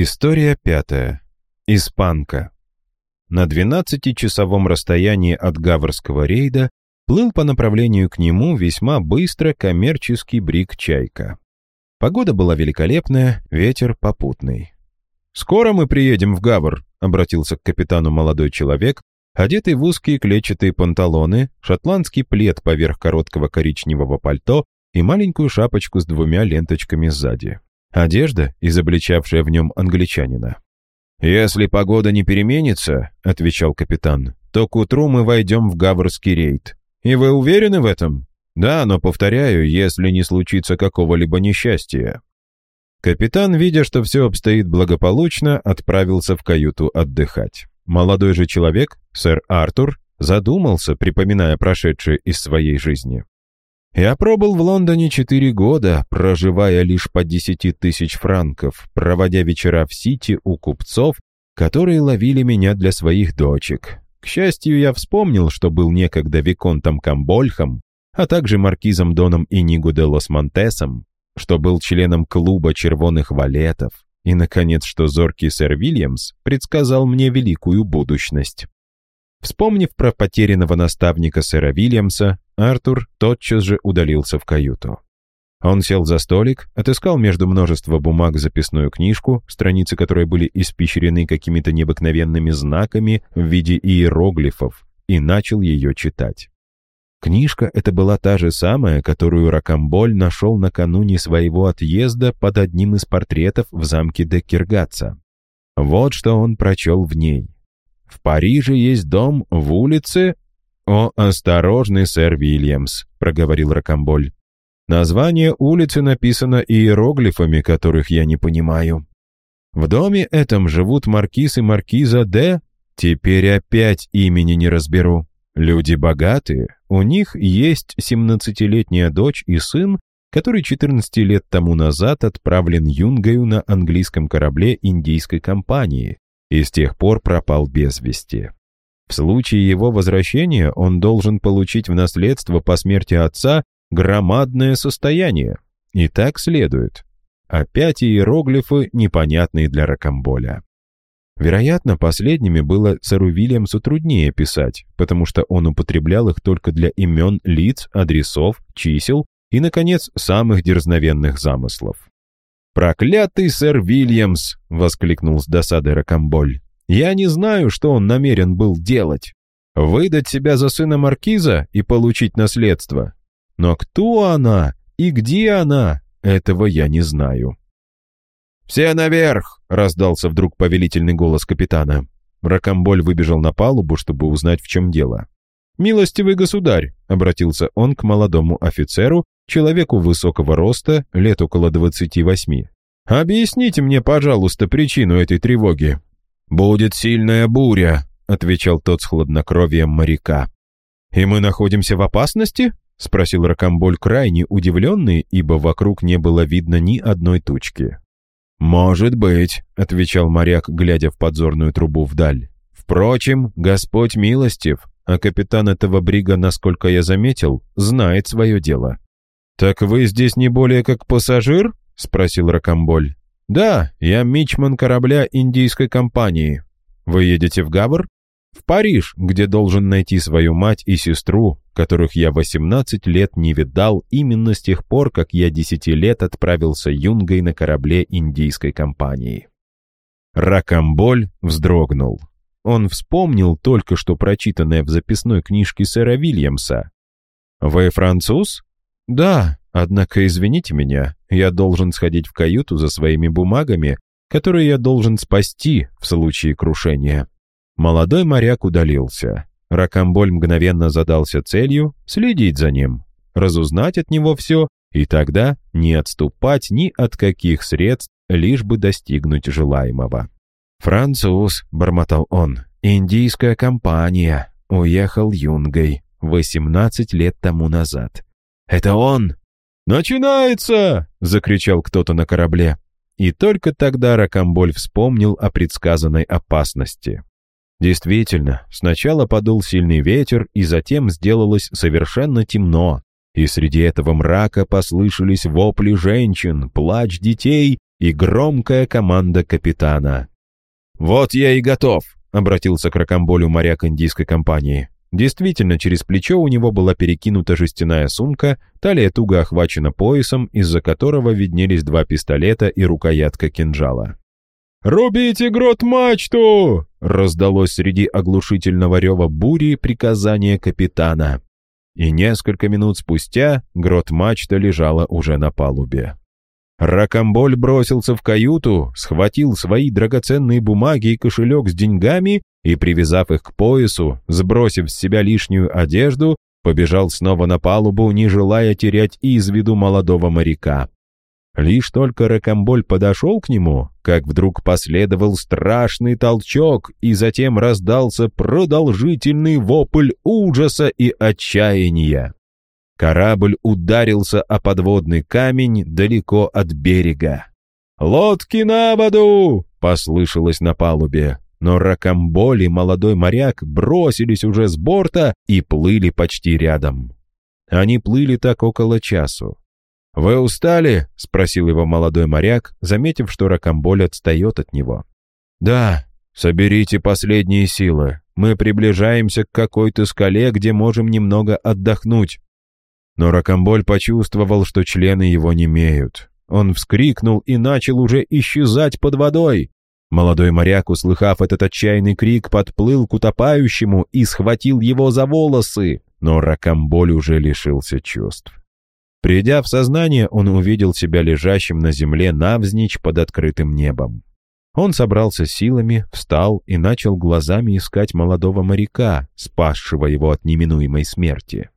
История пятая. Испанка. На 12-часовом расстоянии от Гаврского рейда плыл по направлению к нему весьма быстро коммерческий брик «Чайка». Погода была великолепная, ветер попутный. «Скоро мы приедем в Гавр», — обратился к капитану молодой человек, одетый в узкие клетчатые панталоны, шотландский плед поверх короткого коричневого пальто и маленькую шапочку с двумя ленточками сзади. Одежда, изобличавшая в нем англичанина. «Если погода не переменится», — отвечал капитан, «то к утру мы войдем в Гаврский рейд. И вы уверены в этом?» «Да, но, повторяю, если не случится какого-либо несчастья». Капитан, видя, что все обстоит благополучно, отправился в каюту отдыхать. Молодой же человек, сэр Артур, задумался, припоминая прошедшее из своей жизни. Я пробыл в Лондоне четыре года, проживая лишь по десяти тысяч франков, проводя вечера в Сити у купцов, которые ловили меня для своих дочек. К счастью, я вспомнил, что был некогда Виконтом Камбольхом, а также маркизом Доном Иниго де Лос Монтесом, что был членом клуба червоных валетов, и, наконец, что зоркий сэр Вильямс предсказал мне великую будущность. Вспомнив про потерянного наставника сэра Вильямса, Артур тотчас же удалился в каюту. Он сел за столик, отыскал между множества бумаг записную книжку, страницы которой были испещрены какими-то необыкновенными знаками в виде иероглифов, и начал ее читать. Книжка эта была та же самая, которую Ракамболь нашел накануне своего отъезда под одним из портретов в замке де Киргаца. Вот что он прочел в ней. В Париже есть дом в улице... «О, осторожный сэр Вильямс», — проговорил Рокамболь. «Название улицы написано иероглифами, которых я не понимаю. В доме этом живут маркиз и маркиза Д. Теперь опять имени не разберу. Люди богатые, у них есть семнадцатилетняя дочь и сын, который 14 лет тому назад отправлен Юнгою на английском корабле индийской компании, и с тех пор пропал без вести. В случае его возвращения он должен получить в наследство по смерти отца громадное состояние. И так следует. Опять иероглифы, непонятные для Рокамболя. Вероятно, последними было цару Вильямсу труднее писать, потому что он употреблял их только для имен лиц, адресов, чисел и, наконец, самых дерзновенных замыслов. «Проклятый сэр Вильямс!» — воскликнул с досадой Рокамболь. «Я не знаю, что он намерен был делать. Выдать себя за сына маркиза и получить наследство. Но кто она и где она, этого я не знаю». «Все наверх!» — раздался вдруг повелительный голос капитана. Рокамболь выбежал на палубу, чтобы узнать, в чем дело. «Милостивый государь!» — обратился он к молодому офицеру, человеку высокого роста, лет около 28. «Объясните мне, пожалуйста, причину этой тревоги». «Будет сильная буря», — отвечал тот с хладнокровием моряка. «И мы находимся в опасности?» — спросил Рокамболь крайне удивленный, ибо вокруг не было видно ни одной тучки. «Может быть», — отвечал моряк, глядя в подзорную трубу вдаль. «Впрочем, Господь милостив, а капитан этого брига, насколько я заметил, знает свое дело». «Так вы здесь не более как пассажир?» — спросил Рокамболь. «Да, я мичман корабля индийской компании. Вы едете в Гавр?» «В Париж, где должен найти свою мать и сестру, которых я 18 лет не видал именно с тех пор, как я 10 лет отправился юнгой на корабле индийской компании». Ракамболь вздрогнул. Он вспомнил только что прочитанное в записной книжке сэра Вильямса. «Вы француз?» «Да, однако извините меня, я должен сходить в каюту за своими бумагами, которые я должен спасти в случае крушения». Молодой моряк удалился. Ракамболь мгновенно задался целью следить за ним, разузнать от него все и тогда не отступать ни от каких средств, лишь бы достигнуть желаемого. «Француз», — бормотал он, — «индийская компания, уехал юнгой 18 лет тому назад. Это он!» «Начинается!» — закричал кто-то на корабле. И только тогда Ракамболь вспомнил о предсказанной опасности. Действительно, сначала подул сильный ветер, и затем сделалось совершенно темно, и среди этого мрака послышались вопли женщин, плач детей и громкая команда капитана. «Вот я и готов», — обратился к ракомболю моряк индийской компании. Действительно, через плечо у него была перекинута жестяная сумка, талия туго охвачена поясом, из-за которого виднелись два пистолета и рукоятка кинжала. «Рубите грот-мачту!» — раздалось среди оглушительного рева бури приказание капитана. И несколько минут спустя грот-мачта лежала уже на палубе. Ракомболь бросился в каюту, схватил свои драгоценные бумаги и кошелек с деньгами и, привязав их к поясу, сбросив с себя лишнюю одежду, побежал снова на палубу, не желая терять из виду молодого моряка. Лишь только Ракомболь подошел к нему, как вдруг последовал страшный толчок, и затем раздался продолжительный вопль ужаса и отчаяния. Корабль ударился о подводный камень далеко от берега. «Лодки на воду!» — послышалось на палубе. Но Ракамболи молодой моряк бросились уже с борта и плыли почти рядом. Они плыли так около часу. «Вы устали?» — спросил его молодой моряк, заметив, что Ракамболь отстает от него. «Да, соберите последние силы. Мы приближаемся к какой-то скале, где можем немного отдохнуть. Но Ракомболь почувствовал, что члены его не имеют. Он вскрикнул и начал уже исчезать под водой. Молодой моряк, услыхав этот отчаянный крик, подплыл к утопающему и схватил его за волосы, но Ракомболь уже лишился чувств. Придя в сознание, он увидел себя лежащим на земле навзничь под открытым небом. Он собрался силами, встал и начал глазами искать молодого моряка, спасшего его от неминуемой смерти.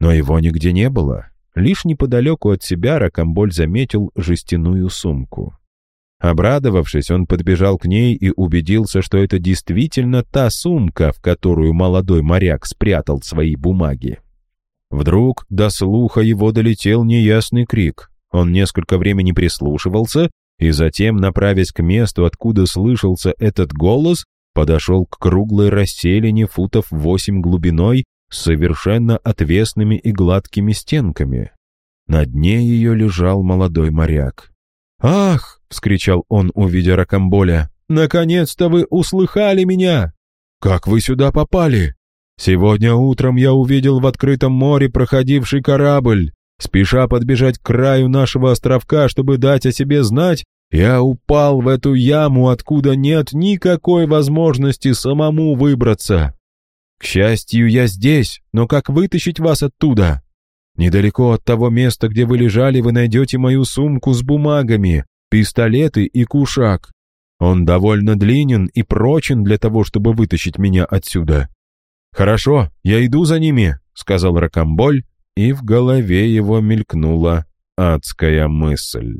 Но его нигде не было. Лишь неподалеку от себя Ракомболь заметил жестяную сумку. Обрадовавшись, он подбежал к ней и убедился, что это действительно та сумка, в которую молодой моряк спрятал свои бумаги. Вдруг до слуха его долетел неясный крик. Он несколько времени прислушивался и затем, направясь к месту, откуда слышался этот голос, подошел к круглой расселине футов восемь глубиной с совершенно отвесными и гладкими стенками. На дне ее лежал молодой моряк. «Ах!» — вскричал он, увидя Ракамболя. «Наконец-то вы услыхали меня! Как вы сюда попали? Сегодня утром я увидел в открытом море проходивший корабль. Спеша подбежать к краю нашего островка, чтобы дать о себе знать, я упал в эту яму, откуда нет никакой возможности самому выбраться. К счастью, я здесь, но как вытащить вас оттуда? Недалеко от того места, где вы лежали, вы найдете мою сумку с бумагами, пистолеты и кушак. Он довольно длинен и прочен для того, чтобы вытащить меня отсюда. «Хорошо, я иду за ними», — сказал Ракамболь, и в голове его мелькнула адская мысль.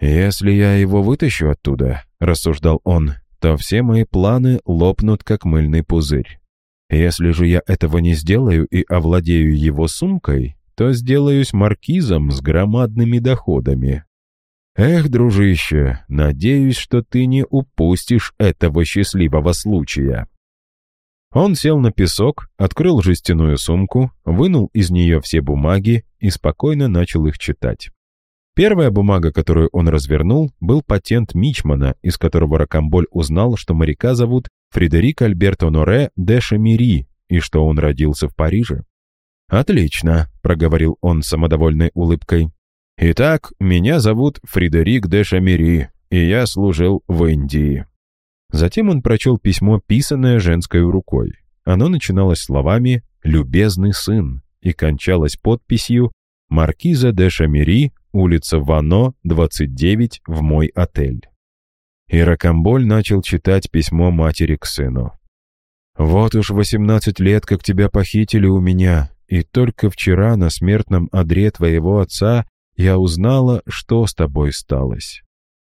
«Если я его вытащу оттуда», — рассуждал он, — «то все мои планы лопнут, как мыльный пузырь. Если же я этого не сделаю и овладею его сумкой, то сделаюсь маркизом с громадными доходами. Эх, дружище, надеюсь, что ты не упустишь этого счастливого случая». Он сел на песок, открыл жестяную сумку, вынул из нее все бумаги и спокойно начал их читать. Первая бумага, которую он развернул, был патент Мичмана, из которого Ракамболь узнал, что моряка зовут Фредерик Альберт Оноре де Шамири и что он родился в Париже. «Отлично», — проговорил он самодовольной улыбкой. «Итак, меня зовут Фредерик де Шамири, и я служил в Индии». Затем он прочел письмо, писанное женской рукой. Оно начиналось словами «Любезный сын» и кончалось подписью «Маркиза де Шамири, улица Вано, 29, в мой отель». И Ракамболь начал читать письмо матери к сыну. «Вот уж восемнадцать лет, как тебя похитили у меня, и только вчера на смертном одре твоего отца я узнала, что с тобой сталось.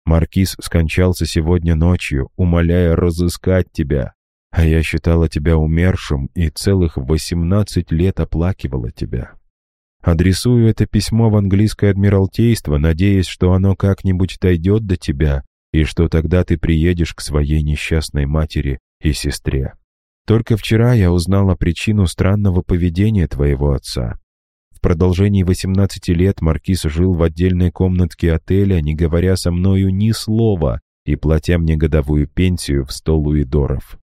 Маркиз скончался сегодня ночью, умоляя разыскать тебя, а я считала тебя умершим и целых восемнадцать лет оплакивала тебя. Адресую это письмо в английское адмиралтейство, надеясь, что оно как-нибудь дойдет до тебя и что тогда ты приедешь к своей несчастной матери и сестре. Только вчера я узнала причину странного поведения твоего отца. В продолжении 18 лет маркиз жил в отдельной комнатке отеля, не говоря со мною ни слова и платя мне годовую пенсию в 100 луидоров.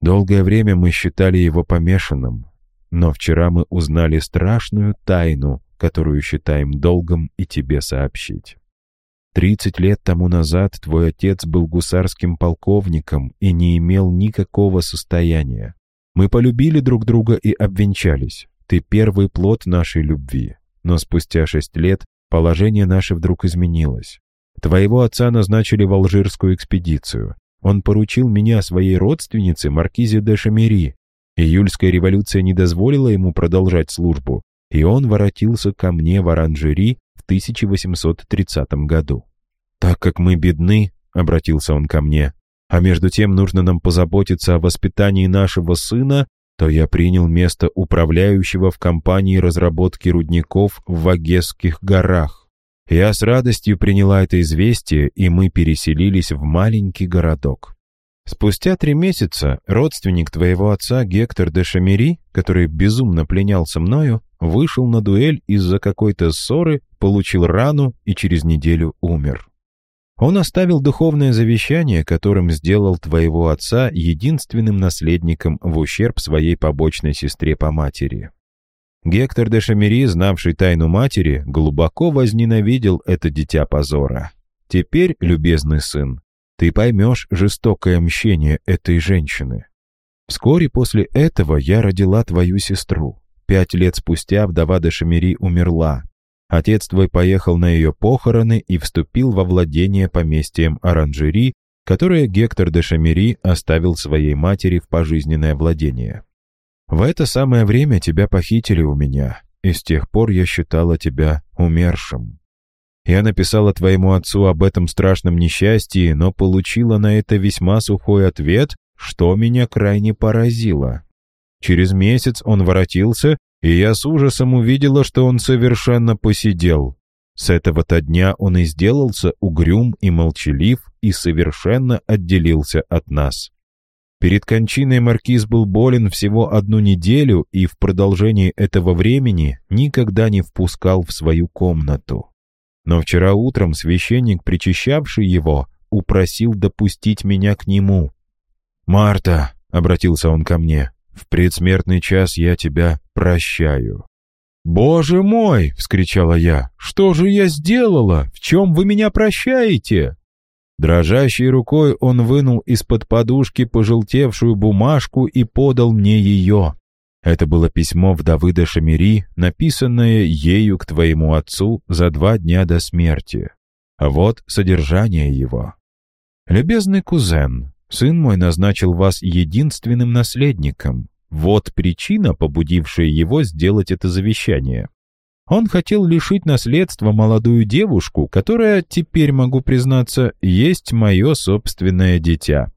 Долгое время мы считали его помешанным, но вчера мы узнали страшную тайну, которую считаем долгом и тебе сообщить. Тридцать лет тому назад твой отец был гусарским полковником и не имел никакого состояния. Мы полюбили друг друга и обвенчались. Ты первый плод нашей любви. Но спустя шесть лет положение наше вдруг изменилось. Твоего отца назначили в алжирскую экспедицию. Он поручил меня своей родственнице, маркизе де Шамери. Июльская революция не дозволила ему продолжать службу, и он воротился ко мне в оранжери в 1830 году. «Так как мы бедны», — обратился он ко мне, «а между тем нужно нам позаботиться о воспитании нашего сына, то я принял место управляющего в компании разработки рудников в Вагесских горах. Я с радостью приняла это известие, и мы переселились в маленький городок. Спустя три месяца родственник твоего отца Гектор де Шамери, который безумно пленялся мною, вышел на дуэль из-за какой-то ссоры, получил рану и через неделю умер. Он оставил духовное завещание, которым сделал твоего отца единственным наследником в ущерб своей побочной сестре по матери. Гектор де Шамери, знавший тайну матери, глубоко возненавидел это дитя позора. Теперь, любезный сын, ты поймешь жестокое мщение этой женщины. Вскоре после этого я родила твою сестру. Пять лет спустя вдова де Шамери умерла. Отец твой поехал на ее похороны и вступил во владение поместьем оранжери, которое Гектор де Шамери оставил своей матери в пожизненное владение. В это самое время тебя похитили у меня, и с тех пор я считала тебя умершим. Я написала твоему отцу об этом страшном несчастье, но получила на это весьма сухой ответ, что меня крайне поразило. Через месяц он воротился, и я с ужасом увидела, что он совершенно посидел. С этого-то дня он и сделался угрюм и молчалив и совершенно отделился от нас. Перед кончиной маркиз был болен всего одну неделю и в продолжении этого времени никогда не впускал в свою комнату. Но вчера утром священник, причащавший его, упросил допустить меня к нему. «Марта», — обратился он ко мне, — «в предсмертный час я тебя прощаю». «Боже мой!» — вскричала я. «Что же я сделала? В чем вы меня прощаете?» Дрожащей рукой он вынул из-под подушки пожелтевшую бумажку и подал мне ее. Это было письмо вдовы де Шамери, написанное ею к твоему отцу за два дня до смерти. Вот содержание его. «Любезный кузен, сын мой назначил вас единственным наследником. Вот причина, побудившая его сделать это завещание. Он хотел лишить наследства молодую девушку, которая, теперь могу признаться, есть мое собственное дитя.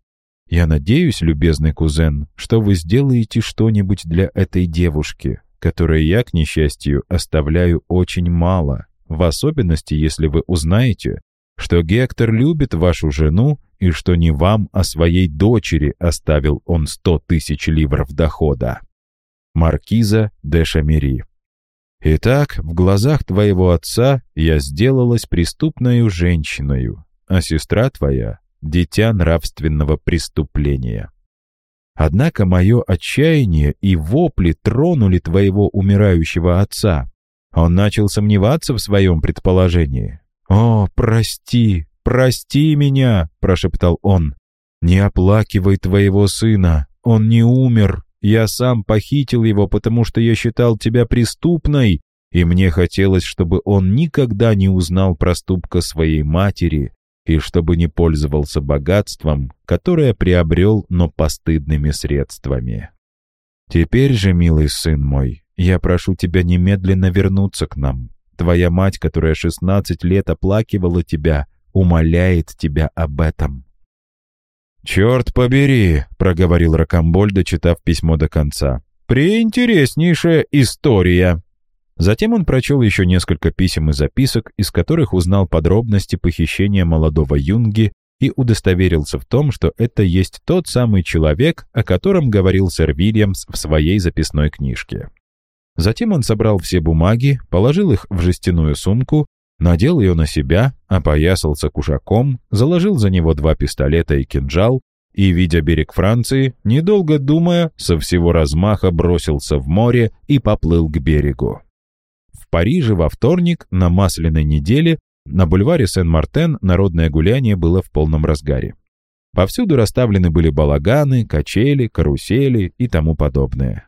Я надеюсь, любезный кузен, что вы сделаете что-нибудь для этой девушки, которой я, к несчастью, оставляю очень мало, в особенности, если вы узнаете, что Гектор любит вашу жену и что не вам, а своей дочери оставил он сто тысяч ливров дохода. Маркиза де Шамери Итак, в глазах твоего отца я сделалась преступною женщиною, а сестра твоя — дитя нравственного преступления. Однако мое отчаяние и вопли тронули твоего умирающего отца. Он начал сомневаться в своем предположении. «О, прости, прости меня!» — прошептал он. «Не оплакивай твоего сына, он не умер, я сам похитил его, потому что я считал тебя преступной, и мне хотелось, чтобы он никогда не узнал проступка своей матери и чтобы не пользовался богатством, которое приобрел, но постыдными средствами. Теперь же, милый сын мой, я прошу тебя немедленно вернуться к нам. Твоя мать, которая шестнадцать лет оплакивала тебя, умоляет тебя об этом. «Черт побери!» — проговорил Рокамболь, дочитав письмо до конца. «Преинтереснейшая история!» Затем он прочел еще несколько писем и записок, из которых узнал подробности похищения молодого юнги и удостоверился в том, что это есть тот самый человек, о котором говорил сэр Вильямс в своей записной книжке. Затем он собрал все бумаги, положил их в жестяную сумку, надел ее на себя, опоясался кушаком, заложил за него два пистолета и кинжал и, видя берег Франции, недолго думая, со всего размаха бросился в море и поплыл к берегу. В Париже во вторник, на масляной неделе, на бульваре Сен-Мартен народное гуляние было в полном разгаре. Повсюду расставлены были балаганы, качели, карусели и тому подобное.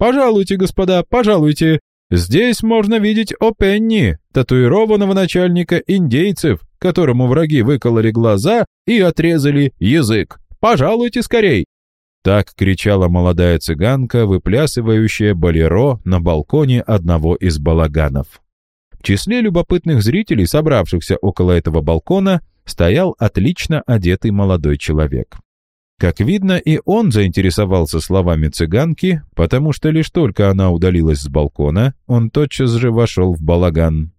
«Пожалуйте, господа, пожалуйте! Здесь можно видеть О'Пенни, татуированного начальника индейцев, которому враги выкололи глаза и отрезали язык. Пожалуйте скорей!» Так кричала молодая цыганка, выплясывающая болеро на балконе одного из балаганов. В числе любопытных зрителей, собравшихся около этого балкона, стоял отлично одетый молодой человек. Как видно, и он заинтересовался словами цыганки, потому что лишь только она удалилась с балкона, он тотчас же вошел в балаган.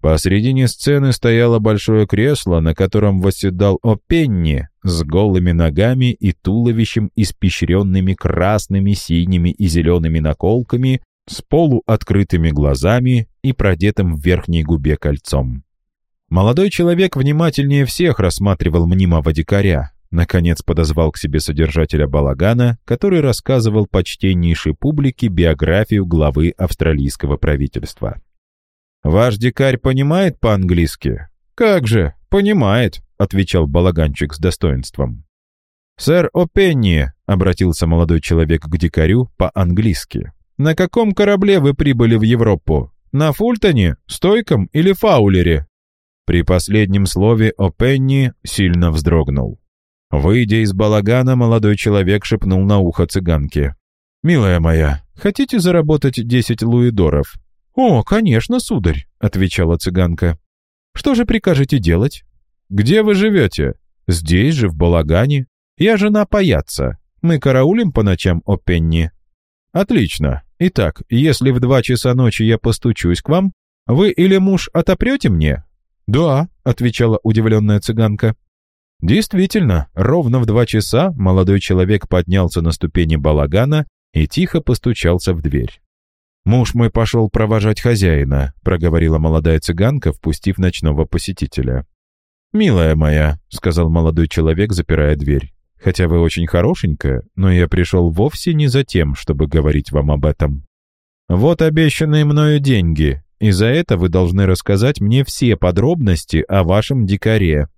Посредине сцены стояло большое кресло, на котором восседал О'Пенни с голыми ногами и туловищем, испещренными красными, синими и зелеными наколками, с полуоткрытыми глазами и продетым в верхней губе кольцом. Молодой человек внимательнее всех рассматривал мнимого дикаря, наконец подозвал к себе содержателя балагана, который рассказывал почтеннейшей публике биографию главы австралийского правительства. «Ваш дикарь понимает по-английски?» «Как же, понимает», — отвечал балаганчик с достоинством. «Сэр О'Пенни», — обратился молодой человек к дикарю по-английски. «На каком корабле вы прибыли в Европу? На Фултоне, Стойком или Фаулере?» При последнем слове О'Пенни сильно вздрогнул. Выйдя из балагана, молодой человек шепнул на ухо цыганке. «Милая моя, хотите заработать десять луидоров?» «О, конечно, сударь», — отвечала цыганка. «Что же прикажете делать?» «Где вы живете?» «Здесь же, в балагане. Я жена паяца. Мы караулим по ночам о Пенни». «Отлично. Итак, если в два часа ночи я постучусь к вам, вы или муж отопрете мне?» «Да», — отвечала удивленная цыганка. Действительно, ровно в два часа молодой человек поднялся на ступени балагана и тихо постучался в дверь. «Муж мой пошел провожать хозяина», — проговорила молодая цыганка, впустив ночного посетителя. «Милая моя», — сказал молодой человек, запирая дверь, «хотя вы очень хорошенькая, но я пришел вовсе не за тем, чтобы говорить вам об этом. Вот обещанные мною деньги, и за это вы должны рассказать мне все подробности о вашем дикаре.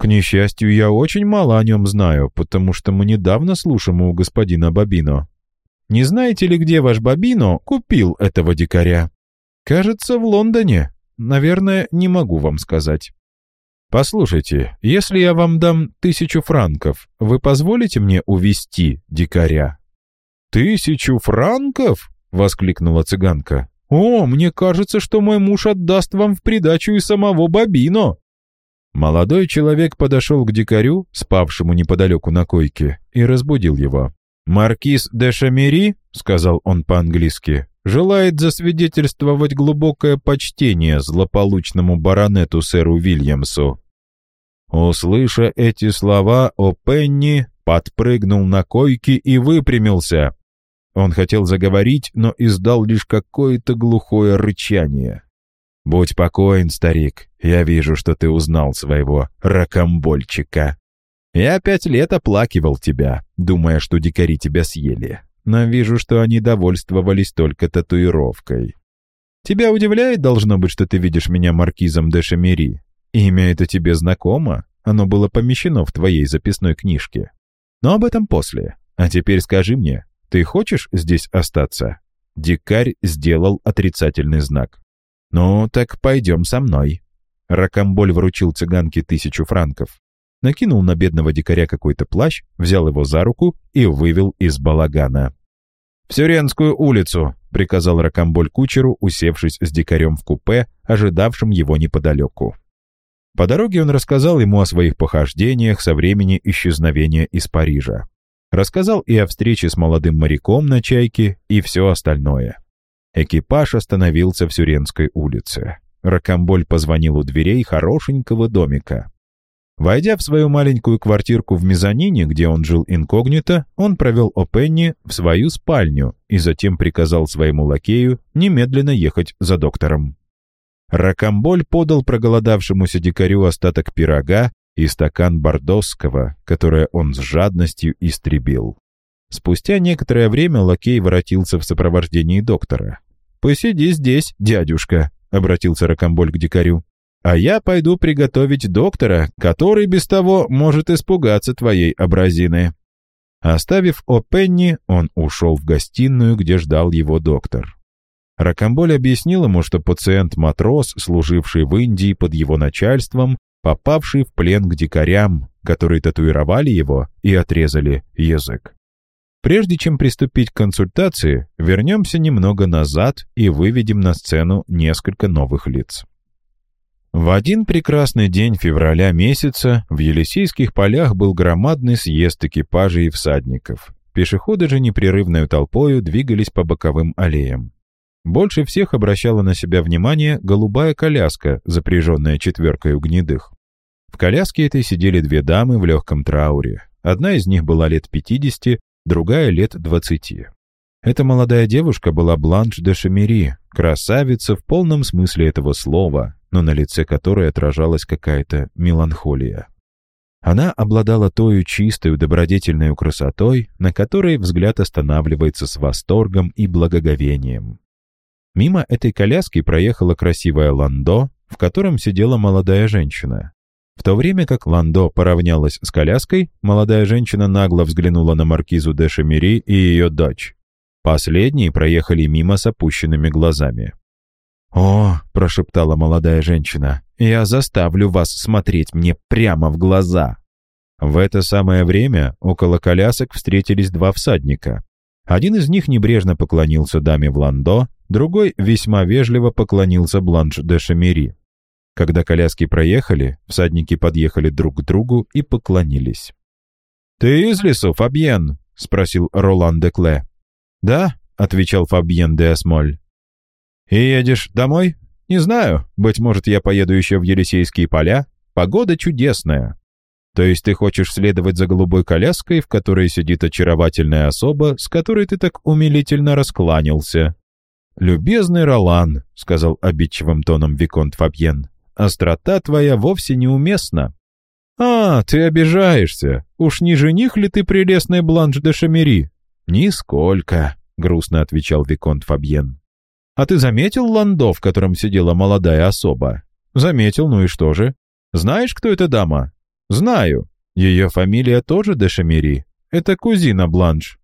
К несчастью, я очень мало о нем знаю, потому что мы недавно слушаем у господина Бабино. Не знаете ли, где ваш Бабино купил этого дикаря? Кажется, в Лондоне. Наверное, не могу вам сказать. Послушайте, если я вам дам тысячу франков, вы позволите мне увести дикаря? Тысячу франков? Воскликнула цыганка. О, мне кажется, что мой муж отдаст вам в придачу и самого Бабино. Молодой человек подошел к дикарю, спавшему неподалеку на койке, и разбудил его. «Маркиз де Шамери, — сказал он по-английски, — желает засвидетельствовать глубокое почтение злополучному баронету сэру Вильямсу». Услыша эти слова, о Пенни подпрыгнул на койке и выпрямился. Он хотел заговорить, но издал лишь какое-то глухое рычание. «Будь покоен, старик, я вижу, что ты узнал своего ракомбольчика». Я пять лет оплакивал тебя, думая, что дикари тебя съели, но вижу, что они довольствовались только татуировкой. Тебя удивляет, должно быть, что ты видишь меня маркизом де Шамери. Имя это тебе знакомо, оно было помещено в твоей записной книжке. Но об этом после. А теперь скажи мне, ты хочешь здесь остаться?» Дикарь сделал отрицательный знак. «Ну, так пойдем со мной». Ракомболь вручил цыганке тысячу франков накинул на бедного дикаря какой-то плащ, взял его за руку и вывел из балагана. «В Сюренскую улицу!» — приказал Ракамболь кучеру, усевшись с дикарем в купе, ожидавшим его неподалеку. По дороге он рассказал ему о своих похождениях со времени исчезновения из Парижа. Рассказал и о встрече с молодым моряком на «Чайке» и все остальное. Экипаж остановился в Сюренской улице. Ракамболь позвонил у дверей хорошенького домика. Войдя в свою маленькую квартирку в мезонине, где он жил инкогнито, он провел О'Пенни в свою спальню и затем приказал своему лакею немедленно ехать за доктором. Ракамболь подал проголодавшемуся дикарю остаток пирога и стакан бордосского, которое он с жадностью истребил. Спустя некоторое время лакей воротился в сопровождении доктора. «Посиди здесь, дядюшка», — обратился Ракамболь к дикарю а я пойду приготовить доктора, который без того может испугаться твоей образины». Оставив О Пенни, он ушел в гостиную, где ждал его доктор. Ракамболь объяснил ему, что пациент-матрос, служивший в Индии под его начальством, попавший в плен к дикарям, которые татуировали его и отрезали язык. Прежде чем приступить к консультации, вернемся немного назад и выведем на сцену несколько новых лиц. В один прекрасный день февраля месяца в Елисейских полях был громадный съезд экипажей и всадников. Пешеходы же непрерывной толпою двигались по боковым аллеям. Больше всех обращала на себя внимание голубая коляска, запряженная четверкой гнедых. В коляске этой сидели две дамы в легком трауре. Одна из них была лет 50, другая лет 20. Эта молодая девушка была Бланш де Шамери, красавица в полном смысле этого слова, но на лице которой отражалась какая-то меланхолия. Она обладала той чистой, добродетельной красотой, на которой взгляд останавливается с восторгом и благоговением. Мимо этой коляски проехала красивая ландо, в котором сидела молодая женщина. В то время как ландо поравнялась с коляской, молодая женщина нагло взглянула на маркизу де Шамери и ее дочь. Последние проехали мимо с опущенными глазами. «О!» — прошептала молодая женщина. «Я заставлю вас смотреть мне прямо в глаза!» В это самое время около колясок встретились два всадника. Один из них небрежно поклонился даме в ландо, другой весьма вежливо поклонился Бланш де Шамери. Когда коляски проехали, всадники подъехали друг к другу и поклонились. «Ты из лесу, Фабьен?» — спросил Ролан де Кле. «Да», — отвечал Фабьен де Асмоль. «И едешь домой?» «Не знаю. Быть может, я поеду еще в Елисейские поля. Погода чудесная». «То есть ты хочешь следовать за голубой коляской, в которой сидит очаровательная особа, с которой ты так умилительно раскланялся?» «Любезный Ролан», — сказал обидчивым тоном Виконт Фабьен, — «острота твоя вовсе неуместна». «А, ты обижаешься. Уж не жених ли ты прелестной Бланш де Шамери?» «Нисколько», — грустно отвечал Виконт Фабьен. А ты заметил ландо, в котором сидела молодая особа? Заметил, ну и что же? Знаешь, кто эта дама? Знаю. Ее фамилия тоже де Шамери. Это кузина Бланш.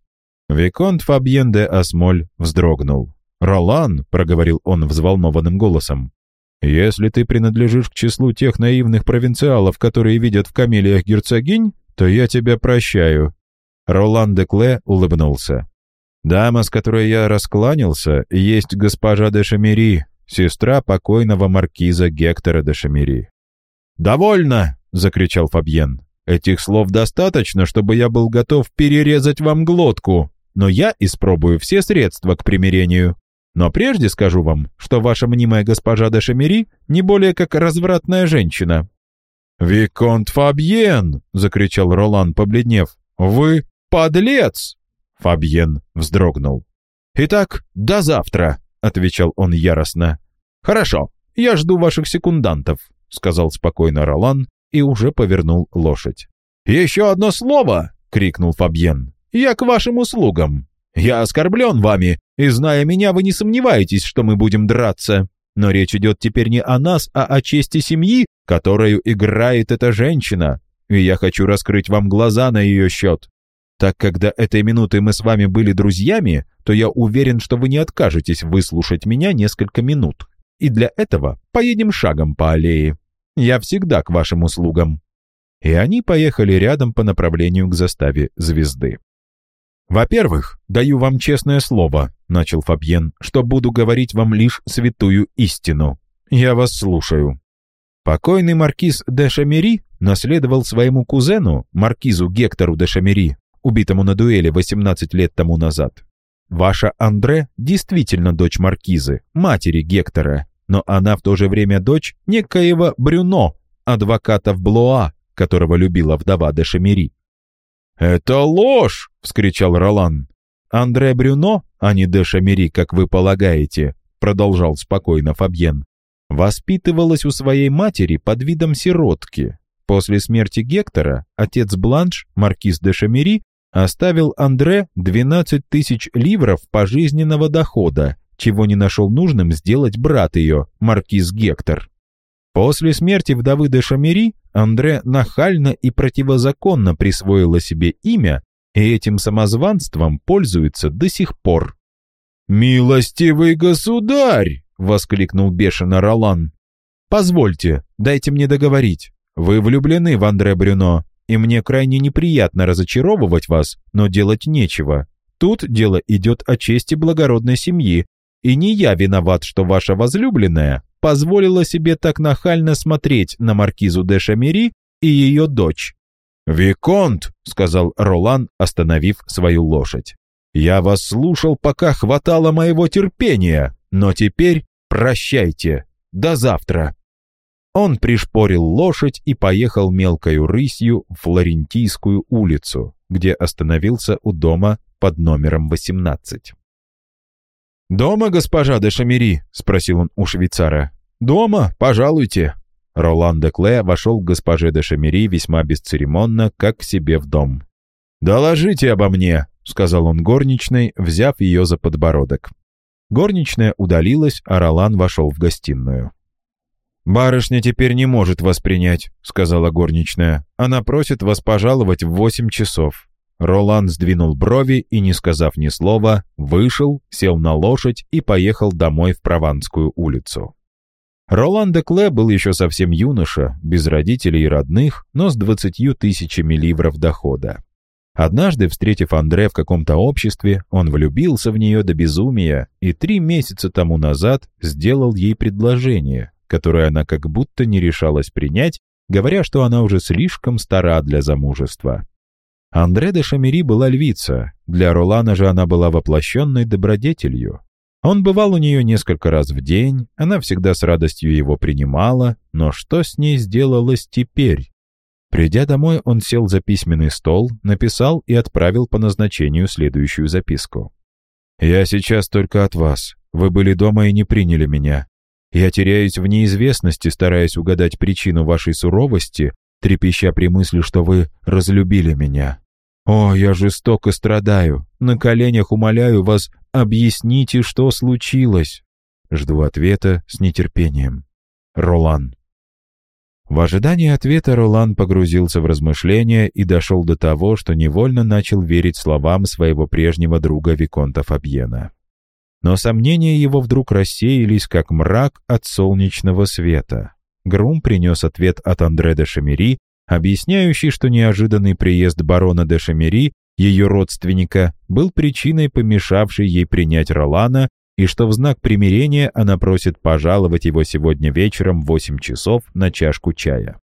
Виконт Фабьен де Асмоль вздрогнул. «Ролан», — проговорил он взволнованным голосом, «если ты принадлежишь к числу тех наивных провинциалов, которые видят в камелиях герцогинь, то я тебя прощаю». Ролан де Кле улыбнулся. Дама, с которой я раскланялся, есть госпожа де Шамери, сестра покойного маркиза Гектора де Шамери. «Довольно!» — закричал Фабьен. «Этих слов достаточно, чтобы я был готов перерезать вам глотку, но я испробую все средства к примирению. Но прежде скажу вам, что ваша мнимая госпожа де Шамери не более как развратная женщина». «Виконт Фабьен!» — закричал Ролан, побледнев. «Вы подлец!» Фабьен вздрогнул. «Итак, до завтра», — отвечал он яростно. «Хорошо, я жду ваших секундантов», — сказал спокойно Ролан и уже повернул лошадь. «Еще одно слово!» — крикнул Фабьен. «Я к вашим услугам. Я оскорблен вами, и, зная меня, вы не сомневаетесь, что мы будем драться. Но речь идет теперь не о нас, а о чести семьи, которую играет эта женщина, и я хочу раскрыть вам глаза на ее счет. Так как до этой минуты мы с вами были друзьями, то я уверен, что вы не откажетесь выслушать меня несколько минут. И для этого поедем шагом по аллее. Я всегда к вашим услугам». И они поехали рядом по направлению к заставе звезды. «Во-первых, даю вам честное слово», — начал Фабьен, «что буду говорить вам лишь святую истину. Я вас слушаю». Покойный маркиз де Шамери наследовал своему кузену, маркизу Гектору де Шамери, убитому на дуэли 18 лет тому назад. Ваша Андре действительно дочь маркизы, матери Гектора, но она в то же время дочь некоего Брюно, адвоката в Блоа, которого любила вдова де Шамери. «Это ложь!» — вскричал Ролан. «Андре Брюно, а не де Шамери, как вы полагаете», — продолжал спокойно Фабьен, воспитывалась у своей матери под видом сиротки. После смерти Гектора отец Бланш, маркиз де Шамери, оставил Андре 12 тысяч ливров пожизненного дохода, чего не нашел нужным сделать брат ее, маркиз Гектор. После смерти вдовы де Шамери Андре нахально и противозаконно присвоила себе имя и этим самозванством пользуется до сих пор. «Милостивый государь!» — воскликнул бешено Ролан. «Позвольте, дайте мне договорить. Вы влюблены в Андре Брюно, и мне крайне неприятно разочаровывать вас, но делать нечего. Тут дело идет о чести благородной семьи, и не я виноват, что ваша возлюбленная позволила себе так нахально смотреть на маркизу де Шамери и ее дочь. «Виконт», — сказал Ролан, остановив свою лошадь, — «я вас слушал, пока хватало моего терпения, но теперь прощайте, до завтра». Он пришпорил лошадь и поехал мелкою рысью в Флорентийскую улицу, где остановился у дома под номером 18. «Дома, госпожа де Шамери?» — спросил он у швейцара. «Дома, пожалуйте». Ролан де Кле вошел к госпоже де Шамери весьма бесцеремонно, как к себе в дом. «Доложите обо мне», — сказал он горничной, взяв ее за подбородок. Горничная удалилась, а Ролан вошел в гостиную. «Барышня теперь не может вас принять», — сказала горничная. «Она просит вас пожаловать в восемь часов. Ролан сдвинул брови и, не сказав ни слова, вышел, сел на лошадь и поехал домой в Прованскую улицу. Ролан де Кле был еще совсем юноша, без родителей и родных, но с двадцатью тысячами ливров дохода. Однажды, встретив Андре в каком-то обществе, он влюбился в нее до безумия и три месяца тому назад сделал ей предложение, которое она как будто не решалась принять, говоря, что она уже слишком стара для замужества. Андре де Шамери была львица, для Ролана же она была воплощенной добродетелью. Он бывал у нее несколько раз в день, она всегда с радостью его принимала, но что с ней сделалось теперь? Придя домой, он сел за письменный стол, написал и отправил по назначению следующую записку. «Я сейчас только от вас. Вы были дома и не приняли меня. Я теряюсь в неизвестности, стараясь угадать причину вашей суровости, трепеща при мысли, что вы разлюбили меня. О, я жестоко страдаю. На коленях умоляю вас, объясните, что случилось. Жду ответа с нетерпением. Ролан. В ожидании ответа Ролан погрузился в размышления и дошел до того, что невольно начал верить словам своего прежнего друга Виконта Фабьена. Но сомнения его вдруг рассеялись, как мрак от солнечного света. Грум принес ответ от Андре де Шамери, объясняющий, что неожиданный приезд барона де Шамери, ее родственника, был причиной, помешавшей ей принять Ролана, и что в знак примирения она просит пожаловать его сегодня вечером в 8 часов на чашку чая.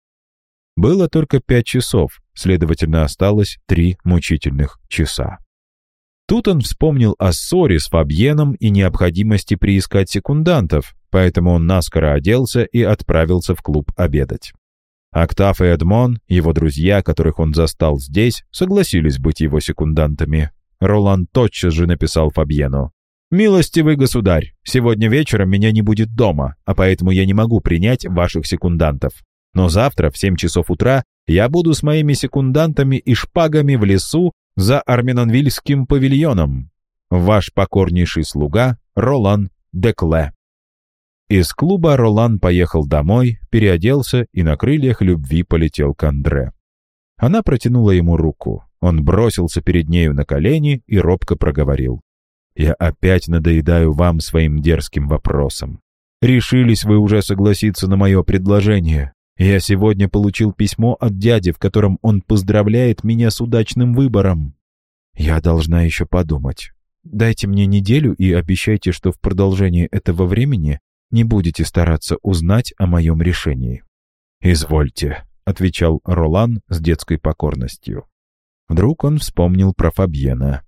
Было только пять часов, следовательно, осталось три мучительных часа. Тут он вспомнил о ссоре с Фабьеном и необходимости приискать секундантов, поэтому он наскоро оделся и отправился в клуб обедать. Октав и Эдмон, его друзья, которых он застал здесь, согласились быть его секундантами. Ролан тотчас же написал Фабьену. «Милостивый государь, сегодня вечером меня не будет дома, а поэтому я не могу принять ваших секундантов. Но завтра в 7 часов утра я буду с моими секундантами и шпагами в лесу за Арменонвильским павильоном. Ваш покорнейший слуга Ролан Декле». Из клуба Ролан поехал домой, переоделся и на крыльях любви полетел к Андре. Она протянула ему руку. Он бросился перед нею на колени и робко проговорил. «Я опять надоедаю вам своим дерзким вопросом. Решились вы уже согласиться на мое предложение. Я сегодня получил письмо от дяди, в котором он поздравляет меня с удачным выбором. Я должна еще подумать. Дайте мне неделю и обещайте, что в продолжении этого времени не будете стараться узнать о моем решении». «Извольте», — отвечал Ролан с детской покорностью. Вдруг он вспомнил про Фабьена.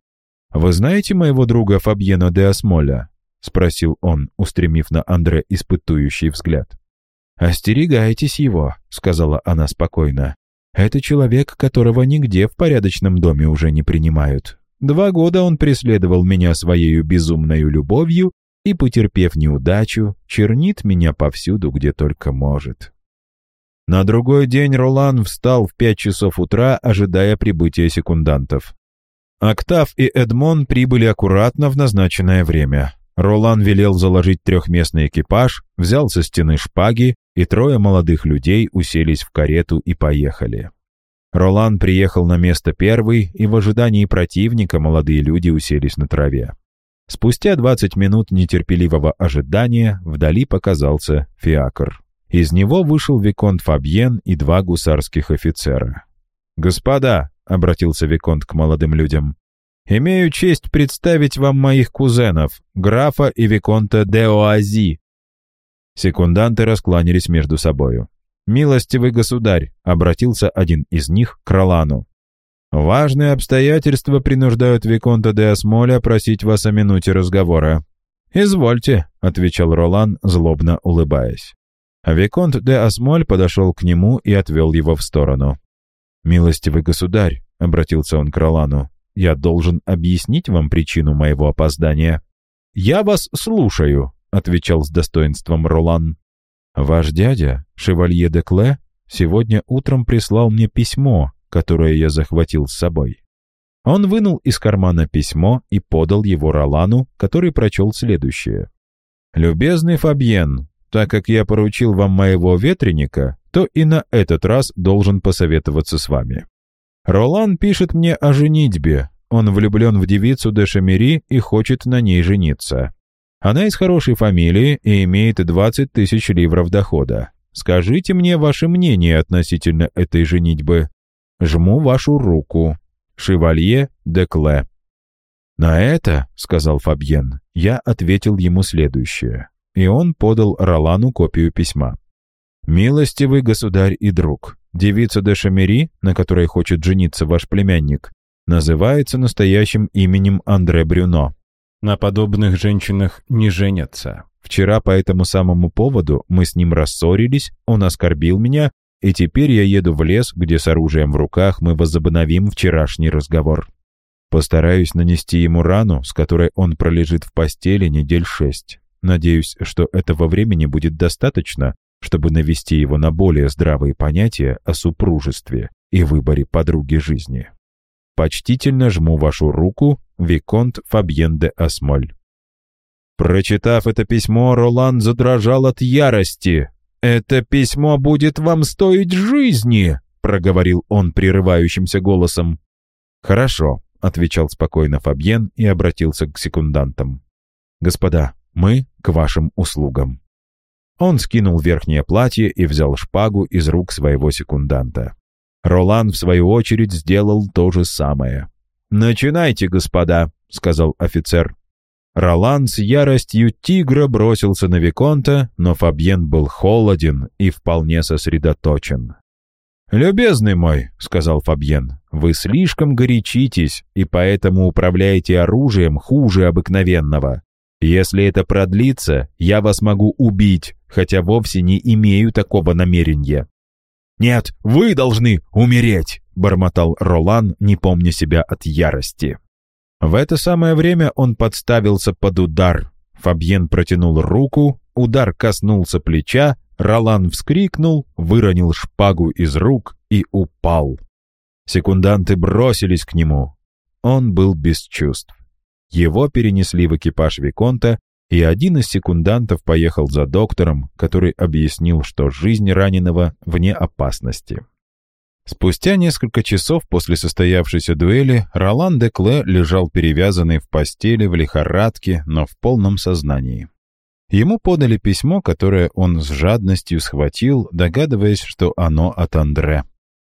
«Вы знаете моего друга Фабьена де Асмоля?» — спросил он, устремив на Андре испытующий взгляд. «Остерегайтесь его», — сказала она спокойно. Это человек, которого нигде в порядочном доме уже не принимают. Два года он преследовал меня своей безумной любовью и, потерпев неудачу, чернит меня повсюду, где только может. На другой день Ролан встал в пять часов утра, ожидая прибытия секундантов. Октав и Эдмон прибыли аккуратно в назначенное время. Ролан велел заложить трехместный экипаж, взял со стены шпаги, и трое молодых людей уселись в карету и поехали. Ролан приехал на место первый, и в ожидании противника молодые люди уселись на траве. Спустя 20 минут нетерпеливого ожидания вдали показался фиакр. Из него вышел Виконт Фабьен и два гусарских офицера. «Господа», — обратился Виконт к молодым людям, «имею честь представить вам моих кузенов, графа и Виконта де Оази». Секунданты раскланялись между собою. «Милостивый государь», — обратился один из них к Ролану. «Важные обстоятельства принуждают Виконта де Осмоля просить вас о минуте разговора». «Извольте», — отвечал Ролан, злобно улыбаясь. Виконт де Осмоль подошел к нему и отвел его в сторону. «Милостивый государь», — обратился он к Ролану, — «я должен объяснить вам причину моего опоздания». «Я вас слушаю», — отвечал с достоинством Ролан. «Ваш дядя, шевалье де Кле, сегодня утром прислал мне письмо, которое я захватил с собой». Он вынул из кармана письмо и подал его Ролану, который прочел следующее. «Любезный Фабьен, так как я поручил вам моего ветреника, то и на этот раз должен посоветоваться с вами. Ролан пишет мне о женитьбе. Он влюблен в девицу де Шамери и хочет на ней жениться. Она из хорошей фамилии и имеет 20 тысяч ливров дохода. Скажите мне ваше мнение относительно этой женитьбы. Жму вашу руку. Шевалье де Кле. На это, сказал Фабьен, я ответил ему следующее и он подал Ролану копию письма. «Милостивый государь и друг, девица де Шамери, на которой хочет жениться ваш племянник, называется настоящим именем Андре Брюно. На подобных женщинах не женятся. Вчера по этому самому поводу мы с ним рассорились, он оскорбил меня, и теперь я еду в лес, где с оружием в руках мы возобновим вчерашний разговор. Постараюсь нанести ему рану, с которой он пролежит в постели недель шесть. Надеюсь, что этого времени будет достаточно, чтобы навести его на более здравые понятия о супружестве и выборе подруги жизни. Почтительно жму вашу руку, Виконт Фабьен де Осмоль. Прочитав это письмо, Ролан задрожал от ярости. «Это письмо будет вам стоить жизни!» — проговорил он прерывающимся голосом. «Хорошо», — отвечал спокойно Фабьен и обратился к секундантам. «Господа, мы к вашим услугам». Он скинул верхнее платье и взял шпагу из рук своего секунданта. Ролан, в свою очередь, сделал то же самое. «Начинайте, господа», — сказал офицер. Ролан с яростью тигра бросился на Виконта, но Фабьен был холоден и вполне сосредоточен. «Любезный мой», — сказал Фабьен, — «вы слишком горячитесь и поэтому управляете оружием хуже обыкновенного. Если это продлится, я вас могу убить, хотя вовсе не имею такого намерения». «Нет, вы должны умереть!» — бормотал Ролан, не помня себя от ярости. В это самое время он подставился под удар. Фабьен протянул руку, удар коснулся плеча, Ролан вскрикнул, выронил шпагу из рук и упал. Секунданты бросились к нему. Он был без чувств. Его перенесли в экипаж Виконта, и один из секундантов поехал за доктором, который объяснил, что жизнь раненого вне опасности. Спустя несколько часов после состоявшейся дуэли Ролан де Кле лежал перевязанный в постели в лихорадке, но в полном сознании. Ему подали письмо, которое он с жадностью схватил, догадываясь, что оно от Андре.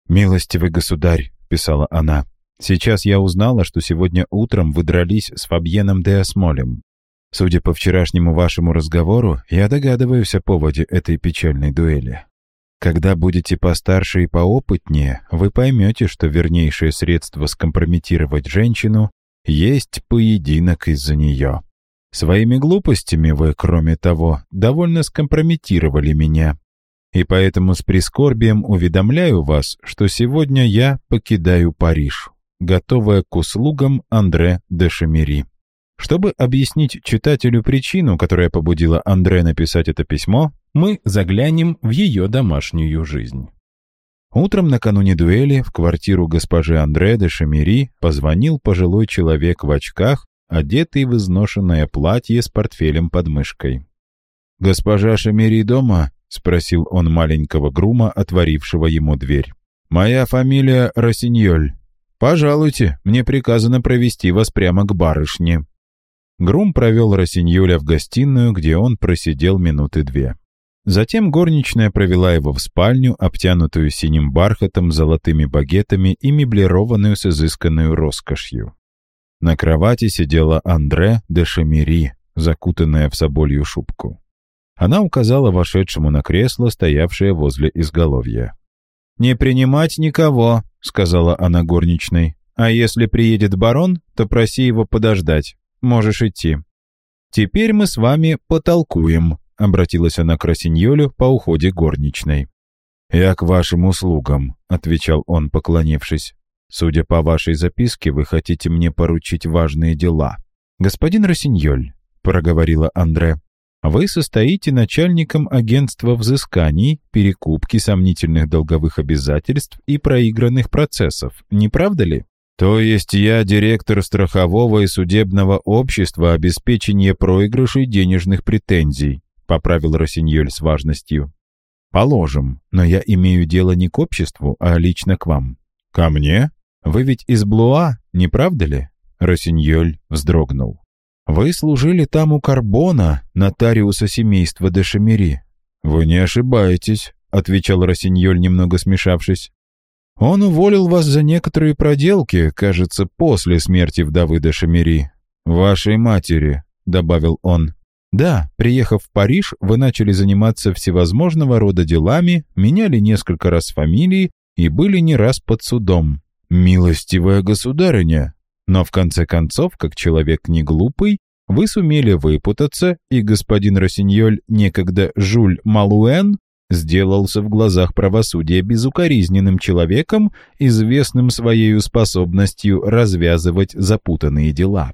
«Милостивый государь», — писала она, Сейчас я узнала, что сегодня утром вы дрались с Фабьеном де Осмолем. Судя по вчерашнему вашему разговору, я догадываюсь о поводе этой печальной дуэли. Когда будете постарше и поопытнее, вы поймете, что вернейшее средство скомпрометировать женщину есть поединок из-за нее. Своими глупостями вы, кроме того, довольно скомпрометировали меня. и поэтому с прискорбием уведомляю вас, что сегодня я покидаю Париж, готовая к услугам Андре де Шамери. Чтобы объяснить читателю причину, которая побудила Андре написать это письмо, мы заглянем в ее домашнюю жизнь. Утром накануне дуэли в квартиру госпожи Андре де Шамери позвонил пожилой человек в очках, одетый в изношенное платье с портфелем под мышкой. «Госпожа Шамери дома?» — спросил он маленького грума, отворившего ему дверь. «Моя фамилия Росиньоль. Пожалуйте, мне приказано провести вас прямо к барышне». Грум провел Росиньоля в гостиную, где он просидел минуты две. Затем горничная провела его в спальню, обтянутую синим бархатом, золотыми багетами и меблированную с изысканной роскошью. На кровати сидела Андре де Шамери, закутанная в соболью шубку. Она указала вошедшему на кресло, стоявшее возле изголовья. «Не принимать никого», — сказала она горничной. «А если приедет барон, то проси его подождать. Можешь идти». «Теперь мы с вами потолкуем», — обратилась она к Росиньолю по уходе горничной. «Я к вашим услугам», — отвечал он, поклонившись. «Судя по вашей записке, вы хотите мне поручить важные дела». «Господин Росиньоль», — проговорила Андре, — «вы состоите начальником агентства взысканий, перекупки сомнительных долговых обязательств и проигранных процессов, не правда ли?» «То есть я директор страхового и судебного общества обеспечения проигрышей денежных претензий», — поправил Росиньоль с важностью. «Положим, но я имею дело не к обществу, а лично к вам». «Ко мне? Вы ведь из Блуа, не правда ли?» Росиньоль вздрогнул. «Вы служили там у Карбона, нотариуса семейства де Шамери». «Вы не ошибаетесь», — отвечал Росиньоль, немного смешавшись. «Он уволил вас за некоторые проделки, кажется, после смерти вдовы де Шамери. Вашей матери», — добавил он. Да, приехав в Париж, вы начали заниматься всевозможного рода делами, меняли несколько раз фамилии и были не раз под судом. Милостивая государыня! Но в конце концов, как человек не глупый, вы сумели выпутаться, и господин Росиньоль, некогда Жуль Малуэн, сделался в глазах правосудия безукоризненным человеком, известным своей способностью развязывать запутанные дела.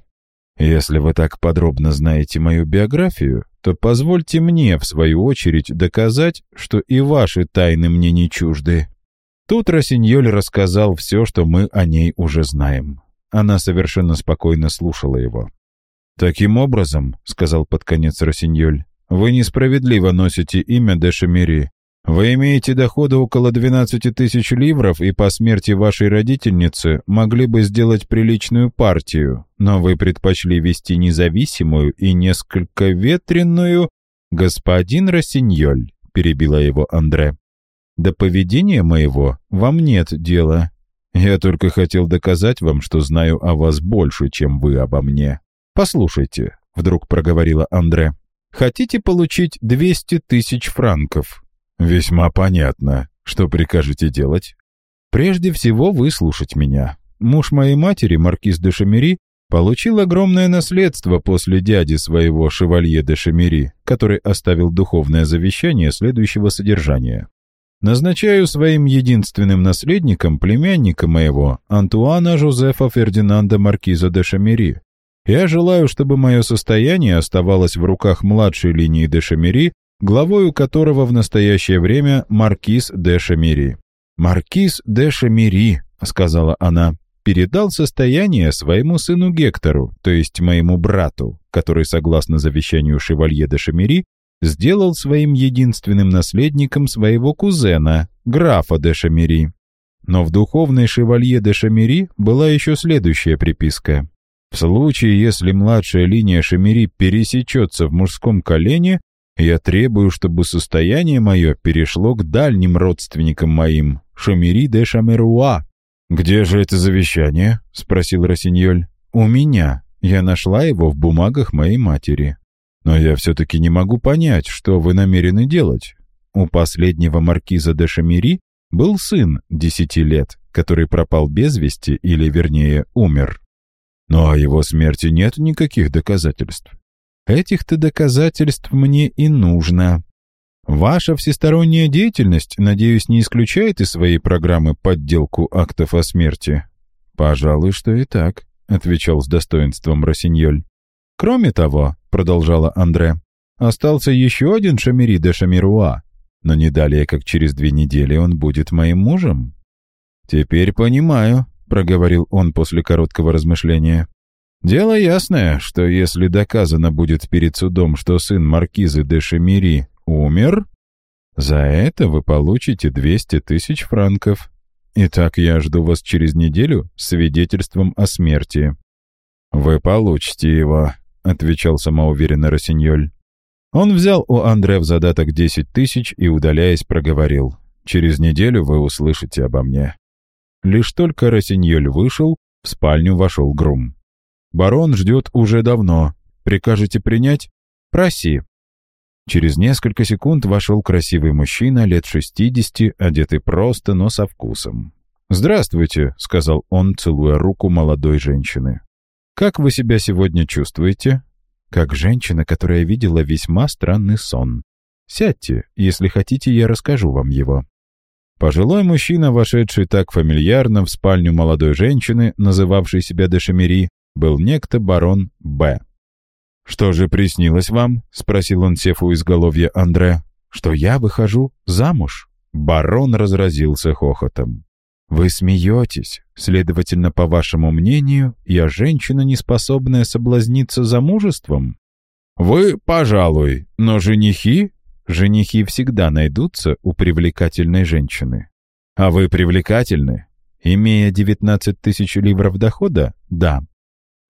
Если вы так подробно знаете мою биографию, то позвольте мне, в свою очередь, доказать, что и ваши тайны мне не чужды». Тут Росиньоль рассказал все, что мы о ней уже знаем. Она совершенно спокойно слушала его. «Таким образом», — сказал под конец Росиньоль, — «вы несправедливо носите имя де Шамери. Вы имеете доходы около 12 тысяч ливров и по смерти вашей родительницы могли бы сделать приличную партию, но вы предпочли вести независимую и несколько ветреную... Господин Росиньоль, перебила его Андре. До поведения моего вам нет дела. Я только хотел доказать вам, что знаю о вас больше, чем вы обо мне. Послушайте, вдруг проговорила Андре. Хотите получить 200 тысяч франков? «Весьма понятно. Что прикажете делать?» «Прежде всего выслушать меня. Муж моей матери, маркиз де Шамери, получил огромное наследство после дяди своего шевалье де Шамери, который оставил духовное завещание следующего содержания. Назначаю своим единственным наследником племянника моего, Антуана Жозефа Фердинанда Маркиза де Шамери. Я желаю, чтобы мое состояние оставалось в руках младшей линии де Шамери главою которого в настоящее время маркиз де Шамири. «Маркиз де Шамири», — сказала она, — «передал состояние своему сыну Гектору, то есть моему брату, который, согласно завещанию шевалье де Шамири, сделал своим единственным наследником своего кузена, графа де Шамири. Но в духовной шевалье де Шамири была еще следующая приписка. В случае, если младшая линия Шамири пересечется в мужском колене, я требую, чтобы состояние мое перешло к дальним родственникам моим, Шамири де Шамеруа». «Где же это завещание?» — спросил Росиньоль. «У меня. Я нашла его в бумагах моей матери. Но я все-таки не могу понять, что вы намерены делать. У последнего маркиза де Шамири был сын десяти лет, который пропал без вести или, вернее, умер. Но о его смерти нет никаких доказательств. Этих-то доказательств мне и нужно. Ваша всесторонняя деятельность, надеюсь, не исключает из своей программы подделку актов о смерти? Пожалуй, что и так, отвечал с достоинством Росиньоль. Кроме того, продолжала Андре, остался еще один Шамири де Шамируа, но не далее, как через две недели он будет моим мужем. Теперь понимаю, проговорил он после короткого размышления. Дело ясное, что если доказано будет перед судом, что сын маркизы де Шамири умер, за это вы получите 200 тысяч франков. Итак, я жду вас через неделю с свидетельством о смерти». «Вы получите его», — отвечал самоуверенно Росиньоль. Он взял у Андре в задаток 10 тысяч и, удаляясь, проговорил. «Через неделю вы услышите обо мне». Лишь только Росиньоль вышел, в спальню вошел Грум. «Барон ждет уже давно. Прикажете принять?» «Проси», Через несколько секунд вошел красивый мужчина лет шестидесяти, одетый просто, но со вкусом. «Здравствуйте», — сказал он, целуя руку молодой женщины. «Как вы себя сегодня чувствуете?» «Как женщина, которая видела весьма странный сон. Сядьте, если хотите, я расскажу вам его». Пожилой мужчина, вошедший так фамильярно в спальню молодой женщины, называвшей себя Дешемери, был некто барон Б. «Что же приснилось вам?» — спросил он, сев у изголовья Андре. «Что я выхожу замуж?» Барон разразился хохотом. «Вы смеетесь. Следовательно, по вашему мнению, я женщина, не способная соблазниться замужеством?» «Вы, пожалуй, но женихи?» «Женихи всегда найдутся у привлекательной женщины». «А вы привлекательны?» «Имея девятнадцать тысяч ливров дохода?» «Да».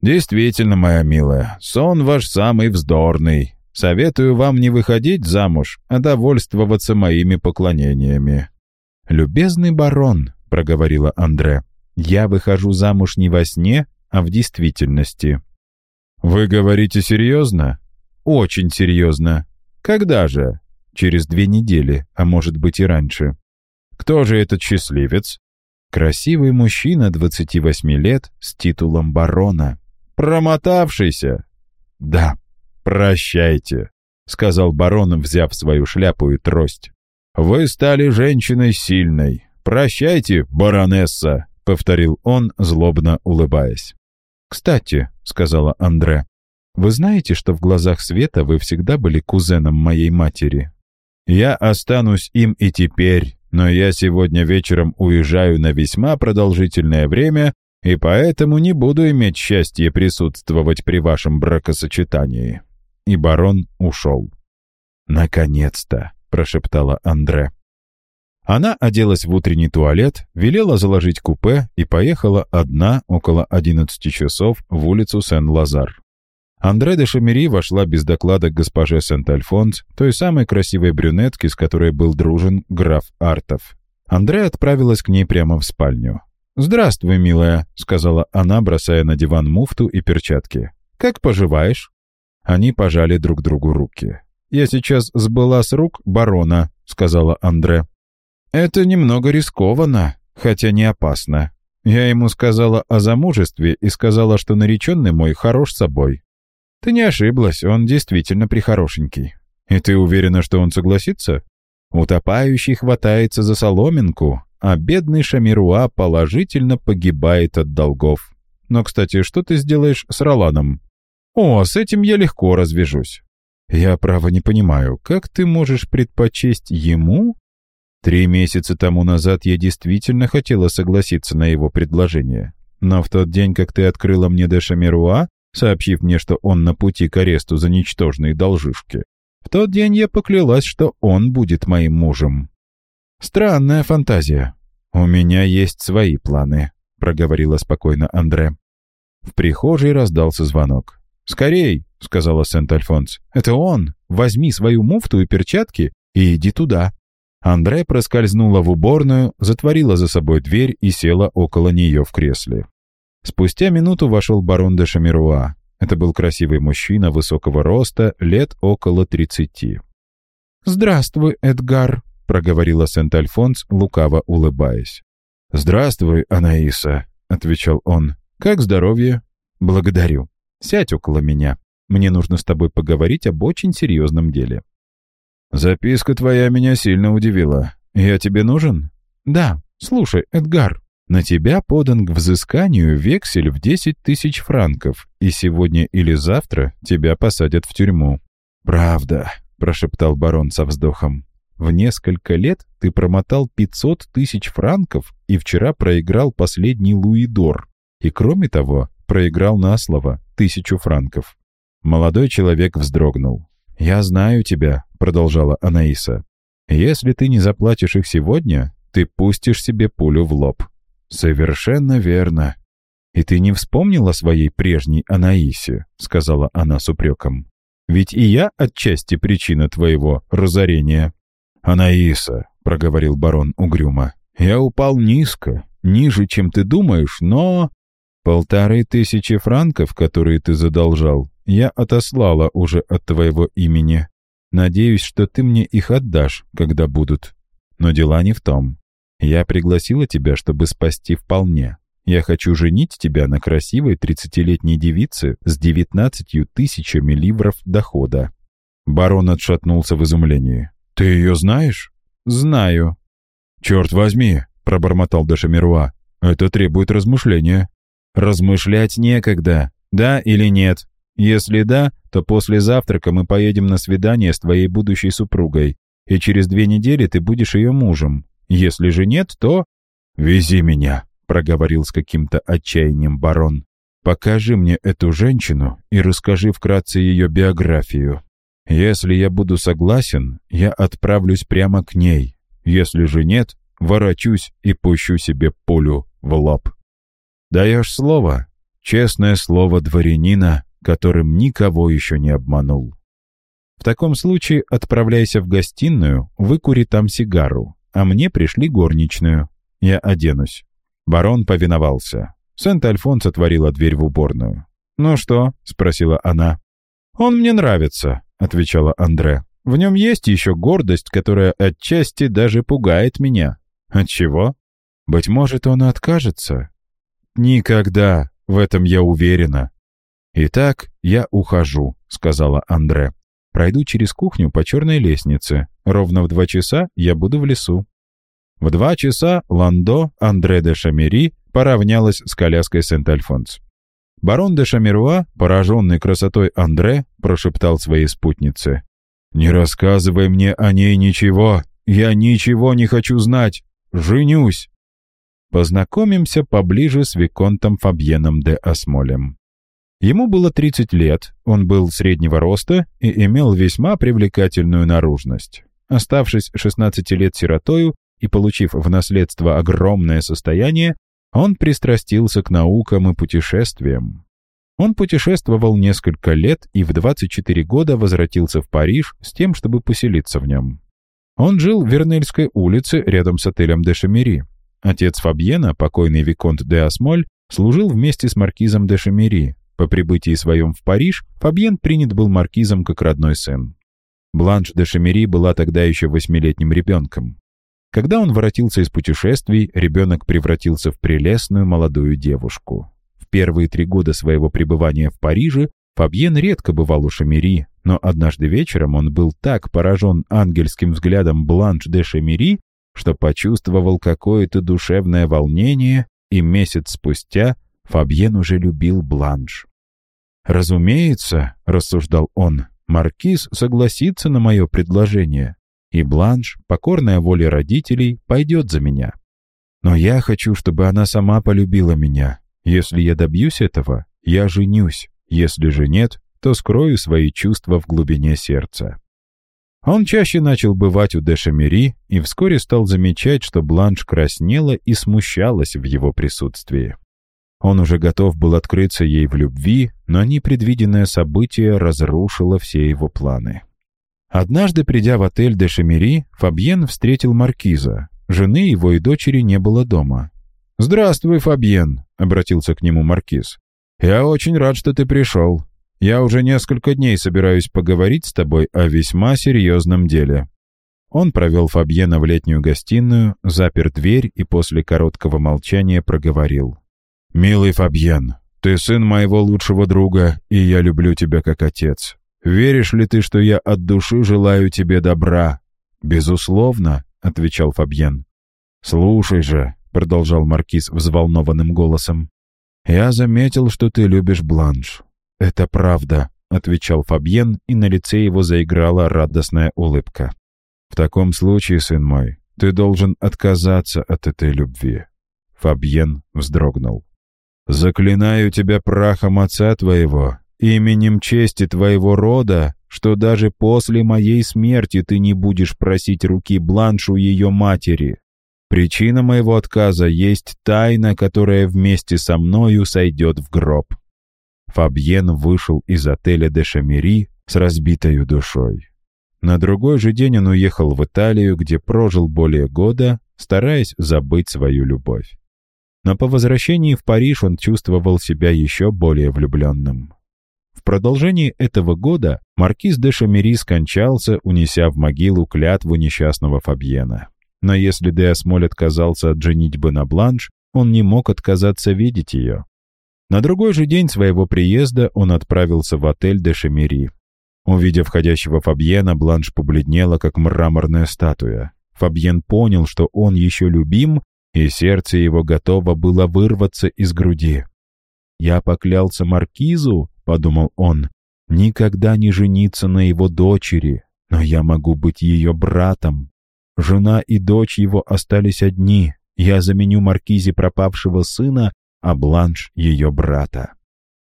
«Действительно, моя милая, сон ваш самый вздорный. Советую вам не выходить замуж, а довольствоваться моими поклонениями». «Любезный барон», — проговорила Андре, — «я выхожу замуж не во сне, а в действительности». «Вы говорите серьезно?» «Очень серьезно. Когда же?» «Через две недели, а может быть и раньше». «Кто же этот счастливец?» «Красивый мужчина 28 лет с титулом барона». Промотавшийся?» «Да, прощайте», — сказал барон, взяв свою шляпу и трость. «Вы стали женщиной сильной. Прощайте, баронесса», — повторил он, злобно улыбаясь. «Кстати», — сказала Андре, — «вы знаете, что в глазах Света вы всегда были кузеном моей матери?» «Я останусь им и теперь, но я сегодня вечером уезжаю на весьма продолжительное время и поэтому не буду иметь счастья присутствовать при вашем бракосочетании». И барон ушел. «Наконец-то!» — прошептала Андре. Она оделась в утренний туалет, велела заложить купе и поехала одна около 11 часов в улицу Сен-Лазар. Андре де Шамери вошла без доклада к госпоже Сент-Альфонс, той самой красивой брюнетке, с которой был дружен граф Артов. Андре отправилась к ней прямо в спальню. «Здравствуй, милая», — сказала она, бросая на диван муфту и перчатки. «Как поживаешь?» Они пожали друг другу руки. «Я сейчас сбыла с рук барона», — сказала Андре. «Это немного рискованно, хотя не опасно. Я ему сказала о замужестве и сказала, что нареченный мой хорош собой. Ты не ошиблась, он действительно прихорошенький. И ты уверена, что он согласится? Утопающий хватается за соломинку, а бедный Шамируа положительно погибает от долгов. Но, кстати, что ты сделаешь с Роланом? О, с этим я легко развяжусь. Я, право, не понимаю, как ты можешь предпочесть ему? Три месяца тому назад я действительно хотела согласиться на его предложение. Но в тот день, как ты открыла мне де Шамируа, сообщив мне, что он на пути к аресту за ничтожные должишки, в тот день я поклялась, что он будет моим мужем. «Странная фантазия. У меня есть свои планы», — проговорила спокойно Андре. В прихожей раздался звонок. «Скорей!» — сказала Сент-Альфонс. «Это он! Возьми свою муфту и перчатки и иди туда!» Андре проскользнула в уборную, затворила за собой дверь и села около нее в кресле. Спустя минуту вошел барон де Шамируа. Это был красивый мужчина высокого роста, лет около тридцати. «Здравствуй, Эдгар», проговорила Сент-Альфонс, лукаво улыбаясь. «Здравствуй, Анаиса», — отвечал он. «Как здоровье?» «Благодарю. Сядь около меня. Мне нужно с тобой поговорить об очень серьезном деле». «Записка твоя меня сильно удивила. Я тебе нужен?» «Да. Слушай, Эдгар, на тебя подан к взысканию вексель в 10 тысяч франков, и сегодня или завтра тебя посадят в тюрьму». «Правда», — прошептал барон со вздохом. «В несколько лет ты промотал 500 тысяч франков и вчера проиграл последний луидор. И кроме того, проиграл на слово тысячу франков». Молодой человек вздрогнул. «Я знаю тебя», — продолжала Анаиса. «Если ты не заплатишь их сегодня, ты пустишь себе пулю в лоб». «Совершенно верно». «И ты не вспомнил о своей прежней Анаисе», — сказала она с упреком. «Ведь и я отчасти причина твоего разорения». «Анаиса», — проговорил барон угрюмо, — «я упал низко, ниже, чем ты думаешь, но...» «Полторы тысячи франков, которые ты задолжал, я отослала уже от твоего имени. Надеюсь, что ты мне их отдашь, когда будут. Но дела не в том. Я пригласила тебя, чтобы спасти вполне. Я хочу женить тебя на красивой тридцатилетней девице с девятнадцатью тысячами ливров дохода». Барон отшатнулся в изумлении. «Ты ее знаешь?» «Знаю». «Черт возьми», — пробормотал Дешамеруа. «Это требует размышления». «Размышлять некогда. Да или нет? Если да, то после завтрака мы поедем на свидание с твоей будущей супругой, и через две недели ты будешь ее мужем. Если же нет, то...» «Вези меня», — проговорил с каким-то отчаянием барон. «Покажи мне эту женщину и расскажи вкратце ее биографию. Если я буду согласен, я отправлюсь прямо к ней. Если же нет, ворочусь и пущу себе пулю в лоб». «Даешь слово?» «Честное слово дворянина, которым никого еще не обманул». В таком случае отправляйся в гостиную, выкури там сигару, а мне пришли горничную. Я оденусь». Барон повиновался. Сент-Альфонс отворила дверь в уборную. «Ну что?» — спросила она. «Он мне нравится», — отвечала Андре. «В нем есть еще гордость, которая отчасти даже пугает меня». «Отчего?» «Быть может, он откажется?» «Никогда, в этом я уверена». «Итак, я ухожу», — сказала Андре. Пройду через кухню по черной лестнице. Ровно в два часа я буду в лесу». В два часа Ландо Андре де Шамери поравнялась с коляской Сент-Альфонс. Барон де Шамеруа, пораженный красотой Андре, прошептал своей спутнице. «Не рассказывай мне о ней ничего. Я ничего не хочу знать. Женюсь!» Познакомимся поближе с Виконтом Фабьеном де Осмолем. Ему было 30 лет, он был среднего роста и имел весьма привлекательную наружность. Оставшись 16 лет сиротою и получив в наследство огромное состояние, он пристрастился к наукам и путешествиям. Он путешествовал несколько лет и в 24 года возвратился в Париж с тем, чтобы поселиться в нем. Он жил в Вернельской улице рядом с отелем де Шамери. Отец Фабьена, покойный Виконт де Осмоль, служил вместе с маркизом де Шамери, по прибытии своем в Париж Фабьен принят был маркизом как родной сын. Бланш де Шамери была тогда еще восьмилетним ребенком. Когда он воротился из путешествий, ребенок превратился в прелестную молодую девушку. В первые три года своего пребывания в Париже Фабьен редко бывал у Шамери, но однажды вечером он был так поражен ангельским взглядом Бланш де Шамери, что почувствовал какое-то душевное волнение, и месяц спустя Фабьен уже любил Бланш. «Разумеется», — рассуждал он, — «маркиз согласится на мое предложение, и Бланш, покорная воле родителей, пойдет за меня. Но я хочу, чтобы она сама полюбила меня. Если я добьюсь этого, я женюсь. Если же нет, то скрою свои чувства в глубине сердца». Он чаще начал бывать у Дешамери и вскоре стал замечать, что Бланш краснела и смущалась в его присутствии. Он уже готов был открыться ей в любви, но непредвиденное событие разрушило все его планы. Однажды, придя в отель де Шемери, Фабьен встретил маркиза. Жены его и дочери не было дома. «Здравствуй, Фабьен», — обратился к нему маркиз. «Я очень рад, что ты пришел. Я уже несколько дней собираюсь поговорить с тобой о весьма серьезном деле». Он провел Фабьена в летнюю гостиную, запер дверь и после короткого молчания проговорил. «Милый Фабьен, ты сын моего лучшего друга, и я люблю тебя как отец. Веришь ли ты, что я от души желаю тебе добра?» «Безусловно», — отвечал Фабьен. «Слушай же», — продолжал Маркиз взволнованным голосом, «я заметил, что ты любишь бланш». «Это правда», — отвечал Фабьен, и на лице его заиграла радостная улыбка. «В таком случае, сын мой, ты должен отказаться от этой любви». Фабьен вздрогнул. «Заклинаю тебя прахом отца твоего, именем чести твоего рода, что даже после моей смерти ты не будешь просить руки Бланшу ее матери. Причина моего отказа есть тайна, которая вместе со мною сойдет в гроб». Фабьен вышел из отеля де Шамери с разбитой душой. На другой же день он уехал в Италию, где прожил более года, стараясь забыть свою любовь. Но по возвращении в Париж он чувствовал себя еще более влюбленным. В продолжении этого года маркиз де Шамери скончался, унеся в могилу клятву несчастного Фабьена. Но если де Асмоль отказался от женитьбы на Бланш, он не мог отказаться видеть ее. На другой же день своего приезда он отправился в отель де Шамери, Увидев входящего Фабьена, Бланш побледнела, как мраморная статуя. Фабьен понял, что он еще любим, и сердце его готово было вырваться из груди. «Я поклялся Маркизу», — подумал он, — «никогда не жениться на его дочери, но я могу быть ее братом. Жена и дочь его остались одни, я заменю Маркизе пропавшего сына, а Бланш — ее брата».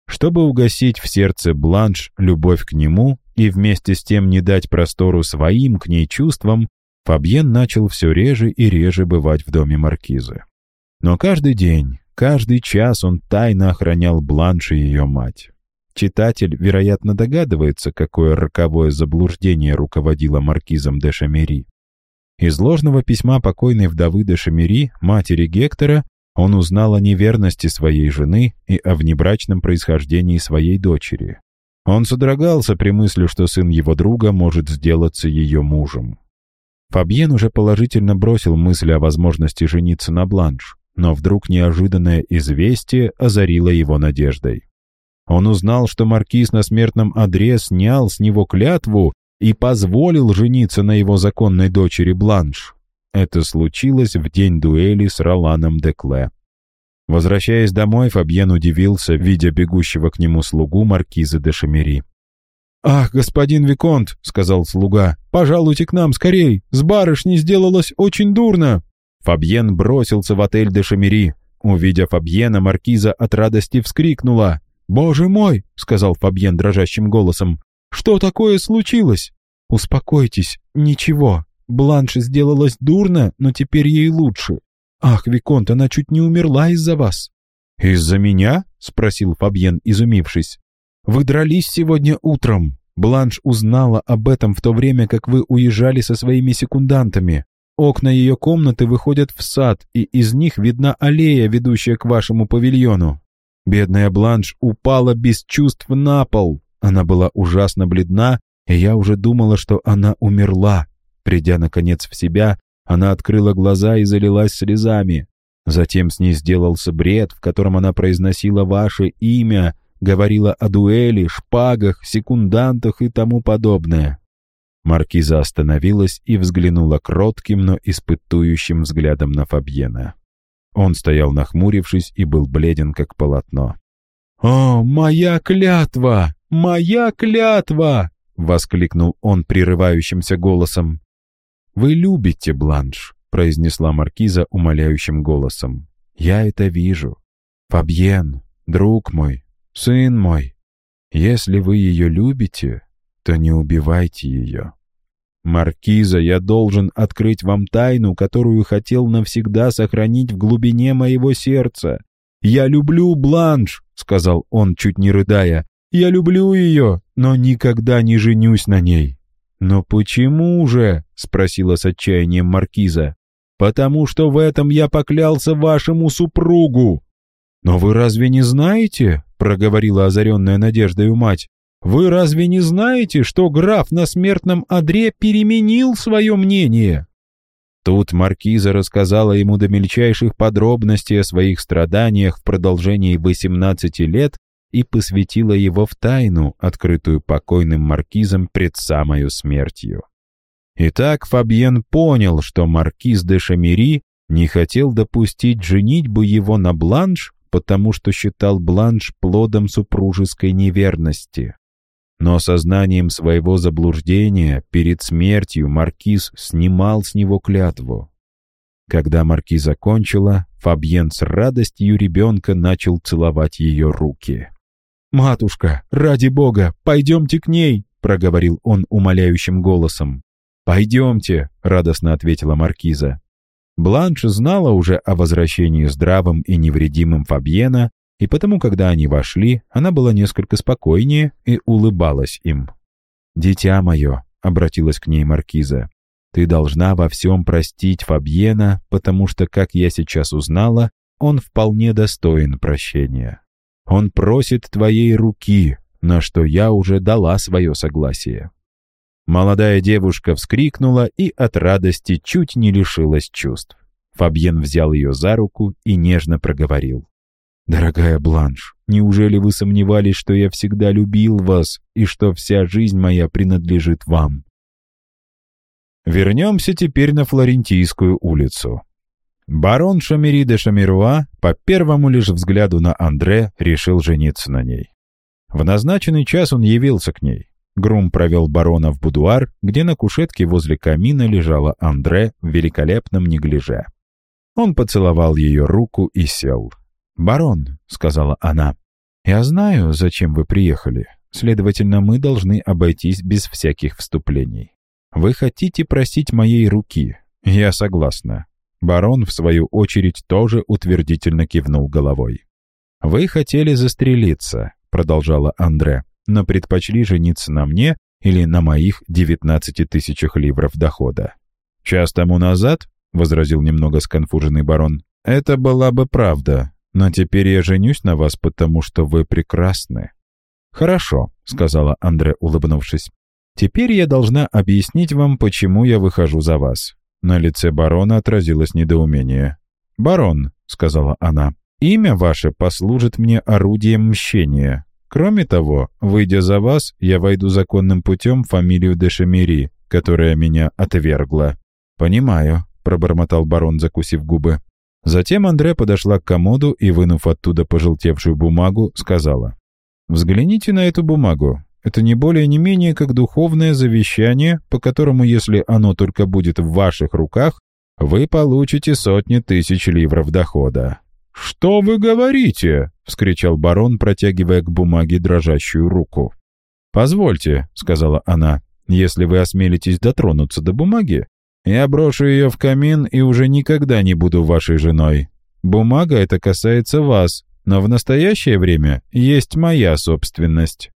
Чтобы угасить в сердце Бланш любовь к нему и вместе с тем не дать простору своим к ней чувствам, Фабьен начал все реже и реже бывать в доме маркизы. Но каждый день, каждый час он тайно охранял Бланш и ее мать. Читатель, вероятно, догадывается, какое роковое заблуждение руководило маркизом де Шамери. Из ложного письма покойной вдовы де Шамери, матери Гектора, он узнал о неверности своей жены и о внебрачном происхождении своей дочери. Он содрогался при мысли, что сын его друга может сделаться ее мужем. Фабьен уже положительно бросил мысль о возможности жениться на Бланш, но вдруг неожиданное известие озарило его надеждой. Он узнал, что маркиз на смертном одре снял с него клятву и позволил жениться на его законной дочери Бланш. Это случилось в день дуэли с Роланом Декле. Возвращаясь домой, Фабьен удивился, видя бегущего к нему слугу маркиза де Шамери. «Ах, господин Виконт», — сказал слуга, — «пожалуйте к нам скорей, с барышней сделалось очень дурно». Фабьен бросился в отель де Шамери. Увидя Фабьена, маркиза от радости вскрикнула. «Боже мой!» — сказал Фабьен дрожащим голосом. «Что такое случилось?» «Успокойтесь, ничего. Бланш сделалось дурно, но теперь ей лучше. Ах, Виконт, она чуть не умерла из-за вас». «Из-за меня?» — спросил Фабьен, изумившись. «Вы дрались сегодня утром. Бланш узнала об этом в то время, как вы уезжали со своими секундантами. Окна ее комнаты выходят в сад, и из них видна аллея, ведущая к вашему павильону. Бедная Бланш упала без чувств на пол. Она была ужасно бледна, и я уже думала, что она умерла. Придя, наконец, в себя, она открыла глаза и залилась слезами. Затем с ней сделался бред, в котором она произносила ваше имя, говорила о дуэли, шпагах, секундантах и тому подобное. Маркиза остановилась и взглянула кротким, но испытующим взглядом на Фабьена. Он стоял нахмурившись и был бледен, как полотно. «О, моя клятва! Моя клятва!» — воскликнул он прерывающимся голосом. «Вы любите Бланш», — произнесла маркиза умоляющим голосом. «Я это вижу. Фабьен, друг мой, сын мой, если вы ее любите, то не убивайте ее». «Маркиза, я должен открыть вам тайну, которую хотел навсегда сохранить в глубине моего сердца. Я люблю Бланш», — сказал он, чуть не рыдая. «Я люблю ее, но никогда не женюсь на ней. «Но почему же?» — спросила с отчаянием маркиза. «Потому что в этом я поклялся вашему супругу». «Но вы разве не знаете?» — проговорила озаренная надеждой мать. «Вы разве не знаете, что граф на смертном одре переменил свое мнение?» Тут маркиза рассказала ему до мельчайших подробностей о своих страданиях в продолжении 18 лет и посвятила его в тайну, открытую покойным маркизом пред самою смертью. Итак, Фабьен понял, что маркиз де Шамери не хотел допустить женитьбу его на Бланш, потому что считал Бланш плодом супружеской неверности. Но сознанием своего заблуждения перед смертью маркиз снимал с него клятву. Когда маркиза кончила, Фабьен с радостью ребенка начал целовать ее руки. «Матушка, ради бога, пойдемте к ней!» — проговорил он умоляющим голосом. «Пойдемте», — радостно ответила маркиза. Бланш знала уже о возвращении здравым и невредимым Фабьена, и потому, когда они вошли, она была несколько спокойнее и улыбалась им. «Дитя мое», — обратилась к ней маркиза, — «ты должна во всем простить Фабьена, потому что, как я сейчас узнала, он вполне достоин прощения». Он просит твоей руки, на что я уже дала свое согласие». Молодая девушка вскрикнула и от радости чуть не лишилась чувств. Фабьен взял ее за руку и нежно проговорил. «Дорогая Бланш, неужели вы сомневались, что я всегда любил вас и что вся жизнь моя принадлежит вам?» Вернемся теперь на Флорентийскую улицу. Барон Шамери де Шамируа по первому лишь взгляду на Андре решил жениться на ней. В назначенный час он явился к ней. Грум провел барона в будуар, где на кушетке возле камина лежала Андре в великолепном неглиже. Он поцеловал ее руку и сел. «Барон», — сказала она, — «я знаю, зачем вы приехали. Следовательно, мы должны обойтись без всяких вступлений. Вы хотите просить моей руки. Я согласна. Барон, в свою очередь, тоже утвердительно кивнул головой. «Вы хотели застрелиться», — продолжала Андре, «но предпочли жениться на мне или на моих 19 тысячах ливров дохода». «Час тому назад», — возразил немного сконфуженный барон, «это была бы правда, но теперь я женюсь на вас, потому что вы прекрасны». «Хорошо», — сказала Андре, улыбнувшись. «Теперь я должна объяснить вам, почему я выхожу за вас. На лице барона отразилось недоумение. «Барон», — сказала она, — «имя ваше послужит мне орудием мщения. Кроме того, выйдя за вас, я войду законным путем в фамилию де Шемери, которая меня отвергла». «Понимаю», — пробормотал барон, закусив губы. Затем Андре подошла к комоду и, вынув оттуда пожелтевшую бумагу, сказала, «Взгляните на эту бумагу. Это не более не менее как духовное завещание, по которому, если оно только будет в ваших руках, вы получите сотни тысяч ливров дохода». «Что вы говорите?» — вскричал барон, протягивая к бумаге дрожащую руку. «Позвольте», — сказала она, — «если вы осмелитесь дотронуться до бумаги, я брошу ее в камин и уже никогда не буду вашей женой. Бумага это касается вас, но в настоящее время есть моя собственность».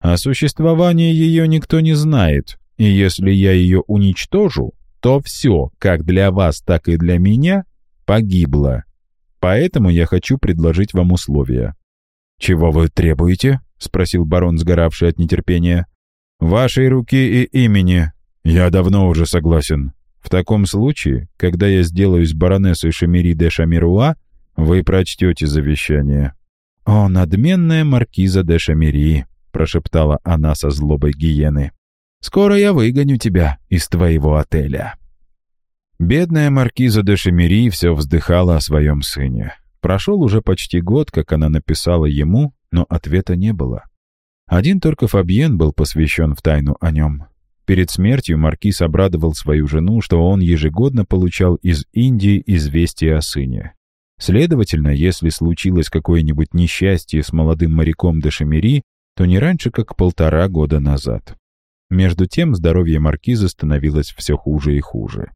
О существовании ее никто не знает, и если я ее уничтожу, то все, как для вас, так и для меня, погибло. Поэтому я хочу предложить вам условия». «Чего вы требуете?» — спросил барон, сгоравший от нетерпения. «Вашей руки и имени. Я давно уже согласен. В таком случае, когда я сделаюсь баронессой Шамири де Шамируа, вы прочтете завещание». «О, надменная маркиза де Шамири!» прошептала она со злобой гиены. «Скоро я выгоню тебя из твоего отеля». Бедная маркиза де Шемери все вздыхала о своем сыне. Прошел уже почти год, как она написала ему, но ответа не было. Один только Фабьен был посвящен в тайну о нем. Перед смертью маркиз обрадовал свою жену, что он ежегодно получал из Индии известие о сыне. Следовательно, если случилось какое-нибудь несчастье с молодым моряком де Шемери, то не раньше, как полтора года назад. Между тем здоровье маркиза становилось все хуже и хуже.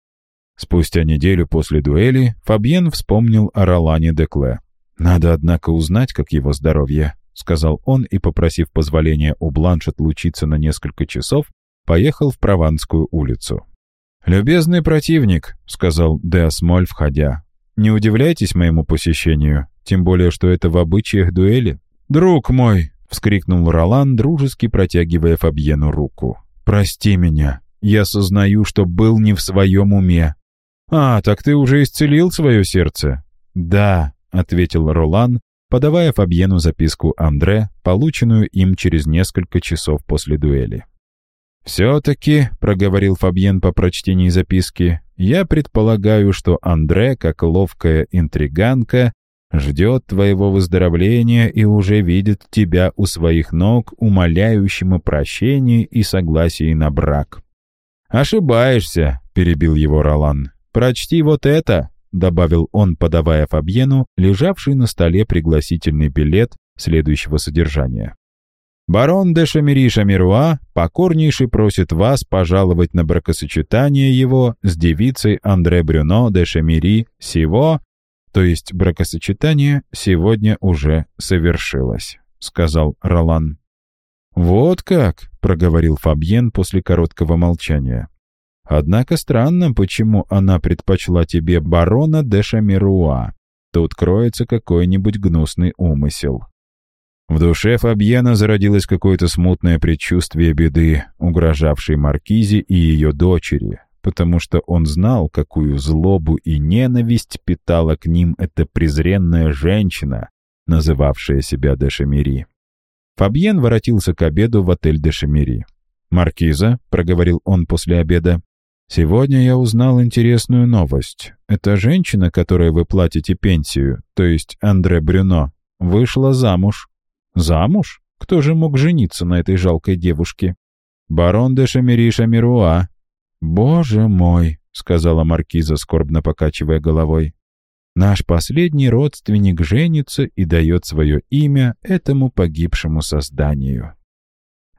Спустя неделю после дуэли Фабьен вспомнил о Ролане Декле. «Надо, однако, узнать, как его здоровье», — сказал он и, попросив позволения у Бланш отлучиться на несколько часов, поехал в Прованскую улицу. «Любезный противник», — сказал Деосмоль, входя, — «не удивляйтесь моему посещению, тем более, что это в обычаях дуэли». «Друг мой», — вскрикнул Ролан, дружески протягивая Фабьену руку. «Прости меня. Я сознаю, что был не в своем уме». «А, так ты уже исцелил свое сердце?» «Да», — ответил Ролан, подавая Фабьену записку Андре, полученную им через несколько часов после дуэли. «Все-таки», — проговорил Фабьен по прочтении записки, «я предполагаю, что Андре, как ловкая интриганка, ждет твоего выздоровления и уже видит тебя у своих ног, умоляющим о прощении и согласии на брак». «Ошибаешься», — перебил его Ролан. «Прочти вот это», — добавил он, подавая Фабьену, лежавший на столе пригласительный билет следующего содержания. Барон де Шамири Шамируа покорнейший просит вас пожаловать на бракосочетание его с девицей Андре Брюно де Шамири сего, то есть бракосочетание сегодня уже совершилось, сказал Ролан. Вот как, проговорил Фабьен после короткого молчания. Однако странно, почему она предпочла тебе барона де Шамируа. Тут кроется какой-нибудь гнусный умысел. В душе Фабьена зародилось какое-то смутное предчувствие беды, угрожавшей Маркизе и ее дочери, потому что он знал, какую злобу и ненависть питала к ним эта презренная женщина, называвшая себя Дешемери. Фабьен воротился к обеду в отель Дешемери. «Маркиза», — проговорил он после обеда, — «сегодня я узнал интересную новость. Эта женщина, которой вы платите пенсию, то есть Андре Брюно, вышла замуж». Замуж? Кто же мог жениться на этой жалкой девушке? Барон де Шамири Шамируа. Боже мой, сказала маркиза, скорбно покачивая головой. Наш последний родственник женится и дает свое имя этому погибшему созданию.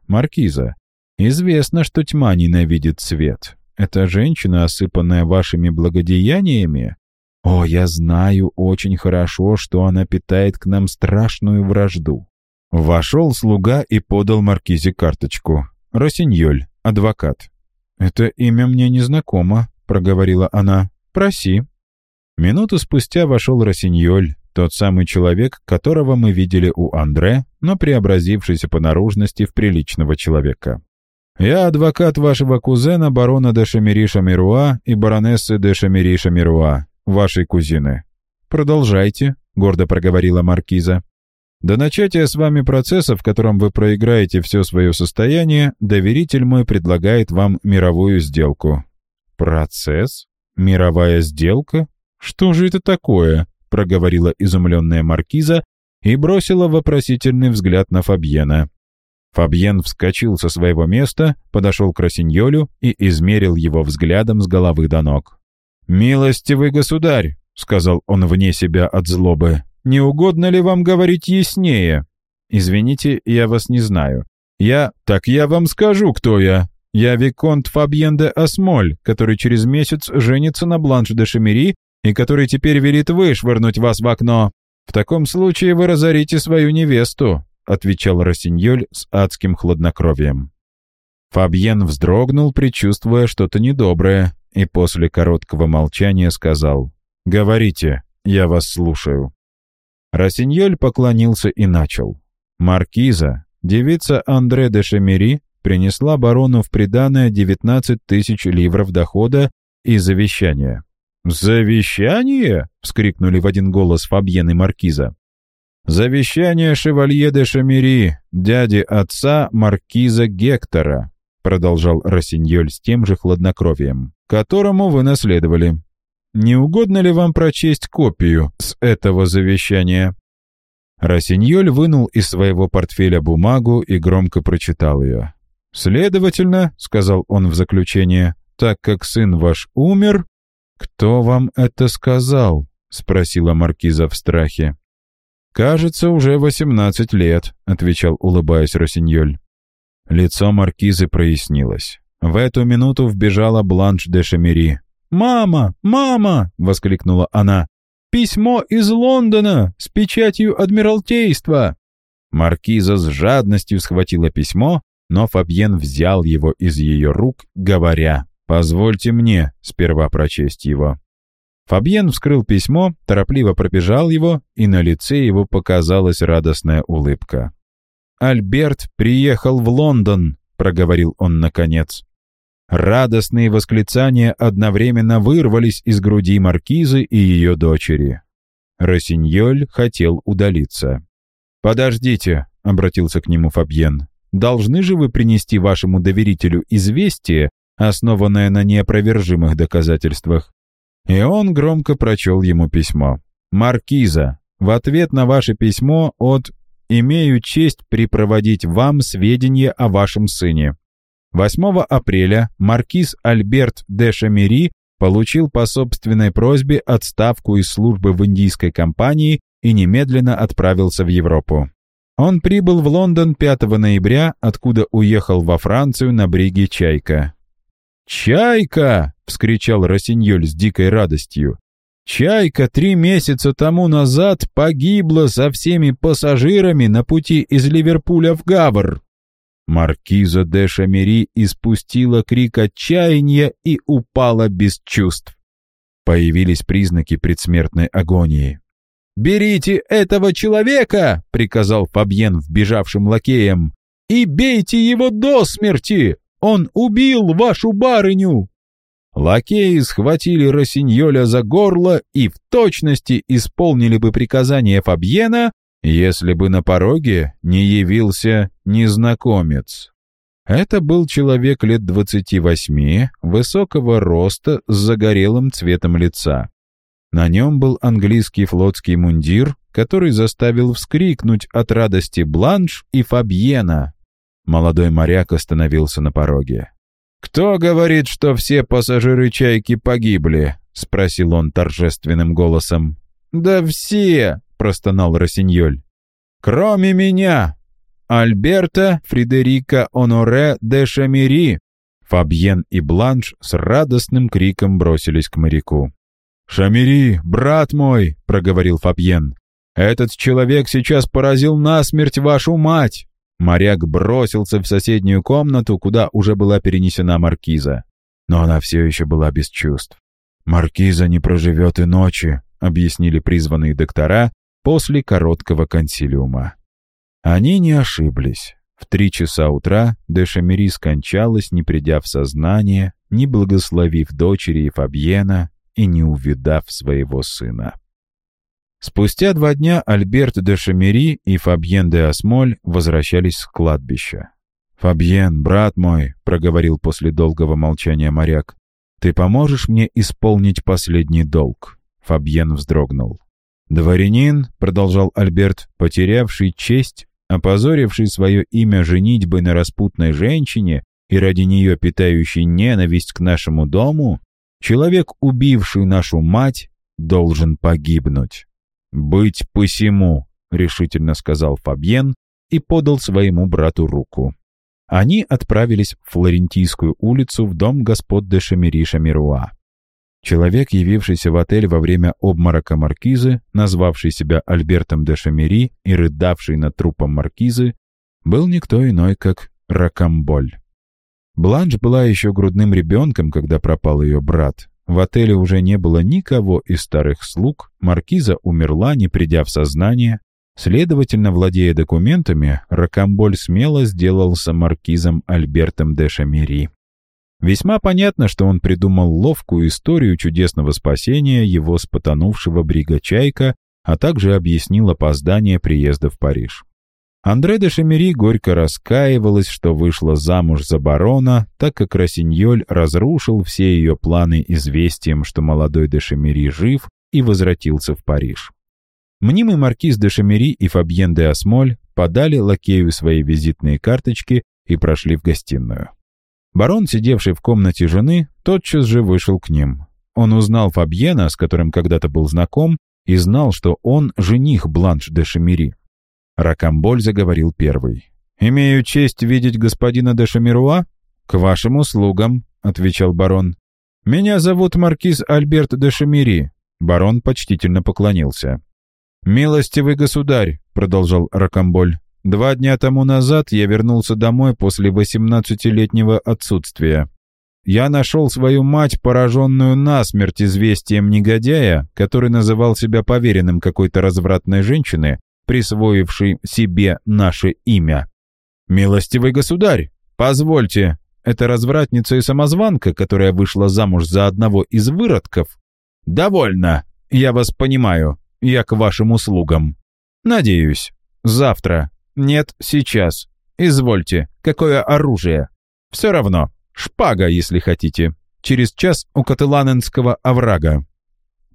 Маркиза, известно, что тьма ненавидит свет. Эта женщина, осыпанная вашими благодеяниями? О, я знаю очень хорошо, что она питает к нам страшную вражду. Вошел слуга и подал маркизе карточку. «Росиньоль, адвокат». «Это имя мне незнакомо», — проговорила она. «Проси». Минуту спустя вошел Росиньоль, тот самый человек, которого мы видели у Андре, но преобразившийся по наружности в приличного человека. «Я адвокат вашего кузена, барона де Шамири Шамируа и баронессы де Шамири Шамируа, вашей кузины». «Продолжайте», — гордо проговорила маркиза. До начатия с вами процесса, в котором вы проиграете все свое состояние, доверитель мой предлагает вам мировую сделку». «Процесс? Мировая сделка? Что же это такое?» — проговорила изумленная маркиза и бросила вопросительный взгляд на Фабьена. Фабьен вскочил со своего места, подошел к Росиньолю и измерил его взглядом с головы до ног. «Милостивый государь!» — сказал он вне себя от злобы. Не угодно ли вам говорить яснее? Извините, я вас не знаю. Я... Так я вам скажу, кто я. Я Виконт Фабьен де Осмоль, который через месяц женится на Бланш де Шемери и который теперь велит вышвырнуть вас в окно. В таком случае вы разорите свою невесту», — отвечал Рассиньоль с адским хладнокровием. Фабьен вздрогнул, предчувствуя что-то недоброе, и после короткого молчания сказал «Говорите, я вас слушаю». Рассиньоль поклонился и начал. Маркиза, девица Андре де Шемери, принесла барону в приданое 19 тысяч ливров дохода и завещания. «Завещание?» — вскрикнули в один голос Фабьен и Маркиза. «Завещание шевалье де Шамери, дяди отца Маркиза Гектора», продолжал Рассиньоль с тем же хладнокровием, «которому вы наследовали. Не угодно ли вам прочесть копию с этого завещания?» Рассиньоль вынул из своего портфеля бумагу и громко прочитал ее. «Следовательно», — сказал он в заключение, — «так как сын ваш умер...» «Кто вам это сказал?» — спросила маркиза в страхе. «Кажется, уже восемнадцать лет», — отвечал, улыбаясь Росиньоль. Лицо маркизы прояснилось. В эту минуту вбежала Бланш де Шамери. «Мама! Мама!» — воскликнула она. «Письмо из Лондона с печатью Адмиралтейства!» Маркиза с жадностью схватила письмо, но Фабьен взял его из ее рук, говоря, «Позвольте мне сперва прочесть его». Фабьен вскрыл письмо, торопливо пробежал его, и на лице его показалась радостная улыбка. «Альберт приехал в Лондон», — проговорил он наконец. Радостные восклицания одновременно вырвались из груди маркизы и ее дочери. Росиньоль хотел удалиться. «Подождите», — обратился к нему Фабьен. «Должны же вы принести вашему доверителю известие, основанное на неопровержимых доказательствах». И он громко прочел ему письмо. «Маркиза, в ответ на ваше письмо от «Имею честь припроводить вам сведения о вашем сыне». 8 апреля маркиз Альберт де Шамери получил по собственной просьбе отставку из службы в индийской компании и немедленно отправился в Европу. Он прибыл в Лондон 5 ноября, откуда уехал во Францию на бриге «Чайка». «Чайка!» — вскричал Росиньоль с дикой радостью. «Чайка три месяца тому назад погибла со всеми пассажирами на пути из Ливерпуля в Гавр». Маркиза де Шамери испустила крик отчаяния и упала без чувств. Появились признаки предсмертной агонии. «Берите этого человека!» — приказал Фабьен вбежавшим лакеям. «И бейте его до смерти! Он убил вашу барыню!» Лакеи схватили Росиньоля за горло и в точности исполнили бы приказание Фабьена, если бы на пороге не явился незнакомец. Это был человек лет двадцати восьми, высокого роста, с загорелым цветом лица. На нем был английский флотский мундир, который заставил вскрикнуть от радости Бланш и Фабьена. Молодой моряк остановился на пороге. «Кто говорит, что все пассажиры «Чайки» погибли?» — спросил он торжественным голосом. «Да все!» — простонал Росиньоль. «Кроме меня! Альберта Фредерика Оноре де Шамери!» Фабьен и Бланш с радостным криком бросились к моряку. «Шамери, брат мой!» — проговорил Фабьен. «Этот человек сейчас поразил насмерть вашу мать!» Моряк бросился в соседнюю комнату, куда уже была перенесена маркиза. Но она все еще была без чувств. «Маркиза не проживет и ночи», — объяснили призванные доктора после короткого консилиума. Они не ошиблись. В три часа утра Дешамери скончалась, не придя в сознание, не благословив дочери и Фабьена, и не увидав своего сына. Спустя два дня Альберт де Шамери и Фабьен де Асмоль возвращались с кладбища. «Фабьен, брат мой», — проговорил после долгого молчания моряк, «ты поможешь мне исполнить последний долг?» Фабьен вздрогнул. «Дворянин», — продолжал Альберт, потерявший честь, опозоривший свое имя женитьбой на распутной женщине и ради нее питающий ненависть к нашему дому, Человек, убивший нашу мать, должен погибнуть. «Быть посему», — решительно сказал Фабьен и подал своему брату руку. Они отправились в Флорентийскую улицу в дом господ де Шамери Шамируа. Человек, явившийся в отель во время обморока маркизы, назвавший себя Альбертом де Шамери и рыдавший над трупом маркизы, был никто иной, как Ракамболь. Бланш была еще грудным ребенком, когда пропал ее брат. В отеле уже не было никого из старых слуг, маркиза умерла, не придя в сознание. Следовательно, владея документами, Рокамболь смело сделался маркизом Альбертом де Шамери. Весьма понятно, что он придумал ловкую историю чудесного спасения его с потонувшего брига «Чайка», а также объяснил опоздание приезда в Париж. Андре де Шамери горько раскаивалась, что вышла замуж за барона, так как Росиньоль разрушил все ее планы известием, что молодой де Шамери жив и возвратился в Париж. Мнимый маркиз де Шамери и Фабьен де Асмоль подали лакею свои визитные карточки и прошли в гостиную. Барон, сидевший в комнате жены, тотчас же вышел к ним. Он узнал Фабьена, с которым когда-то был знаком, и знал, что он жених Бланш де Шамери. Ракамболь заговорил первый. «Имею честь видеть господина де Шамируа?» «К вашим услугам», — отвечал барон. «Меня зовут маркиз Альберт де Шамири». Барон почтительно поклонился. «Милостивый государь», — продолжал Ракамболь, «два дня тому назад я вернулся домой после восемнадцатилетнего отсутствия. Я нашел свою мать, пораженную насмерть известием негодяя, который называл себя поверенным какой-то развратной женщины, присвоивший себе наше имя. «Милостивый государь, позвольте, это развратница и самозванка, которая вышла замуж за одного из выродков?» «Довольно, я вас понимаю. Я к вашим услугам. Надеюсь. Завтра. Нет, сейчас. Извольте. Какое оружие? Все равно. Шпага, если хотите. Через час у Катыланенского оврага».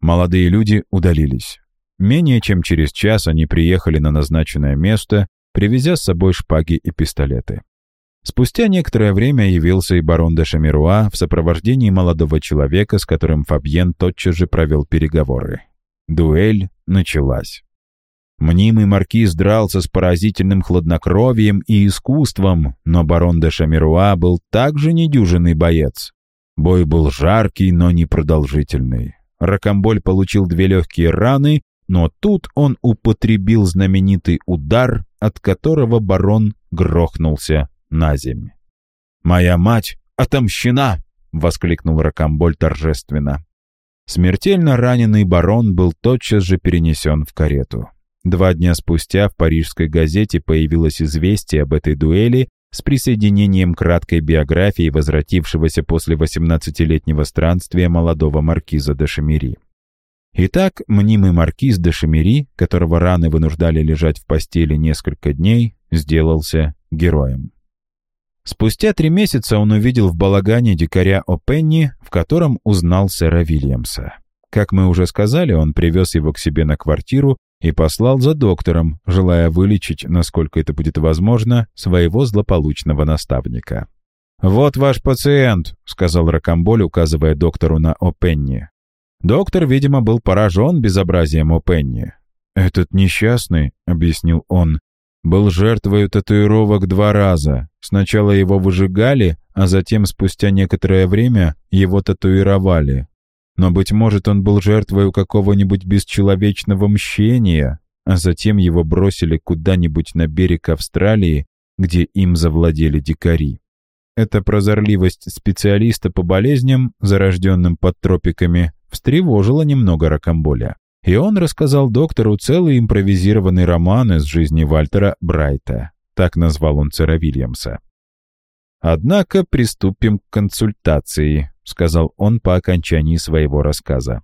Молодые люди удалились. Менее чем через час они приехали на назначенное место, привезя с собой шпаги и пистолеты. Спустя некоторое время явился и барон де Шамируа в сопровождении молодого человека, с которым Фабьен тотчас же провел переговоры. Дуэль началась. Мнимый маркиз дрался с поразительным хладнокровием и искусством, но барон де Шамируа был также недюжинный боец. Бой был жаркий, но непродолжительный. Ракамболь получил две легкие раны, но тут он употребил знаменитый удар, от которого барон грохнулся на земь. «Моя мать отомщена!» — воскликнул Ракамболь торжественно. Смертельно раненый барон был тотчас же перенесен в карету. Два дня спустя в парижской газете появилось известие об этой дуэли с присоединением краткой биографии возвратившегося после 18-летнего странствия молодого маркиза де Шамери. Итак, мнимый маркиз де Шамери, которого раны вынуждали лежать в постели несколько дней, сделался героем. Спустя три месяца он увидел в балагане дикаря О'Пенни, в котором узнал сэра Вильямса. Как мы уже сказали, он привез его к себе на квартиру и послал за доктором, желая вылечить, насколько это будет возможно, своего злополучного наставника. «Вот ваш пациент», — сказал Рокамболь, указывая доктору на О'Пенни. Доктор, видимо, был поражен безобразием О'Пенни. «Этот несчастный», — объяснил он, был жертвой татуировок два раза. Сначала его выжигали, а затем, спустя некоторое время, его татуировали. Но, быть может, он был жертвой какого-нибудь бесчеловечного мщения, а затем его бросили куда-нибудь на берег Австралии, где им завладели дикари. Эта прозорливость специалиста по болезням, зарожденным под тропиками, встревожила немного Рокамболя и он рассказал доктору целый импровизированный роман из жизни Вальтера Брайта. Так назвал он сэра Вильямса. «Однако приступим к консультации», — сказал он по окончании своего рассказа.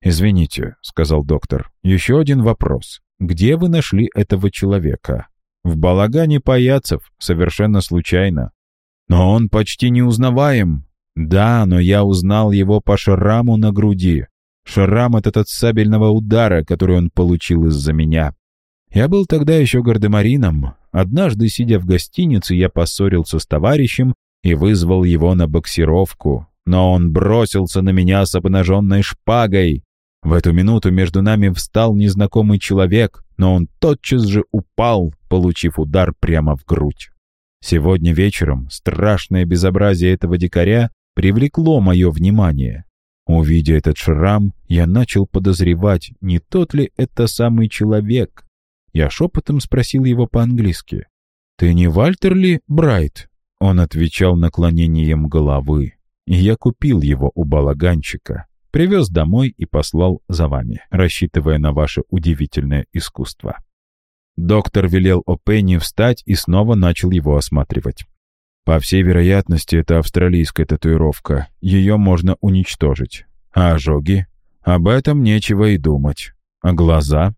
«Извините», — сказал доктор, — «еще один вопрос. Где вы нашли этого человека?» «В балагане паяцев, совершенно случайно». «Но он почти неузнаваем». «Да, но я узнал его по шраму на груди. Шрам этот от сабельного удара, который он получил из-за меня. Я был тогда еще гардемарином. Однажды, сидя в гостинице, я поссорился с товарищем и вызвал его на боксировку. Но он бросился на меня с обнаженной шпагой. В эту минуту между нами встал незнакомый человек, но он тотчас же упал, получив удар прямо в грудь. Сегодня вечером страшное безобразие этого дикаря привлекло мое внимание. Увидя этот шрам, я начал подозревать, не тот ли это самый человек. Я шепотом спросил его по-английски. «Ты не Вальтер ли Брайт?» Он отвечал наклонением головы. И я купил его у балаганчика, привез домой и послал за вами, рассчитывая на ваше удивительное искусство. Доктор велел О'Пенни встать и снова начал его осматривать. По всей вероятности, это австралийская татуировка. Ее можно уничтожить. А ожоги? Об этом нечего и думать. А глаза?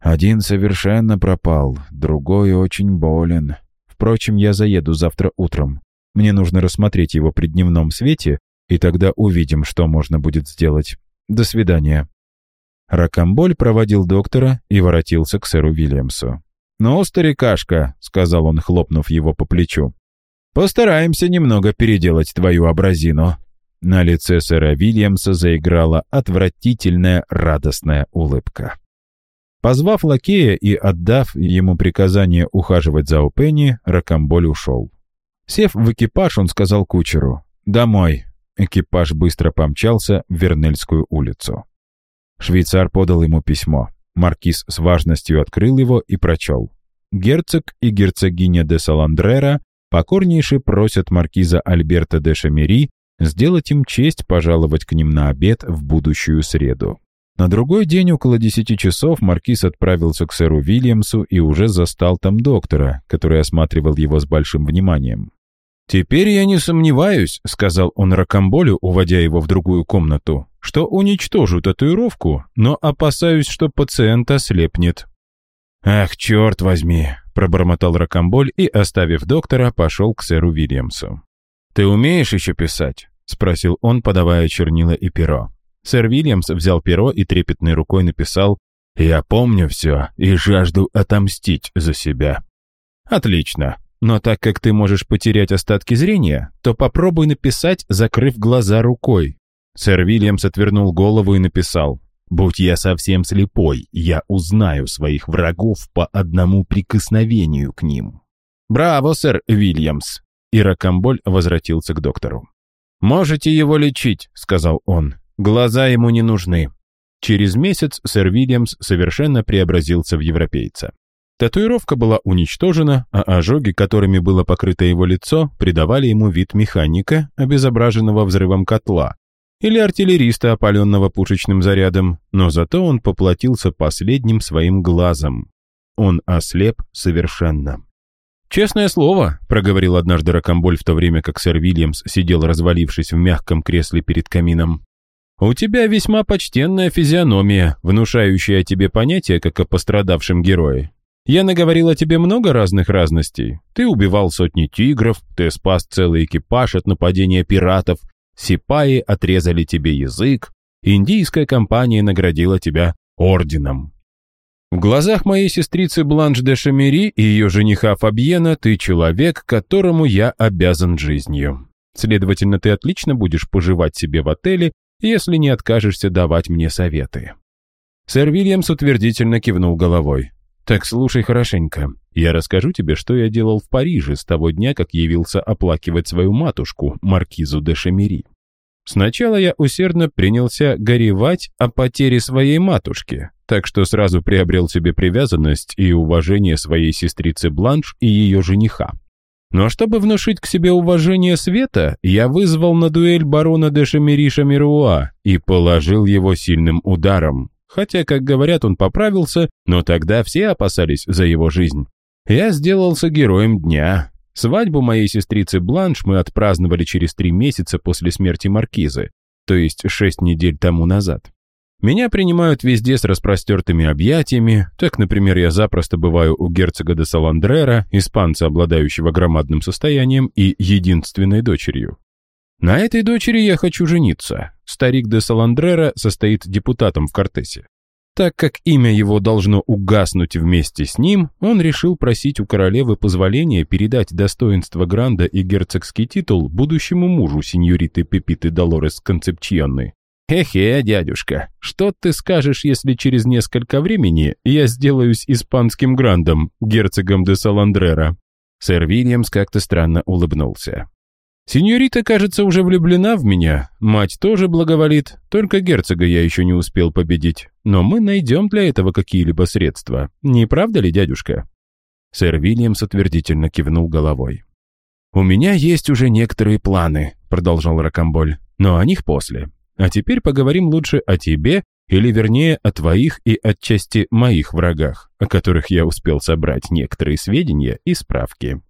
Один совершенно пропал, другой очень болен. Впрочем, я заеду завтра утром. Мне нужно рассмотреть его при дневном свете, и тогда увидим, что можно будет сделать. До свидания». Ракамболь проводил доктора и воротился к сэру Вильямсу. «Ну, старикашка», — сказал он, хлопнув его по плечу, Постараемся немного переделать твою образину». На лице сэра Вильямса заиграла отвратительная радостная улыбка. Позвав лакея и отдав ему приказание ухаживать за Упенни, Ракамболь ушел. Сев в экипаж, он сказал кучеру «Домой». Экипаж быстро помчался в Вернельскую улицу. Швейцар подал ему письмо. Маркиз с важностью открыл его и прочел. Герцог и герцогиня де Саландрера покорнейше просят маркиза Альберта де Шамери сделать им честь пожаловать к ним на обед в будущую среду. На другой день около десяти часов маркиз отправился к сэру Вильямсу и уже застал там доктора, который осматривал его с большим вниманием. «Теперь я не сомневаюсь», — сказал он Ракамболю, уводя его в другую комнату, «что уничтожу татуировку, но опасаюсь, что пациент ослепнет». «Ах, черт возьми», — пробормотал Ракамболь и, оставив доктора, пошел к сэру Вильямсу. «Ты умеешь еще писать?» — спросил он, подавая чернила и перо. Сэр Вильямс взял перо и трепетной рукой написал «Я помню все и жажду отомстить за себя». «Отлично. Но так как ты можешь потерять остатки зрения, то попробуй написать, закрыв глаза рукой». Сэр Вильямс отвернул голову и написал «Будь я совсем слепой, я узнаю своих врагов по одному прикосновению к ним». «Браво, сэр Вильямс!» И Ракамболь возвратился к доктору. «Можете его лечить», — сказал он. «Глаза ему не нужны». Через месяц сэр Вильямс совершенно преобразился в европейца. Татуировка была уничтожена, а ожоги, которыми было покрыто его лицо, придавали ему вид механика, обезображенного взрывом котла, или артиллериста, опаленного пушечным зарядом, но зато он поплатился последним своим глазом. Он ослеп совершенно. «Честное слово», — проговорил однажды Рокомболь в то время, как сэр Вильямс сидел, развалившись в мягком кресле перед камином. «У тебя весьма почтенная физиономия, внушающая тебе понятие, как о пострадавшем герое. Я наговорил о тебе много разных разностей. Ты убивал сотни тигров, ты спас целый экипаж от нападения пиратов, сипаи отрезали тебе язык, индийская компания наградила тебя орденом. В глазах моей сестрицы Бланш де Шамери и ее жениха Фабьена ты человек, которому я обязан жизнью. Следовательно, ты отлично будешь поживать себе в отеле, если не откажешься давать мне советы». Сэр Вильямс утвердительно кивнул головой. «Так слушай хорошенько. Я расскажу тебе, что я делал в Париже с того дня, как явился оплакивать свою матушку, маркизу де Шамери. Сначала я усердно принялся горевать о потере своей матушки, так что сразу приобрел себе привязанность и уважение своей сестрицы Бланш и ее жениха. Но чтобы внушить к себе уважение Света, я вызвал на дуэль барона де Шамери Шамируа и положил его сильным ударом, Хотя, как говорят, он поправился, но тогда все опасались за его жизнь. Я сделался героем дня. Свадьбу моей сестрицы Бланш мы отпраздновали через три месяца после смерти Маркизы, то есть шесть недель тому назад. Меня принимают везде с распростертыми объятиями, так, например, я запросто бываю у герцога де Саландрера, испанца, обладающего громадным состоянием и единственной дочерью. На этой дочери я хочу жениться. Старик де Саландрера состоит депутатом в Кортесе. Так как имя его должно угаснуть вместе с ним, он решил просить у королевы позволения передать достоинство Гранда и герцогский титул будущему мужу сеньориты Пепиты Долорес Концепчионны. «Хе-хе, дядюшка, что ты скажешь, если через несколько времени я сделаюсь испанским грандом, герцогом де Саландрера?» Сэр Вильямс как-то странно улыбнулся. Сеньорита, кажется, уже влюблена в меня. Мать тоже благоволит, только герцога я еще не успел победить. Но мы найдем для этого какие-либо средства. Не правда ли, дядюшка?» Сэр Вильямс утвердительно кивнул головой. «У меня есть уже некоторые планы», — продолжал Ракамболь, «но о них после. А теперь поговорим лучше о тебе, или вернее о твоих и отчасти моих врагах, о которых я успел собрать некоторые сведения и справки».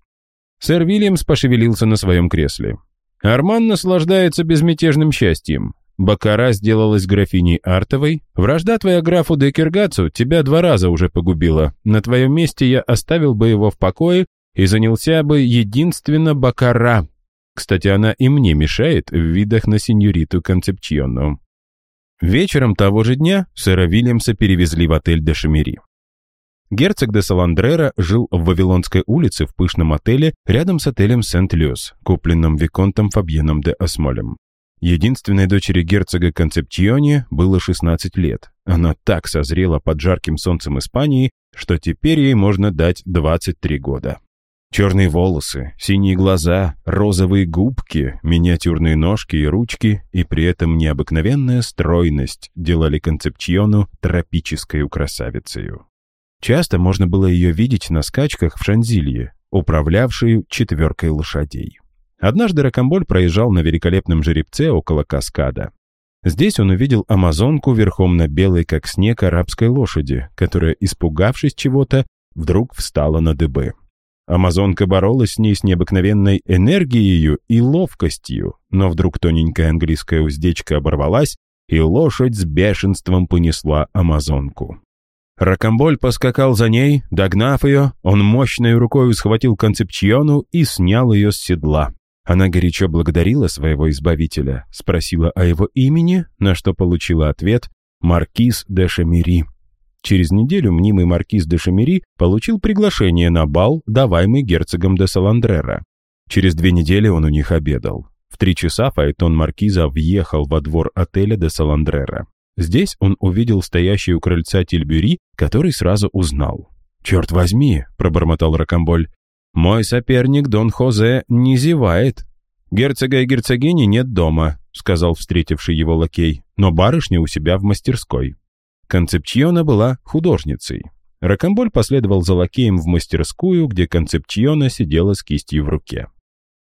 Сэр Вильямс пошевелился на своем кресле. Арман наслаждается безмятежным счастьем. Бакара сделалась графиней Артовой. Вражда твоя графу Декергацу тебя два раза уже погубила. На твоем месте я оставил бы его в покое и занялся бы единственно Бакара. Кстати, она и мне мешает в видах на сеньориту Концепчиону. Вечером того же дня сэра Вильямса перевезли в отель де Шамери. Герцог де Саландрера жил в Вавилонской улице в пышном отеле рядом с отелем Сент-Люс, купленным Виконтом Фабьеном де Осмолем. Единственной дочери герцога Концепчиони было 16 лет. Она так созрела под жарким солнцем Испании, что теперь ей можно дать 23 года. Черные волосы, синие глаза, розовые губки, миниатюрные ножки и ручки, и при этом необыкновенная стройность делали Концепчиону тропической красавицей. Часто можно было ее видеть на скачках в Шанзилье, управлявшей четверкой лошадей. Однажды Ракамболь проезжал на великолепном жеребце около каскада. Здесь он увидел амазонку верхом на белой, как снег, арабской лошади, которая, испугавшись чего-то, вдруг встала на дыбы. Амазонка боролась с ней с необыкновенной энергией и ловкостью, но вдруг тоненькая английская уздечка оборвалась, и лошадь с бешенством понесла амазонку. Ракомболь поскакал за ней, догнав ее, он мощной рукой схватил концепчиону и снял ее с седла. Она горячо благодарила своего избавителя, спросила о его имени, на что получила ответ «Маркиз де Шамири». Через неделю мнимый маркиз де Шамири получил приглашение на бал, даваемый герцогом де Саландрера. Через две недели он у них обедал. В три часа Фаэтон Маркиза въехал во двор отеля де Саландрера. Здесь он увидел стоящий у крыльца Тильбюри, который сразу узнал. «Черт возьми», — пробормотал Рокомболь, — «мой соперник Дон Хозе не зевает». «Герцога и герцогини нет дома», — сказал встретивший его лакей, «но барышня у себя в мастерской». Концепчиона была художницей. Рокомболь последовал за лакеем в мастерскую, где Концепчиона сидела с кистью в руке.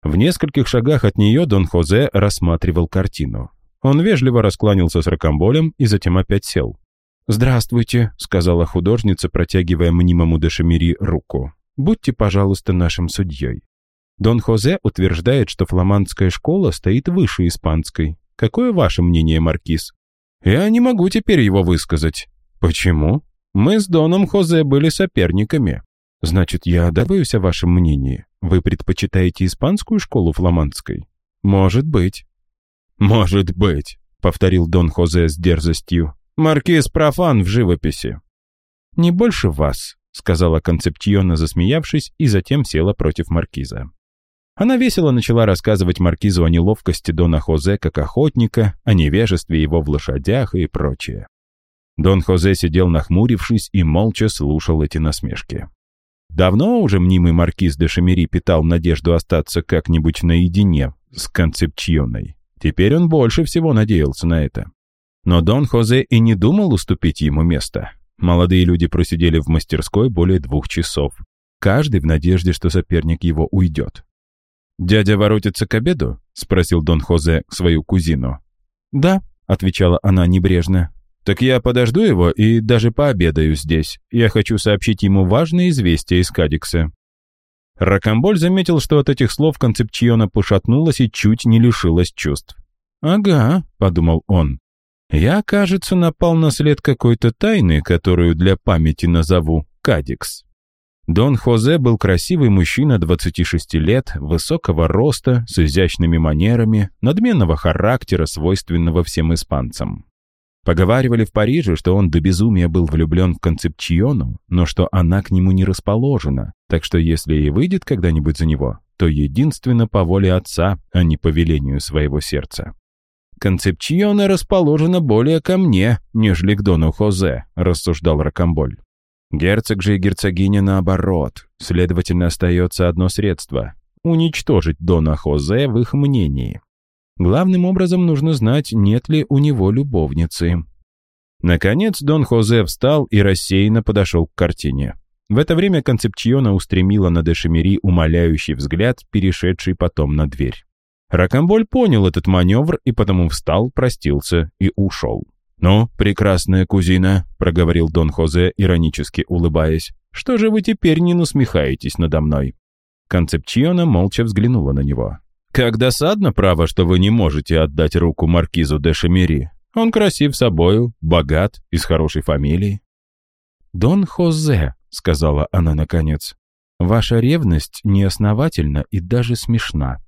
В нескольких шагах от нее Дон Хозе рассматривал картину. Он вежливо раскланялся с Рокомболем и затем опять сел. «Здравствуйте», — сказала художница, протягивая мнимому Дешемири руку. «Будьте, пожалуйста, нашим судьей. Дон Хозе утверждает, что фламандская школа стоит выше испанской. Какое ваше мнение, Маркиз?» «Я не могу теперь его высказать». «Почему?» «Мы с Доном Хозе были соперниками». «Значит, я добьюсь о вашем мнении. Вы предпочитаете испанскую школу фламандской?» «Может быть». «Может быть», — повторил Дон Хозе с дерзостью. «Маркиз профан в живописи». «Не больше вас», — сказала Концептьона, засмеявшись, и затем села против маркиза. Она весело начала рассказывать маркизу о неловкости Дона Хозе как охотника, о невежестве его в лошадях и прочее. Дон Хозе сидел нахмурившись и молча слушал эти насмешки. Давно уже мнимый маркиз де Шамери питал надежду остаться как-нибудь наедине с Концепчионой. Теперь он больше всего надеялся на это. Но Дон Хозе и не думал уступить ему место. Молодые люди просидели в мастерской более двух часов, каждый в надежде, что соперник его уйдет. «Дядя воротится к обеду?» — спросил Дон Хозе свою кузину. «Да», — отвечала она небрежно. «Так я подожду его и даже пообедаю здесь. Я хочу сообщить ему важное известие из Кадикса». Ракамболь заметил, что от этих слов Концепчиона пошатнулась и чуть не лишилась чувств. «Ага», — подумал он, — «я, кажется, напал на след какой-то тайны, которую для памяти назову Кадикс». Дон Хозе был красивый мужчина 26 лет, высокого роста, с изящными манерами, надменного характера, свойственного всем испанцам. Поговаривали в Париже, что он до безумия был влюблен в Концепчиону, но что она к нему не расположена, так что если и выйдет когда-нибудь за него, то единственно по воле отца, а не по велению своего сердца. «Концепчиона расположена более ко мне, нежели к Дону Хозе», — рассуждал Рокомболь. Герцог же и герцогиня наоборот, следовательно, остается одно средство — уничтожить Дона Хозе в их мнении. Главным образом нужно знать, нет ли у него любовницы. Наконец Дон Хозе встал и рассеянно подошел к картине. В это время Концепчиона устремила на Дешемери умоляющий взгляд, перешедший потом на дверь. Ракамболь понял этот маневр и потому встал, простился и ушел. «Ну, прекрасная кузина», — проговорил Дон Хозе, иронически улыбаясь, «что же вы теперь не насмехаетесь надо мной?» Концепчиона молча взглянула на него. Как досадно, право, что вы не можете отдать руку маркизу де Шамери. Он красив собою, богат, из хорошей фамилии. «Дон Хозе», — сказала она наконец, — «ваша ревность неосновательна и даже смешна.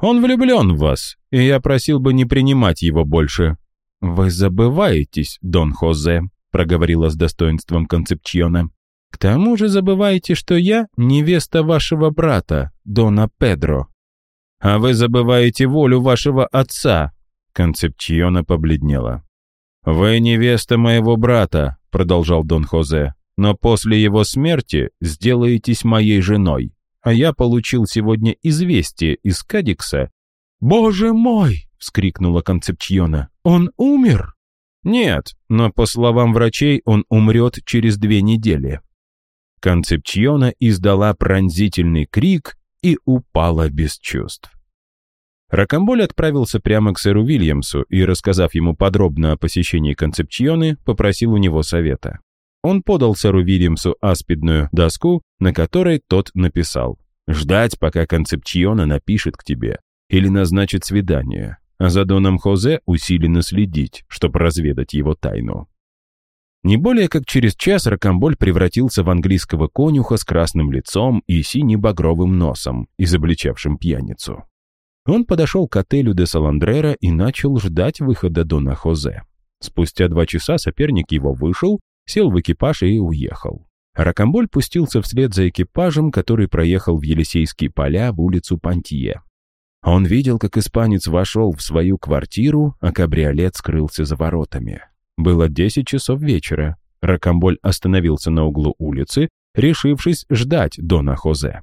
Он влюблен в вас, и я просил бы не принимать его больше». «Вы забываетесь, Дон Хозе», — проговорила с достоинством Концепчиона. «К тому же забываете, что я невеста вашего брата, Дона Педро». «А вы забываете волю вашего отца!» Концепчиона побледнела. «Вы невеста моего брата», — продолжал Дон Хозе, «но после его смерти сделаетесь моей женой. А я получил сегодня известие из Кадикса». «Боже мой!» — вскрикнула Концепчиона. «Он умер?» «Нет, но, по словам врачей, он умрет через две недели». Концепчиона издала пронзительный крик и упала без чувств. Ракамболь отправился прямо к сэру Вильямсу и, рассказав ему подробно о посещении Концепчионы, попросил у него совета. Он подал сэру Вильямсу аспидную доску, на которой тот написал «Ждать, пока Концепчиона напишет к тебе или назначит свидание, а за Доном Хозе усиленно следить, чтобы разведать его тайну». Не более как через час Рокамболь превратился в английского конюха с красным лицом и сине-багровым носом, изобличавшим пьяницу. Он подошел к отелю де Саландрера и начал ждать выхода Дона Хозе. Спустя два часа соперник его вышел, сел в экипаж и уехал. Ракамболь пустился вслед за экипажем, который проехал в Елисейские поля в улицу Пантье. Он видел, как испанец вошел в свою квартиру, а кабриолет скрылся за воротами. Было 10 часов вечера. Ракамболь остановился на углу улицы, решившись ждать Дона Хозе.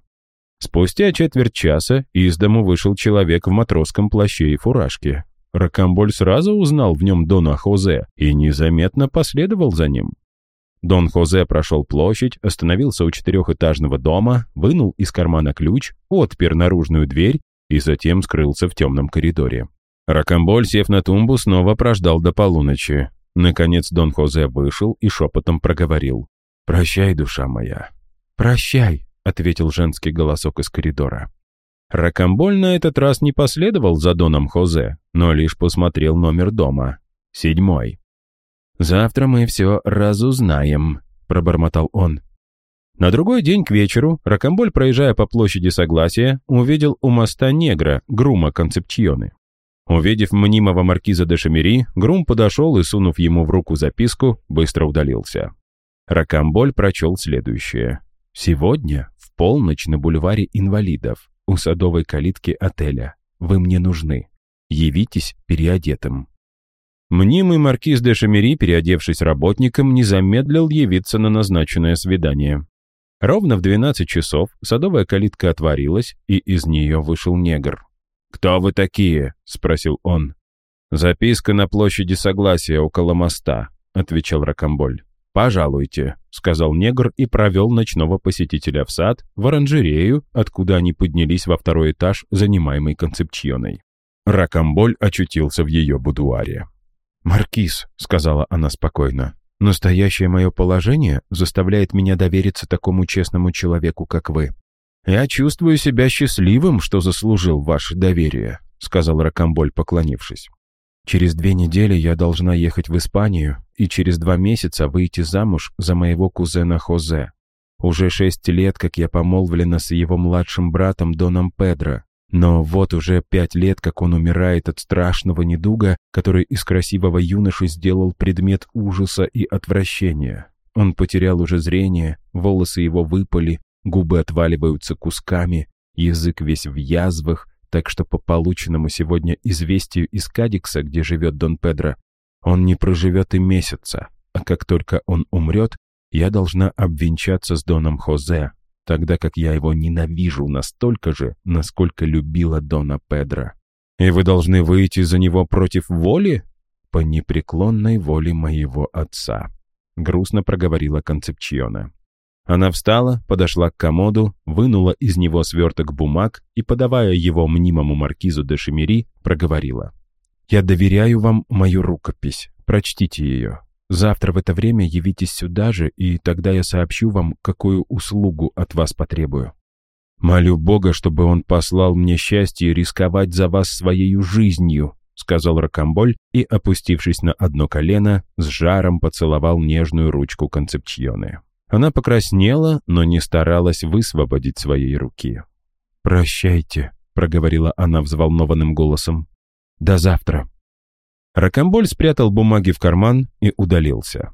Спустя четверть часа из дому вышел человек в матросском плаще и фуражке. Ракамболь сразу узнал в нем Дона Хозе и незаметно последовал за ним. Дон Хозе прошел площадь, остановился у четырехэтажного дома, вынул из кармана ключ, отпер наружную дверь и затем скрылся в темном коридоре. Ракамболь, сев на тумбу, снова прождал до полуночи. Наконец Дон Хозе вышел и шепотом проговорил. «Прощай, душа моя». «Прощай», — ответил женский голосок из коридора. Ракамболь на этот раз не последовал за Доном Хозе, но лишь посмотрел номер дома. Седьмой. «Завтра мы все разузнаем», — пробормотал он. На другой день к вечеру Ракамболь, проезжая по площади Согласия, увидел у моста негра, грума Концепчионы. Увидев мнимого маркиза де Шамери, Грум подошел и, сунув ему в руку записку, быстро удалился. Ракамболь прочел следующее. «Сегодня, в полночь на бульваре инвалидов, у садовой калитки отеля. Вы мне нужны. Явитесь переодетым». Мнимый маркиз де Шамери, переодевшись работником, не замедлил явиться на назначенное свидание. Ровно в 12 часов садовая калитка отворилась, и из нее вышел негр. «Кто вы такие?» — спросил он. «Записка на площади Согласия около моста», — отвечал Ракамболь. «Пожалуйте», — сказал негр и провел ночного посетителя в сад, в оранжерею, откуда они поднялись во второй этаж, занимаемый концепчионой. Ракамболь очутился в ее будуаре. «Маркиз», — сказала она спокойно, — «настоящее мое положение заставляет меня довериться такому честному человеку, как вы. «Я чувствую себя счастливым, что заслужил ваше доверие», — сказал Ракамболь, поклонившись. «Через две недели я должна ехать в Испанию и через два месяца выйти замуж за моего кузена Хозе. Уже шесть лет, как я помолвлена с его младшим братом Доном Педро, но вот уже пять лет, как он умирает от страшного недуга, который из красивого юноши сделал предмет ужаса и отвращения. Он потерял уже зрение, волосы его выпали, губы отваливаются кусками, язык весь в язвах, так что по полученному сегодня известию из Кадикса, где живет Дон Педро, он не проживет и месяца, а как только он умрет, я должна обвенчаться с Доном Хозе, тогда как я его ненавижу настолько же, насколько любила Дона Педро. И вы должны выйти за него против воли? По непреклонной воле моего отца, грустно проговорила Концепчиона. Она встала, подошла к комоду, вынула из него сверток бумаг и, подавая его мнимому маркизу де Шемери, проговорила. «Я доверяю вам мою рукопись. Прочтите ее. Завтра в это время явитесь сюда же, и тогда я сообщу вам, какую услугу от вас потребую. Молю Бога, чтобы он послал мне счастье рисковать за вас своей жизнью», сказал Рокамболь и, опустившись на одно колено, с жаром поцеловал нежную ручку Концепчионы. Она покраснела, но не старалась высвободить своей руки. «Прощайте», — проговорила она взволнованным голосом. «До завтра». Ракамболь спрятал бумаги в карман и удалился.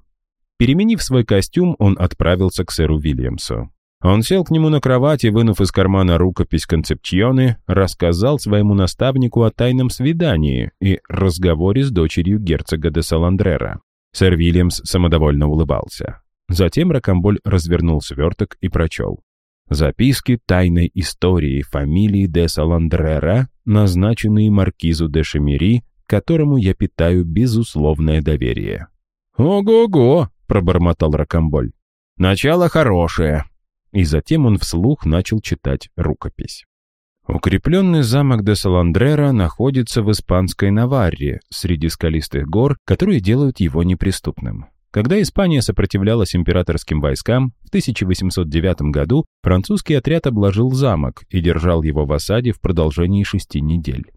Переменив свой костюм, он отправился к сэру Вильямсу. Он сел к нему на кровати, вынув из кармана рукопись Концепчионы, рассказал своему наставнику о тайном свидании и разговоре с дочерью герцога де Саландрера. Сэр Вильямс самодовольно улыбался. Затем Ракамболь развернул сверток и прочел. Записки тайной истории фамилии де Саландрера, назначенные маркизу де Шемери, которому я питаю безусловное доверие. «Ого-го!» — пробормотал Ракамболь. «Начало хорошее!» И затем он вслух начал читать рукопись. Укрепленный замок де Саландрера находится в испанской Наварре, среди скалистых гор, которые делают его неприступным. Когда Испания сопротивлялась императорским войскам, в 1809 году французский отряд обложил замок и держал его в осаде в продолжении шести недель.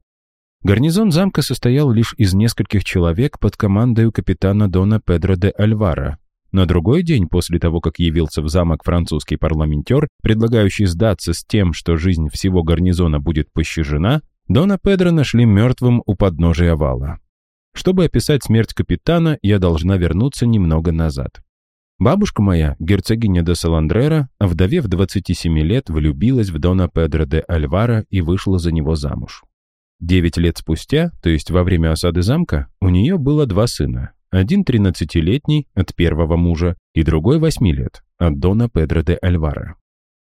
Гарнизон замка состоял лишь из нескольких человек под командой капитана Дона Педро де Альвара. На другой день после того, как явился в замок французский парламентер, предлагающий сдаться с тем, что жизнь всего гарнизона будет пощажена, Дона Педро нашли мертвым у подножия вала. Чтобы описать смерть капитана, я должна вернуться немного назад. Бабушка моя, герцогиня де Саландрера, вдовев 27 лет, влюбилась в Дона Педро де Альвара и вышла за него замуж. Девять лет спустя, то есть во время осады замка, у нее было два сына. Один тринадцатилетний от первого мужа и другой восьми лет от Дона Педро де Альвара.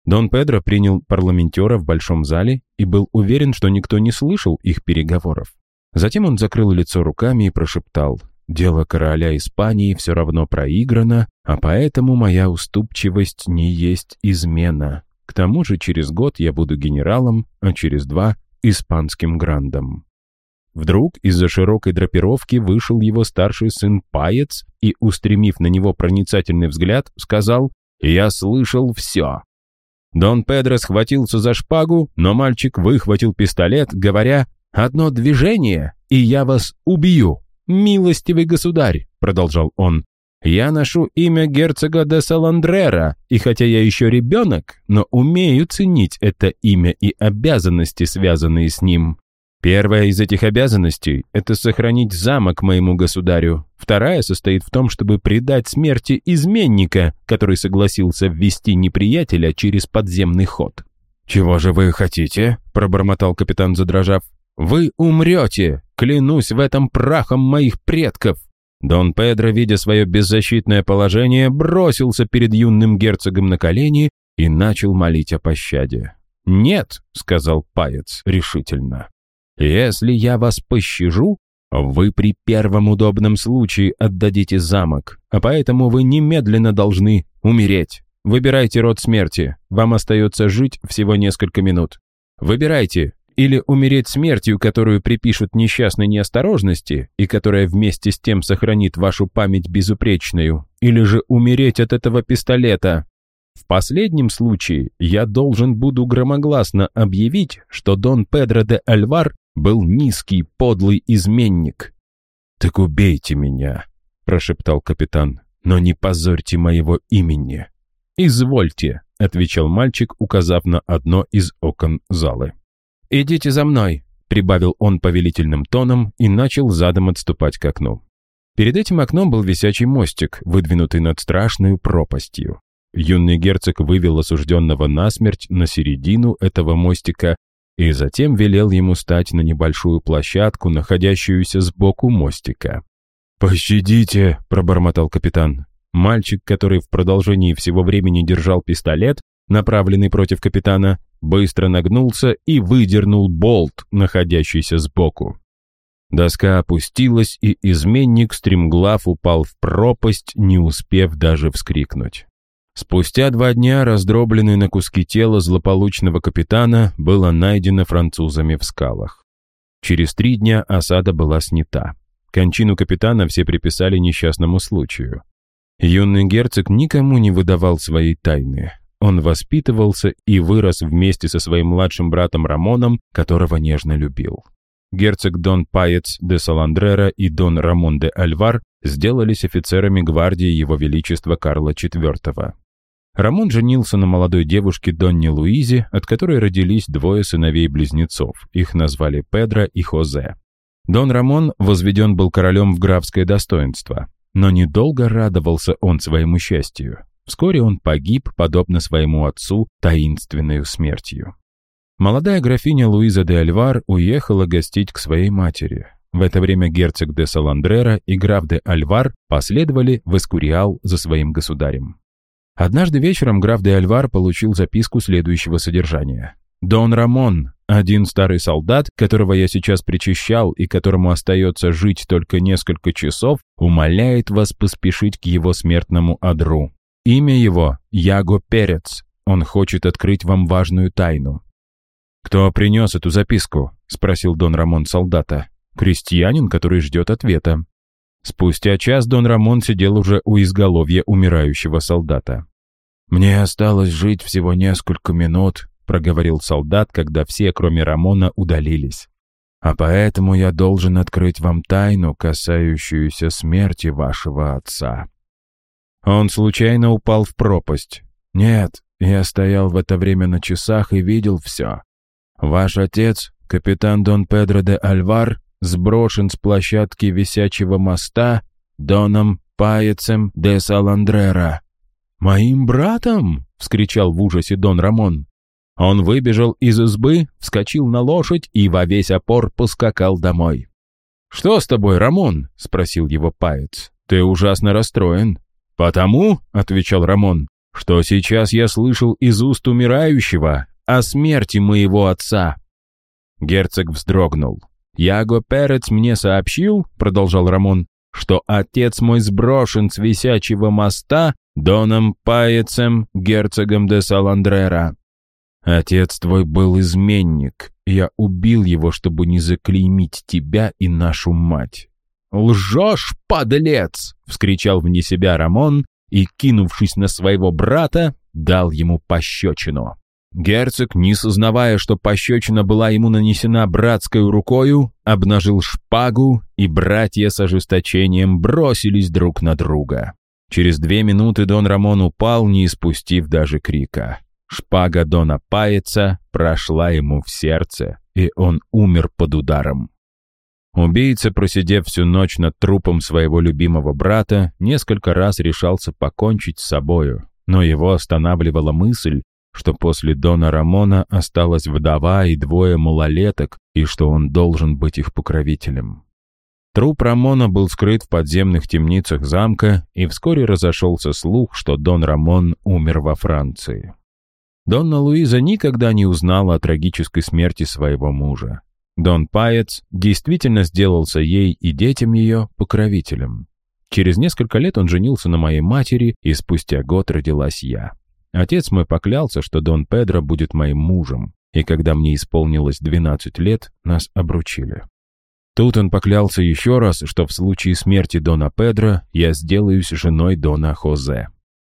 Дон Педро принял парламентера в большом зале и был уверен, что никто не слышал их переговоров. Затем он закрыл лицо руками и прошептал «Дело короля Испании все равно проиграно, а поэтому моя уступчивость не есть измена. К тому же через год я буду генералом, а через два испанским грандом. Вдруг из-за широкой драпировки вышел его старший сын Паец и, устремив на него проницательный взгляд, сказал «Я слышал все». Дон Педро схватился за шпагу, но мальчик выхватил пистолет, говоря «Одно движение, и я вас убью». «Милостивый государь», — продолжал он, я ношу имя герцога де Саландрера, и хотя я еще ребенок, но умею ценить это имя и обязанности, связанные с ним. Первая из этих обязанностей – это сохранить замок моему государю. Вторая состоит в том, чтобы предать смерти изменника, который согласился ввести неприятеля через подземный ход. «Чего же вы хотите?» – пробормотал капитан, задрожав. «Вы умрете! Клянусь в этом прахом моих предков!» Дон Педро, видя свое беззащитное положение, бросился перед юным герцогом на колени и начал молить о пощаде. «Нет», — сказал Паец решительно, — «если я вас пощажу, вы при первом удобном случае отдадите замок, а поэтому вы немедленно должны умереть. Выбирайте род смерти, вам остается жить всего несколько минут. Выбирайте, или умереть смертью, которую припишут несчастной неосторожности и которая вместе с тем сохранит вашу память безупречную, или же умереть от этого пистолета. В последнем случае я должен буду громогласно объявить, что Дон Педро де Альвар был низкий, подлый изменник. «Так убейте меня», — прошептал капитан, — «но не позорьте моего имени». «Извольте», — отвечал мальчик, указав на одно из окон залы. «Идите за мной», — прибавил он повелительным тоном и начал задом отступать к окну. Перед этим окном был висячий мостик, выдвинутый над страшной пропастью. Юный герцог вывел осужденного насмерть на середину этого мостика и затем велел ему стать на небольшую площадку, находящуюся сбоку мостика. «Пощадите!» — пробормотал капитан. Мальчик, который в продолжении всего времени держал пистолет, направленный против капитана, быстро нагнулся и выдернул болт, находящийся сбоку. Доска опустилась, и изменник стремглав упал в пропасть, не успев даже вскрикнуть. Спустя два дня раздробленное на куски тело злополучного капитана было найдено французами в скалах. Через три дня осада была снята. Кончину капитана все приписали несчастному случаю. Юный герцог никому не выдавал своей тайны. Он воспитывался и вырос вместе со своим младшим братом Рамоном, которого нежно любил. Герцог Дон Паец де Саландрера и Дон Рамон де Альвар сделались офицерами гвардии Его Величества Карла IV. Рамон женился на молодой девушке Донне Луизе, от которой родились двое сыновей-близнецов. Их назвали Педро и Хозе. Дон Рамон возведен был королем в графское достоинство. Но недолго радовался он своему счастью. Вскоре он погиб, подобно своему отцу, таинственной смертью. Молодая графиня Луиза де Альвар уехала гостить к своей матери. В это время герцог де Саландрера и граф де Альвар последовали в Эскуриал за своим государем. Однажды вечером граф де Альвар получил записку следующего содержания. «Дон Рамон, один старый солдат, которого я сейчас причащал и которому остается жить только несколько часов, умоляет вас поспешить к его смертному одру. Имя его — Яго Перец. Он хочет открыть вам важную тайну». «Кто принес эту записку?» — спросил Дон Рамон солдата. «Крестьянин, который ждет ответа». Спустя час Дон Рамон сидел уже у изголовья умирающего солдата. «Мне осталось жить всего несколько минут», — проговорил солдат, когда все, кроме Рамона, удалились. «А поэтому я должен открыть вам тайну, касающуюся смерти вашего отца». Он случайно упал в пропасть. «Нет, я стоял в это время на часах и видел все. Ваш отец, капитан Дон Педро де Альвар, сброшен с площадки висячего моста Доном Паецем де Саландрера. «Моим братом!» — вскричал в ужасе Дон Рамон. Он выбежал из избы, вскочил на лошадь и во весь опор поскакал домой. «Что с тобой, Рамон?» — спросил его Паец. «Ты ужасно расстроен». «Потому», — отвечал Рамон, — «что сейчас я слышал из уст умирающего о смерти моего отца». Герцог вздрогнул. «Яго Перец мне сообщил, — продолжал Рамон, — что отец мой сброшен с висячего моста Доном Паецем, герцогом де Саландрера. Отец твой был изменник, я убил его, чтобы не заклеймить тебя и нашу мать». «Лжешь, подлец!» — вскричал вне себя Рамон и, кинувшись на своего брата, дал ему пощечину. Герцог, не сознавая, что пощечина была ему нанесена братской рукою, обнажил шпагу, и братья с ожесточением бросились друг на друга. Через две минуты Дон Рамон упал, не испустив даже крика. Шпага Дона Паеца прошла ему в сердце, и он умер под ударом. Убийца, просидев всю ночь над трупом своего любимого брата, несколько раз решался покончить с собою, но его останавливала мысль, что после Дона Рамона осталась вдова и двое малолеток, и что он должен быть их покровителем. Труп Рамона был скрыт в подземных темницах замка, и вскоре разошелся слух, что Дон Рамон умер во Франции. Донна Луиза никогда не узнала о трагической смерти своего мужа. Дон Паец действительно сделался ей и детям ее покровителем. Через несколько лет он женился на моей матери, и спустя год родилась я. Отец мой поклялся, что Дон Педро будет моим мужем, и когда мне исполнилось 12 лет, нас обручили. Тут он поклялся еще раз, что в случае смерти Дона Педро я сделаюсь женой Дона Хозе.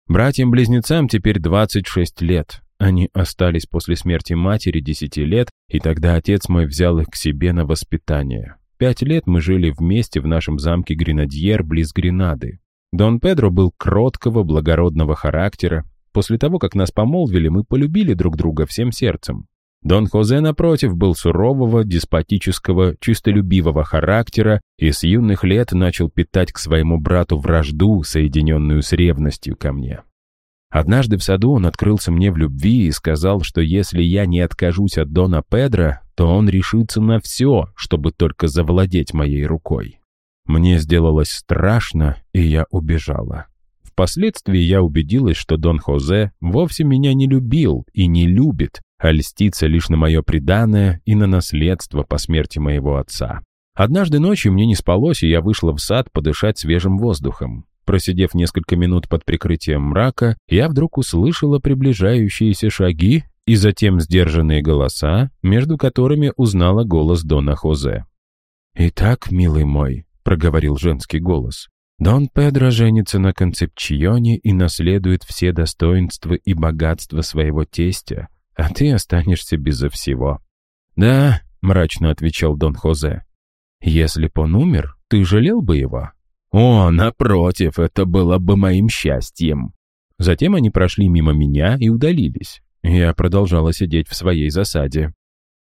Братьям-близнецам теперь 26 лет. Они остались после смерти матери 10 лет, и тогда отец мой взял их к себе на воспитание. Пять лет мы жили вместе в нашем замке Гренадьер близ Гренады. Дон Педро был кроткого, благородного характера, После того, как нас помолвили, мы полюбили друг друга всем сердцем. Дон Хозе, напротив, был сурового, деспотического, чистолюбивого характера и с юных лет начал питать к своему брату вражду, соединенную с ревностью ко мне. Однажды в саду он открылся мне в любви и сказал, что если я не откажусь от Дона Педро, то он решится на все, чтобы только завладеть моей рукой. Мне сделалось страшно, и я убежала. Впоследствии я убедилась, что Дон Хозе вовсе меня не любил и не любит, а льстится лишь на мое преданное и на наследство по смерти моего отца. Однажды ночью мне не спалось, и я вышла в сад подышать свежим воздухом. Просидев несколько минут под прикрытием мрака, я вдруг услышала приближающиеся шаги и затем сдержанные голоса, между которыми узнала голос Дона Хозе. «Итак, милый мой», — проговорил женский голос, Дон Педро женится на Концепчионе и наследует все достоинства и богатства своего тестя, а ты останешься безо всего». «Да», — мрачно отвечал Дон Хозе, — «если б он умер, ты жалел бы его?» «О, напротив, это было бы моим счастьем». Затем они прошли мимо меня и удалились. Я продолжала сидеть в своей засаде.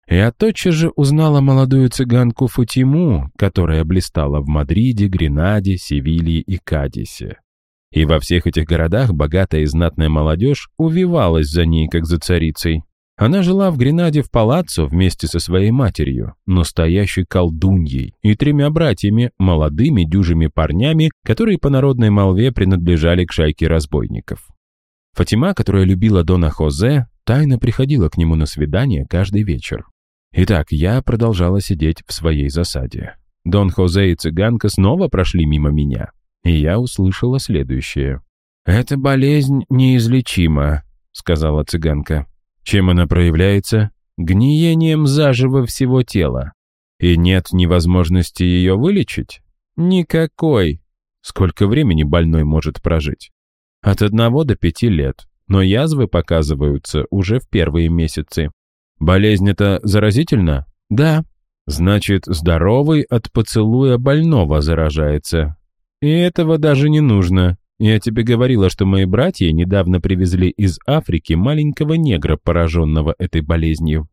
Я тотчас же узнала молодую цыганку Фатиму, которая блистала в Мадриде, Гренаде, Севилье и Кадисе. И во всех этих городах богатая и знатная молодежь увивалась за ней, как за царицей. Она жила в Гренаде в палаццо вместе со своей матерью, настоящей колдуньей, и тремя братьями, молодыми дюжими парнями, которые по народной молве принадлежали к шайке разбойников. Фатима, которая любила Дона Хозе, тайно приходила к нему на свидание каждый вечер. Итак, я продолжала сидеть в своей засаде. Дон Хозе и цыганка снова прошли мимо меня, и я услышала следующее. «Эта болезнь неизлечима», — сказала цыганка. «Чем она проявляется?» «Гниением заживо всего тела. И нет невозможности ее вылечить?» Никакой. Сколько времени больной может прожить? От одного до пяти лет, но язвы показываются уже в первые месяцы. Болезнь это заразительна? Да. Значит, здоровый от поцелуя больного заражается. И этого даже не нужно. Я тебе говорила, что мои братья недавно привезли из Африки маленького негра, пораженного этой болезнью.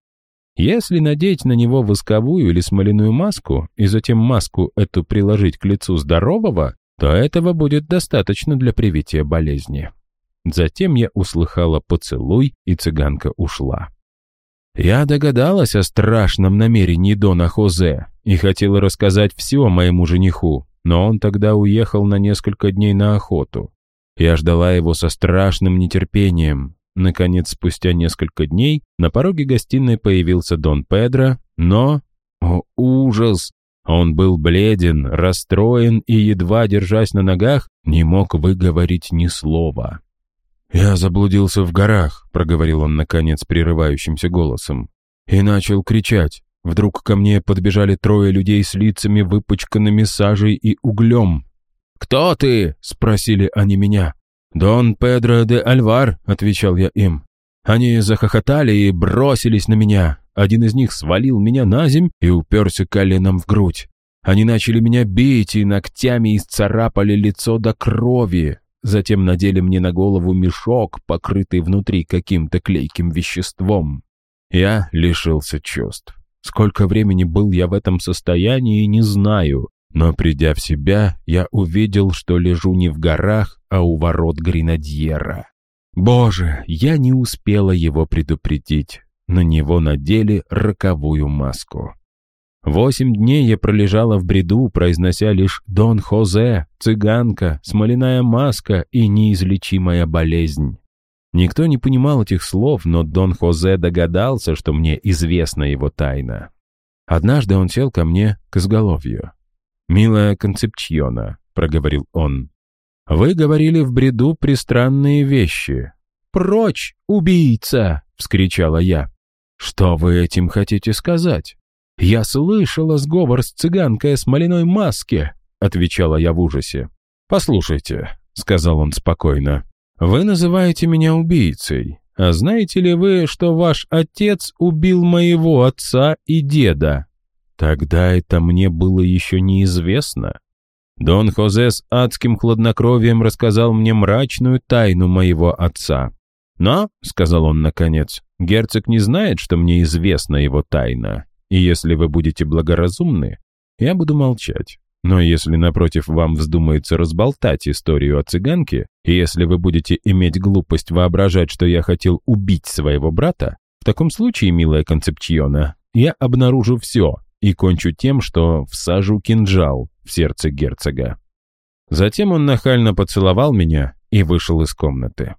Если надеть на него восковую или смоляную маску, и затем маску эту приложить к лицу здорового, то этого будет достаточно для привития болезни. Затем я услыхала поцелуй, и цыганка ушла. Я догадалась о страшном намерении Дона Хозе и хотела рассказать все моему жениху, но он тогда уехал на несколько дней на охоту. Я ждала его со страшным нетерпением. Наконец, спустя несколько дней, на пороге гостиной появился Дон Педро, но... О, ужас! Он был бледен, расстроен и, едва держась на ногах, не мог выговорить ни слова. «Я заблудился в горах», — проговорил он, наконец, прерывающимся голосом, и начал кричать. Вдруг ко мне подбежали трое людей с лицами, выпачканными сажей и углем. «Кто ты?» — спросили они меня. «Дон Педро де Альвар», — отвечал я им. Они захохотали и бросились на меня. Один из них свалил меня на земь и уперся коленом в грудь. Они начали меня бить и ногтями исцарапали лицо до крови. Затем надели мне на голову мешок, покрытый внутри каким-то клейким веществом. Я лишился чувств. Сколько времени был я в этом состоянии, не знаю, но придя в себя, я увидел, что лежу не в горах, а у ворот Гренадьера. Боже, я не успела его предупредить. На него надели роковую маску. Восемь дней я пролежала в бреду, произнося лишь «Дон Хозе», «Цыганка», «Смоляная маска» и «Неизлечимая болезнь». Никто не понимал этих слов, но Дон Хозе догадался, что мне известна его тайна. Однажды он сел ко мне к изголовью. «Милая Концепчиона», — проговорил он, — «вы говорили в бреду пристранные вещи». «Прочь, убийца!» — вскричала я. «Что вы этим хотите сказать?» «Я слышала сговор с цыганкой о смоляной маске», — отвечала я в ужасе. «Послушайте», — сказал он спокойно, вы называете меня убийцей. А знаете ли вы, что ваш отец убил моего отца и деда? Тогда это мне было еще неизвестно. Дон Хозе с адским хладнокровием рассказал мне мрачную тайну моего отца. «Но», — сказал он наконец, — «герцог не знает, что мне известна его тайна, и если вы будете благоразумны, я буду молчать. Но если, напротив, вам вздумается разболтать историю о цыганке, и если вы будете иметь глупость воображать, что я хотел убить своего брата, в таком случае, милая Концепчиона, я обнаружу все и кончу тем, что всажу кинжал в сердце герцога». Затем он нахально поцеловал меня и вышел из комнаты.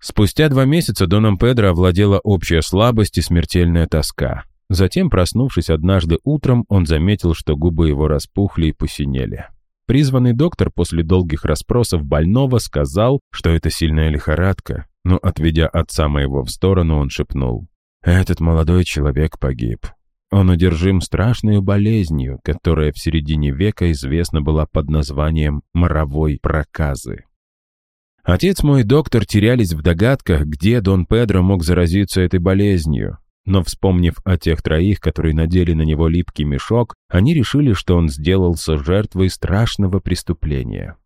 Спустя два месяца Доном Педро овладела общая слабость и смертельная тоска. Затем, проснувшись однажды утром, он заметил, что губы его распухли и посинели. Призванный доктор после долгих расспросов больного сказал, что это сильная лихорадка, но, отведя отца моего в сторону, он шепнул. «Этот молодой человек погиб. Он одержим страшной болезнью, которая в середине века известна была под названием моровой проказы. Отец мой доктор терялись в догадках, где Дон Педро мог заразиться этой болезнью, но вспомнив о тех троих, которые надели на него липкий мешок, они решили, что он сделался жертвой страшного преступления.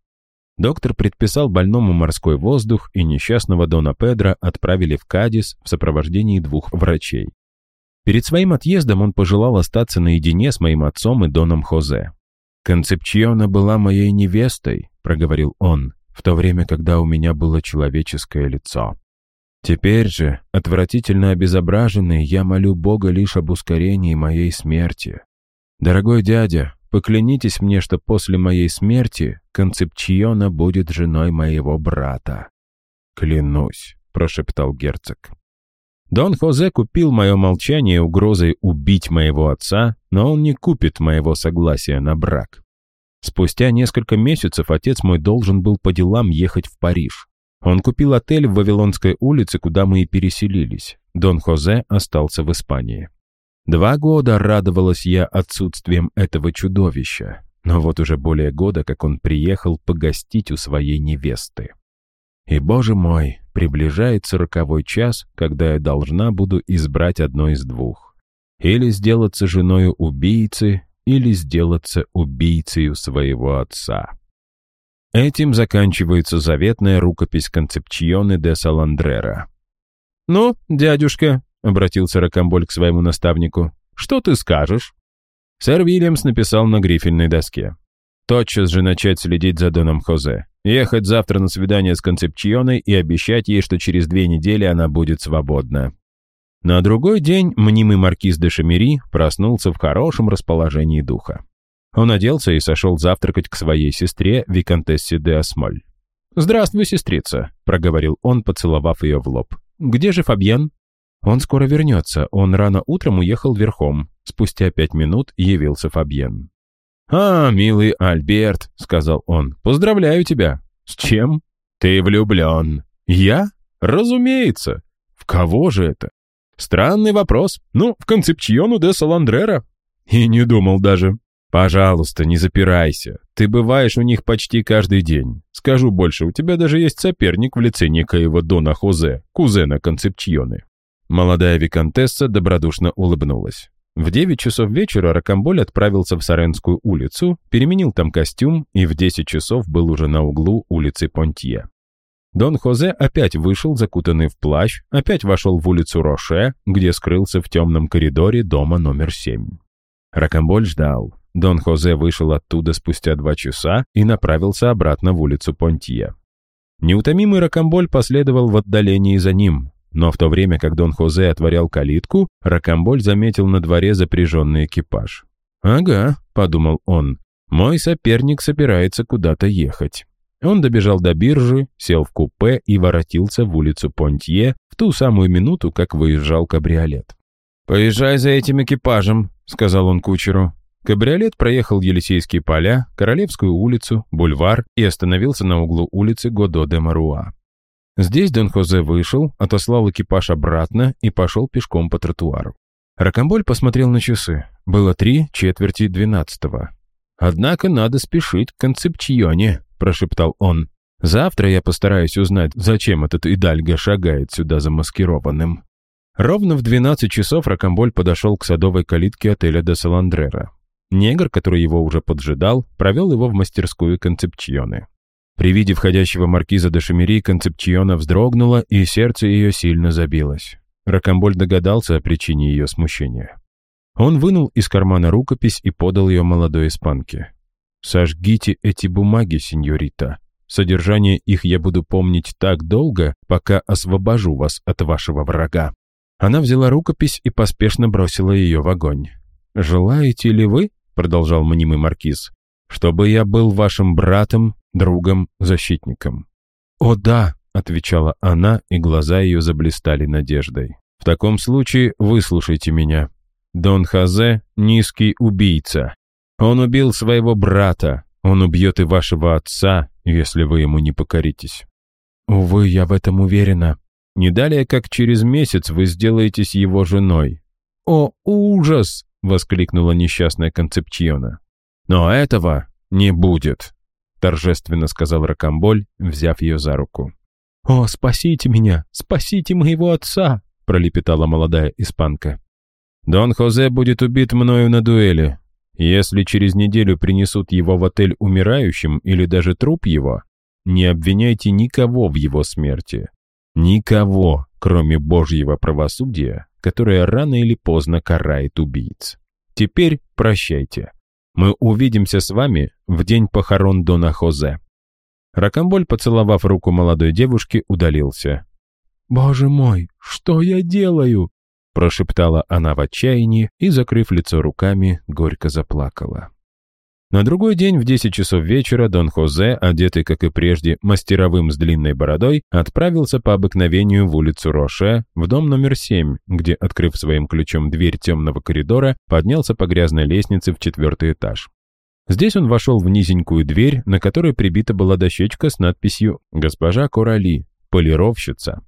Доктор предписал больному морской воздух, и несчастного Дона Педро отправили в Кадис в сопровождении двух врачей. Перед своим отъездом он пожелал остаться наедине с моим отцом и Доном Хозе. «Концепчиона была моей невестой», — проговорил он, «в то время, когда у меня было человеческое лицо. Теперь же, отвратительно обезображенный, я молю Бога лишь об ускорении моей смерти. Дорогой дядя, поклянитесь мне, что после моей смерти Концепчиона будет женой моего брата». «Клянусь», — прошептал герцог. Дон Хозе купил мое молчание угрозой убить моего отца, но он не купит моего согласия на брак. Спустя несколько месяцев отец мой должен был по делам ехать в Париж. Он купил отель в Вавилонской улице, куда мы и переселились. Дон Хозе остался в Испании. Два года радовалась я отсутствием этого чудовища. Но вот уже более года, как он приехал погостить у своей невесты. И, боже мой, приближается роковой час, когда я должна буду избрать одно из двух. Или сделаться женою убийцы, или сделаться убийцей своего отца. Этим заканчивается заветная рукопись Концепчионы де Саландрера. «Ну, дядюшка», — обратился Рокамболь к своему наставнику, — «что ты скажешь?» Сэр Вильямс написал на грифельной доске. «Тотчас же начать следить за Доном Хозе. Ехать завтра на свидание с Концепчионой и обещать ей, что через две недели она будет свободна». На другой день мнимый маркиз де Шамери проснулся в хорошем расположении духа. Он оделся и сошел завтракать к своей сестре, виконтессе де Осмоль. «Здравствуй, сестрица», — проговорил он, поцеловав ее в лоб. «Где же Фабьен?» «Он скоро вернется. Он рано утром уехал верхом. Спустя пять минут явился Фабьен». «А, милый Альберт», — сказал он, — «поздравляю тебя». «С чем?» «Ты влюблен». «Я? Разумеется». «В кого же это?» Странный вопрос. Ну, в концепчиону де Саландрера. И не думал даже. Пожалуйста, не запирайся. Ты бываешь у них почти каждый день. Скажу больше, у тебя даже есть соперник в лице некоего Дона Хозе, кузена концепчионы. Молодая виконтесса добродушно улыбнулась. В 9 часов вечера Рокамболь отправился в Саренскую улицу, переменил там костюм и в 10 часов был уже на углу улицы Понтье. Дон Хозе опять вышел, закутанный в плащ, опять вошел в улицу Роше, где скрылся в темном коридоре дома номер семь. Ракамболь ждал. Дон Хозе вышел оттуда спустя два часа и направился обратно в улицу Понтье. Неутомимый Ракамболь последовал в отдалении за ним, но в то время, как Дон Хозе отворял калитку, Ракамболь заметил на дворе запряженный экипаж. «Ага», — подумал он, — «мой соперник собирается куда-то ехать». Он добежал до биржи, сел в купе и воротился в улицу Понтье в ту самую минуту, как выезжал кабриолет. «Поезжай за этим экипажем», — сказал он кучеру. Кабриолет проехал Елисейские поля, Королевскую улицу, бульвар и остановился на углу улицы Годо-де-Маруа. Здесь Дон Хозе вышел, отослал экипаж обратно и пошел пешком по тротуару. Рокомболь посмотрел на часы. Было три четверти двенадцатого. Однако надо спешить к Концепчионе, прошептал он. «Завтра я постараюсь узнать, зачем этот Идальго шагает сюда замаскированным». Ровно в 12 часов Рокамболь подошел к садовой калитке отеля де Саландрера. Негр, который его уже поджидал, провел его в мастерскую Концепчионы. При виде входящего маркиза де Шамери Концепчиона вздрогнула, и сердце ее сильно забилось. Рокамболь догадался о причине ее смущения. Он вынул из кармана рукопись и подал ее молодой испанке. «Сожгите эти бумаги, сеньорита. Содержание их я буду помнить так долго, пока освобожу вас от вашего врага». Она взяла рукопись и поспешно бросила ее в огонь. «Желаете ли вы, — продолжал мнимый маркиз, — чтобы я был вашим братом, другом, защитником?» «О да!» — отвечала она, и глаза ее заблистали надеждой. «В таком случае выслушайте меня. Дон Хазе — низкий убийца, он убил своего брата. Он убьет и вашего отца, если вы ему не покоритесь. Увы, я в этом уверена. Не далее, как через месяц вы сделаетесь его женой. О, ужас! Воскликнула несчастная Концепчиона. Но этого не будет, торжественно сказал Ракамболь, взяв ее за руку. «О, спасите меня! Спасите моего отца!» пролепетала молодая испанка. «Дон Хозе будет убит мною на дуэли. Если через неделю принесут его в отель умирающим или даже труп его, не обвиняйте никого в его смерти. Никого, кроме Божьего правосудия, которое рано или поздно карает убийц. Теперь прощайте. Мы увидимся с вами в день похорон Дона Хозе». Ракамболь, поцеловав руку молодой девушки, удалился. «Боже мой, что я делаю?» прошептала она в отчаянии и, закрыв лицо руками, горько заплакала. На другой день в 10 часов вечера Дон Хозе, одетый, как и прежде, мастеровым с длинной бородой, отправился по обыкновению в улицу Роше, в дом номер 7, где, открыв своим ключом дверь темного коридора, поднялся по грязной лестнице в четвертый этаж. Здесь он вошел в низенькую дверь, на которой прибита была дощечка с надписью «Госпожа Корали, полировщица».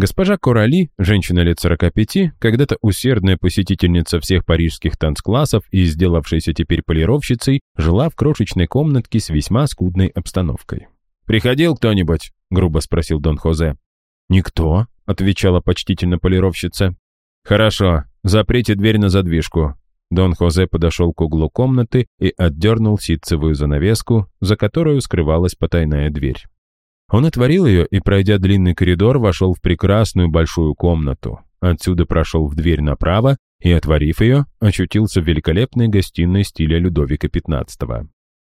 Госпожа Корали, женщина лет 45, когда-то усердная посетительница всех парижских танцклассов и сделавшаяся теперь полировщицей, жила в крошечной комнатке с весьма скудной обстановкой. «Приходил кто-нибудь?» — грубо спросил Дон Хозе. «Никто», — отвечала почтительно полировщица. «Хорошо, заприте дверь на задвижку». Дон Хозе подошел к углу комнаты и отдернул ситцевую занавеску, за которую скрывалась потайная дверь. Он отворил ее и, пройдя длинный коридор, вошел в прекрасную большую комнату. Отсюда прошел в дверь направо и, отворив ее, очутился в великолепной гостиной стиля Людовика XV.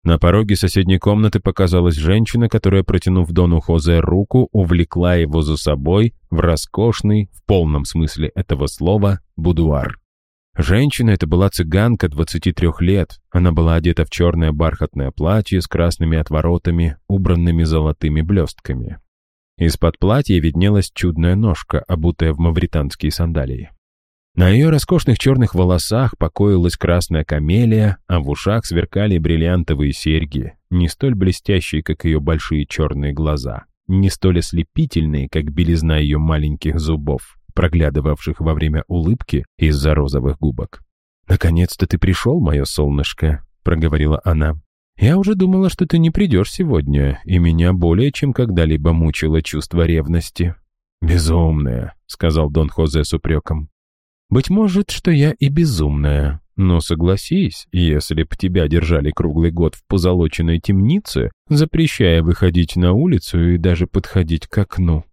На пороге соседней комнаты показалась женщина, которая, протянув Дону Хозе руку, увлекла его за собой в роскошный, в полном смысле этого слова, будуар. Женщина эта была цыганка 23 лет. Она была одета в черное бархатное платье с красными отворотами, убранными золотыми блестками. Из-под платья виднелась чудная ножка, обутая в мавританские сандалии. На ее роскошных черных волосах покоилась красная камелия, а в ушах сверкали бриллиантовые серьги, не столь блестящие, как ее большие черные глаза, не столь ослепительные, как белизна ее маленьких зубов проглядывавших во время улыбки из-за розовых губок. «Наконец-то ты пришел, мое солнышко», — проговорила она. «Я уже думала, что ты не придешь сегодня, и меня более чем когда-либо мучило чувство ревности». «Безумная», — сказал Дон Хозе с упреком. «Быть может, что я и безумная, но согласись, если б тебя держали круглый год в позолоченной темнице, запрещая выходить на улицу и даже подходить к окну,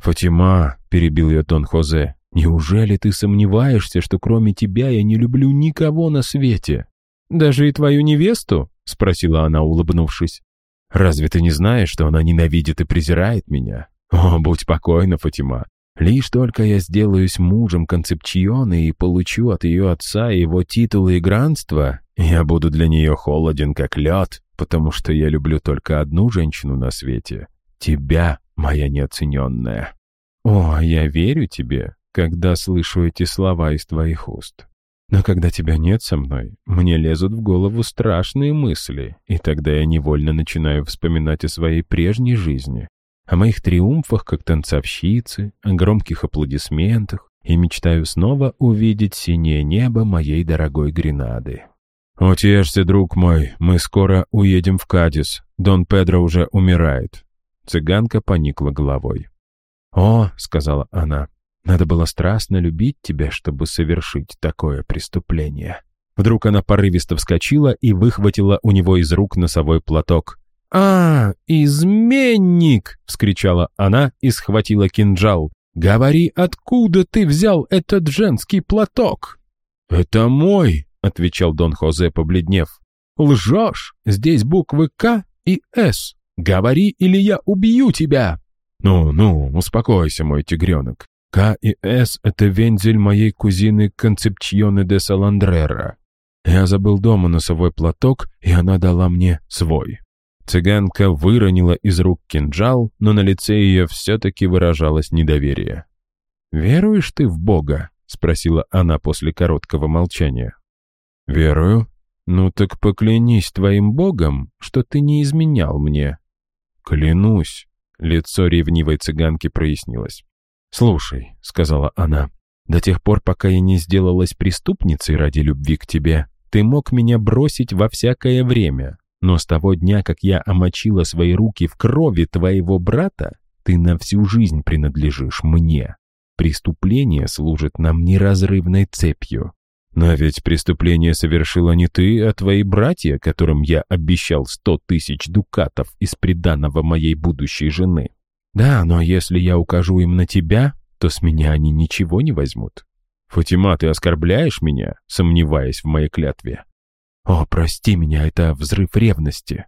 «Фатима», — перебил ее Тон Хозе, — «неужели ты сомневаешься, что кроме тебя я не люблю никого на свете?» «Даже и твою невесту?» — спросила она, улыбнувшись. «Разве ты не знаешь, что она ненавидит и презирает меня? О, будь покойна, Фатима. Лишь только я сделаюсь мужем Концепчионы и получу от ее отца его титулы и гранство, я буду для нее холоден, как лед, потому что я люблю только одну женщину на свете — тебя, моя неоцененная. О, я верю тебе, когда слышу эти слова из твоих уст. Но когда тебя нет со мной, мне лезут в голову страшные мысли, и тогда я невольно начинаю вспоминать о своей прежней жизни, о моих триумфах как танцовщицы, о громких аплодисментах, и мечтаю снова увидеть синее небо моей дорогой Гренады. «Утешься, друг мой, мы скоро уедем в Кадис. Дон Педро уже умирает. Цыганка поникла головой. «О», — сказала она, — «надо было страстно любить тебя, чтобы совершить такое преступление». Вдруг она порывисто вскочила и выхватила у него из рук носовой платок. «А, изменник!» — вскричала она и схватила кинжал. «Говори, откуда ты взял этот женский платок?» «Это мой», — отвечал Дон Хозе, побледнев. «Лжешь! Здесь буквы «К» и «С». Говори, или я убью тебя!» «Ну-ну, успокойся, мой тигренок. К и С — это вензель моей кузины Концепчионы де Саландрера. Я забыл дома носовой платок, и она дала мне свой». Цыганка выронила из рук кинжал, но на лице ее все-таки выражалось недоверие. «Веруешь ты в Бога?» — спросила она после короткого молчания. «Верую. Ну так поклянись твоим Богом, что ты не изменял мне». «Клянусь!» — лицо ревнивой цыганки прояснилось. «Слушай», — сказала она, — «до тех пор, пока я не сделалась преступницей ради любви к тебе, ты мог меня бросить во всякое время, но с того дня, как я омочила свои руки в крови твоего брата, ты на всю жизнь принадлежишь мне. Преступление служит нам неразрывной цепью. Но ведь преступление совершила не ты, а твои братья, которым я обещал сто тысяч дукатов из приданого моей будущей жены. Да, но если я укажу им на тебя, то с меня они ничего не возьмут. Фатима, ты оскорбляешь меня, сомневаясь в моей клятве? О, прости меня, это взрыв ревности.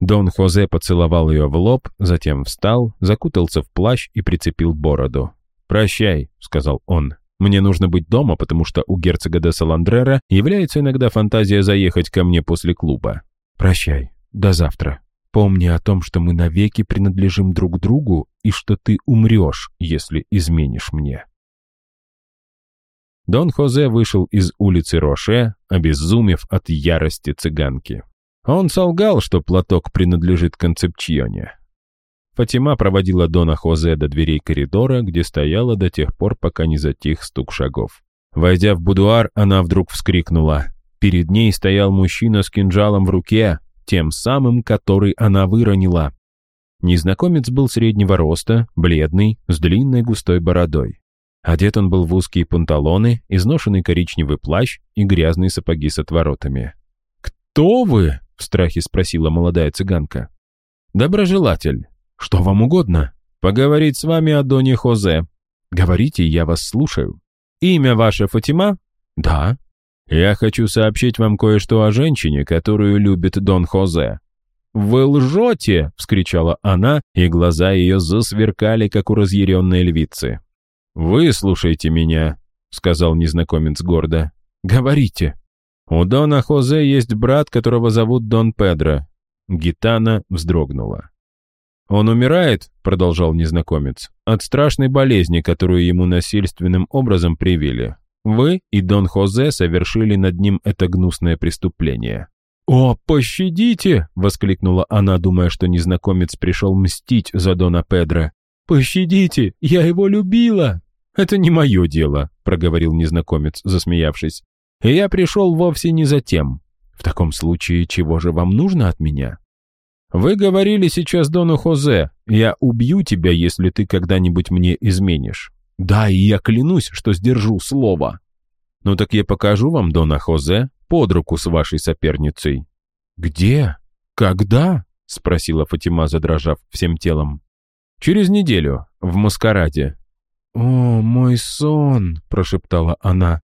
Дон Хозе поцеловал ее в лоб, затем встал, закутался в плащ и прицепил бороду. «Прощай», — сказал он, мне нужно быть дома, потому что у герцога де Саландрера является иногда фантазия заехать ко мне после клуба. Прощай. До завтра. Помни о том, что мы навеки принадлежим друг другу и что ты умрешь, если изменишь мне. Дон Хозе вышел из улицы Роше, обезумев от ярости цыганки. Он солгал, что платок принадлежит Концепчионе. Фатима проводила Дона Хозе до дверей коридора, где стояла до тех пор, пока не затих стук шагов. Войдя в будуар, она вдруг вскрикнула. Перед ней стоял мужчина с кинжалом в руке, тем самым, который она выронила. Незнакомец был среднего роста, бледный, с длинной густой бородой. Одет он был в узкие панталоны, изношенный коричневый плащ и грязные сапоги с отворотами. «Кто вы?» — в страхе спросила молодая цыганка. «Доброжелатель. Что вам угодно? Поговорить с вами о Доне Хозе. Говорите, я вас слушаю. Имя ваше Фатима? Да. Я хочу сообщить вам кое-что о женщине, которую любит Дон Хозе. «Вы лжете!» — вскричала она, и глаза ее засверкали, как у разъяренной львицы. «Вы слушайте меня», — сказал незнакомец гордо. «Говорите». «У Дона Хозе есть брат, которого зовут Дон Педро». Гитана вздрогнула. «Он умирает», — продолжал незнакомец, «от страшной болезни, которую ему насильственным образом привили. Вы и Дон Хозе совершили над ним это гнусное преступление». «О, пощадите!» — воскликнула она, думая, что незнакомец пришел мстить за Дона Педро. «Пощадите! Я его любила!» «Это не мое дело», — проговорил незнакомец, засмеявшись. «И я пришел вовсе не за тем. В таком случае, чего же вам нужно от меня?» «Вы говорили сейчас Дону Хозе, я убью тебя, если ты когда-нибудь мне изменишь. Да, и я клянусь, что сдержу слово». «Ну так я покажу вам Дона Хозе под руку с вашей соперницей». «Где? Когда?» — спросила Фатима, задрожав всем телом. «Через неделю, в маскараде». «О, мой сон!» — прошептала она.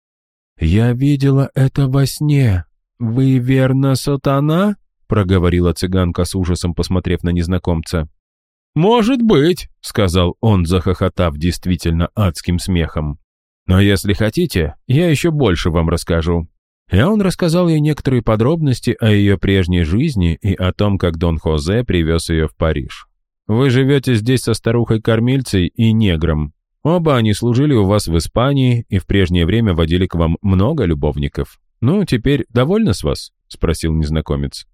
«Я видела это во сне. Вы верно сатана?» — проговорила цыганка с ужасом, посмотрев на незнакомца. «Может быть», — сказал он, захохотав действительно адским смехом. «Но если хотите, я еще больше вам расскажу». И он рассказал ей некоторые подробности о ее прежней жизни и о том, как Дон Хозе привез ее в Париж. «Вы живете здесь со старухой-кормильцей и негром. Оба они служили у вас в Испании и в прежнее время водили к вам много любовников. Ну, теперь довольны с вас?» — спросил незнакомец.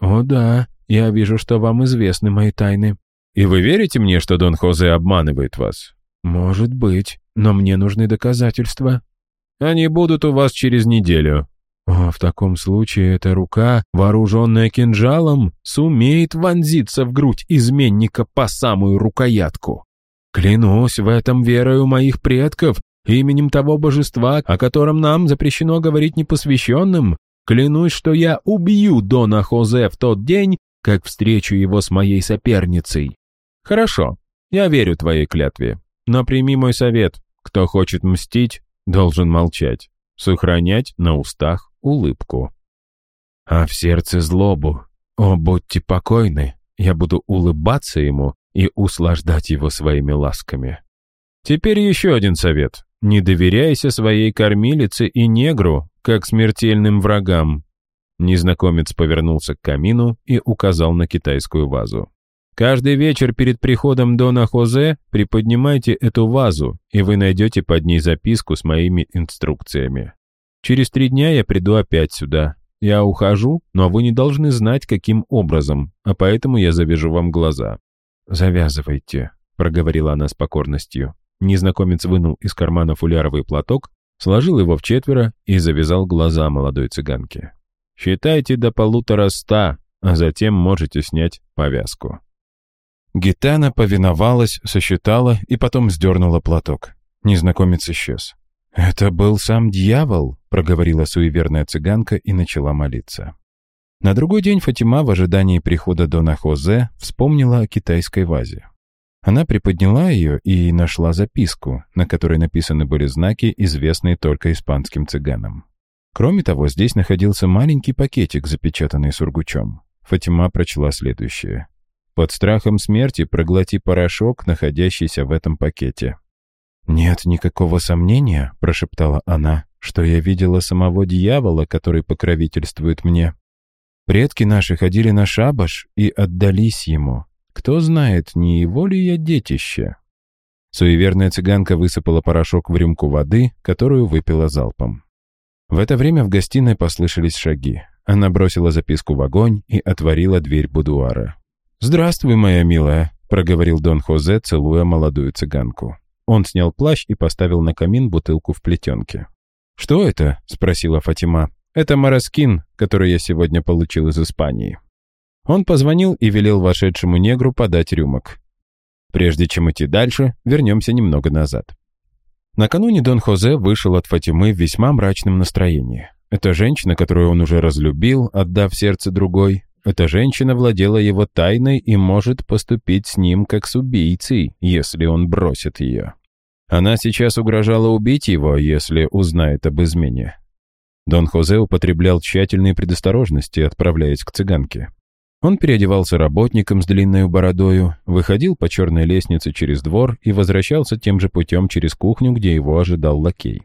«О да, я вижу, что вам известны мои тайны». «И вы верите мне, что Дон Хозе обманывает вас?» «Может быть, но мне нужны доказательства». «Они будут у вас через неделю». «О, в таком случае эта рука, вооруженная кинжалом, сумеет вонзиться в грудь изменника по самую рукоятку. Клянусь в этом верою моих предков, именем того божества, о котором нам запрещено говорить непосвященным, клянусь, что я убью Дона Хозе в тот день, как встречу его с моей соперницей. Хорошо, я верю твоей клятве. Но прими мой совет. Кто хочет мстить, должен молчать. Сохранять на устах улыбку. А в сердце злобу. О, будьте покойны. Я буду улыбаться ему и услаждать его своими ласками. Теперь еще один совет. Не доверяйся своей кормилице и негру, как смертельным врагам. Незнакомец повернулся к камину и указал на китайскую вазу. Каждый вечер перед приходом Дона Хозе приподнимайте эту вазу, и вы найдете под ней записку с моими инструкциями. Через три дня я приду опять сюда. Я ухожу, но вы не должны знать, каким образом, а поэтому я завяжу вам глаза». «Завязывайте», — проговорила она с покорностью. Незнакомец вынул из кармана фуляровый платок, сложил его в четверо и завязал глаза молодой цыганке. «Считайте до полутора ста, а затем можете снять повязку». Гитана повиновалась, сосчитала и потом сдернула платок. Незнакомец исчез. «Это был сам дьявол», — проговорила суеверная цыганка и начала молиться. На другой день Фатима в ожидании прихода Дона Хозе вспомнила о китайской вазе. Она приподняла ее и нашла записку, на которой написаны были знаки, известные только испанским цыганам. Кроме того, здесь находился маленький пакетик, запечатанный сургучом. Фатима прочла следующее. Под страхом смерти проглоти порошок, находящийся в этом пакете. «Нет никакого сомнения», — прошептала она, «что я видела самого дьявола, который покровительствует мне. Предки наши ходили на шабаш и отдались ему. Кто знает, не его ли я детище?» Суеверная цыганка высыпала порошок в рюмку воды, которую выпила залпом. В это время в гостиной послышались шаги. Она бросила записку в огонь и отворила дверь будуара. «Здравствуй, моя милая», —— проговорил Дон Хозе, целуя молодую цыганку. Он снял плащ и поставил на камин бутылку в плетенке. «Что это?» — спросила Фатима. «Это мороскин, который я сегодня получил из Испании». Он позвонил и велел вошедшему негру подать рюмок. Прежде чем идти дальше, вернемся немного назад. Накануне Дон Хозе вышел от Фатимы в весьма мрачном настроении. Эта женщина, которую он уже разлюбил, отдав сердце другой, эта женщина владела его тайной и может поступить с ним как с убийцей, если он бросит ее. Она сейчас угрожала убить его, если узнает об измене. Дон Хозе употреблял тщательные предосторожности, отправляясь к цыганке. Он переодевался работником с длинной бородою, выходил по черной лестнице через двор и возвращался тем же путем через кухню, где его ожидал лакей.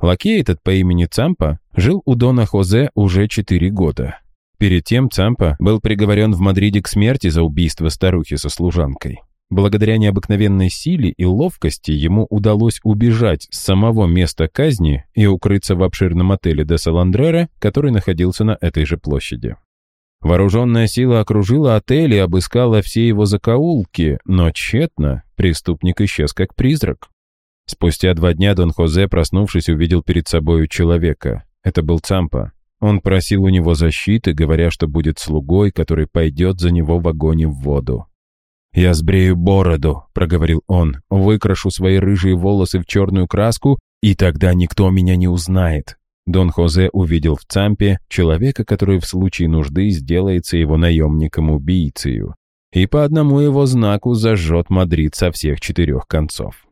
Лакей этот по имени Цампа жил у Дона Хозе уже четыре года. Перед тем Цампа был приговорен в Мадриде к смерти за убийство старухи со служанкой. Благодаря необыкновенной силе и ловкости ему удалось убежать с самого места казни и укрыться в обширном отеле де Саландрера, который находился на этой же площади. Вооруженная сила окружила отель и обыскала все его закоулки, но тщетно преступник исчез как призрак. Спустя два дня Дон Хозе, проснувшись, увидел перед собою человека. Это был Цампа. Он просил у него защиты, говоря, что будет слугой, который пойдет за него в огонь в воду. «Я сбрею бороду», — проговорил он, — «выкрашу свои рыжие волосы в черную краску, и тогда никто меня не узнает. Дон Хозе увидел в Цампе человека, который в случае нужды сделается его наемником-убийцей, и по одному его знаку зажжет Мадрид со всех четырех концов.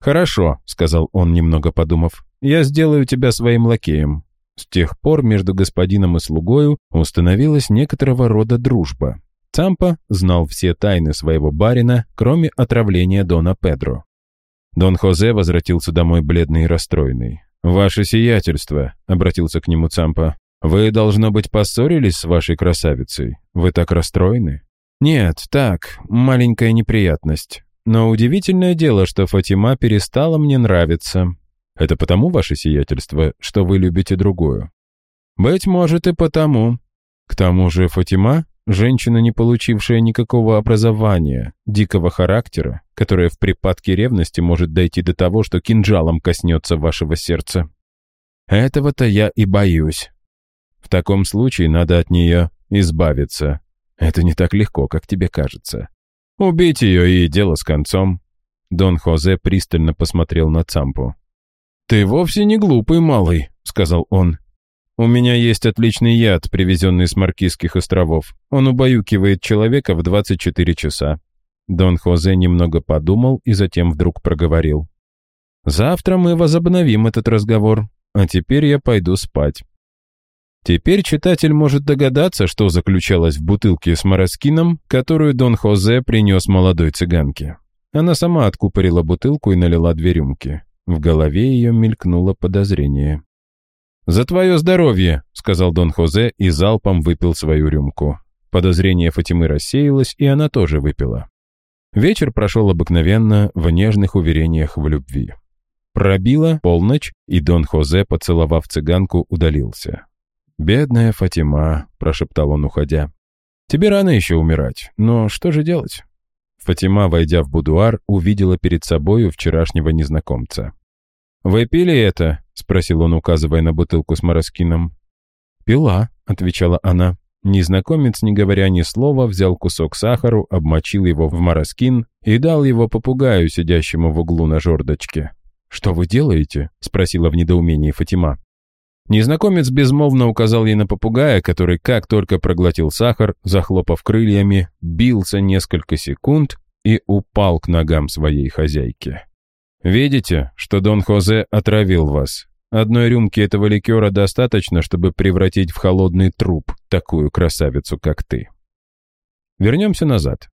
«Хорошо», — сказал он, немного подумав, — «я сделаю тебя своим лакеем». С тех пор между господином и слугою установилась некоторого рода дружба. Цампа знал все тайны своего барина, кроме отравления Дона Педро. Дон Хозе возвратился домой бледный и расстроенный. «Ваше сиятельство», — обратился к нему Цампа, — «вы, должно быть, поссорились с вашей красавицей? Вы так расстроены?» «Нет, так, маленькая неприятность. Но удивительное дело, что Фатима перестала мне нравиться. Это потому, ваше сиятельство, что вы любите другую?» «Быть может, и потому. К тому же Фатима Женщина, не получившая никакого образования, дикого характера, которая в припадке ревности может дойти до того, что кинжалом коснется вашего сердца. Этого-то я и боюсь. В таком случае надо от нее избавиться. Это не так легко, как тебе кажется. Убить ее и дело с концом. Дон Хозе пристально посмотрел на Цампу. «Ты вовсе не глупый малый», — сказал он. У меня есть отличный яд, привезенный с Маркизских островов. Он убаюкивает человека в 24 часа». Дон Хозе немного подумал и затем вдруг проговорил. «Завтра мы возобновим этот разговор, а теперь я пойду спать». Теперь читатель может догадаться, что заключалось в бутылке с мороскином, которую Дон Хозе принес молодой цыганке. Она сама откупорила бутылку и налила две рюмки. В голове ее мелькнуло подозрение. «За твое здоровье», — сказал Дон Хозе и залпом выпил свою рюмку. Подозрение Фатимы рассеялось, и она тоже выпила. Вечер прошел обыкновенно в нежных уверениях в любви. Пробила полночь, и Дон Хозе, поцеловав цыганку, удалился. «Бедная Фатима», — прошептал он, уходя. «Тебе рано еще умирать, но что же делать?» Фатима, войдя в будуар, увидела перед собою вчерашнего незнакомца. «Вы пили это?» — спросил он, указывая на бутылку с мороскином. «Пила», — отвечала она. Незнакомец, не говоря ни слова, взял кусок сахару, обмочил его в мороскин и дал его попугаю, сидящему в углу на жердочке. «Что вы делаете?» — спросила в недоумении Фатима. Незнакомец безмолвно указал ей на попугая, который, как только проглотил сахар, захлопав крыльями, бился несколько секунд и упал к ногам своей хозяйки. Видите, что Дон Хозе отравил вас. Одной рюмки этого ликера достаточно, чтобы превратить в холодный труп такую красавицу, как ты. Вернемся назад.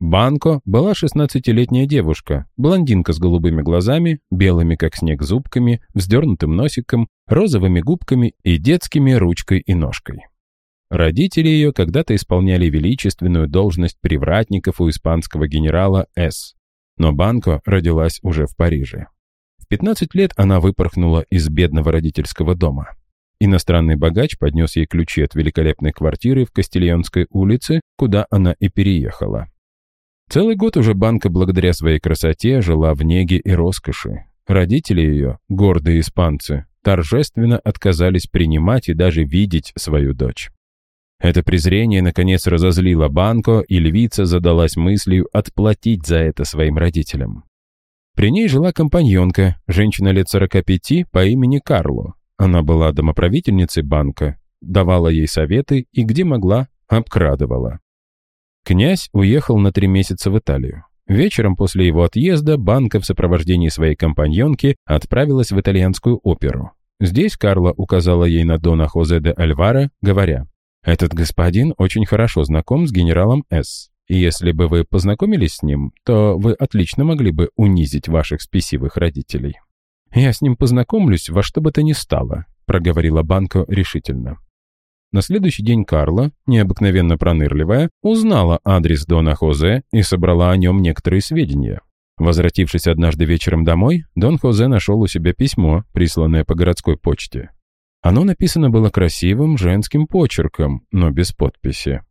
Банко была шестнадцатилетняя девушка, блондинка с голубыми глазами, белыми как снег зубками, вздернутым носиком, розовыми губками и детскими ручкой и ножкой. Родители ее когда-то исполняли величественную должность привратников у испанского генерала С но Банко родилась уже в Париже. В 15 лет она выпорхнула из бедного родительского дома. Иностранный богач поднес ей ключи от великолепной квартиры в Кастильонской улице, куда она и переехала. Целый год уже банка благодаря своей красоте жила в неге и роскоши. Родители ее, гордые испанцы, торжественно отказались принимать и даже видеть свою дочь. Это презрение, наконец, разозлило Банко, и львица задалась мыслью отплатить за это своим родителям. При ней жила компаньонка, женщина лет 45 по имени Карло. Она была домоправительницей банка, давала ей советы и где могла, обкрадывала. Князь уехал на три месяца в Италию. Вечером после его отъезда Банка в сопровождении своей компаньонки отправилась в итальянскую оперу. Здесь Карла указала ей на Дона Хозе де Альвара, говоря, «Этот господин очень хорошо знаком с генералом С. И если бы вы познакомились с ним, то вы отлично могли бы унизить ваших спесивых родителей». «Я с ним познакомлюсь во что бы то ни стало», проговорила Банко решительно. На следующий день Карла, необыкновенно пронырливая, узнала адрес Дона Хозе и собрала о нем некоторые сведения. Возвратившись однажды вечером домой, Дон Хозе нашел у себя письмо, присланное по городской почте. Оно написано было красивым женским почерком, но без подписи.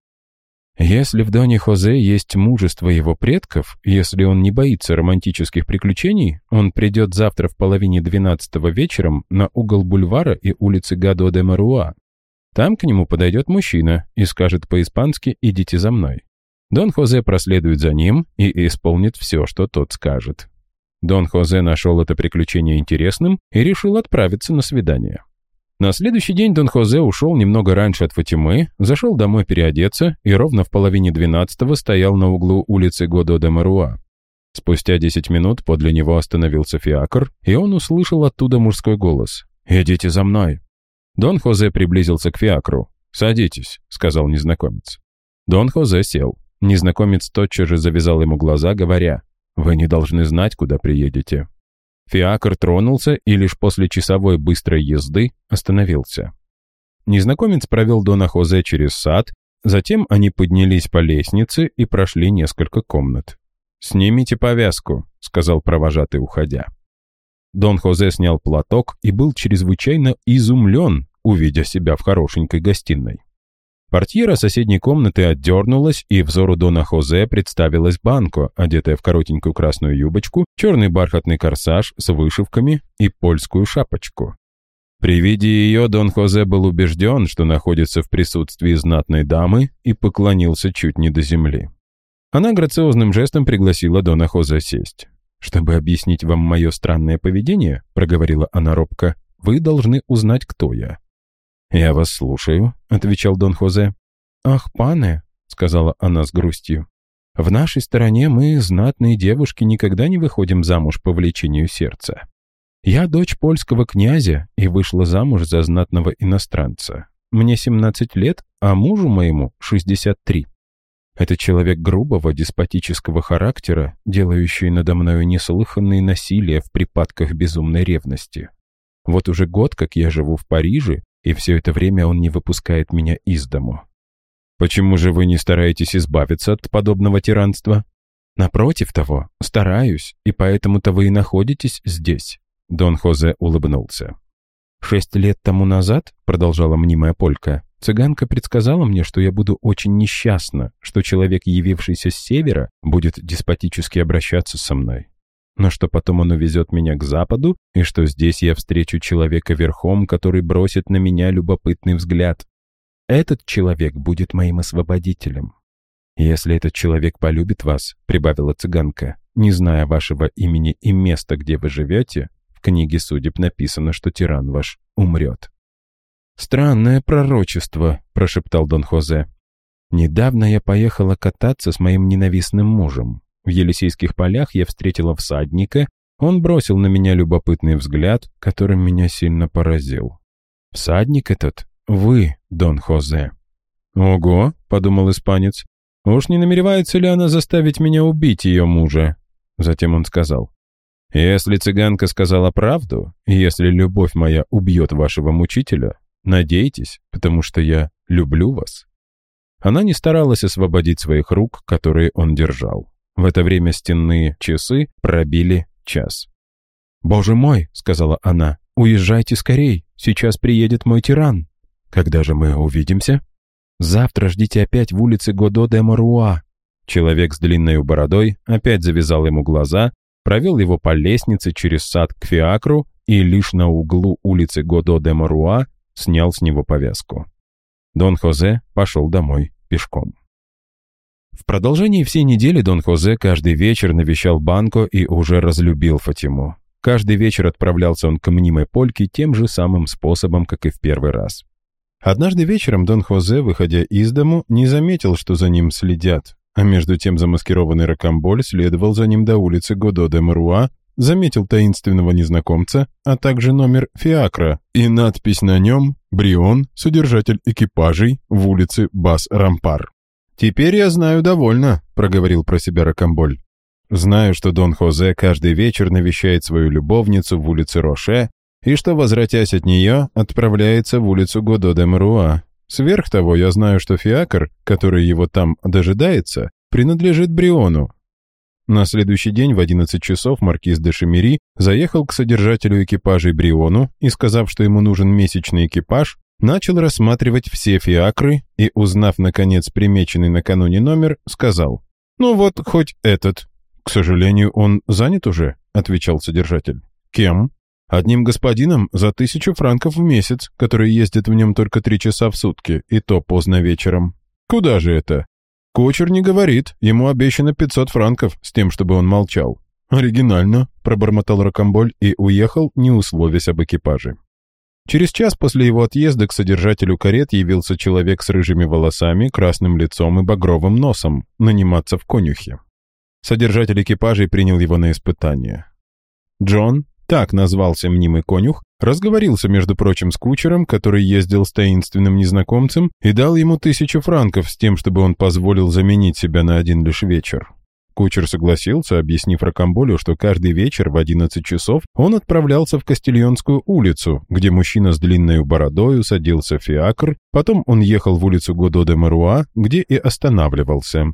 Если в Доне Хозе есть мужество его предков, если он не боится романтических приключений, он придет завтра в половине двенадцатого вечером на угол бульвара и улицы Гадо де Маруа. Там к нему подойдет мужчина и скажет по-испански «идите за мной». Дон Хозе проследует за ним и исполнит все, что тот скажет. Дон Хозе нашел это приключение интересным и решил отправиться на свидание. На следующий день Дон Хозе ушел немного раньше от Фатимы, зашел домой переодеться и ровно в половине двенадцатого стоял на углу улицы Годо де Маруа. Спустя десять минут подле него остановился фиакр, и он услышал оттуда мужской голос. «Идите за мной». Дон Хозе приблизился к фиакру. «Садитесь», — сказал незнакомец. Дон Хозе сел. Незнакомец тотчас же завязал ему глаза, говоря, «Вы не должны знать, куда приедете». Фиакр тронулся и лишь после часовой быстрой езды остановился. Незнакомец провел Дона Хозе через сад, затем они поднялись по лестнице и прошли несколько комнат. «Снимите повязку», — сказал провожатый, уходя. Дон Хозе снял платок и был чрезвычайно изумлен, увидя себя в хорошенькой гостиной. Портьера соседней комнаты отдернулась, и взору Дона Хозе представилась Банко, одетая в коротенькую красную юбочку, черный бархатный корсаж с вышивками и польскую шапочку. При виде ее Дон Хозе был убежден, что находится в присутствии знатной дамы, и поклонился чуть не до земли. Она грациозным жестом пригласила Дона Хозе сесть. «Чтобы объяснить вам мое странное поведение», — проговорила она робко, — «вы должны узнать, кто я. «Я вас слушаю», — отвечал Дон Хозе. «Ах, пане», — сказала она с грустью, — «в нашей стороне мы, знатные девушки, никогда не выходим замуж по влечению сердца. Я дочь польского князя и вышла замуж за знатного иностранца. Мне 17 лет, а мужу моему 63. Это человек грубого, деспотического характера, делающий надо мною неслыханные насилия в припадках безумной ревности. Вот уже год, как я живу в Париже, и все это время он не выпускает меня из дому. Почему же вы не стараетесь избавиться от подобного тиранства? Напротив того, стараюсь, и поэтому-то вы и находитесь здесь. Дон Хозе улыбнулся. «Шесть лет тому назад, — продолжала мнимая полька, — цыганка предсказала мне, что я буду очень несчастна, что человек, явившийся с севера, будет деспотически обращаться со мной но что потом он увезет меня к западу, и что здесь я встречу человека верхом, который бросит на меня любопытный взгляд. Этот человек будет моим освободителем. Если этот человек полюбит вас, прибавила цыганка, не зная вашего имени и места, где вы живете, в книге судеб написано, что тиран ваш умрет. «Странное пророчество», — прошептал Дон Хозе. «Недавно я поехала кататься с моим ненавистным мужем. В Елисейских полях я встретила всадника, он бросил на меня любопытный взгляд, которым меня сильно поразил. «Всадник этот? Вы, Дон Хозе». «Ого», — подумал испанец, — «уж не намеревается ли она заставить меня убить ее мужа?» Затем он сказал, «Если цыганка сказала правду, если любовь моя убьет вашего мучителя, надейтесь, потому что я люблю вас». Она не старалась освободить своих рук, которые он держал. В это время стенные часы пробили час. «Боже мой!» — сказала она. «Уезжайте скорей! Сейчас приедет мой тиран!» «Когда же мы увидимся?» «Завтра ждите опять в улице Годо де Маруа!» Человек с длинной бородой опять завязал ему глаза, провел его по лестнице через сад к Фиакру и лишь на углу улицы Годо де Маруа снял с него повязку. Дон Хозе пошел домой пешком. В продолжении всей недели Дон Хозе каждый вечер навещал Банко и уже разлюбил Фатиму. Каждый вечер отправлялся он к мнимой польке тем же самым способом, как и в первый раз. Однажды вечером Дон Хозе, выходя из дому, не заметил, что за ним следят, а между тем замаскированный Рокамболь следовал за ним до улицы Годо де Маруа, заметил таинственного незнакомца, а также номер Фиакра и надпись на нем «Брион, содержатель экипажей в улице Бас-Рампар». «Теперь я знаю довольно», — проговорил про себя Рокамболь. «Знаю, что Дон Хозе каждый вечер навещает свою любовницу в улице Роше и что, возвратясь от нее, отправляется в улицу Годо де Маруа, Сверх того, я знаю, что фиакр, который его там дожидается, принадлежит Бриону. На следующий день в 11 часов маркиз де Шемери заехал к содержателю экипажей Бриону и, сказав, что ему нужен месячный экипаж, начал рассматривать все фиакры и, узнав, наконец, примеченный накануне номер, сказал, «Ну вот, хоть этот». «К сожалению, он занят уже», — отвечал содержатель. «Кем?» Одним господином за тысячу франков в месяц, который ездит в нем только три часа в сутки, и то поздно вечером. Куда же это? Кучер не говорит, ему обещано 500 франков, с тем, чтобы он молчал. «Оригинально», — пробормотал Рокомболь и уехал, не условясь об экипаже. Через час после его отъезда к содержателю карет явился человек с рыжими волосами, красным лицом и багровым носом, наниматься в конюхе. Содержатель экипажей принял его на испытание. Джон, так назвался мнимый конюх, разговорился, между прочим, с кучером, который ездил с таинственным незнакомцем и дал ему тысячу франков с тем, чтобы он позволил заменить себя на один лишь вечер. Кучер согласился, объяснив Рокамболю, что каждый вечер в 11 часов он отправлялся в Кастильонскую улицу, где мужчина с длинной бородой садился в фиакр, потом он ехал в улицу Годо де Маруа, где и останавливался.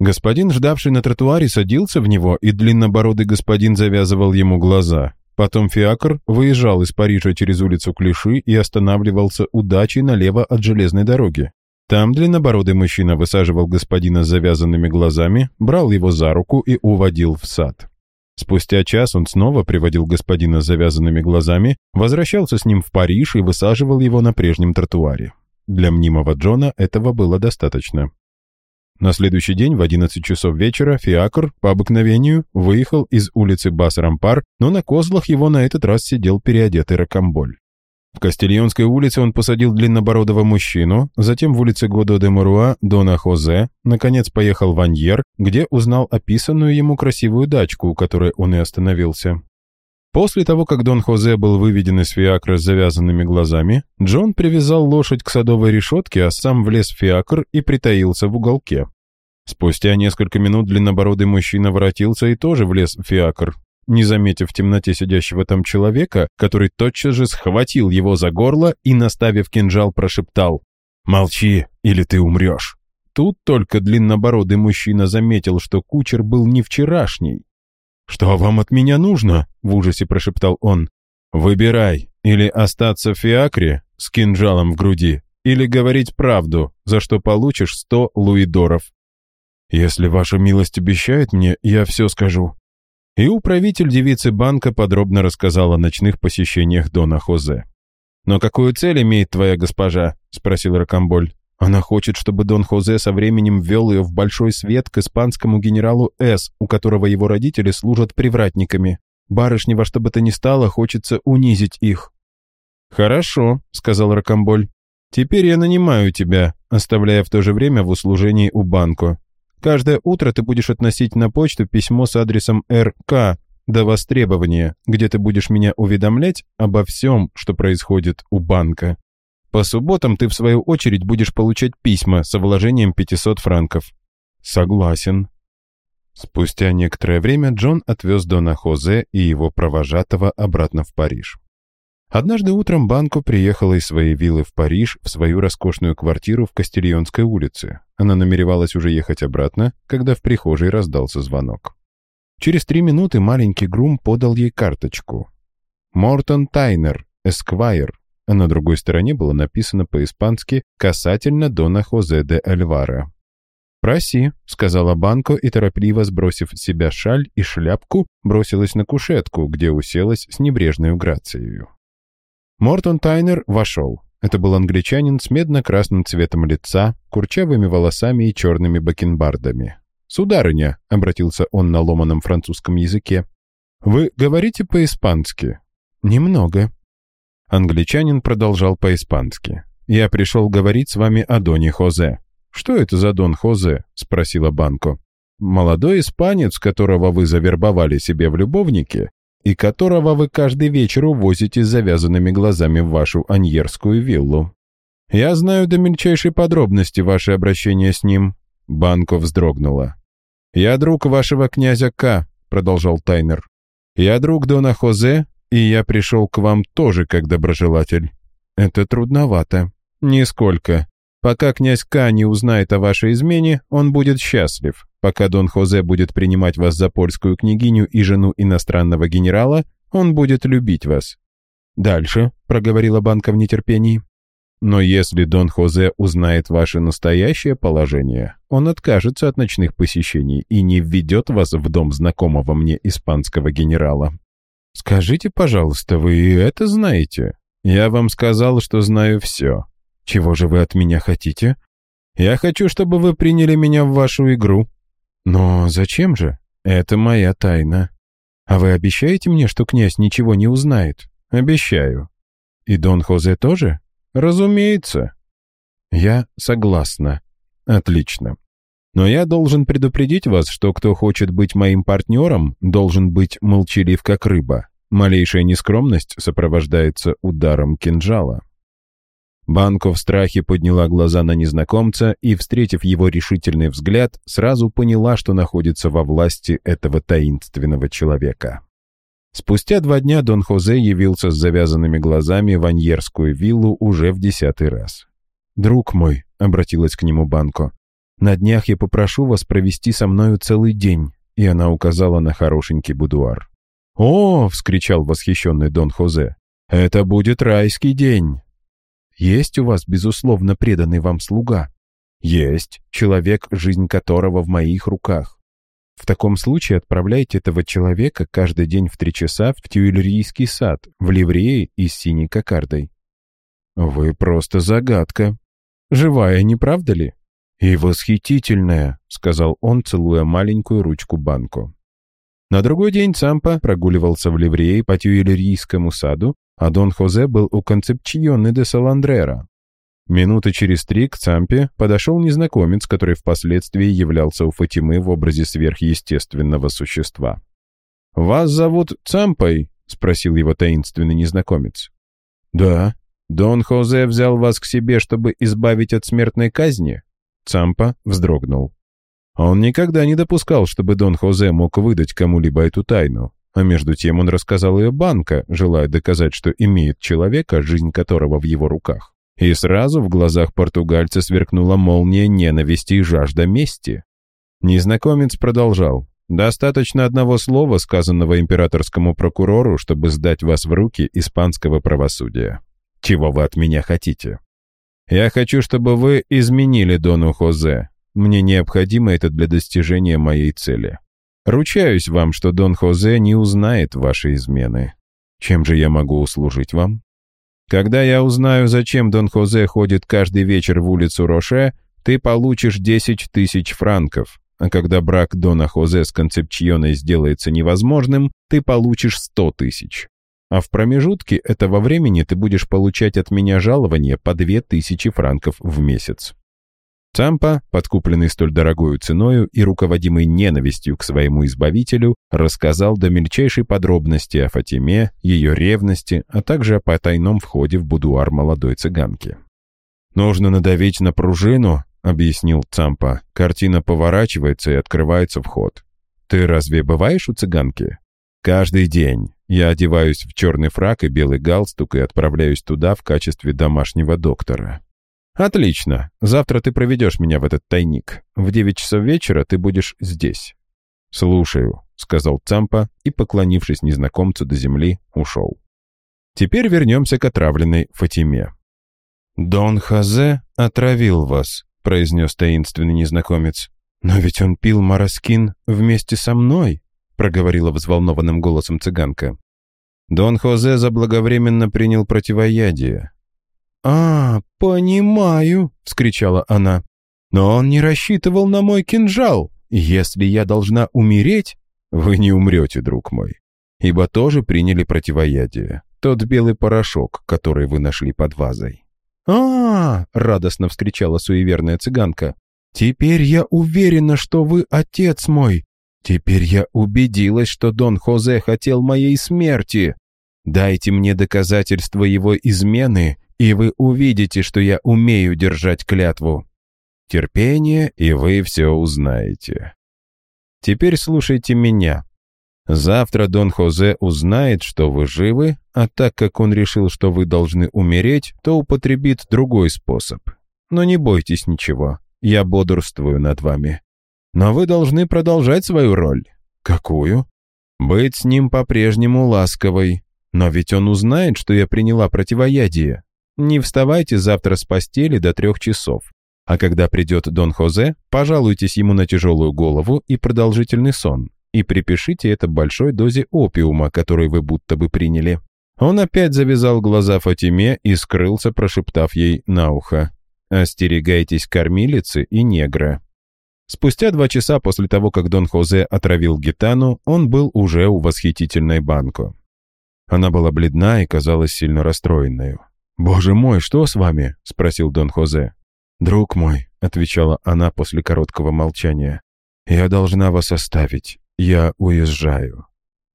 Господин, ждавший на тротуаре, садился в него, и длиннобородый господин завязывал ему глаза. Потом Фиакр выезжал из Парижа через улицу Клиши и останавливался у дачи налево от железной дороги. Там длиннобородый мужчина высаживал господина с завязанными глазами, брал его за руку и уводил в сад. Спустя час он снова приводил господина с завязанными глазами, возвращался с ним в Париж и высаживал его на прежнем тротуаре. Для мнимого Джона этого было достаточно. На следующий день в 11 часов вечера Фиакр, по обыкновению, выехал из улицы Бас-Рампар, но на козлах его на этот раз сидел переодетый ракомболь. В Кастильонской улице он посадил длиннобородого мужчину, затем в улице Годо де Маруа Дона Хозе, наконец поехал в Аньер, где узнал описанную ему красивую дачку, у которой он и остановился. После того, как Дон Хозе был выведен из фиакра с завязанными глазами, Джон привязал лошадь к садовой решетке, а сам влез в фиакр и притаился в уголке. Спустя несколько минут длиннобородый мужчина воротился и тоже влез в фиакр. Не заметив в темноте сидящего там человека, который тотчас же схватил его за горло и, наставив кинжал, прошептал «Молчи, или ты умрешь». Тут только длиннобородый мужчина заметил, что кучер был не вчерашний, «Что вам от меня нужно?» — в ужасе прошептал он. «Выбирай, или остаться в фиакре с кинжалом в груди, или говорить правду, за что получишь сто луидоров». «Если ваша милость обещает мне, я все скажу». И управитель девицы банка подробно рассказал о ночных посещениях Дона Хозе. «Но какую цель имеет твоя госпожа?» — спросил Рокамболь. Она хочет, чтобы Дон Хозе со временем ввел ее в большой свет к испанскому генералу С, у которого его родители служат привратниками. Барышне во что бы то ни стало хочется унизить их. «Хорошо», — сказал Рокомболь. «Теперь я нанимаю тебя, оставляя в то же время в услужении у банку. Каждое утро ты будешь относить на почту письмо с адресом РК до востребования, где ты будешь меня уведомлять обо всем, что происходит у банка. По субботам ты, в свою очередь, будешь получать письма со вложением 500 франков». «Согласен». Спустя некоторое время Джон отвез Дона Хозе и его провожатого обратно в Париж. Однажды утром Банко приехала из своей виллы в Париж в свою роскошную квартиру в Кастильонской улице. Она намеревалась уже ехать обратно, когда в прихожей раздался звонок. Через три минуты маленький грум подал ей карточку. «Мортон Тайнер, Эсквайр, а на другой стороне было написано по-испански «Касательно Дона Хозе де Альвара». «Проси», — сказала Банко и, торопливо сбросив с себя шаль и шляпку, бросилась на кушетку, где уселась с небрежной грацией. Мортон Тайнер вошел. Это был англичанин с медно-красным цветом лица, курчавыми волосами и черными бакенбардами. «Сударыня», — обратился он на ломаном французском языке, — «вы говорите по-испански?» «Немного». Англичанин продолжал по-испански. «Я пришел говорить с вами о Доне Хозе». «Что это за Дон Хозе?» — спросила Банко. «Молодой испанец, которого вы завербовали себе в любовнике, и которого вы каждый вечер увозите с завязанными глазами в вашу аньерскую виллу. Я знаю до мельчайшей подробности ваше обращение с ним». Банко вздрогнула. «Я друг вашего князя К», — продолжал Тайнер. «Я друг Дона Хозе, и я пришел к вам тоже как доброжелатель». «Это трудновато». «Нисколько. Пока князь К не узнает о вашей измене, он будет счастлив. Пока Дон Хозе будет принимать вас за польскую княгиню и жену иностранного генерала, он будет любить вас». «Дальше», — проговорила банка в нетерпении. «Но если Дон Хозе узнает ваше настоящее положение, он откажется от ночных посещений и не введет вас в дом знакомого мне испанского генерала». «Скажите, пожалуйста, вы это знаете?» «Я вам сказал, что знаю все. Чего же вы от меня хотите? Я хочу, чтобы вы приняли меня в вашу игру. Но зачем же? Это моя тайна. А вы обещаете мне, что князь ничего не узнает? Обещаю. И Дон Хозе тоже? Разумеется. Я согласна. Отлично. Но я должен предупредить вас, что кто хочет быть моим партнером, должен быть молчалив как рыба. Малейшая нескромность сопровождается ударом кинжала. Банко в страхе подняла глаза на незнакомца и, встретив его решительный взгляд, сразу поняла, что находится во власти этого таинственного человека. Спустя два дня Дон Хозе явился с завязанными глазами в Аньерскую виллу уже в десятый раз. «Друг мой», — обратилась к нему Банко, — «на днях я попрошу вас провести со мною целый день», и она указала на хорошенький будуар. «О!» — вскричал восхищенный Дон Хозе. «Это будет райский день!» Есть у вас, безусловно, преданный вам слуга? Есть, человек, жизнь которого в моих руках. В таком случае отправляйте этого человека каждый день в три часа в Тюильрийский сад, в ливрее и с синей кокардой. Вы просто загадка. Живая, не правда ли? И восхитительная, сказал он, целуя маленькую ручку банку. На другой день Цампа прогуливался в ливрее по Тюильрийскому саду а Дон Хозе был у Концепчионы де Саландрера. Минуты через три к Цампе подошел незнакомец, который впоследствии являлся у Фатимы в образе сверхъестественного существа. «Вас зовут Цампой?» — спросил его таинственный незнакомец. «Да». «Дон Хозе взял вас к себе, чтобы избавить от смертной казни?» Цампа вздрогнул. Он никогда не допускал, чтобы Дон Хозе мог выдать кому-либо эту тайну. А между тем он рассказал ее банка, желая доказать, что имеет человека, жизнь которого в его руках. И сразу в глазах португальца сверкнула молния ненависти и жажда мести. Незнакомец продолжал. «Достаточно одного слова, сказанного императорскому прокурору, чтобы сдать вас в руки испанского правосудия. Чего вы от меня хотите? Я хочу, чтобы вы изменили Дону Хозе. Мне необходимо это для достижения моей цели. Ручаюсь вам, что Дон Хозе не узнает вашей измены. Чем же я могу услужить вам? Когда я узнаю, зачем Дон Хозе ходит каждый вечер в улицу Роше, ты получишь 10 тысяч франков, а когда брак Дона Хозе с Концепчионой сделается невозможным, ты получишь 100 тысяч. А в промежутке этого времени ты будешь получать от меня жалование по 2000 франков в месяц. Цампа, подкупленный столь дорогою ценою и руководимый ненавистью к своему избавителю, рассказал до мельчайшей подробности о Фатиме, ее ревности, а также о потайном входе в будуар молодой цыганки. «Нужно надавить на пружину», — объяснил Цампа. «Картина поворачивается и открывается вход. Ты разве бываешь у цыганки?» «Каждый день. Я одеваюсь в черный фрак и белый галстук и отправляюсь туда в качестве домашнего доктора. «Отлично. Завтра ты проведешь меня в этот тайник. В девять часов вечера ты будешь здесь». «Слушаю», — сказал Цампа и, поклонившись незнакомцу до земли, ушел. Теперь вернемся к отравленной Фатиме. «Дон Хазе отравил вас», — произнес таинственный незнакомец. «Но ведь он пил мараскин вместе со мной», — проговорила взволнованным голосом цыганка. Дон Хозе заблаговременно принял противоядие. «А, понимаю», — вскричала она. «Но он не рассчитывал на мой кинжал. Если я должна умереть...» «Вы не умрете, друг мой, ибо тоже приняли противоядие. Тот белый порошок, который вы нашли под вазой». А, радостно вскричала суеверная цыганка. «Теперь я уверена, что вы отец мой. Теперь я убедилась, что Дон Хозе хотел моей смерти. Дайте мне доказательства его измены, и вы увидите, что я умею держать клятву. Терпение, и вы все узнаете. Теперь слушайте меня. Завтра Дон Хозе узнает, что вы живы, а так как он решил, что вы должны умереть, то употребит другой способ. Но не бойтесь ничего, я бодрствую над вами. Но вы должны продолжать свою роль. Какую? Быть с ним по-прежнему ласковой. Но ведь он узнает, что я приняла противоядие. Не вставайте завтра с постели до трех часов. А когда придет Дон Хозе, пожалуйтесь ему на тяжелую голову и продолжительный сон. И припишите это большой дозе опиума, который вы будто бы приняли. Он опять завязал глаза Фатиме и скрылся, прошептав ей на ухо. «Остерегайтесь кормилицы и негра». Спустя два часа после того, как Дон Хозе отравил гитану, он был уже у восхитительной банку. Она была бледна и казалась сильно расстроенной. «Боже мой, что с вами?» — спросил Дон Хозе. «Друг мой», — отвечала она после короткого молчания, — «я должна вас оставить. Я уезжаю».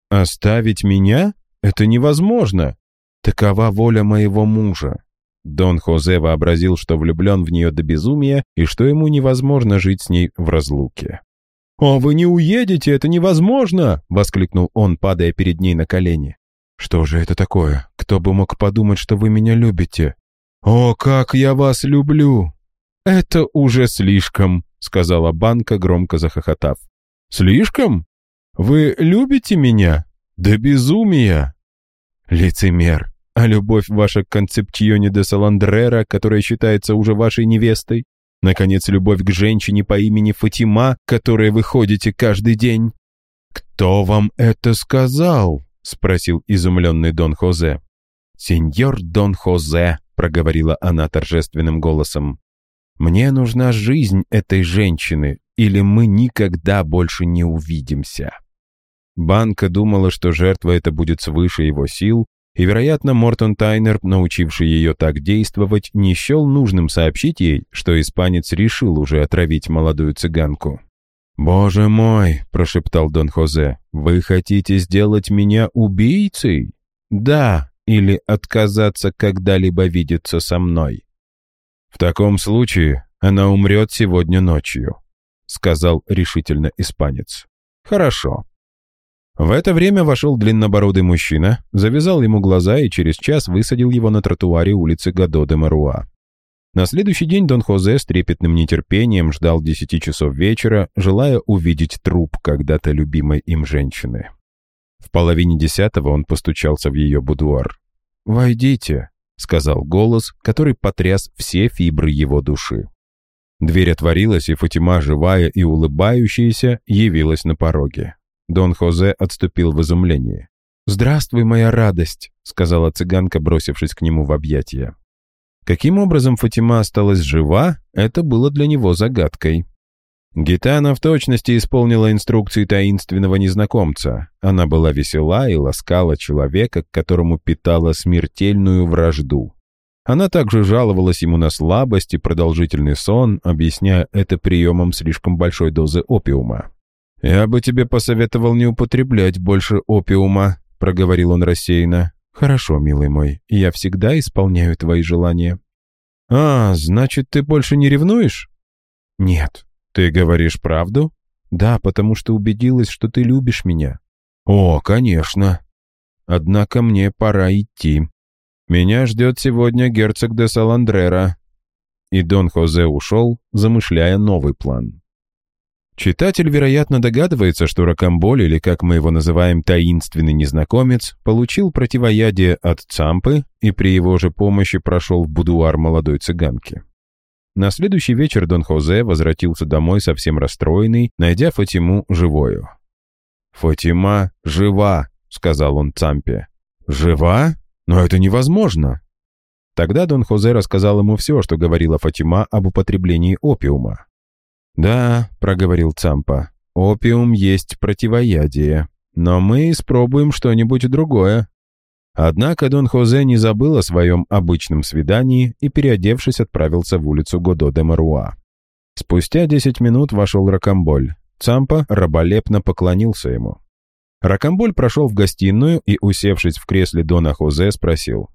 «Оставить меня? Это невозможно. Такова воля моего мужа. Дон Хозе вообразил, что влюблен в нее до безумия и что ему невозможно жить с ней в разлуке. «О, вы не уедете, это невозможно!» — воскликнул он, падая перед ней на колени. «Что же это такое? Кто бы мог подумать, что вы меня любите?» «О, как я вас люблю!» «Это уже слишком», — сказала Банка, громко захохотав. «Слишком? Вы любите меня? До безумия!» «Лицемер! А любовь ваша к концептионе де Саландрера, которая считается уже вашей невестой? Наконец, любовь к женщине по имени Фатима, которой вы ходите каждый день?» «Кто вам это сказал?» — спросил изумленный Дон Хозе. «Сеньор Дон Хозе», — проговорила она торжественным голосом, «мне нужна жизнь этой женщины, или мы никогда больше не увидимся». Банка думала, что жертва эта будет свыше его сил, и, вероятно, Мортон Тайнер, научивший ее так действовать, не счел нужным сообщить ей, что испанец решил уже отравить молодую цыганку. «Боже мой!» — прошептал Дон Хозе. «Вы хотите сделать меня убийцей?» «Да, или отказаться когда-либо видеться со мной». «В таком случае она умрет сегодня ночью», — сказал решительно испанец. «Хорошо. В это время вошел длиннобородый мужчина, завязал ему глаза и через час высадил его на тротуаре улицы Гадо де Маруа. На следующий день Дон Хозе с трепетным нетерпением ждал десяти часов вечера, желая увидеть труп когда-то любимой им женщины. В половине десятого он постучался в ее будуар. «Войдите», — сказал голос, который потряс все фибры его души. Дверь отворилась, и Фатима, живая и улыбающаяся, явилась на пороге. Дон Хозе отступил в изумлении. «Здравствуй, моя радость», — сказала цыганка, бросившись к нему в объятия. Каким образом Фатима осталась жива, это было для него загадкой. Гитана в точности исполнила инструкции таинственного незнакомца. Она была весела и ласкала человека, к которому питала смертельную вражду. Она также жаловалась ему на слабость и продолжительный сон, объясняя это приемом слишком большой дозы опиума. «Я бы тебе посоветовал не употреблять больше опиума», — проговорил он рассеянно. «Хорошо, милый мой, я всегда исполняю твои желания». «А, значит, ты больше не ревнуешь?» «Нет». «Ты говоришь правду?» «Да, потому что убедилась, что ты любишь меня». «О, конечно». «Однако мне пора идти. Меня ждет сегодня герцог де Саландрера». И Дон Хозе ушел, замышляя новый план. Читатель, вероятно, догадывается, что Рокамболь, или как мы его называем, таинственный незнакомец, получил противоядие от Цампы и при его же помощи прошел в будуар молодой цыганки. На следующий вечер Дон Хозе возвратился домой совсем расстроенный, найдя Фатиму живою. «Фатима жива», — сказал он Цампе. «Жива? Но это невозможно!» Тогда Дон Хозе рассказал ему все, что говорила Фатима об употреблении опиума. «Да», — проговорил Цампа, — «опиум есть противоядие, но мы испробуем что-нибудь другое». Однако Дон Хозе не забыл о своем обычном свидании и, переодевшись, отправился в улицу Годо де Маруа. Спустя десять минут вошел Ракамболь. Цампа раболепно поклонился ему. Ракамболь прошел в гостиную и, усевшись в кресле Дона Хозе, спросил.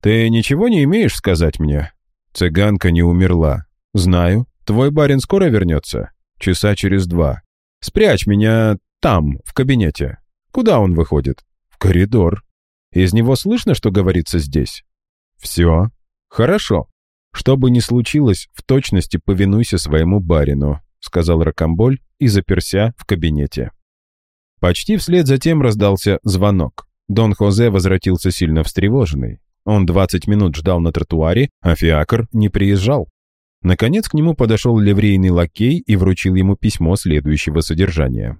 «Ты ничего не имеешь сказать мне?» «Цыганка не умерла». «Знаю. Твой барин скоро вернется?» «Часа через два». «Спрячь меня там, в кабинете». «Куда он выходит?» «В коридор». «Из него слышно, что говорится здесь?» «Все». «Хорошо. Что бы ни случилось, в точности повинуйся своему барину», сказал Ракамболь и заперся в кабинете. Почти вслед за тем раздался звонок. Дон Хозе возвратился сильно встревоженный. Он 20 минут ждал на тротуаре, а фиакр не приезжал. Наконец к нему подошел ливрейный лакей и вручил ему письмо следующего содержания.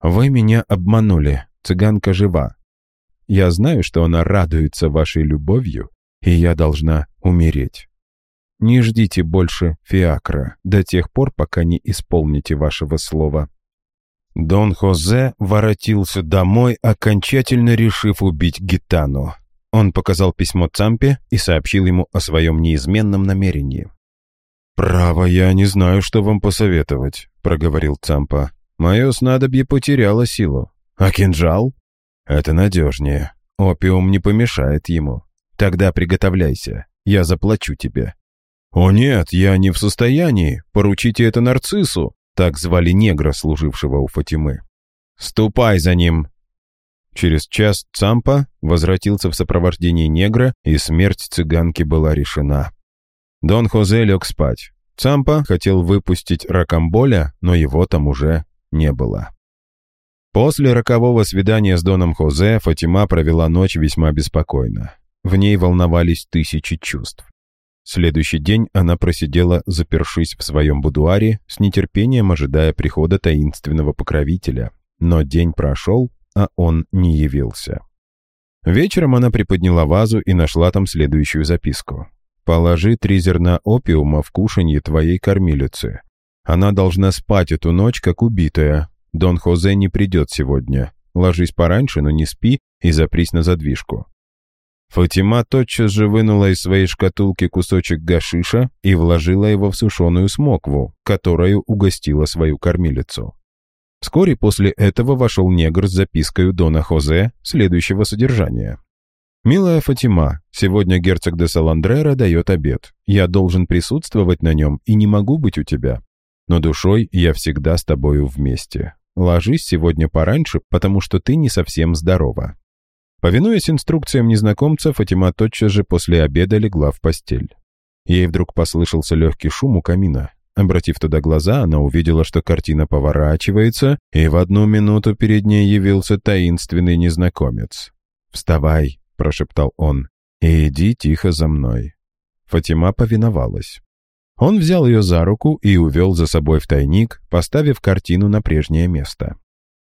«Вы меня обманули. Цыганка жива. Я знаю, что она радуется вашей любовью, и я должна умереть. Не ждите больше фиакра до тех пор, пока не исполните вашего слова». Дон Хозе воротился домой, окончательно решив убить Гитану. Он показал письмо Цампе и сообщил ему о своем неизменном намерении. «Право, я не знаю, что вам посоветовать», — проговорил Цампа. «Мое снадобье потеряло силу. А кинжал? Это надежнее. Опиум не помешает ему. Тогда приготовляйся. Я заплачу тебе». «О нет, я не в состоянии. Поручите это нарциссу», так звали негра, служившего у Фатимы. «Ступай за ним!» Через час Цампа возвратился в сопровождении негра, и смерть цыганки была решена. Дон Хозе лег спать. Цампа хотел выпустить Ракамболя, но его там уже не было. После рокового свидания с Доном Хозе Фатима провела ночь весьма беспокойно. В ней волновались тысячи чувств. Следующий день она просидела, запершись в своем будуаре, с нетерпением ожидая прихода таинственного покровителя. Но день прошел, а он не явился. Вечером она приподняла вазу и нашла там следующую записку. «Положи три зерна опиума в кушанье твоей кормилицы. Она должна спать эту ночь, как убитая. Дон Хозе не придет сегодня. Ложись пораньше, но не спи и запрись на задвижку. Фатима тотчас же вынула из своей шкатулки кусочек гашиша и вложила его в сушеную смокву, которую угостила свою кормилицу. Вскоре после этого вошел негр с запиской Дона Хозе следующего содержания. «Милая Фатима, сегодня герцог де Саландрера дает обед. Я должен присутствовать на нем и не могу быть у тебя. Но душой я всегда с тобою вместе. Ложись сегодня пораньше, потому что ты не совсем здорова. Повинуясь инструкциям незнакомца, Фатима тотчас же после обеда легла в постель. Ей вдруг послышался легкий шум у камина. Обратив туда глаза, она увидела, что картина поворачивается, и в одну минуту перед ней явился таинственный незнакомец. «Вставай», — прошептал он, — «и иди тихо за мной». Фатима повиновалась. Он взял ее за руку и увел за собой в тайник, поставив картину на прежнее место.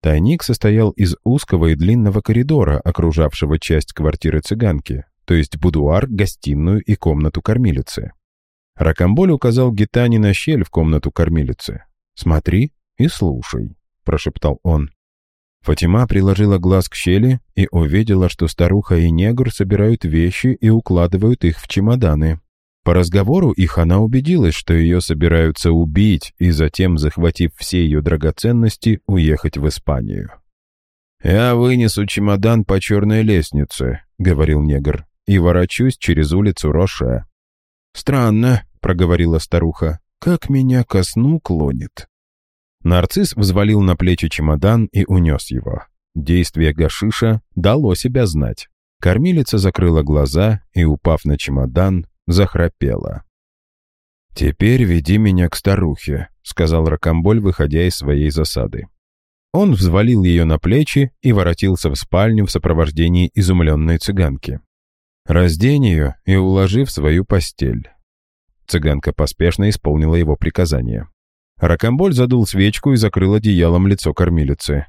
Тайник состоял из узкого и длинного коридора, окружавшего часть квартиры цыганки, то есть будуар, гостиную и комнату кормилицы. Ракамболь указал Гитане на щель в комнату кормилицы. «Смотри и слушай», — прошептал он. Фатима приложила глаз к щели и увидела, что старуха и негр собирают вещи и укладывают их в чемоданы. По разговору их она убедилась, что ее собираются убить и затем, захватив все ее драгоценности, уехать в Испанию. «Я вынесу чемодан по черной лестнице», — говорил негр, «и ворочусь через улицу Роше». «Странно», — проговорила старуха, — «как меня ко сну клонит». Нарцисс взвалил на плечи чемодан и унес его. Действие гашиша дало себя знать. Кормилица закрыла глаза и, упав на чемодан, захрапела. «Теперь веди меня к старухе», — сказал Ракамболь, выходя из своей засады. Он взвалил ее на плечи и воротился в спальню в сопровождении изумленной цыганки. «Раздень ее и уложи в свою постель». Цыганка поспешно исполнила его приказание. Ракомболь задул свечку и закрыл одеялом лицо кормилицы.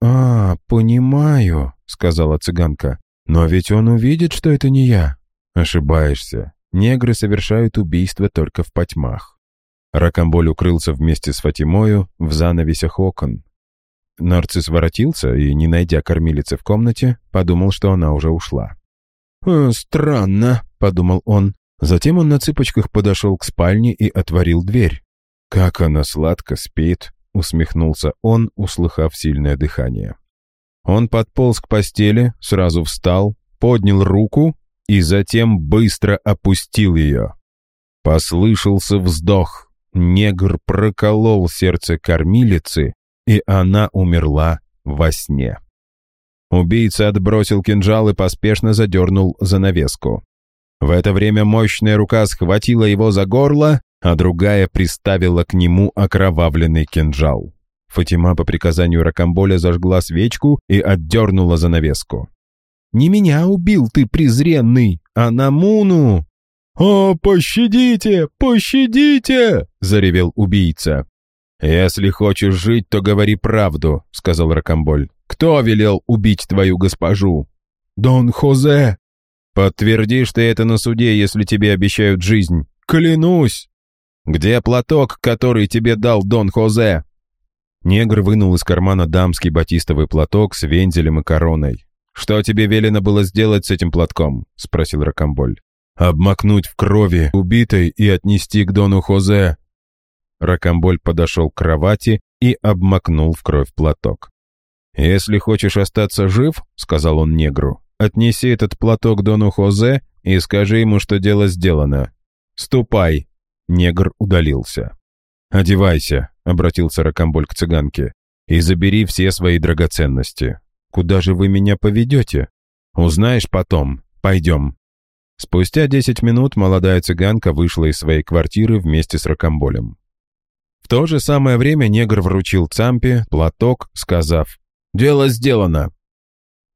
«А, понимаю», — сказала цыганка. «Но ведь он увидит, что это не я». «Ошибаешься. Негры совершают убийство только в потьмах». Ракомболь укрылся вместе с Фатимою в занавесях окон. Нарцисс воротился и, не найдя кормилицы в комнате, подумал, что она уже ушла. «Э, «Странно», — подумал он. Затем он на цыпочках подошел к спальне и отворил дверь. «Как она сладко спит!» — усмехнулся он, услыхав сильное дыхание. Он подполз к постели, сразу встал, поднял руку и затем быстро опустил ее. Послышался вздох. Негр проколол сердце кормилицы, и она умерла во сне. Убийца отбросил кинжал и поспешно задернул занавеску. В это время мощная рука схватила его за горло, а другая приставила к нему окровавленный кинжал. Фатима по приказанию Ракамболя зажгла свечку и отдернула занавеску. «Не меня убил ты, презренный, а Намуну!» «О, пощадите! Пощадите!» — заревел убийца. «Если хочешь жить, то говори правду», — сказал Ракамболь. «Кто велел убить твою госпожу?» «Дон Хозе». «Подтверди, что это на суде, если тебе обещают жизнь». «Клянусь!» «Где платок, который тебе дал Дон Хозе?» Негр вынул из кармана дамский батистовый платок с вензелем и короной. «Что тебе велено было сделать с этим платком?» — спросил Ракамболь. «Обмакнуть в крови убитой и отнести к Дону Хозе». Ракамболь подошел к кровати и обмакнул в кровь платок. «Если хочешь остаться жив, — сказал он негру, — отнеси этот платок Дону Хозе и скажи ему, что дело сделано. Ступай!» Негр удалился. «Одевайся», — обратился Ракамболь к цыганке, «и забери все свои драгоценности. Куда же вы меня поведете? Узнаешь потом. Пойдем». Спустя десять минут молодая цыганка вышла из своей квартиры вместе с Ракамболем. В то же самое время негр вручил Цампе платок, сказав «Дело сделано».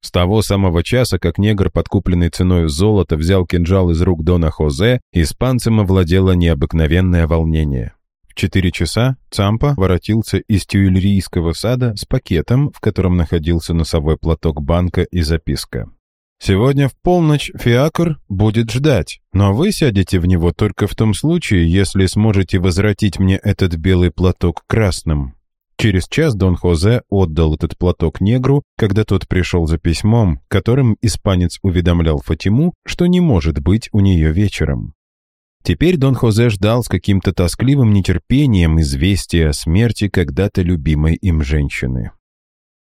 С того самого часа, как негр, подкупленный ценой золота, взял кинжал из рук Дона Хозе, испанцем овладело необыкновенное волнение. В четыре часа Цампа воротился из тюильрийского сада с пакетом, в котором находился носовой платок банка и записка. «Сегодня в полночь фиакр будет ждать, но вы сядете в него только в том случае, если сможете возвратить мне этот белый платок красным. Через час Дон Хозе отдал этот платок негру, когда тот пришел за письмом, которым испанец уведомлял Фатиму, что не может быть у нее вечером. Теперь Дон Хозе ждал с каким-то тоскливым нетерпением известия о смерти когда-то любимой им женщины.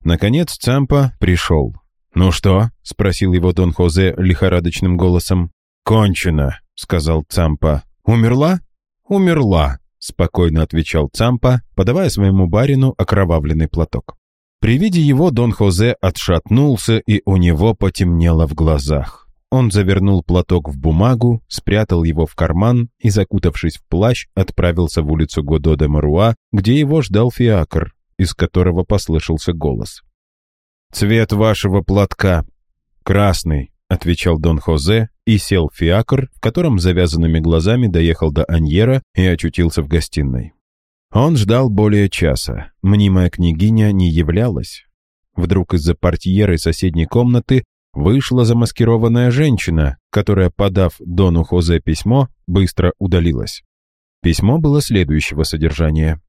Наконец Цампа пришел. «Ну что?» — спросил его Дон Хозе лихорадочным голосом. «Кончено», — сказал Цампа. «Умерла?» «Умерла», спокойно отвечал Цампа, подавая своему барину окровавленный платок. При виде его Дон Хозе отшатнулся, и у него потемнело в глазах. Он завернул платок в бумагу, спрятал его в карман и, закутавшись в плащ, отправился в улицу Годо де Маруа, где его ждал фиакр, из которого послышался голос. «Цвет вашего платка. Красный», — отвечал Дон Хозе и сел в фиакр, в котором завязанными глазами доехал до Аньера и очутился в гостиной. Он ждал более часа. Мнимая княгиня не являлась. Вдруг из-за портьеры соседней комнаты вышла замаскированная женщина, которая, подав Дону Хозе письмо, быстро удалилась. Письмо было следующего содержания.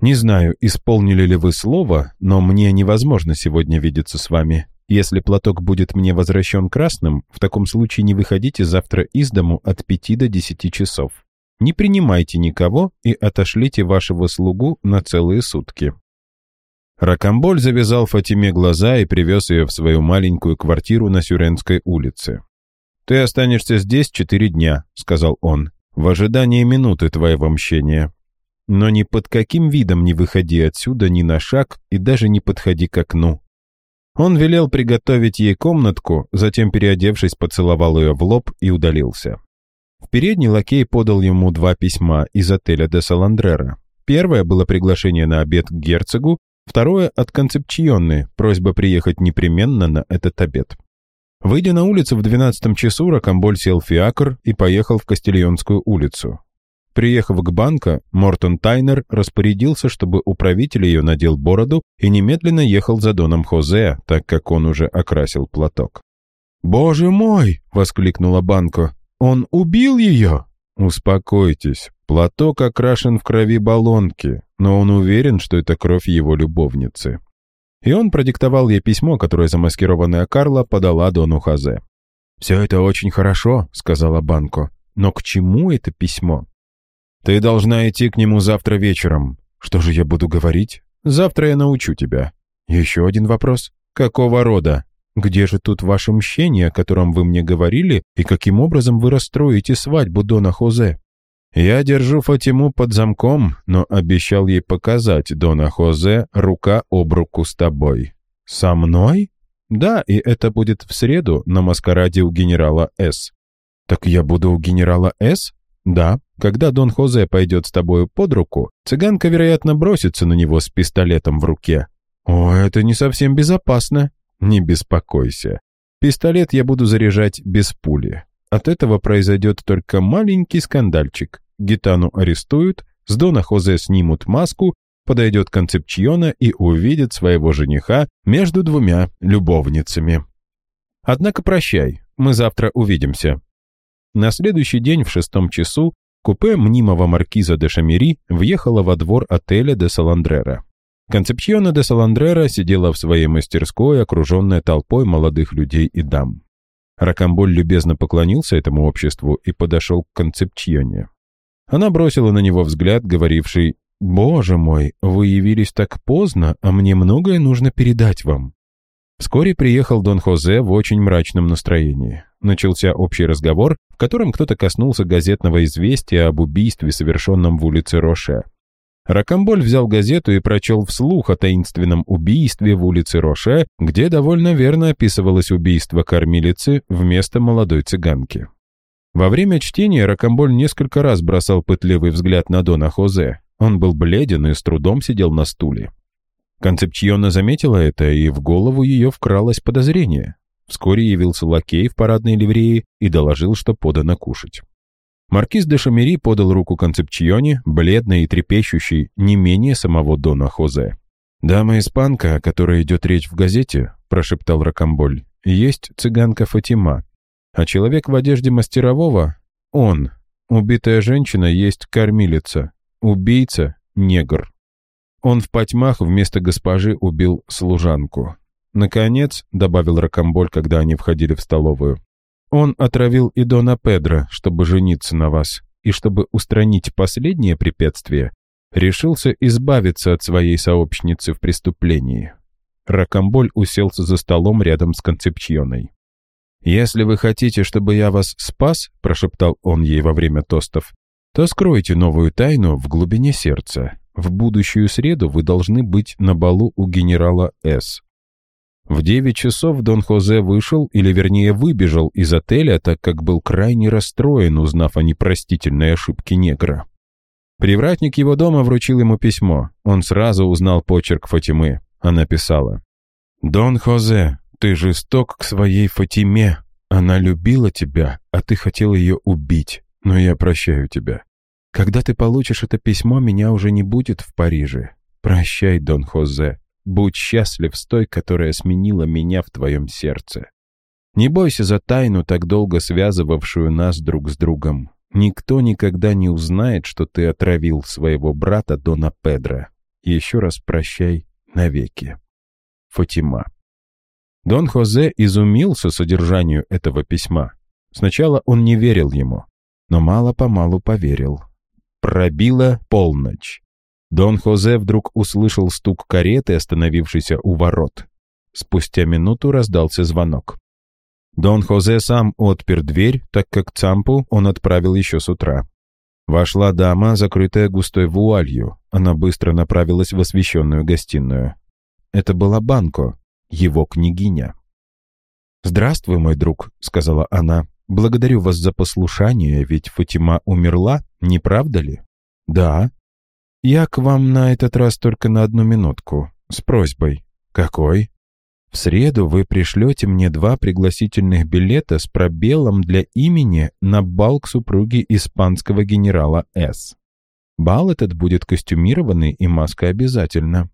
«Не знаю, исполнили ли вы слово, но мне невозможно сегодня видеться с вами. Если платок будет мне возвращен красным, в таком случае не выходите завтра из дому от пяти до десяти часов. Не принимайте никого и отошлите вашего слугу на целые сутки». Ракамболь завязал Фатиме глаза и привез ее в свою маленькую квартиру на Сюренской улице. «Ты останешься здесь четыре дня», — сказал он, — «в ожидании минуты твоего мщения. Но ни под каким видом не выходи отсюда ни на шаг и даже не подходи к окну. Он велел приготовить ей комнатку, затем, переодевшись, поцеловал ее в лоб и удалился. В передний лакей подал ему два письма из отеля де Саландрера. Первое было приглашение на обед к герцогу, второе — от Концепчионны, просьба приехать непременно на этот обед. Выйдя на улицу в двенадцатом часу, Ракамболь сел в фиакр и поехал в Кастильонскую улицу. Приехав к банку, Мортон Тайнер распорядился, чтобы управитель ее надел бороду и немедленно ехал за Доном Хозе, так как он уже окрасил платок. «Боже мой!» — воскликнула Банко. «Он убил ее!» «Успокойтесь. Платок окрашен в крови баллонки, но он уверен, что это кровь его любовницы». И он продиктовал ей письмо, которое замаскированная Карла подала Дону Хозе. «Все это очень хорошо», — сказала Банко. «Но к чему это письмо?» Ты должна идти к нему завтра вечером. Что же я буду говорить? Завтра я научу тебя. Еще один вопрос. Какого рода? Где же тут ваше мщение, о котором вы мне говорили, и каким образом вы расстроите свадьбу Дона Хозе? Я держу Фатиму под замком, но обещал ей показать Дона Хозе рука об руку с тобой. Со мной? Да, и это будет в среду на маскараде у генерала С. Так я буду у генерала С? Да, когда Дон Хозе пойдет с тобою под руку, цыганка, вероятно, бросится на него с пистолетом в руке. О, это не совсем безопасно. Не беспокойся. Пистолет я буду заряжать без пули. От этого произойдет только маленький скандальчик. Гитану арестуют, с Дона Хозе снимут маску, подойдет Концепчиона и увидит своего жениха между двумя любовницами. Однако прощай, мы завтра увидимся. На следующий день в шестом часу купе мнимого маркиза де Шамери въехало во двор отеля де Саландрера. Концепсиона де Саландрера сидела в своей мастерской, окруженная толпой молодых людей и дам. Ракамболь любезно поклонился этому обществу и подошел к Концепчионе. Она бросила на него взгляд, говоривший «Боже мой, вы явились так поздно, а мне многое нужно передать вам». Вскоре приехал Дон Хозе в очень мрачном настроении. Начался общий разговор, в котором кто-то коснулся газетного известия об убийстве, совершенном в улице Роше. Ракамболь взял газету и прочел вслух о таинственном убийстве в улице Роше, где довольно верно описывалось убийство кормилицы вместо молодой цыганки. Во время чтения Ракамболь несколько раз бросал пытливый взгляд на Дона Хозе. Он был бледен и с трудом сидел на стуле. Концепчиона заметила это, и в голову ее вкралось подозрение. Вскоре явился лакей в парадной ливреи и доложил, что подано кушать. Маркиз де Шамери подал руку Концепчионе, бледной и трепещущей, не менее самого Дона Хозе. «Дама-испанка, о которой идет речь в газете», — прошептал Ракамболь, — «есть цыганка Фатима. А человек в одежде мастерового — он. Убитая женщина есть кормилица. Убийца — негр». Он в потьмах вместо госпожи убил служанку. Наконец, добавил Ракамболь, когда они входили в столовую, он отравил и Дона Педро, чтобы жениться на вас, и чтобы устранить последнее препятствие, решился избавиться от своей сообщницы в преступлении. Ракамболь уселся за столом рядом с Концепчионой. «Если вы хотите, чтобы я вас спас», — прошептал он ей во время тостов, «то скройте новую тайну в глубине сердца. В будущую среду вы должны быть на балу у генерала С. В девять часов Дон Хозе вышел, или вернее выбежал из отеля, так как был крайне расстроен, узнав о непростительной ошибке негра. Привратник его дома вручил ему письмо. Он сразу узнал почерк Фатимы. Она писала. «Дон Хозе, ты жесток к своей Фатиме. Она любила тебя, а ты хотел ее убить. Но я прощаю тебя. Когда ты получишь это письмо, меня уже не будет в Париже. Прощай, Дон Хозе. Будь счастлив с той, которая сменила меня в твоем сердце. Не бойся за тайну, так долго связывавшую нас друг с другом. Никто никогда не узнает, что ты отравил своего брата Дона Педро. Еще раз прощай навеки. Фатима. Дон Хозе изумился содержанию этого письма. Сначала он не верил ему, но мало-помалу поверил. Пробила полночь. Дон Хозе вдруг услышал стук кареты, остановившейся у ворот. Спустя минуту раздался звонок. Дон Хозе сам отпер дверь, так как Цампу он отправил еще с утра. Вошла дама, закрытая густой вуалью. Она быстро направилась в освещенную гостиную. Это была Банко, его княгиня. «Здравствуй, мой друг», — сказала она. «Благодарю вас за послушание, ведь Фатима умерла, не правда ли?» «Да». «Я к вам на этот раз только на одну минутку, с просьбой». «Какой?» В среду вы пришлете мне два пригласительных билета с пробелом для имени на бал к супруге испанского генерала С. Бал этот будет костюмированный и маска обязательно.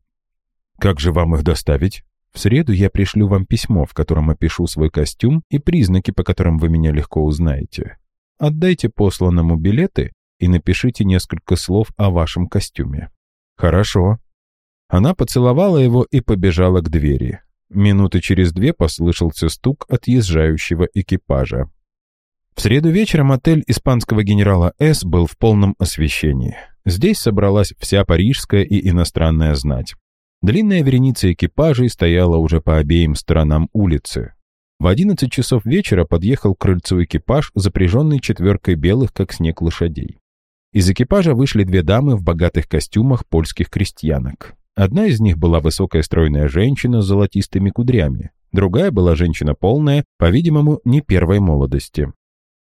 Как же вам их доставить? В среду я пришлю вам письмо, в котором опишу свой костюм и признаки, по которым вы меня легко узнаете. Отдайте посланному билеты и напишите несколько слов о вашем костюме. Хорошо. Она поцеловала его и побежала к двери. Минуты через две послышался стук отъезжающего экипажа. В среду вечером отель испанского генерала С был в полном освещении. Здесь собралась вся парижская и иностранная знать. Длинная вереница экипажей стояла уже по обеим сторонам улицы. В 11 часов вечера подъехал к крыльцу экипаж, запряженный четверкой белых, как снег, лошадей. Из экипажа вышли две дамы в богатых костюмах польских крестьянок. Одна из них была высокая стройная женщина с золотистыми кудрями, другая была женщина полная, по-видимому, не первой молодости.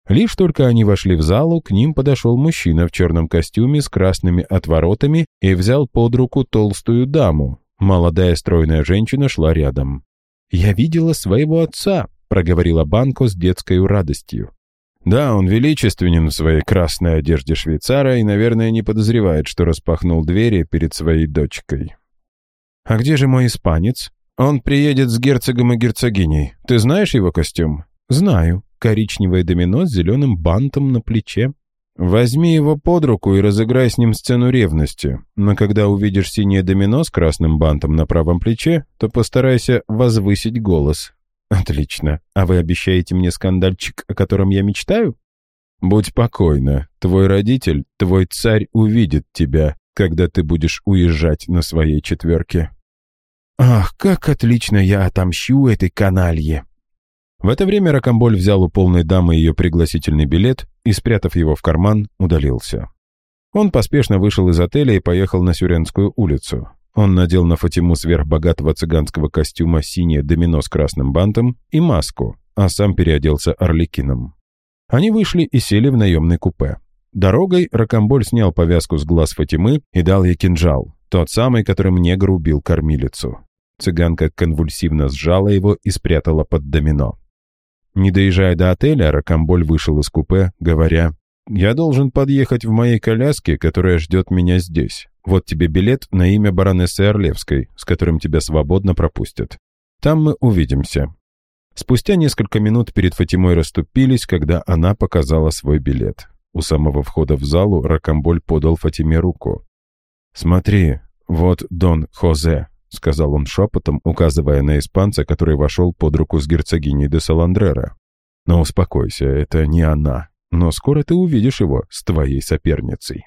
Лишь только они вошли в залу, к ним подошел мужчина в черном костюме с красными отворотами и взял под руку толстую даму. Молодая стройная женщина шла рядом. «Я видела своего отца», — проговорила Банко с детской радостью. Да, он величественен в своей красной одежде швейцара и, наверное, не подозревает, что распахнул двери перед своей дочкой. «А где же мой испанец?» «Он приедет с герцогом и герцогиней. Ты знаешь его костюм?» «Знаю. Коричневое домино с зеленым бантом на плече». «Возьми его под руку и разыграй с ним сцену ревности. Но когда увидишь синее домино с красным бантом на правом плече, то постарайся возвысить голос. «Отлично. А вы обещаете мне скандальчик, о котором я мечтаю?» «Будь покойна. Твой родитель, твой царь увидит тебя, когда ты будешь уезжать на своей четверке». «Ах, как отлично я отомщу этой каналье!» В это время Рокомболь взял у полной дамы ее пригласительный билет и, спрятав его в карман, удалился. Он поспешно вышел из отеля и поехал на Сюренскую улицу. Он надел на Фатиму сверхбогатого цыганского костюма синее домино с красным бантом и маску, а сам переоделся орликином. Они вышли и сели в наемный купе. Дорогой Рокомболь снял повязку с глаз Фатимы и дал ей кинжал, тот самый, которым негр убил кормилицу. Цыганка конвульсивно сжала его и спрятала под домино. Не доезжая до отеля, Рокомболь вышел из купе, говоря, «Я должен подъехать в моей коляске, которая ждет меня здесь. Вот тебе билет на имя баронессы Орлевской, с которым тебя свободно пропустят. Там мы увидимся». Спустя несколько минут перед Фатимой расступились, когда она показала свой билет. У самого входа в залу Ракамболь подал Фатиме руку. «Смотри, вот Дон Хозе», — сказал он шепотом, указывая на испанца, который вошел под руку с герцогиней де Саландрера. «Но успокойся, это не она, но скоро ты увидишь его с твоей соперницей».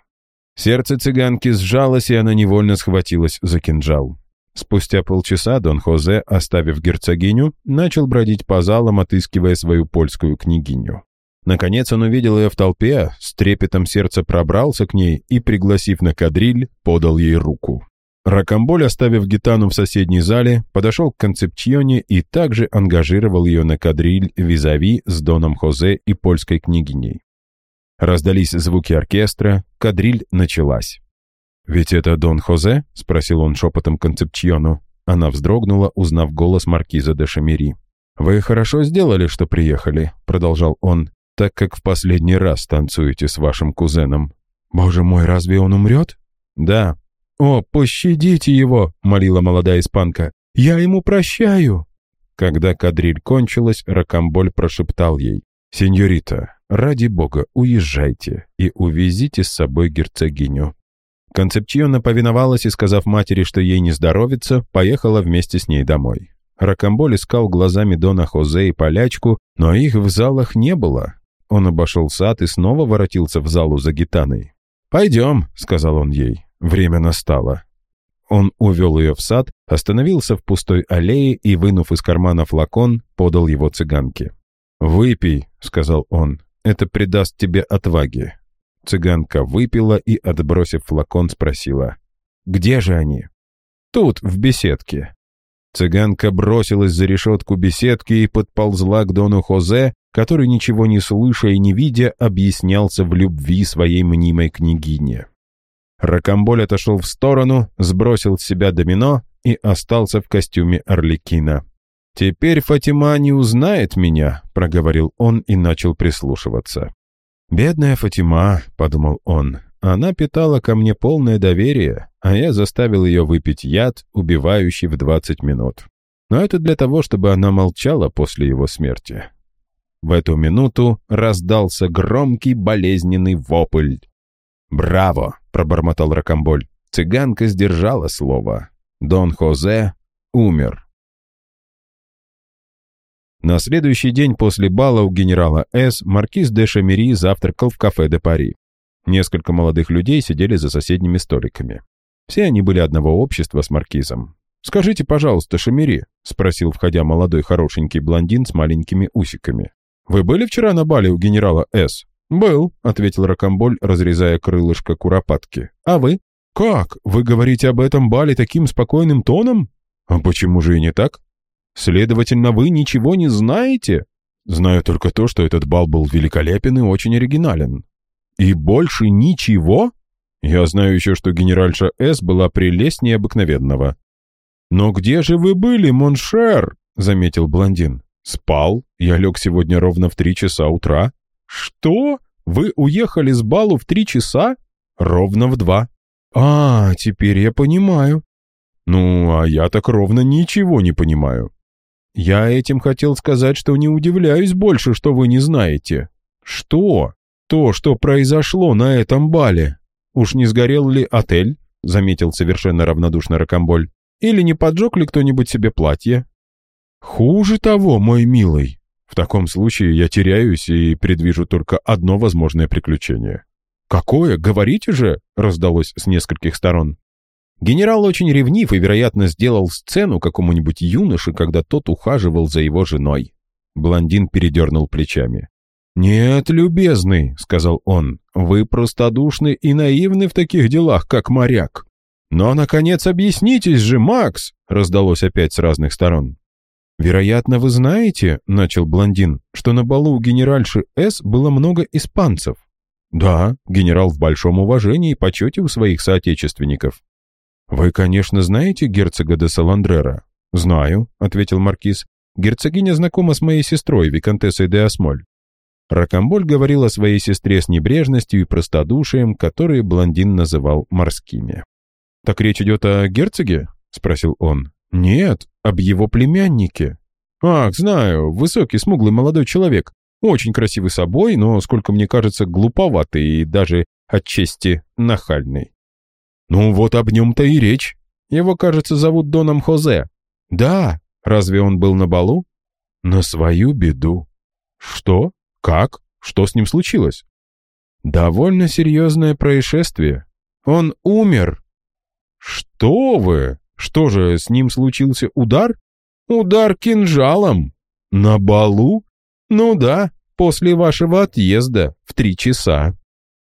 Сердце цыганки сжалось, и она невольно схватилась за кинжал. Спустя полчаса Дон Хозе, оставив герцогиню, начал бродить по залам, отыскивая свою польскую княгиню. Наконец он увидел ее в толпе, с трепетом сердца пробрался к ней и, пригласив на кадриль, подал ей руку. Ракамболь, оставив гитану в соседней зале, подошел к Концепчионе и также ангажировал ее на кадриль визави с Доном Хозе и польской княгиней. Раздались звуки оркестра, кадриль началась. «Ведь это Дон Хозе?» — спросил он шепотом Концепчиону. Она вздрогнула, узнав голос маркиза де Шамери. «Вы хорошо сделали, что приехали», — продолжал он, «так как в последний раз танцуете с вашим кузеном». «Боже мой, разве он умрет?» «Да». «О, пощадите его!» — молила молодая испанка. «Я ему прощаю!» Когда кадриль кончилась, Ракамболь прошептал ей. «Сеньорита, ради бога, уезжайте и увезите с собой герцогиню». Концепчиона повиновалась и, сказав матери, что ей не здоровится, поехала вместе с ней домой. Ракамболь искал глазами Дона Хозе и полячку, но их в залах не было. Он обошел сад и снова воротился в залу за гитаной. «Пойдем», — сказал он ей, — «время настало». Он увел ее в сад, остановился в пустой аллее и, вынув из кармана флакон, подал его цыганке. «Выпей», — сказал он, — «это придаст тебе отваги». Цыганка выпила и, отбросив флакон, спросила, «Где же они?» «Тут, в беседке». Цыганка бросилась за решетку беседки и подползла к Дону Хозе, который, ничего не слыша и не видя, объяснялся в любви своей мнимой княгине. Ракамболь отошел в сторону, сбросил с себя домино и остался в костюме Орликина. «Теперь Фатима не узнает меня», — проговорил он и начал прислушиваться. «Бедная Фатима», — подумал он, — «она питала ко мне полное доверие, а я заставил ее выпить яд, убивающий в 20 минут. Но это для того, чтобы она молчала после его смерти». В эту минуту раздался громкий болезненный вопль. «Браво!» — пробормотал Ракамболь. Цыганка сдержала слово. Дон Хозе умер. На следующий день после бала у генерала С. маркиз де Шамери завтракал в кафе де Пари. Несколько молодых людей сидели за соседними столиками. Все они были одного общества с маркизом. «Скажите, пожалуйста, Шамери», — спросил, входя молодой хорошенький блондин с маленькими усиками. «Вы были вчера на бале у генерала С?» «Был», — ответил Ракомболь, разрезая крылышко куропатки. «А вы?» «Как? Вы говорите об этом бале таким спокойным тоном? А почему же и не так? Следовательно, вы ничего не знаете?» «Знаю только то, что этот бал был великолепен и очень оригинален». «И больше ничего?» «Я знаю еще, что генеральша С. была прелестнее обыкновенного». «Но где же вы были, mon cher?» — заметил блондин. «Спал. Я лег сегодня ровно в три часа утра». «Что? Вы уехали с балу в три часа?» «Ровно в два». «А, теперь я понимаю». «Ну, а я так ровно ничего не понимаю». «Я этим хотел сказать, что не удивляюсь больше, что вы не знаете». «Что?» «То, что произошло на этом бале. Уж не сгорел ли отель?» — заметил совершенно равнодушно Рокомболь. «Или не поджег ли кто-нибудь себе платье?» «Хуже того, мой милый. В таком случае я теряюсь и предвижу только одно возможное приключение. «Какое? Говорите же!» — раздалось с нескольких сторон. Генерал очень ревнив и, вероятно, сделал сцену какому-нибудь юноше, когда тот ухаживал за его женой. Блондин передернул плечами. «Нет, любезный», — сказал он, — «вы простодушны и наивны в таких делах, как моряк». «Но, наконец, объяснитесь же, Макс!» — раздалось опять с разных сторон. «Вероятно, вы знаете, — начал блондин, — что на балу у генеральши С было много испанцев. Да, генерал в большом уважении и почете у своих соотечественников. Вы, конечно, знаете герцога де Саландрера? Знаю, ответил маркиз. Герцогиня знакома с моей сестрой, виконтессой де Осмоль. Ракамболь говорил о своей сестре с небрежностью и простодушием, которые блондин называл морскими. «Так речь идет о герцоге?» — спросил он. «Нет, об его племяннике». «Ах, знаю, высокий, смуглый молодой человек. Очень красивый собой, но, сколько мне кажется, глуповатый и даже отчасти нахальный. Ну вот об нем-то и речь. Его, кажется, зовут Доном Хозе. Да, разве он был на балу? На свою беду. Что? Как? Что с ним случилось? Довольно серьезное происшествие. Он умер. Что вы? Что же, с ним случился удар? Удар кинжалом. На балу? «Ну да, после вашего отъезда, в три часа».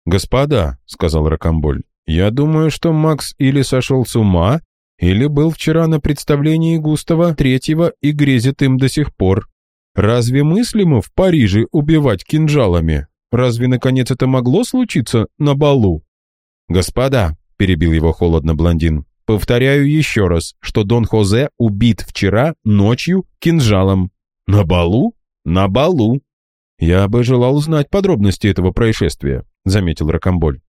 «Господа», — сказал Рокомболь, — «я думаю, что Макс или сошел с ума, или был вчера на представлении Густава Третьего и грезит им до сих пор. Разве мыслимо в Париже убивать кинжалами? Разве, наконец, это могло случиться на балу?» «Господа», — перебил его холодно блондин, — «повторяю еще раз, что Дон Хозе убит вчера ночью кинжалом». «На балу?» «На балу». «Я бы желал узнать подробности этого происшествия», — заметил Рокомболь.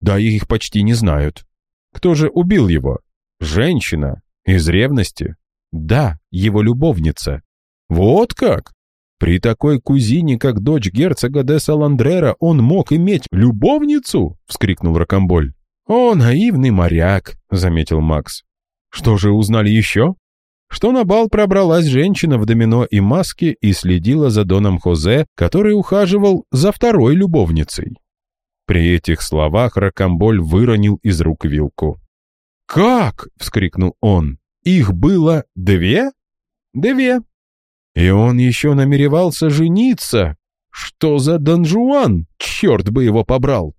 «Да их почти не знают». «Кто же убил его?» «Женщина. Из ревности?» «Да, его любовница». «Вот как?» При такой кузине, как дочь герцога де Саландрера, он мог иметь любовницу?» — вскрикнул Рокомболь. «О, наивный моряк!» — заметил Макс. «Что же узнали еще?» что на бал пробралась женщина в домино и маске и следила за Доном Хозе, который ухаживал за второй любовницей. При этих словах Ракамболь выронил из рук вилку. «Как?» — вскрикнул он. «Их было две?» «Две». «И он еще намеревался жениться. Что за Дон Жуан? Черт бы его побрал!»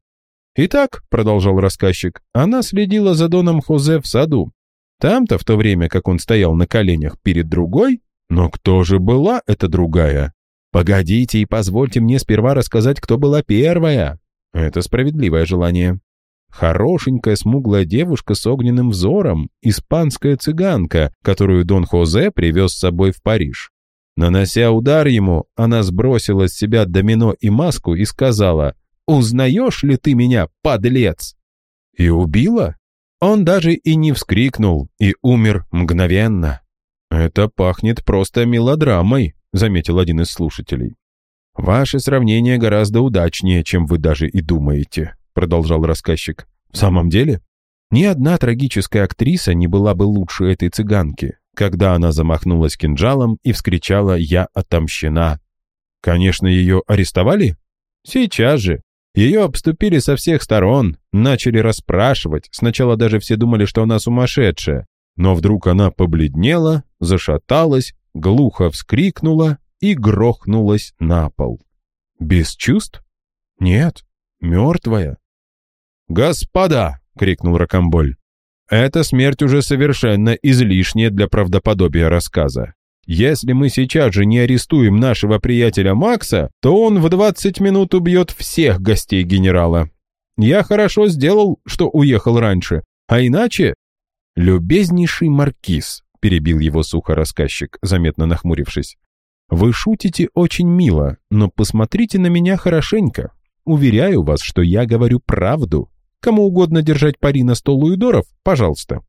«Итак», — продолжал рассказчик, — она следила за Доном Хозе в саду. Там-то, в то время, как он стоял на коленях перед другой, но кто же была эта другая? Погодите и позвольте мне сперва рассказать, кто была первая. Это справедливое желание. Хорошенькая смуглая девушка с огненным взором, испанская цыганка, которую Дон Хозе привез с собой в Париж. Нанося удар ему, она сбросила с себя домино и маску и сказала «Узнаешь ли ты меня, подлец?» И убила? Он даже и не вскрикнул и умер мгновенно. «Это пахнет просто мелодрамой», — заметил один из слушателей. «Ваше сравнение гораздо удачнее, чем вы даже и думаете», — продолжал рассказчик. «В самом деле, ни одна трагическая актриса не была бы лучше этой цыганки, когда она замахнулась кинжалом и вскричала «Я отомщена». Конечно, ее арестовали? Сейчас же. Ее обступили со всех сторон, начали расспрашивать. Сначала даже все думали, что она сумасшедшая. Но вдруг она побледнела, зашаталась, глухо вскрикнула и грохнулась на пол. Без чувств? Нет, мертвая. «Господа!» — крикнул Рокомболь. «Эта смерть уже совершенно излишняя для правдоподобия рассказа. Если мы сейчас же не арестуем нашего приятеля Макса, то он в 20 минут убьет всех гостей генерала. Я хорошо сделал, что уехал раньше, а иначе...» «Любезнейший маркиз», — перебил его сухо рассказчик, заметно нахмурившись. «Вы шутите очень мило, но посмотрите на меня хорошенько. Уверяю вас, что я говорю правду. Кому угодно держать пари на стол Луидоров, пожалуйста».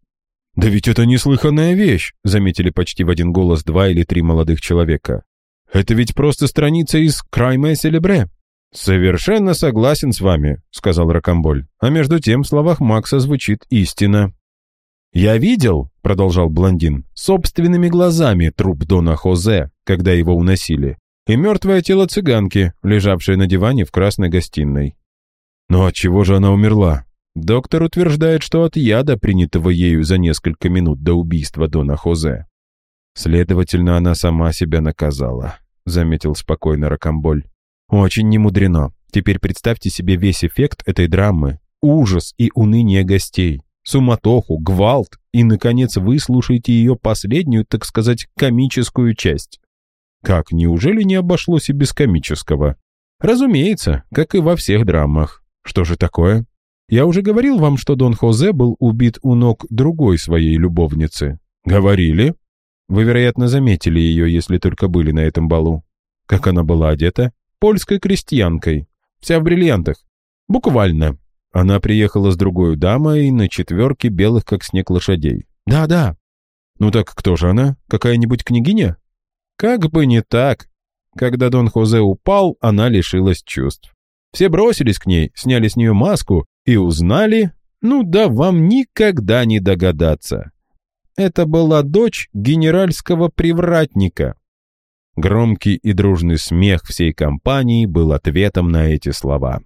«Да ведь это неслыханная вещь», — заметили почти в один голос два или три молодых человека. «Это ведь просто страница из «Крайме Селебре». «Совершенно согласен с вами», — сказал Рокомболь. «А между тем в словах Макса звучит истина». «Я видел», — продолжал блондин, — «собственными глазами труп Дона Хозе, когда его уносили, и мертвое тело цыганки, лежавшее на диване в красной гостиной». «Но от чего же она умерла?» Доктор утверждает, что от яда, принятого ею за несколько минут до убийства Дона Хозе. Следовательно, она сама себя наказала, заметил спокойно Рокомболь. Очень немудрено. Теперь представьте себе весь эффект этой драмы. Ужас и уныние гостей, суматоху, гвалт и, наконец, выслушайте ее последнюю, так сказать, комическую часть. Как, неужели не обошлось и без комического? Разумеется, как и во всех драмах. Что же такое? Я уже говорил вам, что Дон Хозе был убит у ног другой своей любовницы. Говорили? Вы, вероятно, заметили ее, если только были на этом балу. Как она была одета? Польской крестьянкой. Вся в бриллиантах. Буквально. Она приехала с другой дамой на четверке белых, как снег, лошадей. Да-да. Ну так кто же она? Какая-нибудь княгиня? Как бы не так. Когда Дон Хозе упал, она лишилась чувств. Все бросились к ней, сняли с нее маску и узнали, ну да вам никогда не догадаться. Это была дочь генеральского привратника. Громкий и дружный смех всей компании был ответом на эти слова.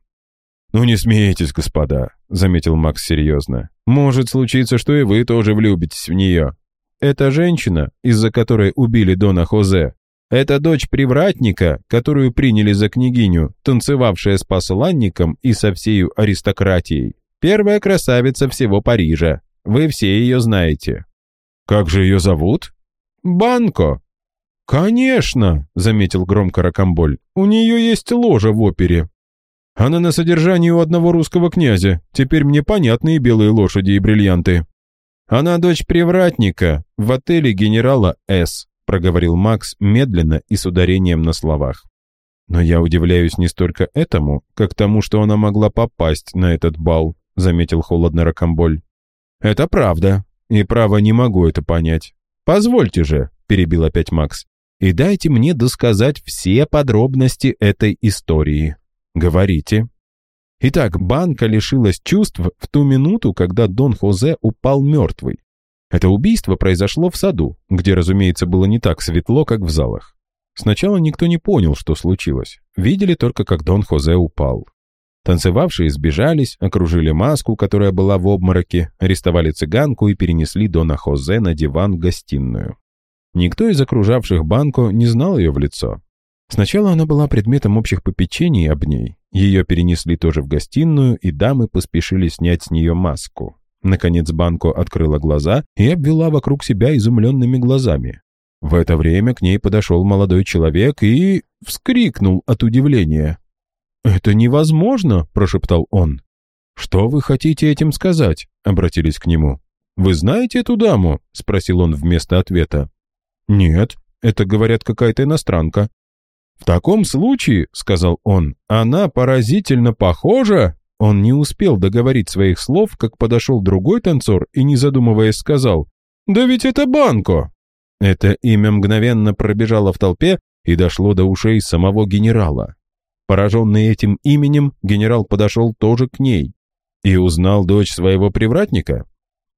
«Ну не смейтесь, господа», — заметил Макс серьезно. «Может случиться, что и вы тоже влюбитесь в нее. Эта женщина, из-за которой убили Дона Хозе, это дочь привратника, которую приняли за княгиню, танцевавшая с посланником и со всею аристократией. Первая красавица всего Парижа. Вы все ее знаете. Как же ее зовут? Банко. Конечно, заметил громко Рокомболь. У нее есть ложа в опере. Она на содержании у одного русского князя. Теперь мне понятны и белые лошади, и бриллианты. Она дочь привратника в отеле генерала С проговорил Макс медленно и с ударением на словах. «Но я удивляюсь не столько этому, как тому, что она могла попасть на этот бал», заметил холодно Рокомболь. «Это правда, и право не могу это понять. Позвольте же», перебил опять Макс, «и дайте мне досказать все подробности этой истории. Говорите». Итак, банка лишилась чувств в ту минуту, когда Дон Хозе упал мертвый. Это убийство произошло в саду, где, разумеется, было не так светло, как в залах. Сначала никто не понял, что случилось. Видели только, как Дон Хозе упал. Танцевавшие сбежались, окружили маску, которая была в обмороке, арестовали цыганку и перенесли Дона Хозе на диван в гостиную. Никто из окружавших банку не знал ее в лицо. Сначала она была предметом общих попечений об ней. Ее перенесли тоже в гостиную, и дамы поспешили снять с нее маску. Наконец Банко открыла глаза и обвела вокруг себя изумленными глазами. В это время к ней подошел молодой человек и... вскрикнул от удивления. «Это невозможно!» – прошептал он. «Что вы хотите этим сказать?» – обратились к нему. «Вы знаете эту даму?» – спросил он вместо ответа. «Нет», Это, говорят, какая-то иностранка». «В таком случае, — сказал он, — она поразительно похожа...» Он не успел договорить своих слов, как подошел другой танцор и, не задумываясь, сказал, «Да ведь это Банко!» Это имя мгновенно пробежало в толпе и дошло до ушей самого генерала. Пораженный этим именем, генерал подошел тоже к ней и узнал дочь своего привратника.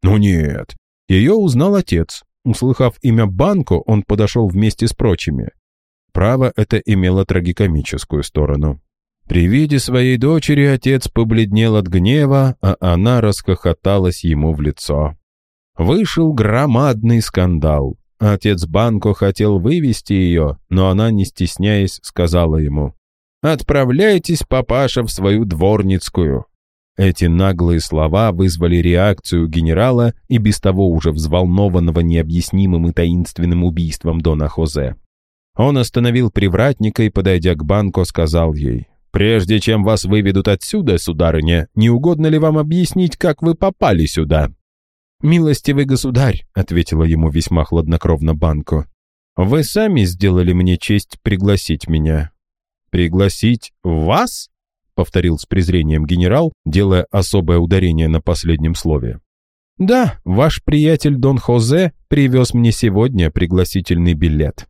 Ну нет, ее узнал отец. Услыхав имя Банко, он подошел вместе с прочими. Право это имело трагикомическую сторону. При виде своей дочери отец побледнел от гнева, а она расхохоталась ему в лицо. Вышел громадный скандал. Отец Банко хотел вывести ее, но она, не стесняясь, сказала ему, «Отправляйтесь, папаша, в свою дворницкую». Эти наглые слова вызвали реакцию генерала и без того уже взволнованного необъяснимым и таинственным убийством Дона Хозе. Он остановил привратника и, подойдя к банку, сказал ей, «Прежде чем вас выведут отсюда, сударыня, не угодно ли вам объяснить, как вы попали сюда?» «Милостивый государь», — ответила ему весьма хладнокровно Банко, «вы сами сделали мне честь пригласить меня». «Пригласить вас?» — повторил с презрением генерал, делая особое ударение на последнем слове. «Да, ваш приятель Дон Хозе привез мне сегодня пригласительный билет».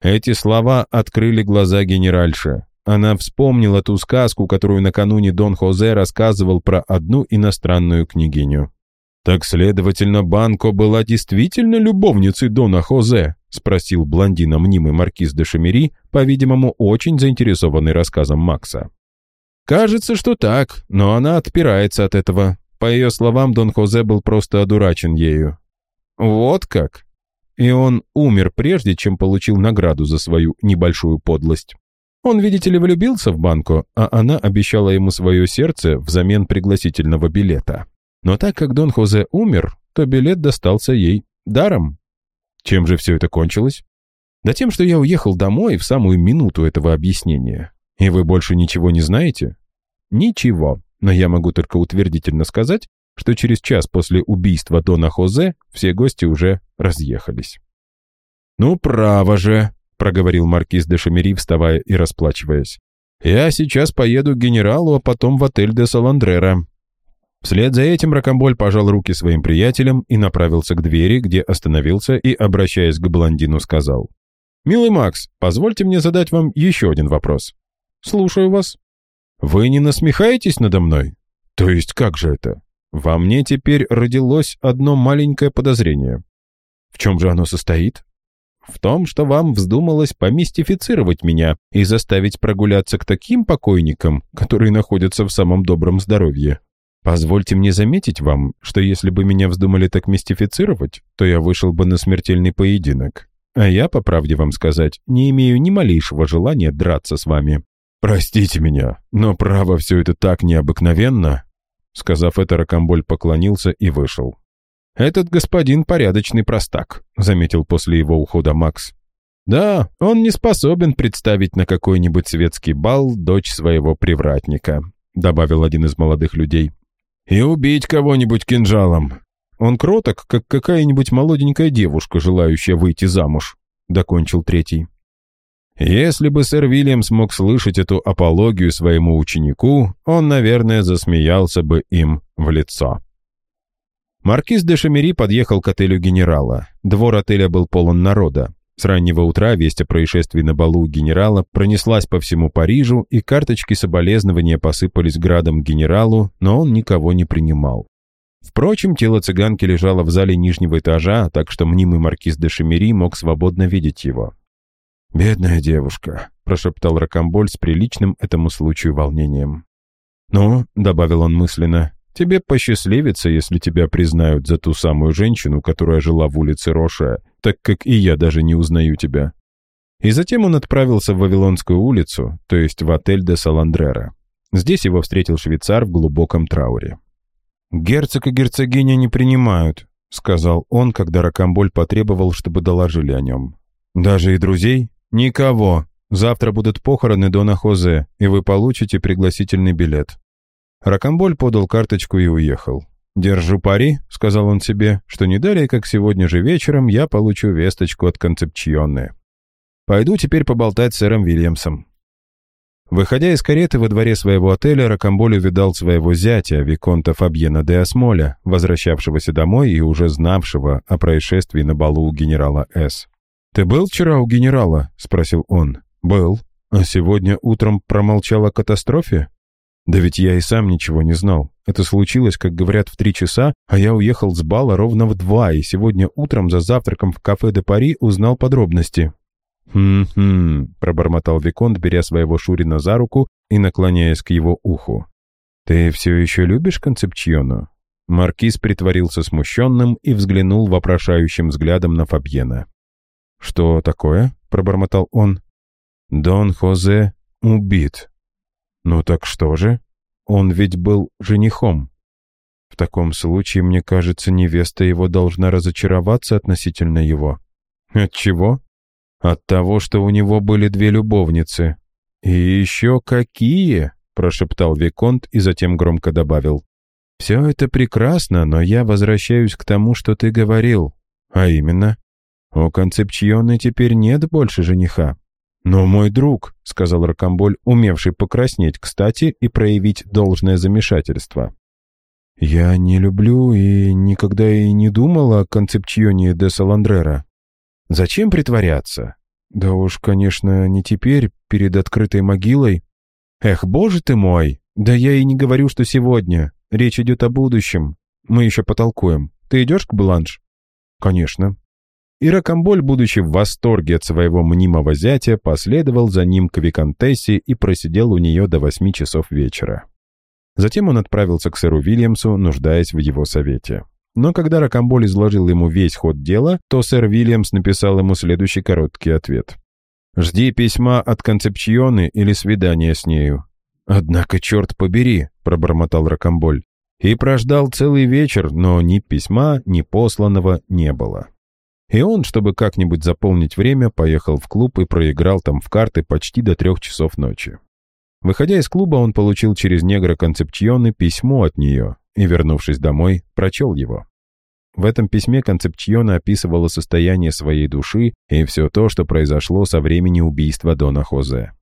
Эти слова открыли глаза генеральши. Она вспомнила ту сказку, которую накануне Дон Хозе рассказывал про одну иностранную княгиню. «Так, следовательно, Банко была действительно любовницей Дона Хозе?» — спросил блондина мнимый маркиз де Шамери, по-видимому, очень заинтересованный рассказом Макса. «Кажется, что так, но она отпирается от этого. По ее словам, Дон Хозе был просто одурачен ею». «Вот как?» И он умер прежде, чем получил награду за свою небольшую подлость. Он, видите ли, влюбился в банку, а она обещала ему свое сердце взамен пригласительного билета. Но так как Дон Хозе умер, то билет достался ей даром. Чем же все это кончилось? Да тем, что я уехал домой в самую минуту этого объяснения. И вы больше ничего не знаете? Ничего, но я могу только утвердительно сказать, что через час после убийства Дона Хозе все гости уже разъехались. «Ну, право же», — проговорил маркиз де Шамери, вставая и расплачиваясь. «Я сейчас поеду к генералу, а потом в отель де Саландрера. Вслед за этим Рокомболь пожал руки своим приятелям и направился к двери, где остановился и, обращаясь к блондину, сказал. «Милый Макс, позвольте мне задать вам еще один вопрос». «Слушаю вас». «Вы не насмехаетесь надо мной?» «То есть как же это? Во мне теперь родилось одно маленькое подозрение». «В чем же оно состоит?» «В том, что вам вздумалось помистифицировать меня и заставить прогуляться к таким покойникам, которые находятся в самом добром здоровье». Позвольте мне заметить вам, что если бы меня вздумали так мистифицировать, то я вышел бы на смертельный поединок. А я, по правде вам сказать, не имею ни малейшего желания драться с вами. Простите меня, но право все это так необыкновенно. Сказав это, Рокомболь поклонился и вышел. «Этот господин порядочный простак», — заметил после его ухода Макс. «Да, он не способен представить на какой-нибудь светский бал дочь своего привратника», — добавил один из молодых людей и убить кого-нибудь кинжалом. Он кроток, как какая-нибудь молоденькая девушка, желающая выйти замуж», — докончил третий. Если бы сэр Вильям смог слышать эту апологию своему ученику, он, наверное, засмеялся бы им в лицо. Маркиз де Шамери подъехал к отелю генерала. Двор отеля был полон народа. С раннего утра весть о происшествии на балу генерала пронеслась по всему Парижу, и карточки соболезнования посыпались градом генералу, но он никого не принимал. Впрочем, тело цыганки лежало в зале нижнего этажа, так что мнимый маркиз де Шемери мог свободно видеть его. «Бедная девушка», — прошептал Рокомболь с приличным этому случаю волнением. «Ну», — добавил он мысленно, Тебе посчастливится, если тебя признают за ту самую женщину, которая жила в улице Роша, так как и я даже не узнаю тебя». И затем он отправился в Вавилонскую улицу, то есть в отель де Саландрера. Здесь его встретил швейцар в глубоком трауре. «Герцог и герцогиня не принимают», — сказал он, когда Рокамболь потребовал, чтобы доложили о нем. «Даже и друзей? Никого. Завтра будут похороны Дона Хозе, и вы получите пригласительный билет. Ракомболь подал карточку и уехал. «Держу пари», — сказал он себе, — «что не далее, как сегодня же вечером, я получу весточку от Концепчионны». Пойду теперь поболтать с сэром Вильямсом». Выходя из кареты во дворе своего отеля, Рокамболь увидал своего зятя, Виконта Фабьена де Осмоля, возвращавшегося домой и уже знавшего о происшествии на балу у генерала С. «Ты был вчера у генерала?» — спросил он. «Был. А сегодня утром промолчал о катастрофе?» «Да ведь я и сам ничего не знал. Это случилось, как говорят, в три часа, а я уехал с бала ровно в два, и сегодня утром за завтраком в кафе де Пари узнал подробности». «Хм-хм», — пробормотал Виконт, беря своего Шурина за руку и наклоняясь к его уху. «Ты все еще любишь Концепчиону?» Маркиз притворился смущенным и взглянул вопрошающим взглядом на Фабьена. «Что такое?» — пробормотал он. «Дон Хозе убит». «Ну так что же? Он ведь был женихом». «В таком случае, мне кажется, невеста его должна разочароваться относительно его». «От чего?» «От того, что у него были две любовницы». «И еще какие?» — прошептал Виконт и затем громко добавил. «Все это прекрасно, но я возвращаюсь к тому, что ты говорил. А именно, у Концепчионы теперь нет больше жениха. «Но мой друг», — сказал Рокомболь, умевший покраснеть, кстати, и проявить должное замешательство. «Я не люблю и никогда и не думал о Концепчионе де Саландрера. Зачем притворяться? Да уж, конечно, не теперь, перед открытой могилой. Эх, боже ты мой! Да я и не говорю, что сегодня. Речь идет о будущем. Мы еще потолкуем. Ты идешь к Бланш?» «Конечно. И Рокомболь, будучи в восторге от своего мнимого зятя, последовал за ним к Викантессе и просидел у нее до восьми часов вечера. Затем он отправился к сэру Вильямсу, нуждаясь в его совете. Но когда Рокомболь изложил ему весь ход дела, то сэр Вильямс написал ему следующий короткий ответ. «Жди письма от Концепчионы или свидания с нею». «Однако, черт побери», — пробормотал Рокомболь. И прождал целый вечер, но ни письма, ни посланного не было. И он, чтобы как-нибудь заполнить время, поехал в клуб и проиграл там в карты почти до трех часов ночи. Выходя из клуба, он получил через негра Концепчионы письмо от нее и, вернувшись домой, прочел его. В этом письме Концепчиона описывала состояние своей души и все то, что произошло со времени убийства Дона Хозе.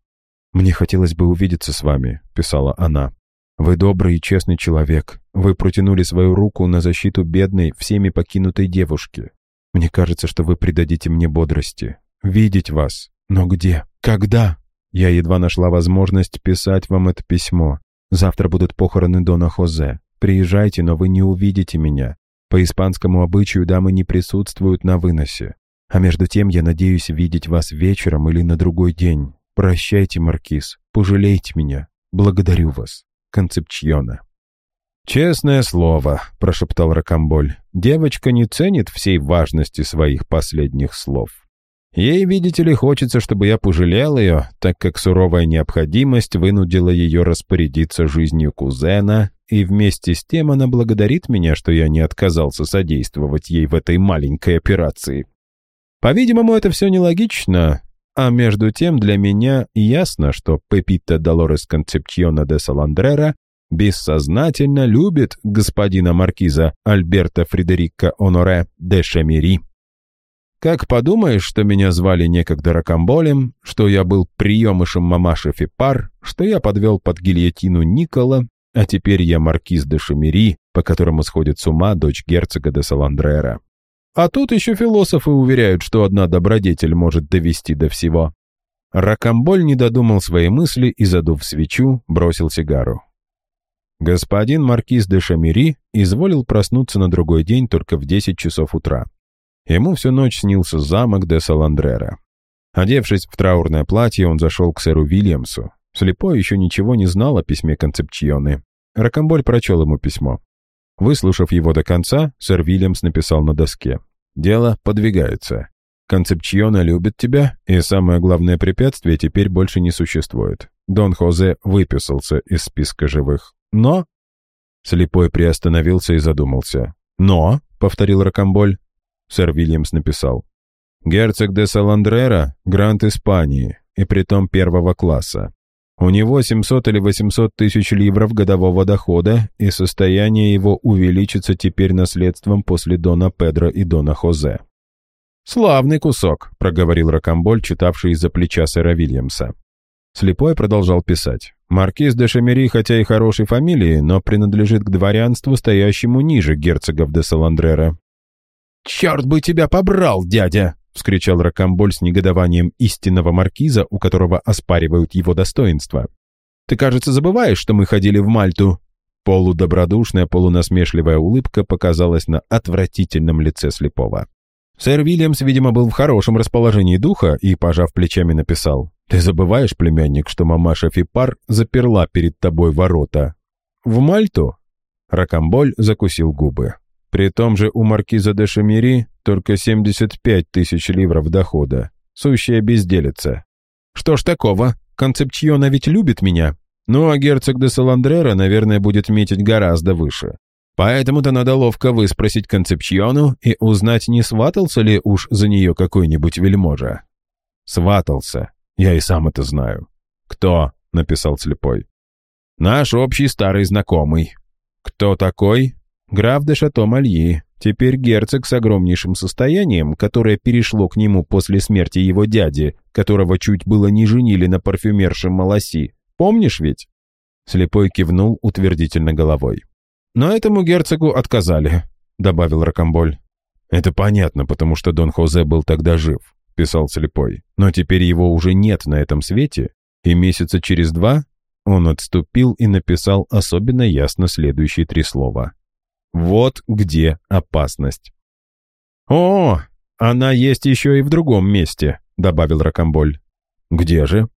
«Мне хотелось бы увидеться с вами», — писала она. «Вы добрый и честный человек. Вы протянули свою руку на защиту бедной, всеми покинутой девушки. Мне кажется, что вы придадите мне бодрости. Видеть вас. Но где? Когда? Я едва нашла возможность писать вам это письмо. Завтра будут похороны Дона Хозе. Приезжайте, но вы не увидите меня. По испанскому обычаю дамы не присутствуют на выносе. А между тем я надеюсь видеть вас вечером или на другой день. Прощайте, Маркиз. Пожалейте меня. Благодарю вас. Концепчиона. «Честное слово», — прошептал Рокомболь, — «девочка не ценит всей важности своих последних слов. Ей, видите ли, хочется, чтобы я пожалел ее, так как суровая необходимость вынудила ее распорядиться жизнью кузена, и вместе с тем она благодарит меня, что я не отказался содействовать ей в этой маленькой операции. По-видимому, это все нелогично, а между тем для меня ясно, что Пепита Долорес Концепчиона де Саландрера бессознательно любит господина маркиза Альберта Фредерика Оноре де Шамери. Как подумаешь, что меня звали некогда ракомболем, что я был приемышем мамаши Фипар, что я подвел под гильотину Никола, а теперь я маркиз де Шамери, по которому сходит с ума дочь герцога де Саландрера. А тут еще философы уверяют, что одна добродетель может довести до всего. Ракомболь не додумал свои мысли и, задув свечу, бросил сигару. Господин маркиз де Шамери изволил проснуться на другой день только в 10 часов утра. Ему всю ночь снился замок де Саландрера. Одевшись в траурное платье, он зашел к сэру Вильямсу. Слепой еще ничего не знал о письме Концепчионы. Ракомболь прочел ему письмо. Выслушав его до конца, сэр Вильямс написал на доске. «Дело подвигается. Концепчиона любит тебя, и самое главное препятствие теперь больше не существует. Дон Хозе выписался из списка живых. Но...» Слепой приостановился и задумался. «Но», — повторил Рокомболь, сэр Вильямс написал, «Герцог де Саландрера — грант Испании, и притом первого класса. У него 700 или 800 тысяч ливров годового дохода, и состояние его увеличится теперь наследством после Дона Педро и Дона Хозе. «Славный кусок», — проговорил Рокамболь, читавший из-за плеча сэра Вильямса. Слепой продолжал писать. «Маркиз де Шамери, хотя и хорошей фамилии, но принадлежит к дворянству, стоящему ниже герцогов де Саландрера». «Черт бы тебя побрал, дядя!» — вскричал Рокамболь с негодованием истинного маркиза, у которого оспаривают его достоинство. «Ты, кажется, забываешь, что мы ходили в Мальту?» Полудобродушная, полунасмешливая улыбка показалась на отвратительном лице слепого. Сэр Вильямс, видимо, был в хорошем расположении духа и, пожав плечами, написал «Ты забываешь, племянник, что мамаша Фипар заперла перед тобой ворота?» «В Мальту?» Ракамболь закусил губы. При том же у маркиза де Шамери только 75 тысяч ливров дохода. Сущая безделица. «Что ж такого? Концепчиона ведь любит меня. Ну, а герцог де Саландрера, наверное, будет метить гораздо выше. Поэтому-то надо ловко выспросить Концепчиону и узнать, не сватался ли уж за нее какой-нибудь вельможа. Сватался. Я и сам это знаю. «Кто?» — написал слепой. «Наш общий старый знакомый». «Кто такой?» «Граф де Шато Мальи. Теперь герцог с огромнейшим состоянием, которое перешло к нему после смерти его дяди, которого чуть было не женили на парфюмерше Маласи. Помнишь ведь?» Слепой кивнул утвердительно головой. «Но этому герцогу отказали», — добавил Рокомболь. «Это понятно, потому что Дон Хозе был тогда жив», — писал Слепой. «Но теперь его уже нет на этом свете, и месяца через два он отступил и написал особенно ясно следующие три слова. «Вот где опасность». «О, она есть еще и в другом месте», — добавил Рокомболь. «Где же?»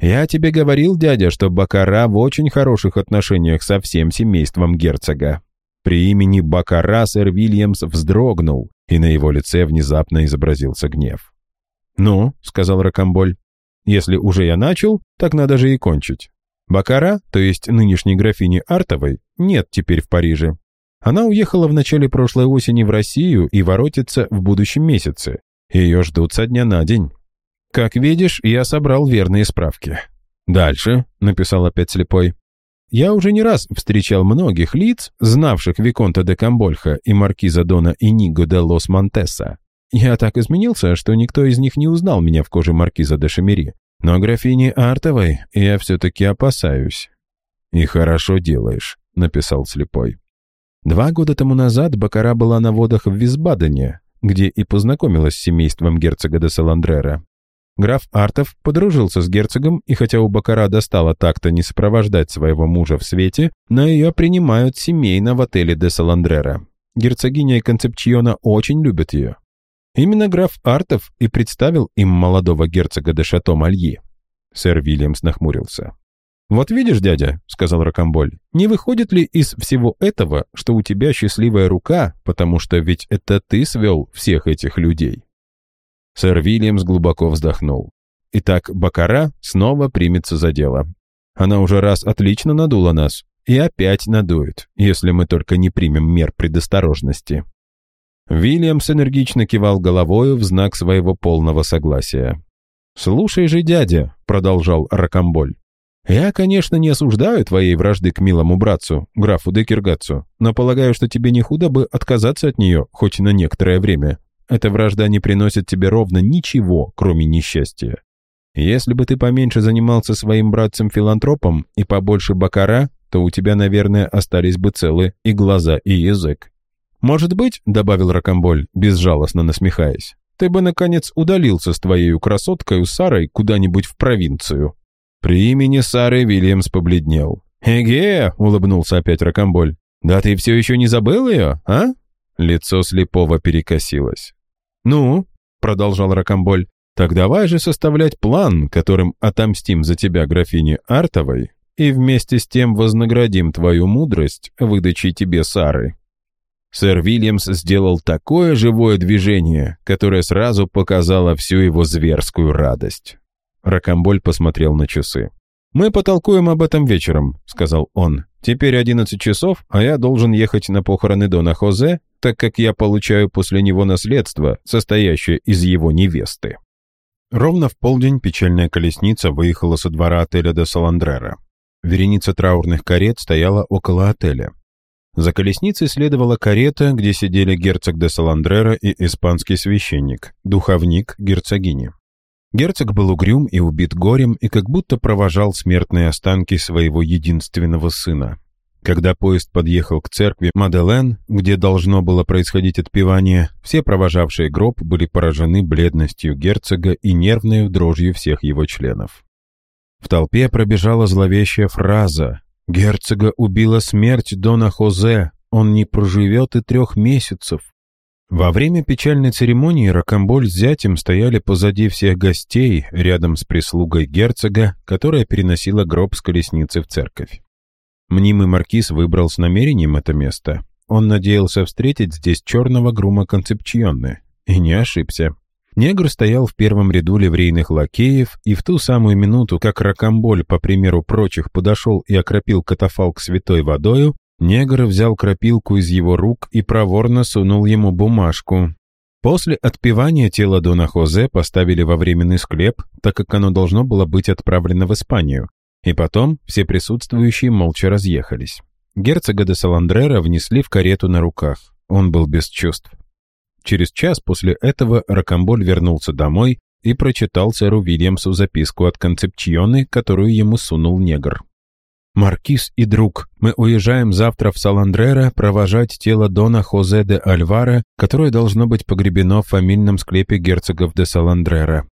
«Я тебе говорил, дядя, что Бакара в очень хороших отношениях со всем семейством герцога». При имени Бакара сэр Вильямс вздрогнул, и на его лице внезапно изобразился гнев. «Ну», — сказал Рокомболь, — «если уже я начал, так надо же и кончить. Бакара, то есть нынешней графини Артовой, нет теперь в Париже. Она уехала в начале прошлой осени в Россию и воротится в будущем месяце. Ее ждут со дня на день. «Как видишь, я собрал верные справки». «Дальше», — написал опять слепой. «Я уже не раз встречал многих лиц, знавших Виконта де Камбольха и маркиза Дона Иниго де Лос Монтеса. Я так изменился, что никто из них не узнал меня в коже маркиза де Шамери. Но графини Артовой я все-таки опасаюсь». «И хорошо делаешь», — написал слепой. Два года тому назад Бакара была на водах в Висбадене, где и познакомилась с семейством герцога де Саландрера. Граф Артов подружился с герцогом, и хотя у Бакара достало так-то не сопровождать своего мужа в свете, но ее принимают семейно в отеле де Саландрера. Герцогиня Концепчиона очень любят ее. Именно граф Артов и представил им молодого герцога де Шато Мальи. Сэр Вильямс нахмурился. «Вот видишь, дядя», — сказал Рокамболь, — «не выходит ли из всего этого, что у тебя счастливая рука, потому что ведь это ты свел всех этих людей?» Сэр Вильямс глубоко вздохнул. Итак, Бакара снова примется за дело. Она уже раз отлично надула нас. И опять надует, если мы только не примем мер предосторожности. Вильямс энергично кивал головою в знак своего полного согласия. «Слушай же, дядя», — продолжал Ракамболь, «я, конечно, не осуждаю твоей вражды к милому братцу, графу Декергатцу, но полагаю, что тебе не худо бы отказаться от нее, хоть на некоторое время. Эта вражда не приносит тебе ровно ничего, кроме несчастья. Если бы ты поменьше занимался своим братцем-филантропом и побольше бакара, то у тебя, наверное, остались бы целы и глаза, и язык. Может быть, — добавил Рокомболь, безжалостно насмехаясь, — ты бы, наконец, удалился с твоей красоткой Сарой куда-нибудь в провинцию. При имени Сары Вильямс побледнел. «Эге!» — улыбнулся опять Рокомболь. «Да ты все еще не забыл ее, а?» Лицо слепого перекосилось. «Ну?» — продолжал Рокомболь. «Так давай же составлять план, которым отомстим за тебя графине Артовой и вместе с тем вознаградим твою мудрость выдачей тебе Сары». Сэр Вильямс сделал такое живое движение, которое сразу показало всю его зверскую радость. Рокомболь посмотрел на часы. «Мы потолкуем об этом вечером», — сказал он. «Теперь одиннадцать часов, а я должен ехать на похороны Дона Хозе так как я получаю после него наследство, состоящее из его невесты. Ровно в полдень печальная колесница выехала со двора отеля де Саландрера. Вереница траурных карет стояла около отеля. За колесницей следовала карета, где сидели герцог де Саландрера и испанский священник, духовник герцогини. Герцог был угрюм и убит горем и как будто провожал смертные останки своего единственного сына. Когда поезд подъехал к церкви Маделен, где должно было происходить отпевание, все провожавшие гроб были поражены бледностью герцога и нервной дрожью всех его членов. В толпе пробежала зловещая фраза «Герцога убила смерть Дона Хозе, он не проживет и трех месяцев». Во время печальной церемонии Рокамболь с зятем стояли позади всех гостей, рядом с прислугой герцога, которая переносила гроб с колесницы в церковь. Мнимый маркиз выбрал с намерением это место. Он надеялся встретить здесь черного грума Концепчионны. И не ошибся. Негр стоял в первом ряду ливрейных лакеев, и в ту самую минуту, как Ракамболь, по примеру прочих, подошел и окропил катафалк святой водою, негр взял крапилку из его рук и проворно сунул ему бумажку. После отпевания тело Дона Хозе поставили во временный склеп, так как оно должно было быть отправлено в Испанию, и потом все присутствующие молча разъехались. Герцога де Саландрера внесли в карету на руках. Он был без чувств. Через час после этого Рокамболь вернулся домой и прочитал сэру Вильямсу записку от Концепчионы, которую ему сунул негр. «Маркиз и друг, мы уезжаем завтра в Саландрера провожать тело Дона Хозе де Альвара, которое должно быть погребено в фамильном склепе герцогов де Саландрера.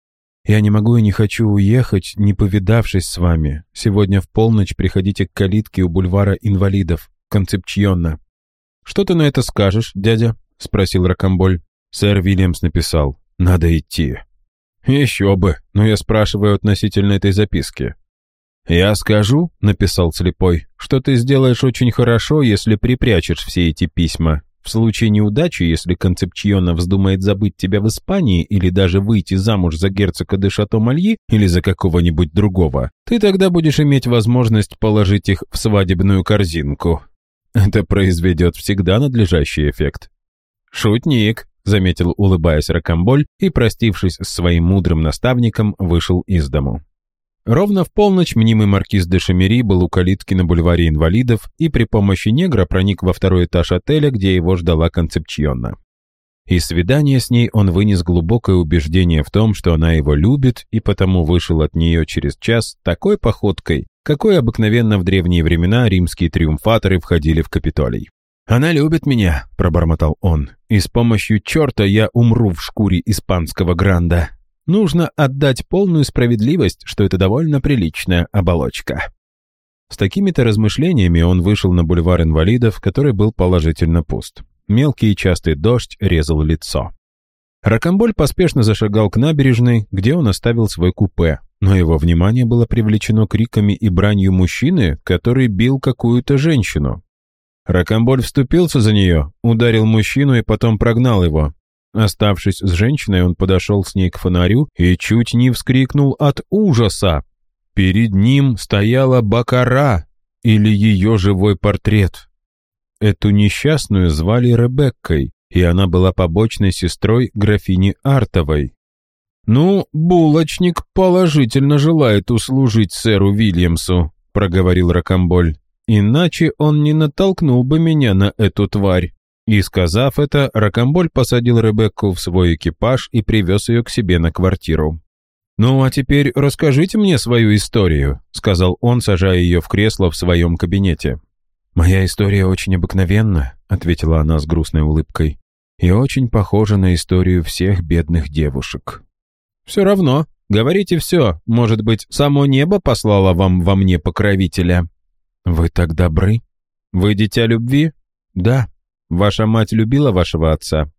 Я не могу и не хочу уехать, не повидавшись с вами. Сегодня в полночь приходите к калитке у бульвара инвалидов, Концепчионно». «Что ты на это скажешь, дядя?» — спросил Рокомболь. Сэр Вильямс написал. «Надо идти». «Еще бы, но я спрашиваю относительно этой записки». «Я скажу», — написал слепой, — «что ты сделаешь очень хорошо, если припрячешь все эти письма. В случае неудачи, если Концепчиона вздумает забыть тебя в Испании или даже выйти замуж за герцога де Шато-Мальи или за какого-нибудь другого, ты тогда будешь иметь возможность положить их в свадебную корзинку. Это произведет всегда надлежащий эффект. «Шутник», — заметил, улыбаясь Рокомболь, и, простившись с своим мудрым наставником, вышел из дому. Ровно в полночь мнимый маркиз де Шамери был у калитки на бульваре инвалидов и при помощи негра проник во второй этаж отеля, где его ждала Концепчионна. Из свидания с ней он вынес глубокое убеждение в том, что она его любит, и потому вышел от нее через час такой походкой, какой обыкновенно в древние времена римские триумфаторы входили в Капитолий. «Она любит меня», — пробормотал он, — «и с помощью черта я умру в шкуре испанского гранда». Нужно отдать полную справедливость, что это довольно приличная оболочка. С такими-то размышлениями он вышел на бульвар инвалидов, который был положительно пуст. Мелкий и частый дождь резал лицо. Ракомболь поспешно зашагал к набережной, где он оставил свой купе, но его внимание было привлечено криками и бранью мужчины, который бил какую-то женщину. Ракомболь вступился за нее, ударил мужчину и потом прогнал его. Оставшись с женщиной, он подошел с ней к фонарю и чуть не вскрикнул от ужаса. Перед ним стояла Бакара или ее живой портрет. Эту несчастную звали Ребеккой, и она была побочной сестрой графини Артовой. «Ну, булочник положительно желает услужить сэру Вильямсу», — проговорил Рокомболь. «Иначе он не натолкнул бы меня на эту тварь». И, сказав это, Рокомболь посадил Ребекку в свой экипаж и привез ее к себе на квартиру. «Ну, а теперь расскажите мне свою историю», — сказал он, сажая ее в кресло в своем кабинете. «Моя история очень обыкновенна», — ответила она с грустной улыбкой, «и очень похожа на историю всех бедных девушек». «Все равно. Говорите все. Может быть, само небо послало вам во мне покровителя?» «Вы так добры». «Вы дитя любви?» «Да», Ваша мать любила вашего отца?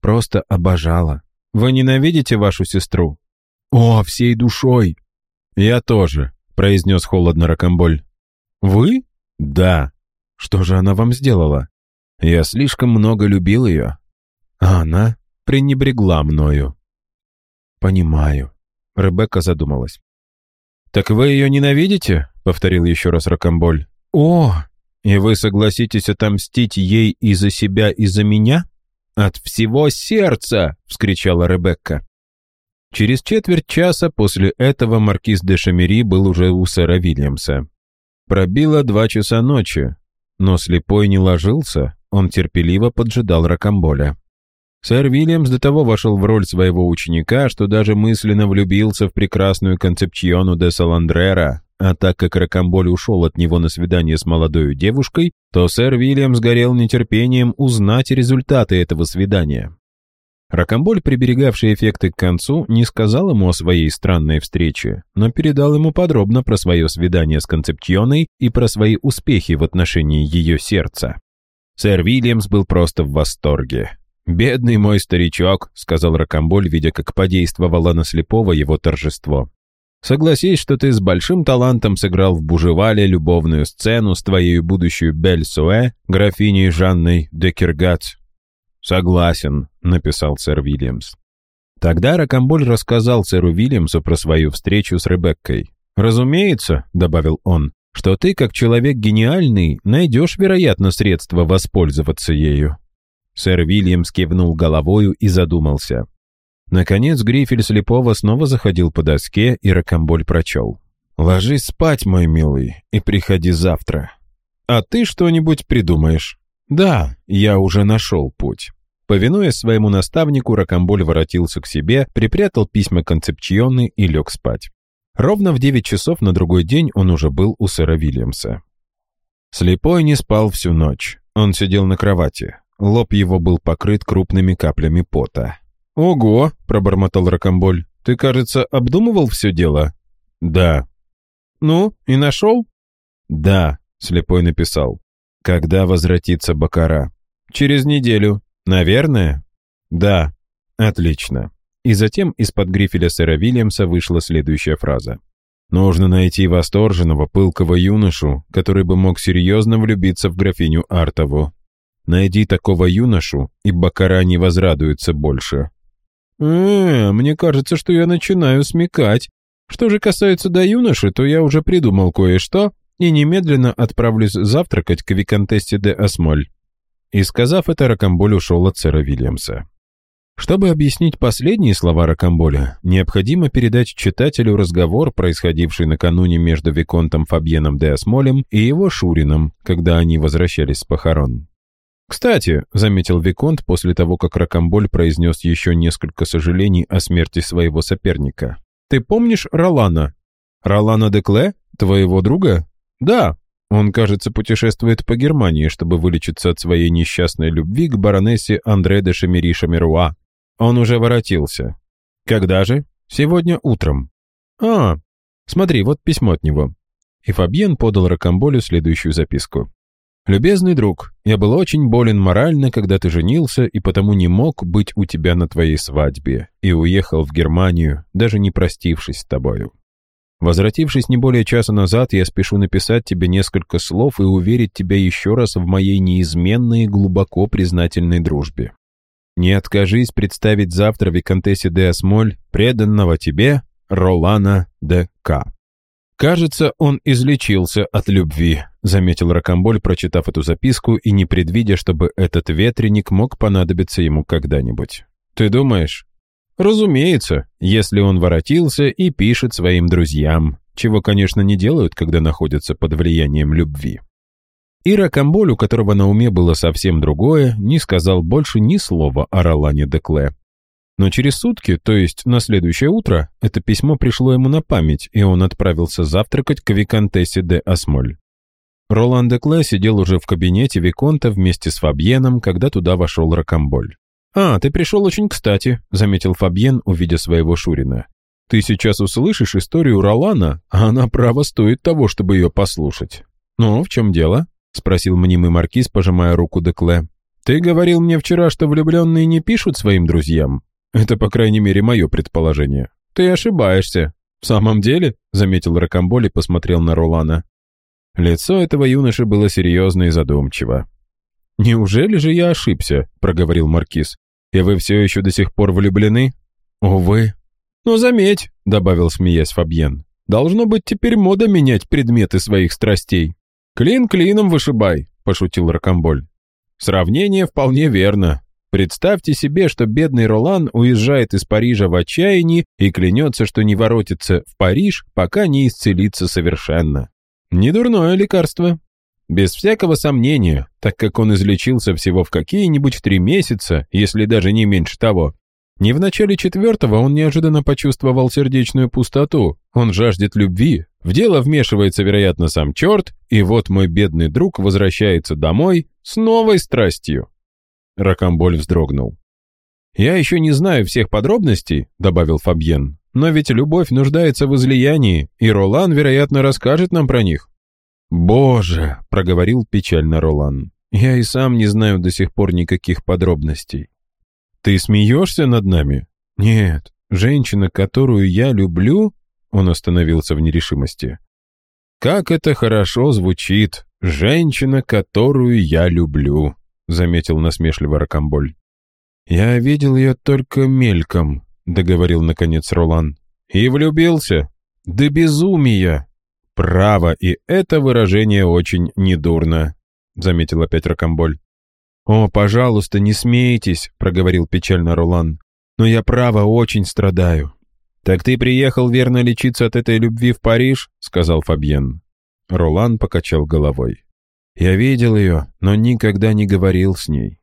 Просто обожала. Вы ненавидите вашу сестру? О, всей душой. Я тоже, произнес холодно Рокомболь. Вы? Да. Что же она вам сделала? Я слишком много любил ее. А она пренебрегла мною. Понимаю. Ребекка задумалась. «Так вы ее ненавидите?» — повторил еще раз Рокомболь. «О, «И вы согласитесь отомстить ей и за себя, и за меня?» «От всего сердца!» — вскричала Ребекка. Через четверть часа после этого маркиз де Шамери был уже у сэра Вильямса. Пробило два часа ночи. но слепой не ложился, он терпеливо поджидал Рокамболя. Сэр Вильямс до того вошел в роль своего ученика, что даже мысленно влюбился в прекрасную концепчиону де Саландрера, а так как Рокамболь ушел от него на свидание с молодой девушкой, то сэр Вильямс горел нетерпением узнать результаты этого свидания. Рокамболь, приберегавший эффекты к концу, не сказал ему о своей странной встрече, но передал ему подробно про свое свидание с Концептьоной и про свои успехи в отношении ее сердца. Сэр Вильямс был просто в восторге. «Бедный мой старичок», — сказал Рокамболь, видя, как подействовало на слепого его торжество. «Согласись, что ты с большим талантом сыграл в Бужевале любовную сцену с твоей будущей Бель-Суэ, графиней Жанной де Киргац». «Согласен», — написал сэр Вильямс. Тогда Рокамболь рассказал сэру Вильямсу про свою встречу с Ребеккой. «Разумеется», — добавил он, — «что ты, как человек гениальный, найдешь, вероятно, средства воспользоваться ею». Сэр Вильямс кивнул головою и задумался. Наконец грифель слепого снова заходил по доске, и Рокомболь прочел. «Ложись спать, мой милый, и приходи завтра. А ты что-нибудь придумаешь?» «Да, я уже нашел путь». Повинуясь своему наставнику, Рокомболь воротился к себе, припрятал письма Концепчионы и лег спать. Ровно в девять часов на другой день он уже был у сэра Вильямса. Слепой не спал всю ночь. Он сидел на кровати. Лоб его был покрыт крупными каплями пота. «Ого!» — пробормотал Рокомболь. «Ты, кажется, обдумывал все дело?» «Да». «Ну, и нашел?» «Да», — слепой написал. «Когда возвратится Бакара?» «Через неделю». «Наверное?» «Да». «Отлично». И затем из-под грифеля сэра Вильямса вышла следующая фраза. «Нужно найти восторженного, пылкого юношу, который бы мог серьезно влюбиться в графиню Артову. Найди такого юношу, и Бакара не возрадуется больше. «Э, мне кажется, что я начинаю смекать. Что же касается до юноши, то я уже придумал кое-что и немедленно отправлюсь завтракать к Викантессе де Осмоль». И сказав это, Рокамболь ушел от сэра Вильямса. Чтобы объяснить последние слова Рокамболя, необходимо передать читателю разговор, происходивший накануне между Виконтом Фабьеном де Осмолем и его Шурином, когда они возвращались с похорон. «Кстати», — заметил Виконт после того, как Рокамболь произнес еще несколько сожалений о смерти своего соперника. «Ты помнишь Ролана?» «Ролана де Кле? Твоего друга?» «Да. Он, кажется, путешествует по Германии, чтобы вылечиться от своей несчастной любви к баронессе Андре де Шемери Шамеруа. Он уже воротился». «Когда же?» «Сегодня утром». «А, смотри, вот письмо от него». И Фабьен подал Рокамболю следующую записку. «Любезный друг, я был очень болен морально, когда ты женился, и потому не мог быть у тебя на твоей свадьбе, и уехал в Германию, даже не простившись с тобою. Возвратившись не более часа назад, я спешу написать тебе несколько слов и уверить тебя еще раз в моей неизменной и глубоко признательной дружбе. Не откажись представить завтра Викантессе де Осмоль, преданного тебе Ролана де К. «Кажется, он излечился от любви», — заметил Рокомболь, прочитав эту записку и не предвидя, чтобы этот ветреник мог понадобиться ему когда-нибудь. «Ты думаешь?» «Разумеется, если он воротился и пишет своим друзьям, чего, конечно, не делают, когда находятся под влиянием любви». И Рокомболь, у которого на уме было совсем другое, не сказал больше ни слова о Ролане де Кле. Но через сутки, то есть на следующее утро, это письмо пришло ему на память, и он отправился завтракать к Викантессе де Осмоль. Ролан де Кле сидел уже в кабинете Виконта вместе с Фабьеном, когда туда вошел Рокамболь. «А, ты пришел очень кстати», — заметил Фабьен, увидя своего Шурина. «Ты сейчас услышишь историю Ролана, а она, право, стоит того, чтобы ее послушать». «Ну, в чем дело?» — спросил мнимый маркиз, пожимая руку Декле. «Ты говорил мне вчера, что влюбленные не пишут своим друзьям. Это, по крайней мере, мое предположение. Ты ошибаешься. В самом деле, заметил Рокомболь и посмотрел на Ролана. Лицо этого юноши было серьезно и задумчиво. «Неужели же я ошибся?» — проговорил Маркиз. «И вы все еще до сих пор влюблены?» «Увы». «Но заметь», — добавил, смеясь Фабьен, «должно быть теперь мода менять предметы своих страстей». «Клин клином вышибай», — пошутил Рокомболь. «Сравнение вполне верно. Представьте себе, что бедный Ролан уезжает из Парижа в отчаянии и клянется, что не воротится в Париж, пока не исцелится совершенно. Недурное лекарство. Без всякого сомнения, так как он излечился всего в какие-нибудь три месяца, если даже не меньше того. Не в начале четвертого он неожиданно почувствовал сердечную пустоту. Он жаждет любви. В дело вмешивается, вероятно, сам черт, и вот мой бедный друг возвращается домой с новой страстью. Ракамболь вздрогнул. «Я еще не знаю всех подробностей», — добавил Фабьен, «но ведь любовь нуждается в излиянии, и Ролан, вероятно, расскажет нам про них». «Боже!» — проговорил печально Ролан. «Я и сам не знаю до сих пор никаких подробностей». «Ты смеешься над нами?» «Нет, женщина, которую я люблю...» Он остановился в нерешимости. «Как это хорошо звучит! Женщина, которую я люблю!» Заметил насмешливо Ракамболь. «Я видел ее только мельком», — договорил наконец Ролан. «И влюбился? Да безумия!» «Право, и это выражение очень недурно», — заметил опять Ракамболь. «О, пожалуйста, не смейтесь», — проговорил печально Ролан. «Но я, право, очень страдаю». «Так ты приехал верно лечиться от этой любви в Париж?» — сказал Фабьен. Ролан покачал головой. «Я видел ее, но никогда не говорил с ней.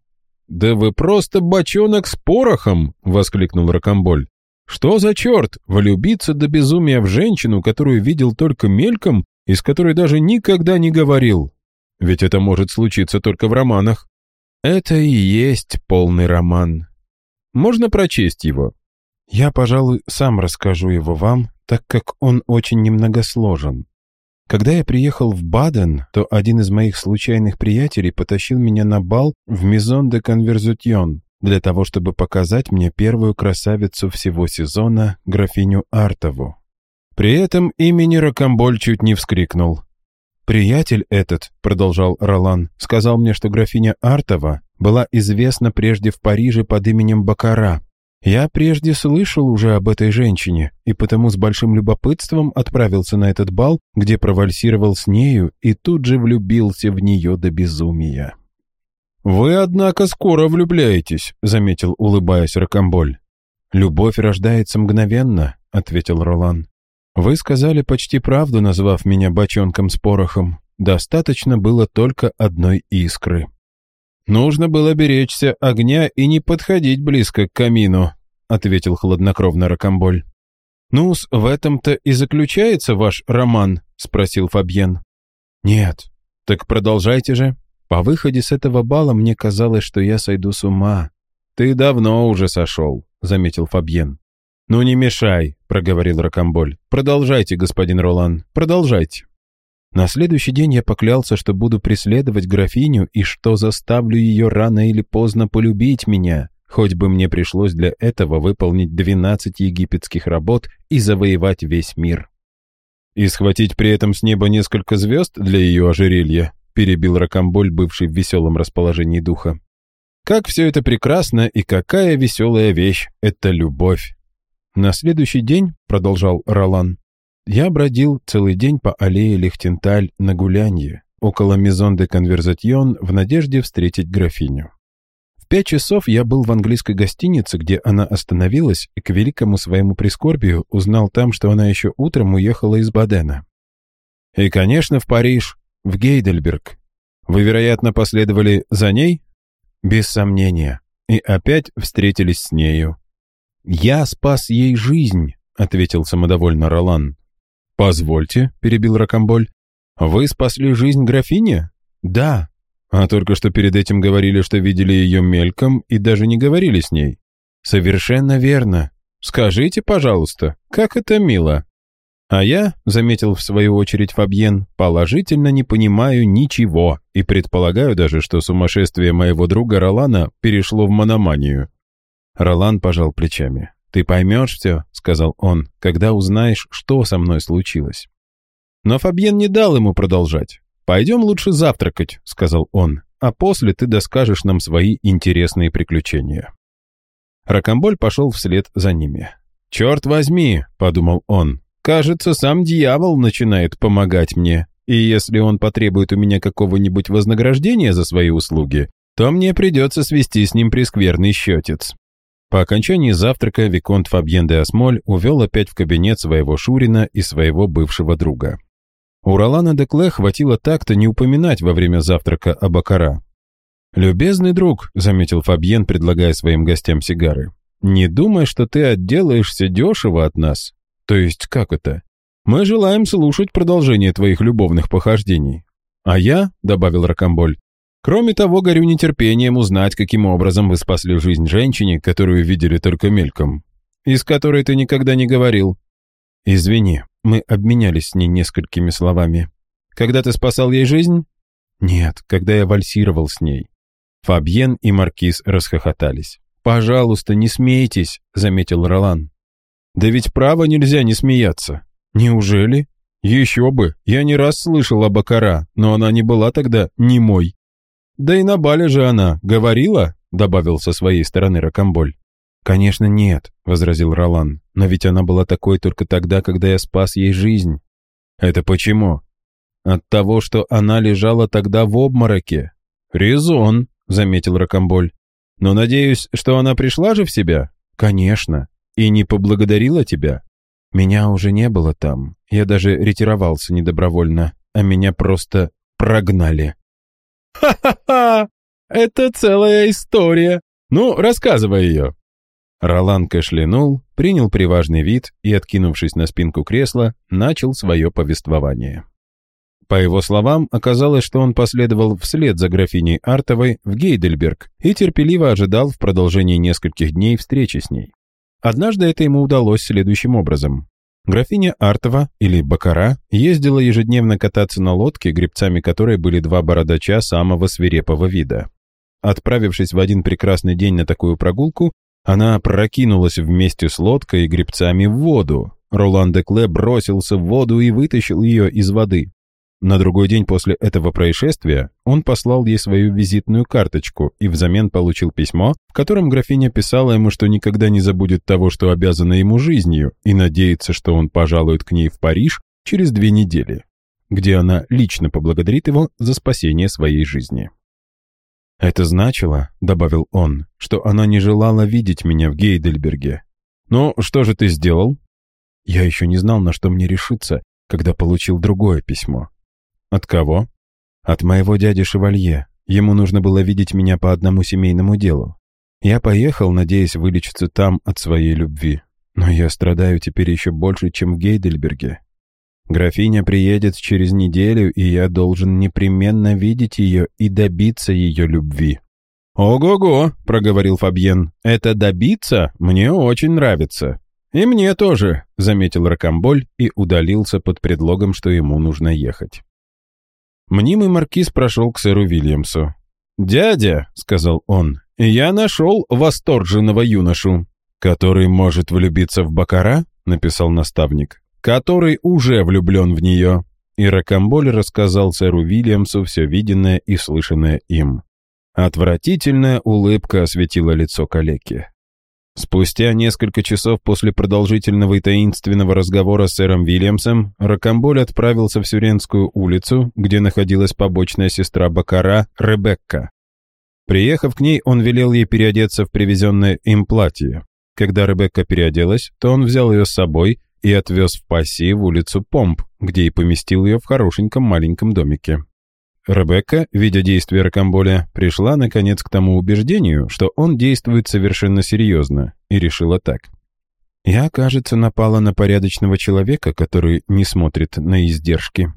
«Да вы просто бочонок с порохом!» — воскликнул Рокомболь. «Что за черт? Влюбиться до безумия в женщину, которую видел только мельком и с которой даже никогда не говорил? Ведь это может случиться только в романах». «Это и есть полный роман. Можно прочесть его?» «Я, пожалуй, сам расскажу его вам, так как он очень немногосложен. Когда я приехал в Баден, то один из моих случайных приятелей потащил меня на бал в Мизон де Конверзутьон для того, чтобы показать мне первую красавицу всего сезона, графиню Артову. При этом имени Рокамболь чуть не вскрикнул. «Приятель этот», — продолжал Ролан, — «сказал мне, что графиня Артова была известна прежде в Париже под именем Бакара, я прежде слышал уже об этой женщине, и потому с большим любопытством отправился на этот бал, где провальсировал с нею и тут же влюбился в нее до безумия. «Вы, однако, скоро влюбляетесь», — заметил, улыбаясь Рокомболь. «Любовь рождается мгновенно», — ответил Ролан. «Вы сказали почти правду, назвав меня бочонком с порохом. Достаточно было только одной искры». «Нужно было беречься огня и не подходить близко к камину», — ответил хладнокровно Рокомболь. «Ну-с, в этом-то и заключается ваш роман?» — спросил Фабьен. «Нет». «Так продолжайте же. По выходе с этого бала мне казалось, что я сойду с ума». «Ты давно уже сошел», — заметил Фабьен. «Ну не мешай», — проговорил Рокомболь. «Продолжайте, господин Ролан, продолжайте». На следующий день я поклялся, что буду преследовать графиню и что заставлю ее рано или поздно полюбить меня, хоть бы мне пришлось для этого выполнить 12 египетских работ и завоевать весь мир. «И схватить при этом с неба несколько звезд для ее ожерелья», перебил Ракамболь, бывший в веселом расположении духа. «Как все это прекрасно и какая веселая вещь — это любовь!» На следующий день, продолжал Ролан, я бродил целый день по аллее Лихтенталь на гулянье, около Мизон де Конверзатьон, в надежде встретить графиню. Пять часов я был в английской гостинице, где она остановилась, и к великому своему прискорбию узнал там, что она еще утром уехала из Бадена. И, конечно, в Париж, в Гейдельберг. Вы, вероятно, последовали за ней? Без сомнения. И опять встретились с нею. «Я спас ей жизнь», — ответил самодовольно Ролан. «Позвольте», — перебил Рокомболь. «Вы спасли жизнь графине?» «Да». «А только что перед этим говорили, что видели ее мельком и даже не говорили с ней». «Совершенно верно. Скажите, пожалуйста, как это мило». «А я», — заметил в свою очередь Фабьен, «положительно не понимаю ничего и предполагаю даже, что сумасшествие моего друга Ролана перешло в мономанию». Ролан пожал плечами. «Ты поймешь все», — сказал он, — «когда узнаешь, что со мной случилось». Но Фабьен не дал ему продолжать. «Пойдем лучше завтракать», — сказал он, «а после ты доскажешь нам свои интересные приключения». Ракомболь пошел вслед за ними. «Черт возьми», — подумал он, — «кажется, сам дьявол начинает помогать мне, и если он потребует у меня какого-нибудь вознаграждения за свои услуги, то мне придется свести с ним прескверный счетец». По окончании завтрака Виконт Фабьен де Осмоль увел опять в кабинет своего Шурина и своего бывшего друга. У Ролана Декле хватило так-то не упоминать во время завтрака о Бакара. «Любезный друг», — заметил Фабьен, предлагая своим гостям сигары, «не думай, что ты отделаешься дешево от нас. То есть как это? Мы желаем слушать продолжение твоих любовных похождений. А я, — добавил Ракамболь, — кроме того, горю нетерпением узнать, каким образом вы спасли жизнь женщине, которую видели только мельком, и с которой ты никогда не говорил. Извини, мы обменялись с ней несколькими словами. Когда ты спасал ей жизнь? Нет, когда я вальсировал с ней. Фабьен и Маркиз расхохотались. «Пожалуйста, не смейтесь», — заметил Ролан. «Да ведь право нельзя не смеяться». «Неужели?» «Еще бы, я не раз слышал о Бакара, но она не была тогда не мой». «Да и на бале же она говорила», — добавил со своей стороны Рокомболь. «Конечно нет», — возразил Ролан, «но ведь она была такой только тогда, когда я спас ей жизнь». «Это почему?» «От того, что она лежала тогда в обмороке». «Резон», — заметил Рокомболь. «Но надеюсь, что она пришла же в себя?» «Конечно. И не поблагодарила тебя?» «Меня уже не было там. Я даже ретировался недобровольно, а меня просто прогнали». «Ха-ха-ха! Это целая история! Ну, рассказывай ее!» Ролан кашлянул, принял приважный вид и, откинувшись на спинку кресла, начал свое повествование. По его словам, оказалось, что он последовал вслед за графиней Артовой в Гейдельберг и терпеливо ожидал в продолжении нескольких дней встречи с ней. Однажды это ему удалось следующим образом. Графиня Артова, или Бакара, ездила ежедневно кататься на лодке, гребцами которой были два бородача самого свирепого вида. Отправившись в один прекрасный день на такую прогулку, она прокинулась вместе с лодкой и гребцами в воду. Ролан де Кле бросился в воду и вытащил ее из воды. На другой день после этого происшествия он послал ей свою визитную карточку и взамен получил письмо, в котором графиня писала ему, что никогда не забудет того, что обязана ему жизнью, и надеется, что он пожалует к ней в Париж через две недели, где она лично поблагодарит его за спасение своей жизни. «Это значило, — добавил он, — что она не желала видеть меня в Гейдельберге. Ну, что же ты сделал?» Я еще не знал, на что мне решиться, когда получил другое письмо. «От кого?» «От моего дяди Шевалье. Ему нужно было видеть меня по одному семейному делу. Я поехал, надеясь вылечиться там от своей любви. Но я страдаю теперь еще больше, чем в Гейдельберге. Графиня приедет через неделю, и я должен непременно видеть ее и добиться ее любви». «Ого-го», — проговорил Фабьен, — «это добиться мне очень нравится». «И мне тоже», — заметил Рокомболь и удалился под предлогом, что ему нужно ехать. Мнимый маркиз прошел к сэру Вильямсу. «Дядя», — сказал он, — «я нашел восторженного юношу». «Который может влюбиться в Бакара?» — написал наставник. «Который уже влюблен в нее». И Рокомболь рассказал сэру Вильямсу все виденное и слышанное им. Отвратительная улыбка осветила лицо калеки. Спустя несколько часов после продолжительного и таинственного разговора с сэром Вильямсом, Рокамболь отправился в Сюренскую улицу, где находилась побочная сестра Бакара Ребекка. Приехав к ней, он велел ей переодеться в привезенное им платье. Когда Ребекка переоделась, то он взял ее с собой и отвез в Пасси в улицу Помп, где и поместил ее в хорошеньком маленьком домике. Ребекка, видя действия Рокамболя, пришла, наконец, к тому убеждению, что он действует совершенно серьезно, и решила так. «Я, кажется, напала на порядочного человека, который не смотрит на издержки».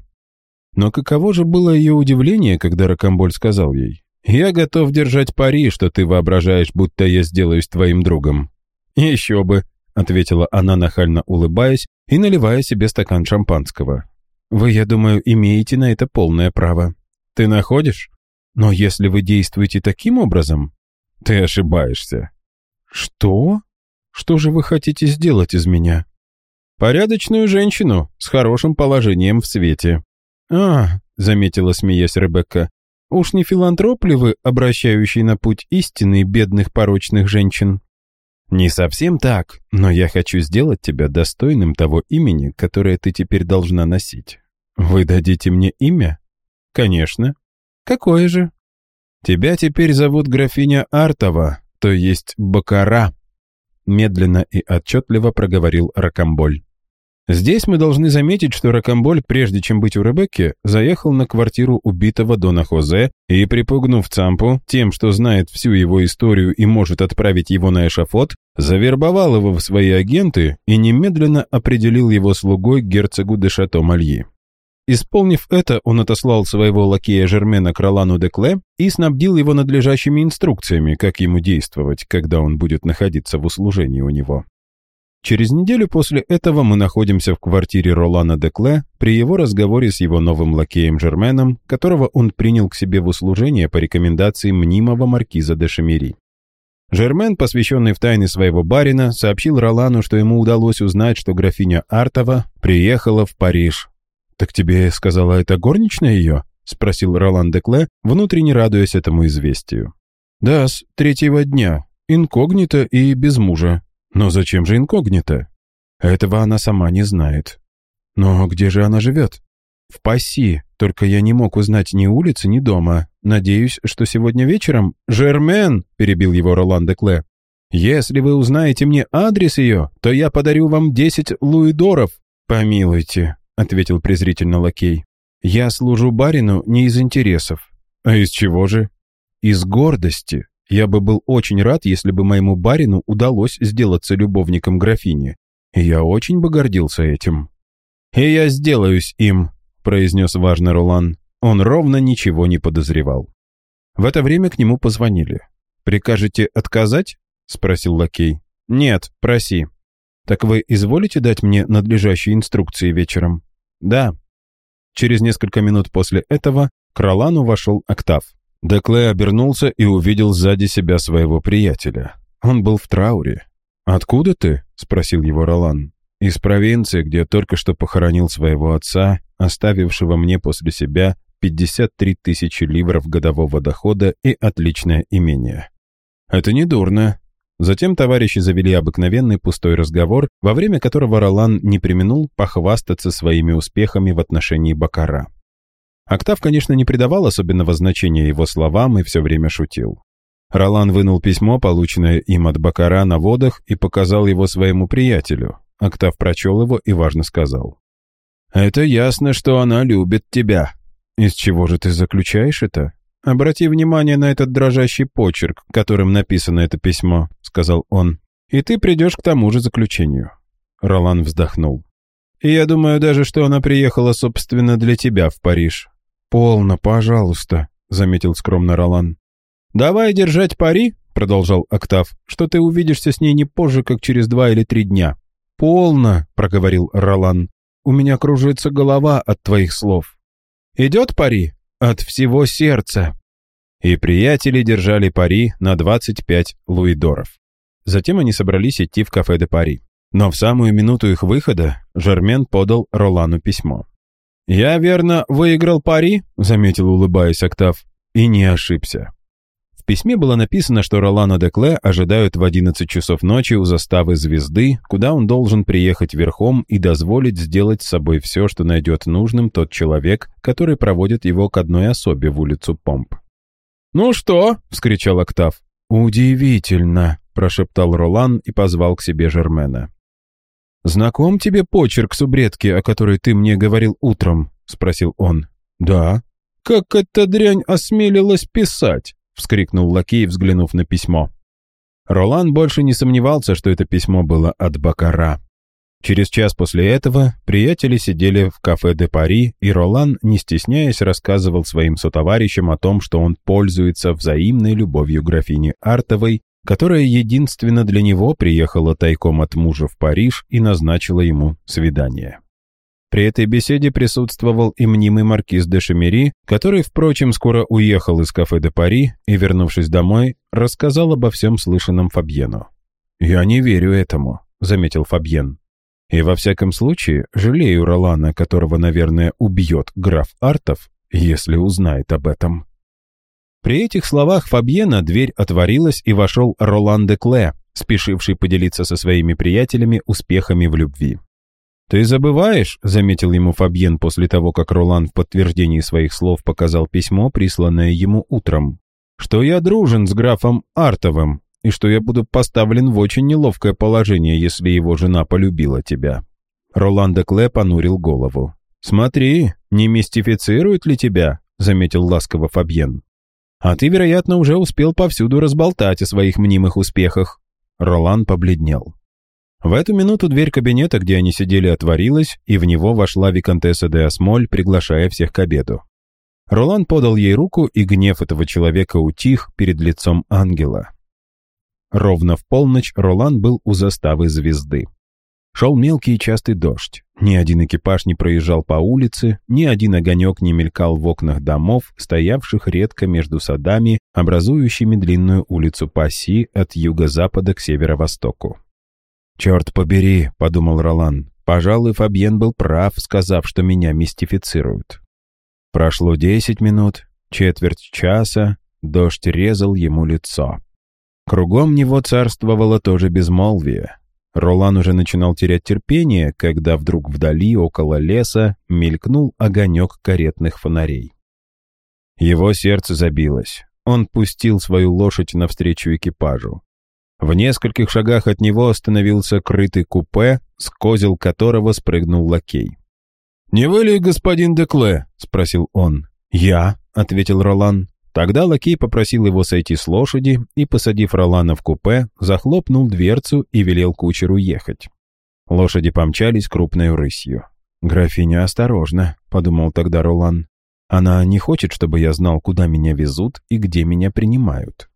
Но каково же было ее удивление, когда Рокамболь сказал ей, «Я готов держать пари, что ты воображаешь, будто я сделаюсь твоим другом». «Еще бы», — ответила она, нахально улыбаясь и наливая себе стакан шампанского. «Вы, я думаю, имеете на это полное право». Ты находишь? Но если вы действуете таким образом, ты ошибаешься. Что? Что же вы хотите сделать из меня? Порядочную женщину с хорошим положением в свете. А, заметила, смеясь Ребекка, уж не филантроп ли вы, обращающий на путь истины бедных порочных женщин? Не совсем так, но я хочу сделать тебя достойным того имени, которое ты теперь должна носить. Вы дадите мне имя? «Конечно». «Какое же?» «Тебя теперь зовут графиня Артова, то есть Бакара», медленно и отчетливо проговорил Ракамболь. Здесь мы должны заметить, что Рокамболь, прежде чем быть у Ребекки, заехал на квартиру убитого Дона Хозе и, припугнув Цампу тем, что знает всю его историю и может отправить его на эшафот, завербовал его в свои агенты и немедленно определил его слугой герцогу де Шато-Мальи. Исполнив это, он отослал своего лакея Жермена к Ролану де Кле и снабдил его надлежащими инструкциями, как ему действовать, когда он будет находиться в услужении у него. Через неделю после этого мы находимся в квартире Ролана де Кле при его разговоре с его новым лакеем Жерменом, которого он принял к себе в услужение по рекомендации мнимого маркиза де Шамери. Жермен, посвященный в тайны своего барина, сообщил Ролану, что ему удалось узнать, что графиня Артова приехала в Париж. «Так тебе сказала это горничная ее?» — спросил Ролан де Кле, внутренне радуясь этому известию. «Да, с третьего дня. Инкогнито и без мужа. Но зачем же инкогнито? Этого она сама не знает. Но где же она живет? В Пасси, только я не мог узнать ни улицы, ни дома. Надеюсь, что сегодня вечером... «Жермен!» — перебил его Ролан де Кле. «Если вы узнаете мне адрес ее, то я подарю вам десять луидоров». «Помилуйте», — ответил презрительно лакей. «Я служу барину не из интересов». «А из чего же?» «Из гордости. Я бы был очень рад, если бы моему барину удалось сделаться любовником графини. Я очень бы гордился этим. «И я сделаюсь им», — произнес важно Ролан. Он ровно ничего не подозревал. В это время к нему позвонили. «Прикажете отказать?» — спросил лакей. «Нет, проси». «Так вы изволите дать мне надлежащие инструкции вечером?» «Да». Через несколько минут после этого к Ролану вошел Октав. Декле обернулся и увидел сзади себя своего приятеля. Он был в трауре. «Откуда ты?» — спросил его Ролан. «Из провинции, где только что похоронил своего отца, оставившего мне после себя 53 тысячи ливров годового дохода и отличное имение». «Это не дурно». Затем товарищи завели обыкновенный пустой разговор, во время которого Ролан не применул похвастаться своими успехами в отношении Бакара. Октав, конечно, не придавал особенного значения его словам и все время шутил. Ролан вынул письмо, полученное им от Бакара на водах, и показал его своему приятелю. Октав прочел его и важно сказал. «Это ясно, что она любит тебя». «Из чего же ты заключаешь это?» «Обрати внимание на этот дрожащий почерк, которым написано это письмо», — сказал он. «И ты придешь к тому же заключению». Ролан вздохнул. «И я думаю даже, что она приехала, собственно, для тебя в Париж. «Полно, пожалуйста», — заметил скромно Ролан. «Давай держать пари», — продолжал Октав, «что ты увидишься с ней не позже, как через два или три дня». «Полно», — проговорил Ролан. «У меня кружится голова от твоих слов». «Идет пари?» «От всего сердца». И приятели держали пари на 25 луидоров. Затем они собрались идти в кафе де Пари. Но в самую минуту их выхода Жермен подал Ролану письмо. «Я, верно, выиграл пари», — заметил, улыбаясь Октав, и не ошибся. В письме было написано, что Ролана де Кле ожидают в 11 часов ночи у заставы «Звезды», куда он должен приехать верхом и дозволить сделать с собой все, что найдет нужным тот человек, который проводит его к одной особе в улицу Помп. «Ну что?» — вскричал Октав. «Удивительно!» — прошептал Ролан и позвал к себе Жермена. «Знаком тебе почерк субредки, о которой ты мне говорил утром?» — спросил он. «Да». «Как эта дрянь осмелилась писать?» — вскрикнул лакей, взглянув на письмо. Ролан больше не сомневался, что это письмо было от Бакара. Через час после этого приятели сидели в кафе де Пари, и Ролан, не стесняясь, рассказывал своим сотоварищам о том, что он пользуется взаимной любовью графини Артовой которая единственно для него приехала тайком от мужа в Париж и назначила ему свидание. При этой беседе присутствовал и мнимый маркиз де Шемери, который, впрочем, скоро уехал из кафе де Пари и, вернувшись домой, рассказал обо всем слышанном Фабьену. «Я не верю этому», — заметил Фабьен. «И во всяком случае жалею Ролана, которого, наверное, убьет граф Артов, если узнает об этом». При этих словах Фабьена дверь отворилась, и вошел Ролан де Кле, спешивший поделиться со своими приятелями успехами в любви. «Ты забываешь», — заметил ему Фабьен после того, как Ролан в подтверждении своих слов показал письмо, присланное ему утром, «что я дружен с графом Артовым, и что я буду поставлен в очень неловкое положение, если его жена полюбила тебя». Ролан де Кле понурил голову. «Смотри, не мистифицирует ли тебя?» — заметил ласково Фабьен. «А ты, вероятно, уже успел повсюду разболтать о своих мнимых успехах». Ролан побледнел. В эту минуту дверь кабинета, где они сидели, отворилась, и в него вошла виконтесса де Асмоль, приглашая всех к обеду. Ролан подал ей руку, и гнев этого человека утих перед лицом ангела. Ровно в полночь Ролан был у заставы звезды. Шел мелкий и частый дождь. Ни один экипаж не проезжал по улице, ни один огонек не мелькал в окнах домов, стоявших редко между садами, образующими длинную улицу по оси от юго-запада к северо-востоку. «Черт побери», — подумал Ролан, — «пожалуй, Фабьен был прав, сказав, что меня мистифицируют». Прошло десять минут, четверть часа, дождь резал ему лицо. Кругом него царствовало тоже безмолвие. Ролан уже начинал терять терпение, когда вдруг вдали, около леса, мелькнул огонек каретных фонарей. Его сердце забилось. Он пустил свою лошадь навстречу экипажу. В нескольких шагах от него остановился крытый купе, с козел которого спрыгнул лакей. «Не вы ли господин Декле?» — спросил он. «Я», — ответил Ролан. Тогда лакей попросил его сойти с лошади и, посадив Ролана в купе, захлопнул дверцу и велел кучеру ехать. Лошади помчались крупной рысью. «Графиня осторожно», — подумал тогда Ролан. «Она не хочет, чтобы я знал, куда меня везут и где меня принимают».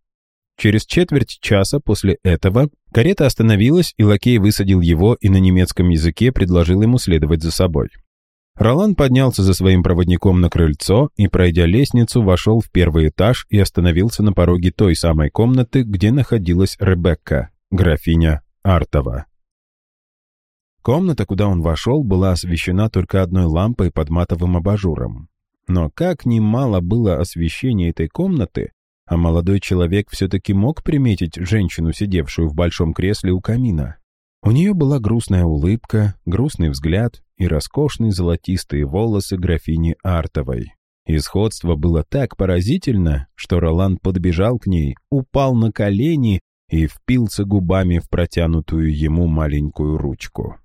Через четверть часа после этого карета остановилась, и лакей высадил его и на немецком языке предложил ему следовать за собой. Ролан поднялся за своим проводником на крыльцо и, пройдя лестницу, вошел в первый этаж и остановился на пороге той самой комнаты, где находилась Ребекка, графиня Артова. Комната, куда он вошел, была освещена только одной лампой под матовым абажуром. Но как немало было освещения этой комнаты, а молодой человек все-таки мог приметить женщину, сидевшую в большом кресле у камина. У нее была грустная улыбка, грустный взгляд и роскошные золотистые волосы графини Артовой. И сходство было так поразительно, что Ролан подбежал к ней, упал на колени и впился губами в протянутую ему маленькую ручку.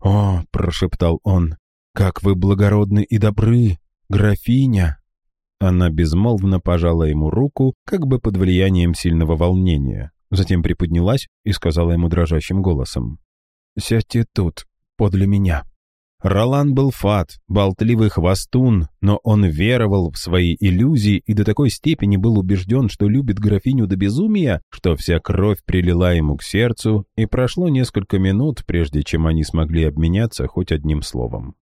«О!» — прошептал он. «Как вы благородны и добры, графиня!» Она безмолвно пожала ему руку, как бы под влиянием сильного волнения. Затем приподнялась и сказала ему дрожащим голосом. «Сядьте тут, подле меня». Ролан был фат, болтливый хвостун, но он веровал в свои иллюзии и до такой степени был убежден, что любит графиню до безумия, что вся кровь прилила ему к сердцу, и прошло несколько минут, прежде чем они смогли обменяться хоть одним словом.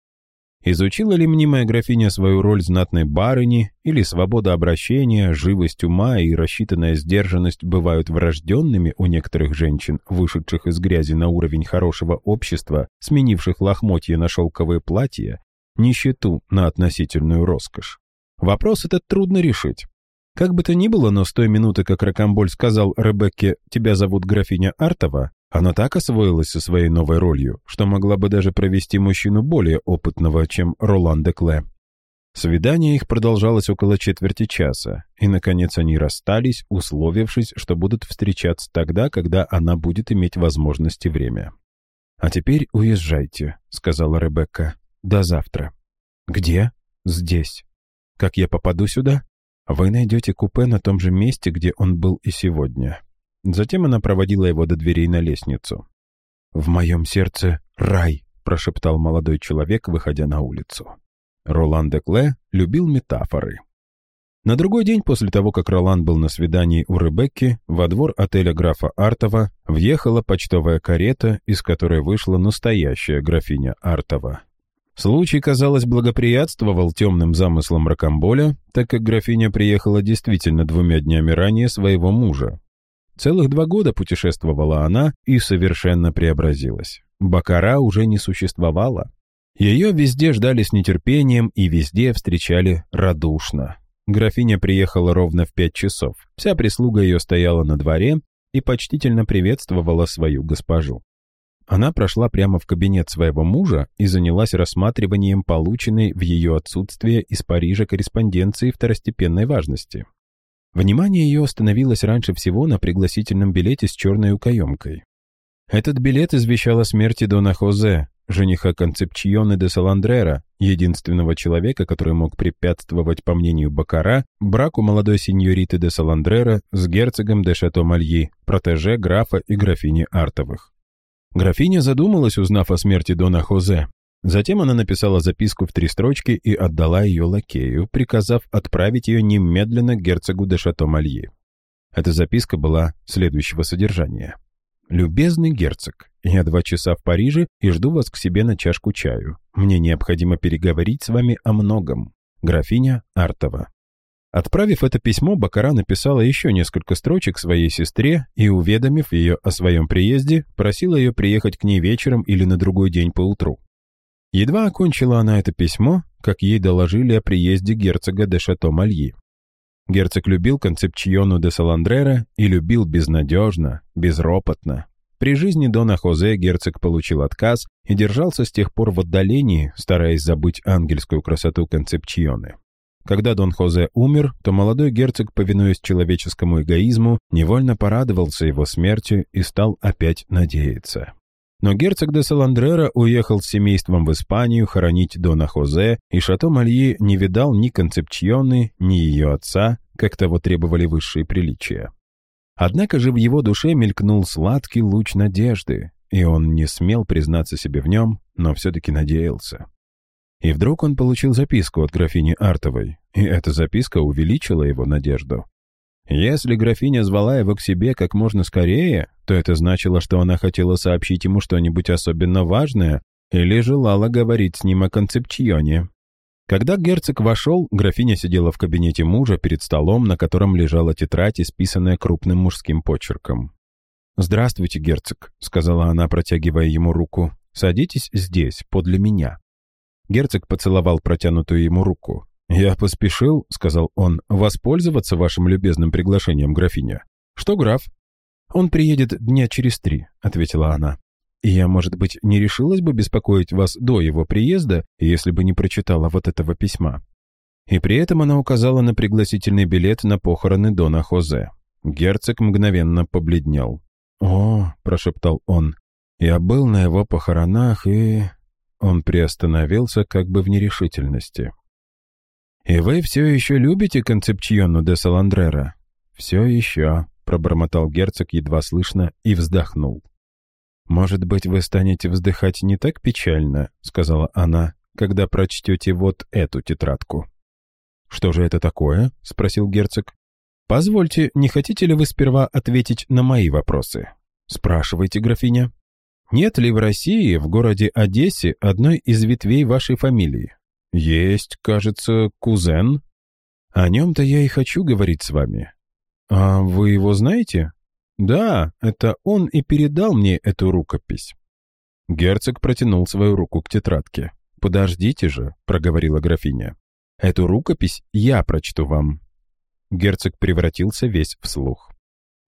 Изучила ли мнимая графиня свою роль знатной барыни, или свобода обращения, живость ума и рассчитанная сдержанность бывают врожденными у некоторых женщин, вышедших из грязи на уровень хорошего общества, сменивших лохмотья на шелковые платья, нищету на относительную роскошь? Вопрос этот трудно решить. Как бы то ни было, но с той минуты, как Рокамболь сказал Ребекке «Тебя зовут графиня Артова», она так освоилась со своей новой ролью, что могла бы даже провести мужчину более опытного, чем Ролан де Кле. Свидание их продолжалось около четверти часа, и, наконец, они расстались, условившись, что будут встречаться тогда, когда она будет иметь возможность и время. «А теперь уезжайте», — сказала Ребекка. «До завтра». «Где?» «Здесь». «Как я попаду сюда?» «Вы найдете купе на том же месте, где он был и сегодня». Затем она проводила его до дверей на лестницу. «В моем сердце рай», — прошептал молодой человек, выходя на улицу. Ролан де Кле любил метафоры. На другой день после того, как Ролан был на свидании у Ребекки, во двор отеля графа Артова въехала почтовая карета, из которой вышла настоящая графиня Артова. Случай, казалось, благоприятствовал темным замыслам Рокамболя, так как графиня приехала действительно двумя днями ранее своего мужа, Целых два года путешествовала она и совершенно преобразилась. Бакара уже не существовала. Ее везде ждали с нетерпением и везде встречали радушно. Графиня приехала ровно в пять часов. Вся прислуга ее стояла на дворе и почтительно приветствовала свою госпожу. Она прошла прямо в кабинет своего мужа и занялась рассматриванием полученной в ее отсутствие из Парижа корреспонденции второстепенной важности. Внимание ее остановилось раньше всего на пригласительном билете с черной укоемкой. Этот билет извещал о смерти Дона Хозе, жениха Концепчионы де Саландрера, единственного человека, который мог препятствовать, по мнению Бакара, браку молодой сеньориты де Саландрера с герцогом де Шато-Мальи, протеже графа и графини Артовых. Графиня задумалась, узнав о смерти Дона Хозе. Затем она написала записку в три строчки и отдала ее лакею, приказав отправить ее немедленно к герцогу де Шато-Мальи. Эта записка была следующего содержания. «Любезный герцог, я два часа в Париже и жду вас к себе на чашку чаю. Мне необходимо переговорить с вами о многом. Графиня Артова». Отправив это письмо, Бакара написала еще несколько строчек своей сестре и, уведомив ее о своем приезде, просила ее приехать к ней вечером или на другой день поутру. Едва окончила она это письмо, как ей доложили о приезде герцога де Шато-Мальи. Герцог любил концепчиону де Саландрера и любил безнадежно, безропотно. При жизни Дона Хозе герцог получил отказ и держался с тех пор в отдалении, стараясь забыть ангельскую красоту концепчионы. Когда Дон Хозе умер, то молодой герцог, повинуясь человеческому эгоизму, невольно порадовался его смертью и стал опять надеяться. Но герцог де Саландрера уехал с семейством в Испанию хоронить Дона Хозе, и Шато Мальи не видал ни Концепчионы, ни ее отца, как того требовали высшие приличия. Однако же в его душе мелькнул сладкий луч надежды, и он не смел признаться себе в нем, но все-таки надеялся. И вдруг он получил записку от графини Артовой, и эта записка увеличила его надежду. Если графиня звала его к себе как можно скорее, то это значило, что она хотела сообщить ему что-нибудь особенно важное или желала говорить с ним о концепчионе. Когда герцог вошел, графиня сидела в кабинете мужа перед столом, на котором лежала тетрадь, исписанная крупным мужским почерком. «Здравствуйте, герцог», — сказала она, протягивая ему руку. «Садитесь здесь, подле меня». Герцог поцеловал протянутую ему руку. «Я поспешил», — сказал он, — «воспользоваться вашим любезным приглашением, графиня». «Что, граф?» «Он приедет дня через три», — ответила она. «И я, может быть, не решилась бы беспокоить вас до его приезда, если бы не прочитала вот этого письма». И при этом она указала на пригласительный билет на похороны Дона Хозе. Герцог мгновенно побледнел. «О», — прошептал он, — «я был на его похоронах и...» Он приостановился как бы в нерешительности. «И вы все еще любите концепчиону де Саландрера?» «Все еще», — пробормотал герцог едва слышно и вздохнул. «Может быть, вы станете вздыхать не так печально», — сказала она, «когда прочтете вот эту тетрадку». «Что же это такое?» — спросил герцог. «Позвольте, не хотите ли вы сперва ответить на мои вопросы?» «Спрашивайте, графиня». «Нет ли в России, в городе Одессе, одной из ветвей вашей фамилии?» «Есть, кажется, кузен. О нем-то я и хочу говорить с вами. А вы его знаете?» «Да, это он и передал мне эту рукопись». Герцог протянул свою руку к тетрадке. «Подождите же», — проговорила графиня. «Эту рукопись я прочту вам». Герцог превратился весь в слух.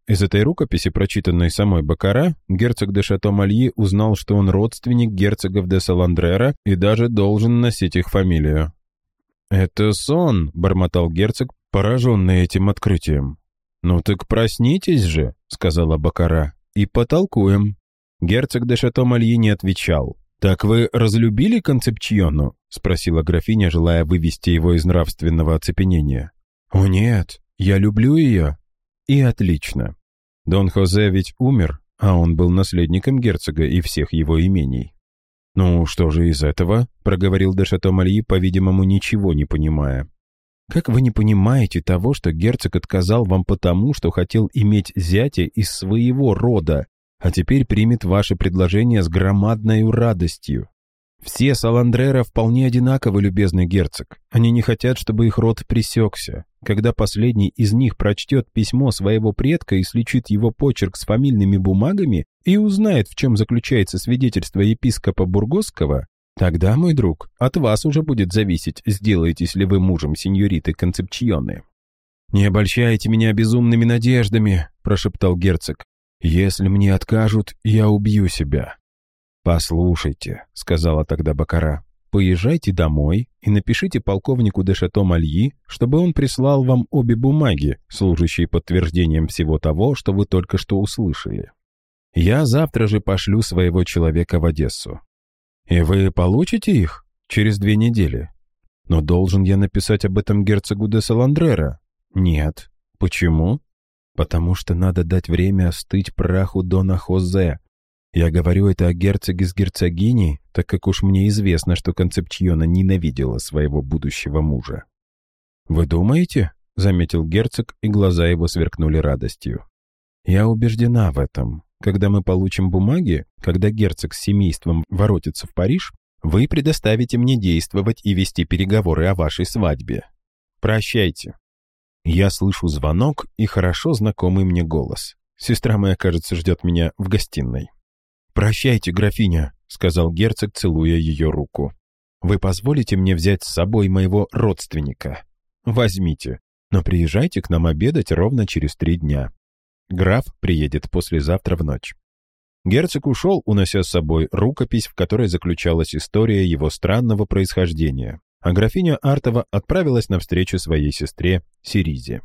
Из этой рукописи, прочитанной самой Бакара, герцог де Шато-Мальи узнал, что он родственник герцогов де Саландрера и даже должен носить их фамилию. «Это сон», — бормотал герцог, пораженный этим открытием. «Ну так проснитесь же», — сказала Бакара, — «и потолкуем». Герцог де Шато-Мальи не отвечал. «Так вы разлюбили Концепчиону?» — спросила графиня, желая вывести его из нравственного оцепенения. «О нет, я люблю ее», и отлично. Дон Хозе ведь умер, а он был наследником герцога и всех его имений. «Ну, что же из этого?» — проговорил Дешато Мальи, по-видимому, ничего не понимая. «Как вы не понимаете того, что герцог отказал вам потому, что хотел иметь зятя из своего рода, а теперь примет ваше предложение с громадной радостью? Все Саландрера вполне одинаковы, любезный герцог. Они не хотят, чтобы их род пресекся. Когда последний из них прочтет письмо своего предка и сличит его почерк с фамильными бумагами и узнает, в чем заключается свидетельство епископа Бургосского, тогда, мой друг, от вас уже будет зависеть, сделаетесь ли вы мужем сеньориты Концепчионы. «Не обольщайте меня безумными надеждами», — прошептал герцог. «Если мне откажут, я убью себя». «Послушайте», — сказала тогда Бакара, — «поезжайте домой и напишите полковнику де Шато Мальи, чтобы он прислал вам обе бумаги, служащие подтверждением всего того, что вы только что услышали. Я завтра же пошлю своего человека в Одессу. «И вы получите их через две недели?» «Но должен я написать об этом герцогу де Саландрера?» «Нет». «Почему?» «Потому что надо дать время остыть праху Дона Хозе. Я говорю это о герцоге с герцогиней, так как уж мне известно, что Концепчиона ненавидела своего будущего мужа». «Вы думаете?» — заметил герцог, и глаза его сверкнули радостью. «Я убеждена в этом. Когда мы получим бумаги, когда герцог с семейством воротится в Париж, вы предоставите мне действовать и вести переговоры о вашей свадьбе. Прощайте». Я слышу звонок и хорошо знакомый мне голос. Сестра моя, кажется, ждет меня в гостиной. «Прощайте, графиня», — сказал герцог, целуя ее руку. «Вы позволите мне взять с собой моего родственника? Возьмите, но приезжайте к нам обедать ровно через три дня. Граф приедет послезавтра в ночь. Герцог ушел, унося с собой рукопись, в которой заключалась история его странного происхождения, а графиня Артова отправилась навстречу своей сестре Сиризе.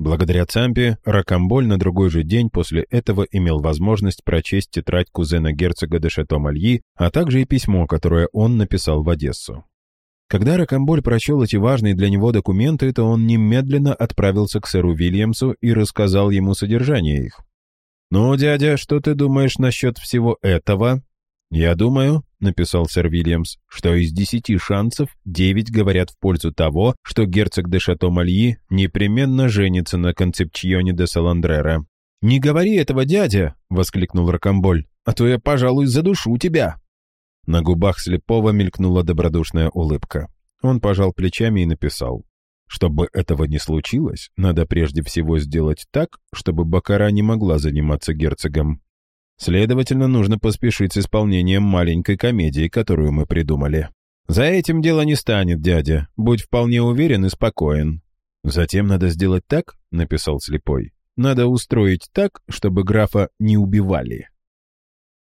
Благодаря Цампе, Ракамболь на другой же день после этого имел возможность прочесть тетрадь кузена герцога де Шато-Мальи, а также и письмо, которое он написал в Одессу. Когда Рокамболь прочел эти важные для него документы, то он немедленно отправился к сэру Вильямсу и рассказал ему содержание их. «Ну, дядя, что ты думаешь насчет всего этого?» «Я думаю», — написал сэр Вильямс, «что из десяти шансов девять говорят в пользу того, что герцог де Шато-Мальи непременно женится на концепчионе де Саландрера». «Не говори этого, дядя!» — воскликнул Рокамболь, «а то я, пожалуй, задушу тебя». На губах слепого мелькнула добродушная улыбка. Он пожал плечами и написал. Чтобы этого не случилось, надо прежде всего сделать так, чтобы Бакара не могла заниматься герцогом. Следовательно, нужно поспешить с исполнением маленькой комедии, которую мы придумали. За этим дело не станет, дядя. Будь вполне уверен и спокоен. Затем надо сделать так, написал слепой. Надо устроить так, чтобы графа не убивали.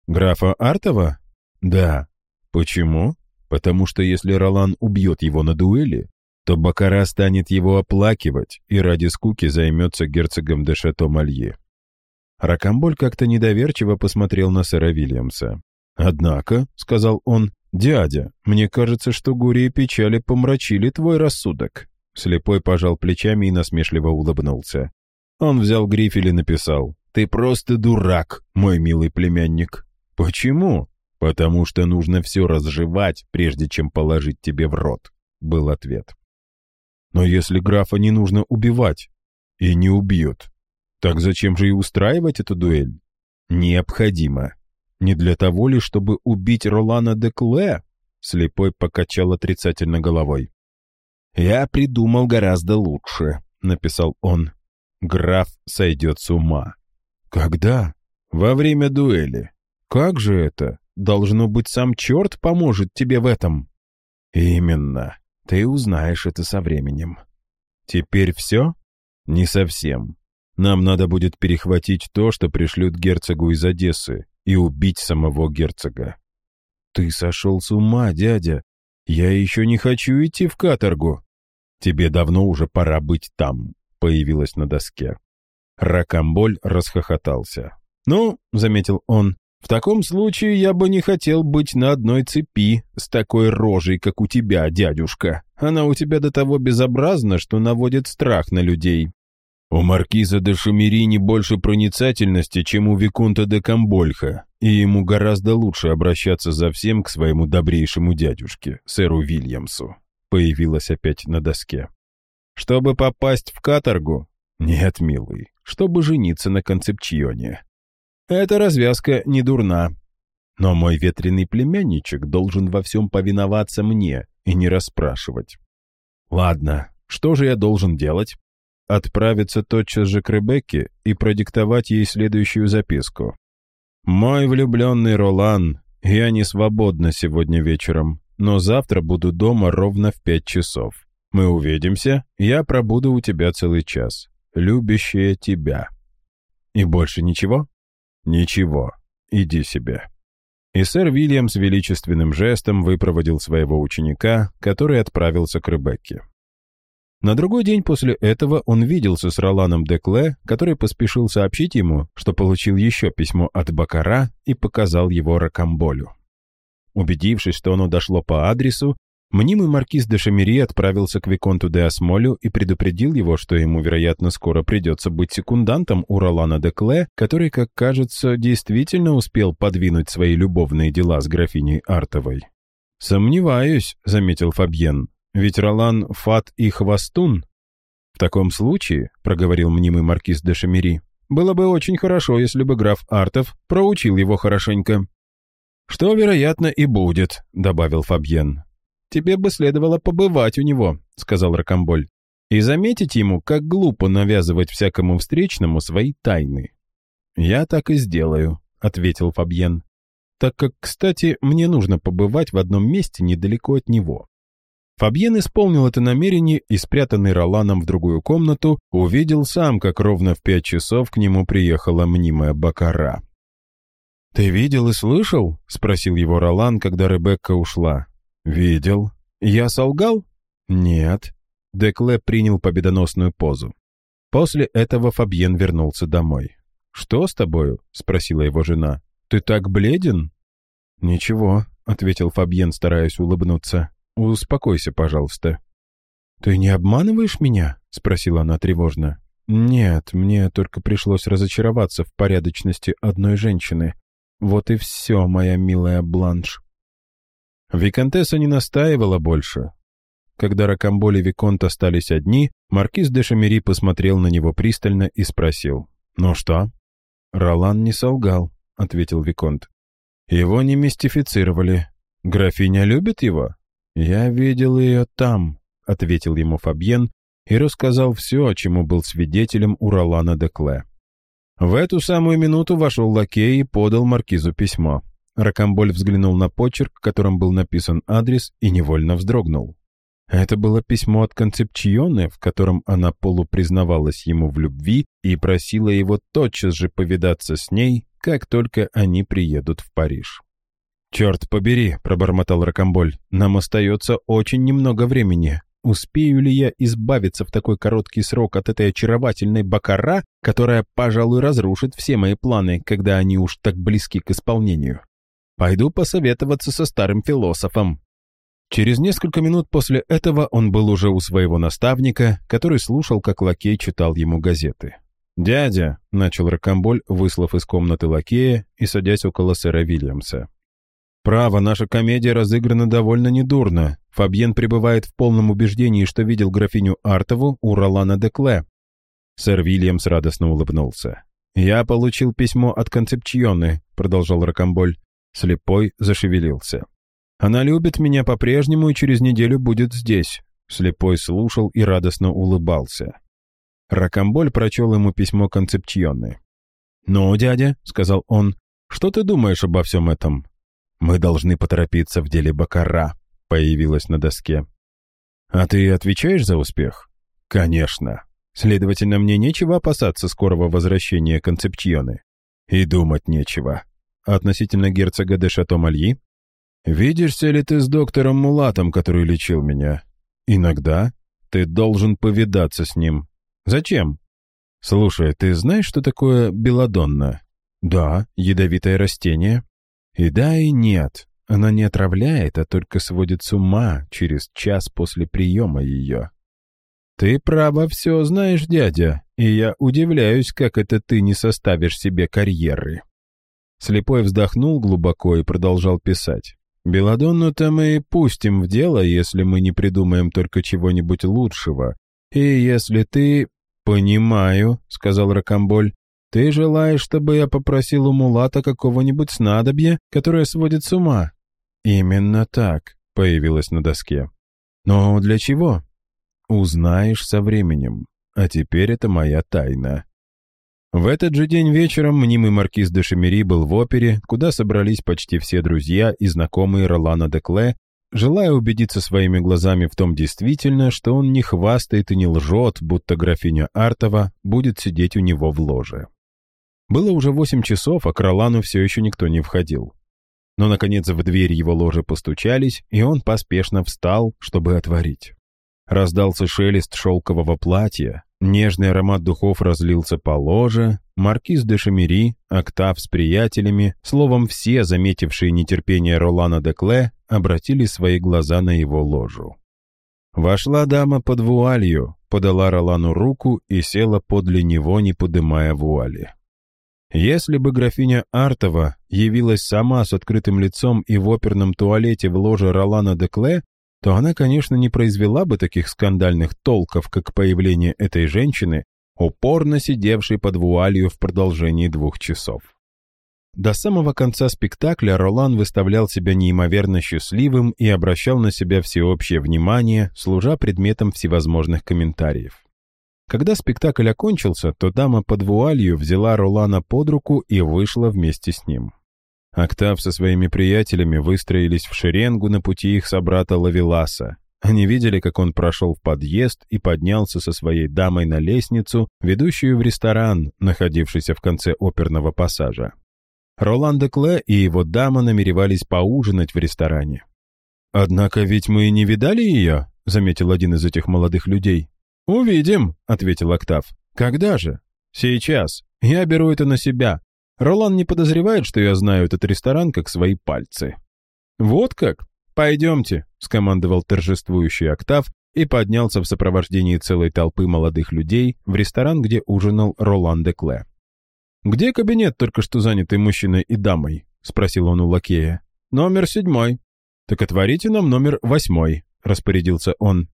Графа Артова? Да. Почему? Потому что если Ролан убьет его на дуэли, то Бакара станет его оплакивать и ради скуки займется герцогом де Шато-Малье. Ракамболь как-то недоверчиво посмотрел на сэра Вильямса. «Однако», — сказал он, — «дядя, мне кажется, что горе и печали помрачили твой рассудок». Слепой пожал плечами и насмешливо улыбнулся. Он взял грифель и написал «Ты просто дурак, мой милый племянник». «Почему?» «Потому что нужно все разжевать, прежде чем положить тебе в рот», — был ответ. «Но если графа не нужно убивать, и не убьют, так зачем же и устраивать эту дуэль?» «Необходимо. Не для того ли, чтобы убить Ролана де Кле?» Слепой покачал отрицательно головой. «Я придумал гораздо лучше», — написал он. «Граф сойдет с ума». «Когда?» «Во время дуэли». «Как же это?» Должно быть, сам черт поможет тебе в этом». «Именно. Ты узнаешь это со временем». «Теперь все?» «Не совсем. Нам надо будет перехватить то, что пришлют герцогу из Одессы, и убить самого герцога». «Ты сошел с ума, дядя. Я еще не хочу идти в каторгу». «Тебе давно уже пора быть там», — появилась на доске. Ракамболь расхохотался. «Ну», — заметил он, в таком случае я бы не хотел быть на одной цепи с такой рожей, как у тебя, дядюшка. Она у тебя до того безобразна, что наводит страх на людей. У маркиза де Шамерини больше проницательности, чем у Виконта де Камбольха, и ему гораздо лучше обращаться за всем к своему добрейшему дядюшке, сэру Вильямсу. Появилась опять на доске. Чтобы попасть в каторгу? Нет, милый, чтобы жениться на концепчионе. Эта развязка не дурна. Но мой ветреный племянничек должен во всем повиноваться мне и не расспрашивать. Ладно, что же я должен делать? Отправиться тотчас же к Ребекке и продиктовать ей следующую записку. «Мой влюбленный Ролан, я не свободна сегодня вечером, но завтра буду дома ровно в пять часов. Мы увидимся, я пробуду у тебя целый час. Любящая тебя». И больше ничего? «Ничего, иди себе». И сэр Вильям с величественным жестом выпроводил своего ученика, который отправился к Ребекке. На другой день после этого он виделся с Роланом Декле, который поспешил сообщить ему, что получил еще письмо от Бакара и показал его Ракамболю. Убедившись, что оно дошло по адресу, мнимый маркиз де Шамери отправился к Виконту де Осмолю и предупредил его, что ему, вероятно, скоро придется быть секундантом у Ролана де Кле, который, как кажется, действительно успел подвинуть свои любовные дела с графиней Артовой. «Сомневаюсь», — заметил Фабьен, — «ведь Ролан — фат и хвостун». «В таком случае», — проговорил мнимый маркиз де Шамери, — «было бы очень хорошо, если бы граф Артов проучил его хорошенько». «Что, вероятно, и будет», — добавил Фабьен. «Тебе бы следовало побывать у него», — сказал Рокомболь, «и заметить ему, как глупо навязывать всякому встречному свои тайны». «Я так и сделаю», — ответил Фабьен, «так как, кстати, мне нужно побывать в одном месте недалеко от него». Фабьен исполнил это намерение и, спрятанный Роланом в другую комнату, увидел сам, как ровно в пять часов к нему приехала мнимая Бакара. «Ты видел и слышал?» — спросил его Ролан, когда Ребекка ушла. «Видел. Я солгал?» «Нет». Декле принял победоносную позу. После этого Фабьен вернулся домой. «Что с тобою?» — спросила его жена. «Ты так бледен?» «Ничего», — ответил Фабьен, стараясь улыбнуться. «Успокойся, пожалуйста». «Ты не обманываешь меня?» — спросила она тревожно. «Нет, мне только пришлось разочароваться в порядочности одной женщины. Вот и все, моя милая Бланш. Виконтесса не настаивала больше. Когда Рокамболь и Виконт остались одни, маркиз де Шамери посмотрел на него пристально и спросил. «Ну что?» «Ролан не солгал», — ответил Виконт. «Его не мистифицировали. Графиня любит его?» «Я видел ее там», — ответил ему Фабьен и рассказал все, чему был свидетелем у Ролана де Кле. В эту самую минуту вошел лакей и подал маркизу письмо. Ракамболь взглянул на почерк, которым был написан адрес, и невольно вздрогнул. Это было письмо от Концепчионы, в котором она полупризнавалась ему в любви и просила его тотчас же повидаться с ней, как только они приедут в Париж. «Черт побери», — пробормотал Ракамболь, — «нам остается очень немного времени. Успею ли я избавиться в такой короткий срок от этой очаровательной бакара, которая, пожалуй, разрушит все мои планы, когда они уж так близки к исполнению? Пойду посоветоваться со старым философом». Через несколько минут после этого он был уже у своего наставника, который слушал, как лакей читал ему газеты. «Дядя», — начал Рокомболь, выслав из комнаты лакея и садясь около сэра Вильямса. Право, наша комедия разыграна довольно недурно. Фабьен пребывает в полном убеждении, что видел графиню Артову у Ролана де Кле. Сэр Вильямс радостно улыбнулся. «Я получил письмо от Концепчионы», — продолжал Рокомболь. Слепой зашевелился. «Она любит меня по-прежнему и через неделю будет здесь». Слепой слушал и радостно улыбался. Рокомболь прочел ему письмо Концепчионы. «Ну, дядя», — сказал он, — «что ты думаешь обо всем этом? «Мы должны поторопиться в деле Бакара», — появилась на доске. «А ты отвечаешь за успех?» «Конечно. Следовательно, мне нечего опасаться скорого возвращения Концепчионы. И думать нечего. Относительно герцога де Шато-Мальи? Видишься ли ты с доктором Мулатом, который лечил меня? Иногда. Ты должен повидаться с ним. Зачем? Слушай, ты знаешь, что такое белладонна? Да, ядовитое растение. И да, и нет. Она не отравляет, а только сводит с ума через час после приема ее. Ты, право, все знаешь, дядя, и я удивляюсь, как это ты не составишь себе карьеры. Слепой вздохнул глубоко и продолжал писать. «Беладонну-то мы пустим в дело, если мы не придумаем только чего-нибудь лучшего. И если ты...» «Понимаю», — сказал Рокомболь. Ты желаешь, чтобы я попросил у Мулата какого-нибудь снадобья, которое сводит с ума?» «Именно так», — появилось на доске. «Но для чего?» «Узнаешь со временем. А теперь это моя тайна». В этот же день вечером мнимый маркиз де Шемери был в опере, куда собрались почти все друзья и знакомые Ролана де Кле, желая убедиться своими глазами в том действительно, что он не хвастает и не лжет, будто графиня Артова будет сидеть у него в ложе. Было уже восемь часов, а к Ролану все еще никто не входил. Но, наконец, в дверь его ложи постучались, и он поспешно встал, чтобы отворить. Раздался шелест шелкового платья. Нежный аромат духов разлился по ложе, маркиз де Шамери, Октав с приятелями, словом, все, заметившие нетерпение Ролана де Кле, обратили свои глаза на его ложу. Вошла дама под вуалью, подала Ролану руку и села подле него, не подымая вуали. Если бы графиня Артова явилась сама с открытым лицом и в оперном туалете в ложе Ролана де Кле, то она, конечно, не произвела бы таких скандальных толков, как появление этой женщины, упорно сидевшей под вуалью в продолжении двух часов. До самого конца спектакля Ролан выставлял себя неимоверно счастливым и обращал на себя всеобщее внимание, служа предметом всевозможных комментариев. Когда спектакль окончился, то дама под вуалью взяла Ролана под руку и вышла вместе с ним. Октав со своими приятелями выстроились в шеренгу на пути их собрата Лавеласа. Они видели, как он прошел в подъезд и поднялся со своей дамой на лестницу, ведущую в ресторан, находившийся в конце оперного пассажа. Ролан де Кле и его дама намеревались поужинать в ресторане. «Однако ведь мы не видали ее», — заметил один из этих молодых людей. «Увидим», — ответил Октав. «Когда же?» «Сейчас. Я беру это на себя. Ролан не подозревает, что я знаю этот ресторан как свои пальцы. «Вот как? Пойдемте», — скомандовал торжествующий Октав и поднялся в сопровождении целой толпы молодых людей в ресторан, где ужинал Ролан де Кле. «Где кабинет, только что занятый мужчиной и дамой?» — спросил он у лакея. «Номер седьмой». «Так отворите нам номер восьмой», — распорядился он.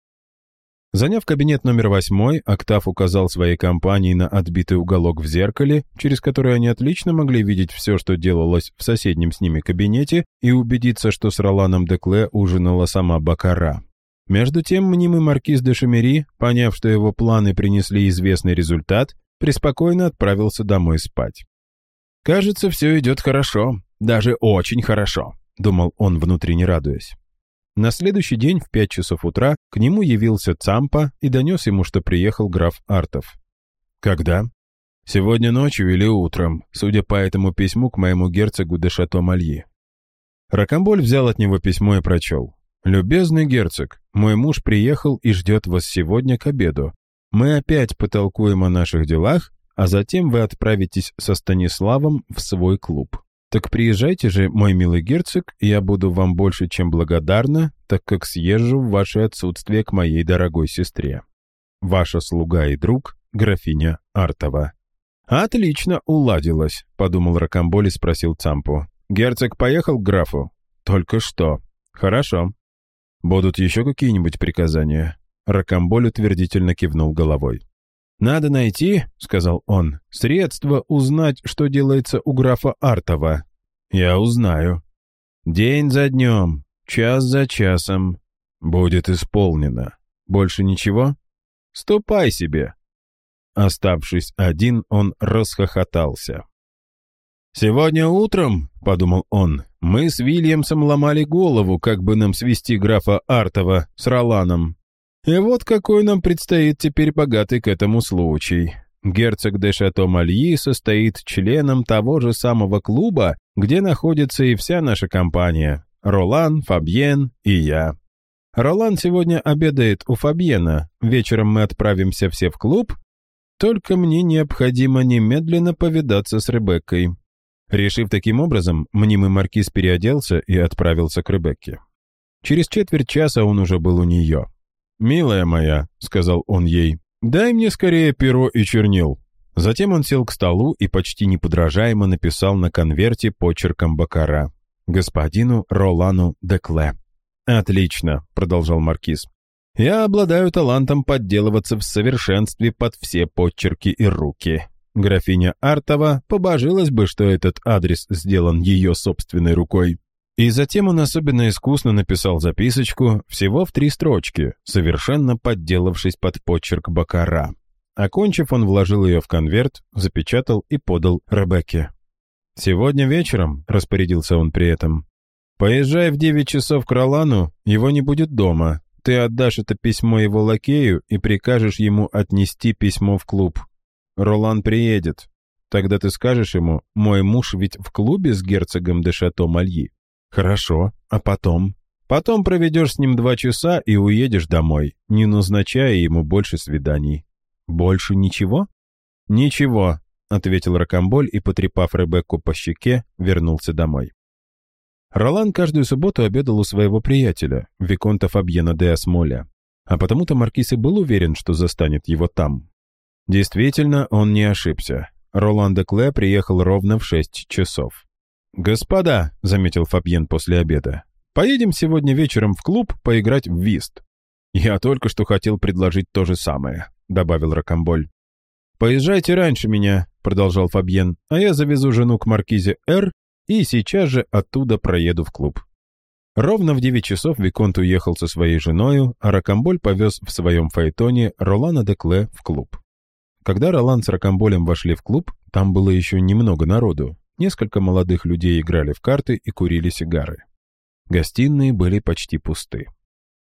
Заняв кабинет номер восьмой, Октав указал своей компании на отбитый уголок в зеркале, через который они отлично могли видеть все, что делалось в соседнем с ними кабинете, и убедиться, что с Роланом Декле ужинала сама Бакара. Между тем, мнимый маркиз де Шамери, поняв, что его планы принесли известный результат, преспокойно отправился домой спать. «Кажется, все идет хорошо, даже очень хорошо», — думал он, внутренне радуясь. На следующий день в пять часов утра к нему явился Цампа и донес ему, что приехал граф Артов. «Когда?» «Сегодня ночью или утром, судя по этому письму к моему герцогу де Шато-Мальи». Ракамболь взял от него письмо и прочел. «Любезный герцог, мой муж приехал и ждет вас сегодня к обеду. Мы опять потолкуем о наших делах, а затем вы отправитесь со Станиславом в свой клуб. «Так приезжайте же, мой милый герцог, я буду вам больше, чем благодарна, так как съезжу в ваше отсутствие к моей дорогой сестре. Ваша слуга и друг, графиня Артова». «Отлично уладилось», — подумал Рокамболь и спросил Цампу. «Герцог поехал к графу?» «Только что». «Хорошо». «Будут еще какие-нибудь приказания?» Рокамболь утвердительно кивнул головой. «Надо найти, — сказал он, — средство узнать, что делается у графа Артова. Я узнаю. День за днем, час за часом. Будет исполнено. Больше ничего? Ступай себе!» Оставшись один, он расхохотался. «Сегодня утром, — подумал он, — мы с Вильямсом ломали голову, как бы нам свести графа Артова с Роланом. И вот какой нам предстоит теперь богатый к этому случай. Герцог де Шато-Мальи состоит членом того же самого клуба, где находится и вся наша компания. Ролан, Фабьен и я. Ролан сегодня обедает у Фабьена. Вечером мы отправимся все в клуб. Только мне необходимо немедленно повидаться с Ребеккой. Решив таким образом, мнимый маркиз переоделся и отправился к Ребекке. Через четверть часа он уже был у нее. «Милая моя», — сказал он ей, — «дай мне скорее перо и чернил». Затем он сел к столу и почти неподражаемо написал на конверте почерком Бакара «Господину Ролану Декле». «Отлично», — продолжал Маркиз. «Я обладаю талантом подделываться в совершенстве под все подчерки и руки. Графиня Артова побожилась бы, что этот адрес сделан ее собственной рукой. И затем он особенно искусно написал записочку всего в три строчки, совершенно подделавшись под почерк Бакара. Окончив, он вложил ее в конверт, запечатал и подал Ребекке. «Сегодня вечером», — распорядился он при этом, — «поезжай в девять часов к Ролану, его не будет дома. Ты отдашь это письмо его лакею и прикажешь ему отнести письмо в клуб. Ролан приедет. Тогда ты скажешь ему, мой муж ведь в клубе с герцогом де Шато-Мальи. «Хорошо. А потом?» «Потом проведешь с ним два часа и уедешь домой, не назначая ему больше свиданий». «Больше ничего?» «Ничего», — ответил Рокомболь и, потрепав Ребекку по щеке, вернулся домой. Ролан каждую субботу обедал у своего приятеля, Виконта Фабьена де Асмоля, а потому-то Маркиз и был уверен, что застанет его там. Действительно, он не ошибся. Ролан де Кле приехал ровно в шесть часов. «Господа», — заметил Фабьен после обеда, — «поедем сегодня вечером в клуб поиграть в вист». «Я только что хотел предложить то же самое», — добавил Рокомболь. «Поезжайте раньше меня», — продолжал Фабьен, «а я завезу жену к маркизе Р и сейчас же оттуда проеду в клуб. Ровно в 9 часов Виконт уехал со своей женою, а Рокамболь повез в своем фаэтоне Ролана де Кле в клуб. Когда Ролан с Рокамболем вошли в клуб, там было еще немного народу. Несколько молодых людей играли в карты и курили сигары. Гостиные были почти пусты.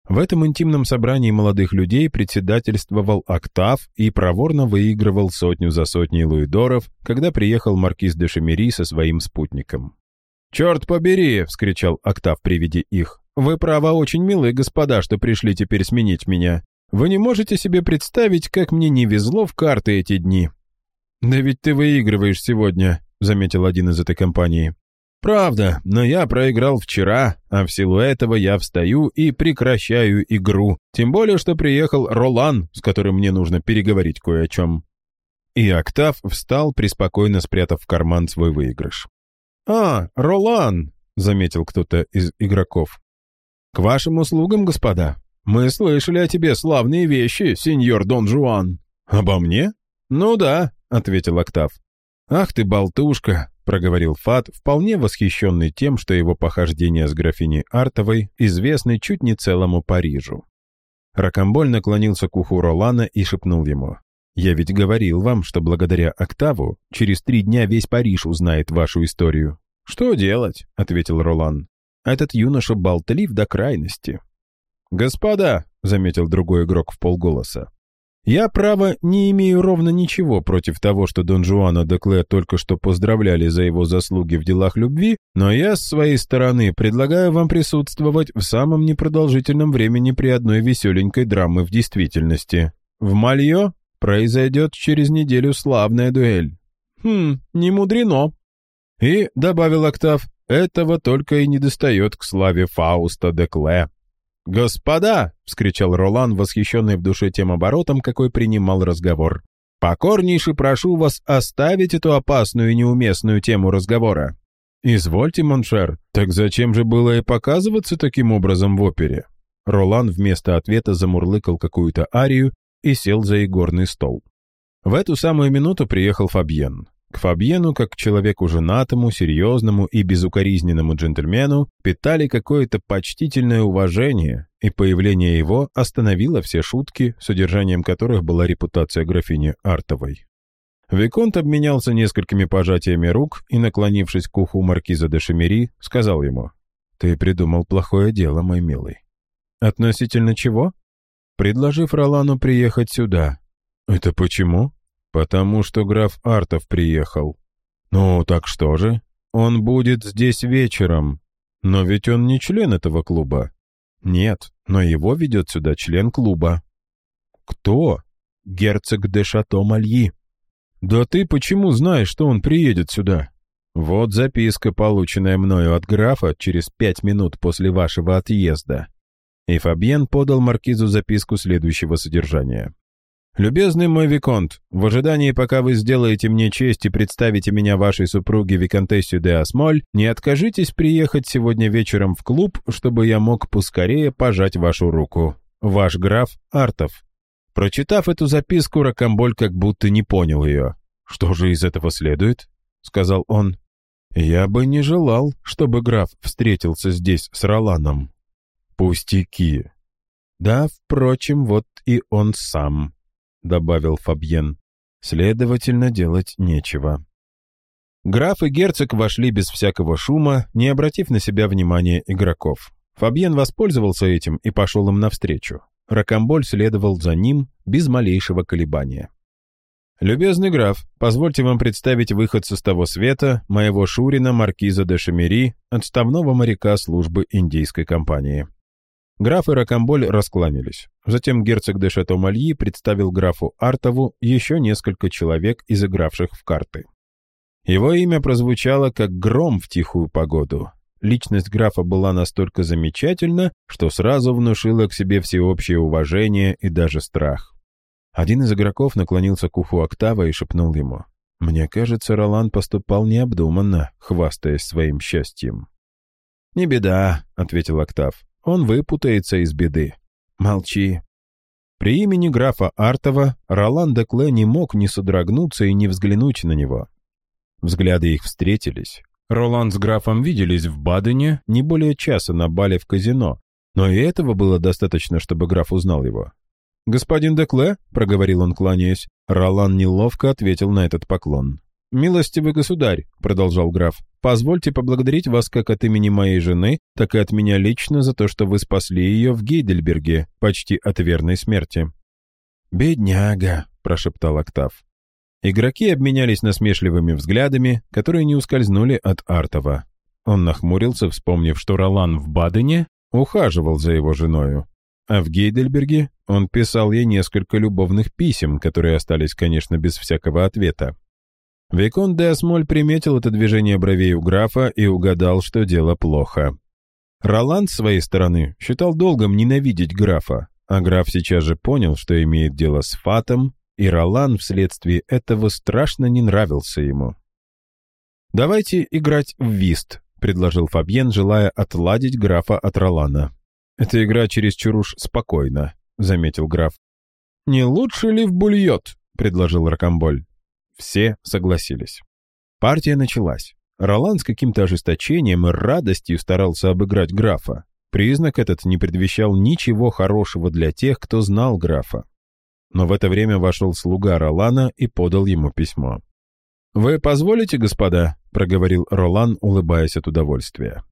В этом интимном собрании молодых людей председательствовал Октав и проворно выигрывал сотню за сотней луидоров, когда приехал маркиз де Шемери со своим спутником. «Черт побери!» — вскричал Октав при виде их. «Вы, право, очень милые господа, что пришли теперь сменить меня. Вы не можете себе представить, как мне не везло в карты эти дни». «Да ведь ты выигрываешь сегодня», — заметил один из этой компании. Правда, но я проиграл вчера, а в силу этого я встаю и прекращаю игру. Тем более, что приехал Ролан, с которым мне нужно переговорить кое о чем. И Октав встал, преспокойно спрятав в карман свой выигрыш. «А, Ролан!» — заметил кто-то из игроков. «К вашим услугам, господа. Мы слышали о тебе славные вещи, сеньор Дон Жуан». «Обо мне?» «Ну да», — ответил Октав. «Ах ты, болтушка!» проговорил Фат, вполне восхищенный тем, что его похождения с графиней Артовой известны чуть не целому Парижу. Ракомболь наклонился к уху Ролана и шепнул ему. «Я ведь говорил вам, что благодаря Октаву через три дня весь Париж узнает вашу историю». «Что делать?» — ответил Ролан. «Этот юноша болтлив до крайности». «Господа», — заметил другой игрок в полголоса, я, право, не имею ровно ничего против того, что Дон Жуана де Кле только что поздравляли за его заслуги в делах любви, но я, с своей стороны, предлагаю вам присутствовать в самом непродолжительном времени при одной веселенькой драме в действительности. В Мальо произойдет через неделю славная дуэль. Хм, не мудрено. И, добавил Октав, этого только и недостает к славе Фауста де Кле. «Господа!» — вскричал Ролан, восхищенный в душе тем оборотом, какой принимал разговор. «Покорнейше прошу вас оставить эту опасную и неуместную тему разговора». «Извольте, mon cher, так зачем же было и показываться таким образом в опере?» Ролан вместо ответа замурлыкал какую-то арию и сел за игорный стол. В эту самую минуту приехал Фабьен. К Фабьену, как к человеку женатому, серьезному и безукоризненному джентльмену, питали какое-то почтительное уважение, и появление его остановило все шутки, содержанием которых была репутация графини Артовой. Виконт обменялся несколькими пожатиями рук и, наклонившись к уху маркиза де Шемери, сказал ему, «Ты придумал плохое дело, мой милый». «Относительно чего?» «Предложив Ролану приехать сюда». «Это почему?» «Потому что граф Артов приехал». «Ну, так что же? Он будет здесь вечером. Но ведь он не член этого клуба». «Нет, но его ведет сюда член клуба». «Кто?» «Герцог де Шато Мальи». «Да ты почему знаешь, что он приедет сюда?» «Вот записка, полученная мною от графа через пять минут после вашего отъезда». И Фабьен подал маркизу записку следующего содержания. «Любезный мой Виконт, в ожидании, пока вы сделаете мне честь и представите меня вашей супруге Виконтессию де Асмоль, не откажитесь приехать сегодня вечером в клуб, чтобы я мог поскорее пожать вашу руку. Ваш граф Артов». Прочитав эту записку, Рокомболь как будто не понял ее. «Что же из этого следует?» — сказал он. «Я бы не желал, чтобы граф встретился здесь с Роланом». «Пустяки». «Да, впрочем, вот и он сам» добавил Фабьен. Следовательно, делать нечего. Граф и герцог вошли без всякого шума, не обратив на себя внимания игроков. Фабьен воспользовался этим и пошел им навстречу. Ракамболь следовал за ним без малейшего колебания. «Любезный граф, позвольте вам представить выходца с того света, моего Шурина, маркиза де Шамери, отставного моряка службы индийской компании». Граф и Рокамболь раскланялись. Затем герцог де Шато-Мальи представил графу Артову еще несколько человек, изыгравших в карты. Его имя прозвучало как гром в тихую погоду. Личность графа была настолько замечательна, что сразу внушила к себе всеобщее уважение и даже страх. Один из игроков наклонился к уху Октава и шепнул ему. «Мне кажется, Ролан поступал необдуманно, хвастаясь своим счастьем». «Не беда», — ответил Октав. «Он выпутается из беды. Молчи». При имени графа Артова Ролан де Кле не мог не содрогнуться и не взглянуть на него. Взгляды их встретились. Ролан с графом виделись в Бадене не более часа на бале в казино, но и этого было достаточно, чтобы граф узнал его. «Господин Декле», — проговорил он, кланяясь, Ролан неловко ответил на этот поклон. «Милостивый государь», — продолжал граф, — «позвольте поблагодарить вас как от имени моей жены, так и от меня лично за то, что вы спасли ее в Гейдельберге, почти от верной смерти». «Бедняга», — прошептал Октав. Игроки обменялись насмешливыми взглядами, которые не ускользнули от Артова. Он нахмурился, вспомнив, что Ролан в Бадене ухаживал за его женою. А в Гейдельберге он писал ей несколько любовных писем, которые остались, конечно, без всякого ответа. Викон де Асмоль приметил это движение бровей у графа и угадал, что дело плохо. Роланд, с своей стороны, считал долгом ненавидеть графа, а граф сейчас же понял, что имеет дело с Фатом, и Ролан вследствие этого страшно не нравился ему. «Давайте играть в вист», — предложил Фабьен, желая отладить графа от Ролана. «Эта игра чересчур уж спокойна», — заметил граф. «Не лучше ли в бульет?» — предложил Рокамболь. Все согласились. Партия началась. Ролан с каким-то ожесточением и радостью старался обыграть графа. Признак этот не предвещал ничего хорошего для тех, кто знал графа. Но в это время вошел слуга Ролана и подал ему письмо. «Вы позволите, господа?» — проговорил Ролан, улыбаясь от удовольствия.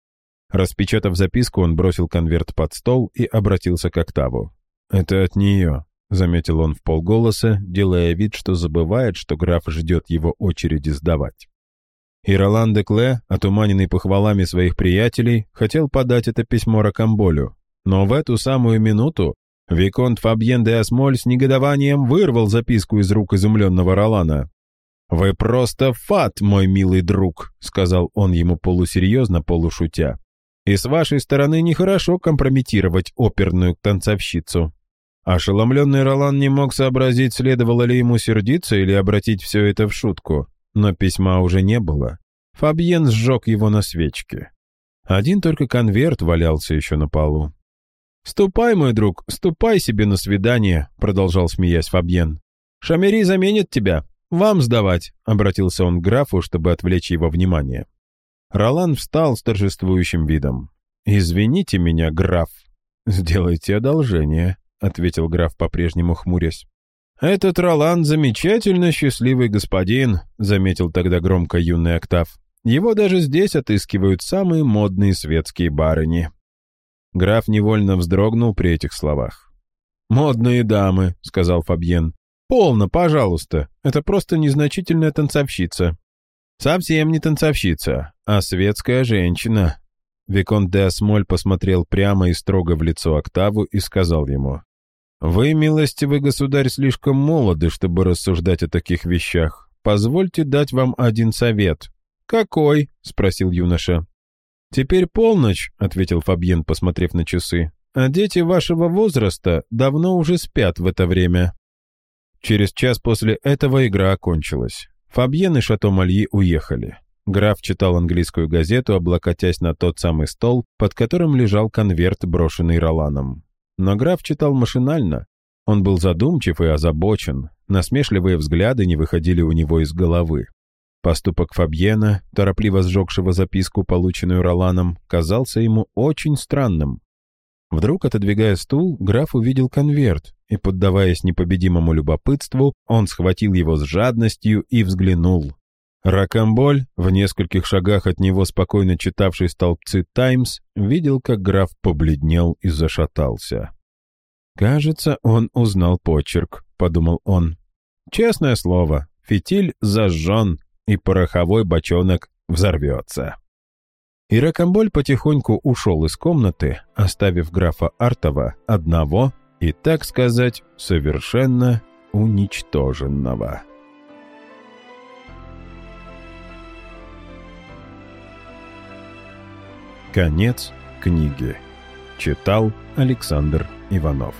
Распечатав записку, он бросил конверт под стол и обратился к Октаву. «Это от нее», — заметил он в полголоса, делая вид, что забывает, что граф ждет его очереди сдавать. И Ролан де Кле, отуманенный похвалами своих приятелей, хотел подать это письмо Рокамболю. Но в эту самую минуту Виконт Фабьен де Асмоль с негодованием вырвал записку из рук изумленного Ролана. «Вы просто фат, мой милый друг», — сказал он ему полусерьезно, полушутя. И с вашей стороны нехорошо компрометировать оперную танцовщицу». Ошеломленный Ролан не мог сообразить, следовало ли ему сердиться или обратить все это в шутку. Но письма уже не было. Фабьен сжег его на свечке. Один только конверт валялся еще на полу. «Ступай, мой друг, ступай себе на свидание», — продолжал смеясь Фабьен. «Шамери заменит тебя. Вам сдавать», — обратился он к графу, чтобы отвлечь его внимание. Ролан встал с торжествующим видом. «Извините меня, граф». «Сделайте одолжение», — ответил граф, по-прежнему хмурясь. «Этот Ролан замечательно счастливый господин», — заметил тогда громко юный Октав. «Его даже здесь отыскивают самые модные светские барыни». Граф невольно вздрогнул при этих словах. «Модные дамы», — сказал Фабьен. «Полно, пожалуйста. Это просто незначительная танцовщица. «Совсем не танцовщица, а светская женщина». Виконт де Асмоль посмотрел прямо и строго в лицо Октаву и сказал ему, «Вы, милостивый государь, слишком молоды, чтобы рассуждать о таких вещах. Позвольте дать вам один совет». «Какой?» — спросил юноша. «Теперь полночь», — ответил Фабьен, посмотрев на часы. «А дети вашего возраста давно уже спят в это время». Через час после этого игра окончилась. Фабьен и Шато Мальи уехали. Граф читал английскую газету, облокотясь на тот самый стол, под которым лежал конверт, брошенный Роланом. Но граф читал машинально. Он был задумчив и озабочен. Насмешливые взгляды не выходили у него из головы. Поступок Фабьена, торопливо сжегшего записку, полученную Роланом, казался ему очень странным. Вдруг, отодвигая стул, граф увидел конверт, и, поддаваясь непобедимому любопытству, он схватил его с жадностью и взглянул. Ракамболь, в нескольких шагах от него спокойно читавший столбцы «Таймс», видел, как граф побледнел и зашатался. «Кажется, он узнал почерк», — подумал он. «Честное слово, фитиль зажжен, и пороховой бочонок взорвется». И Рокомболь потихоньку ушел из комнаты, оставив графа Артова одного и, так сказать, совершенно уничтоженного. Конец книги. Читал Александр Иванов.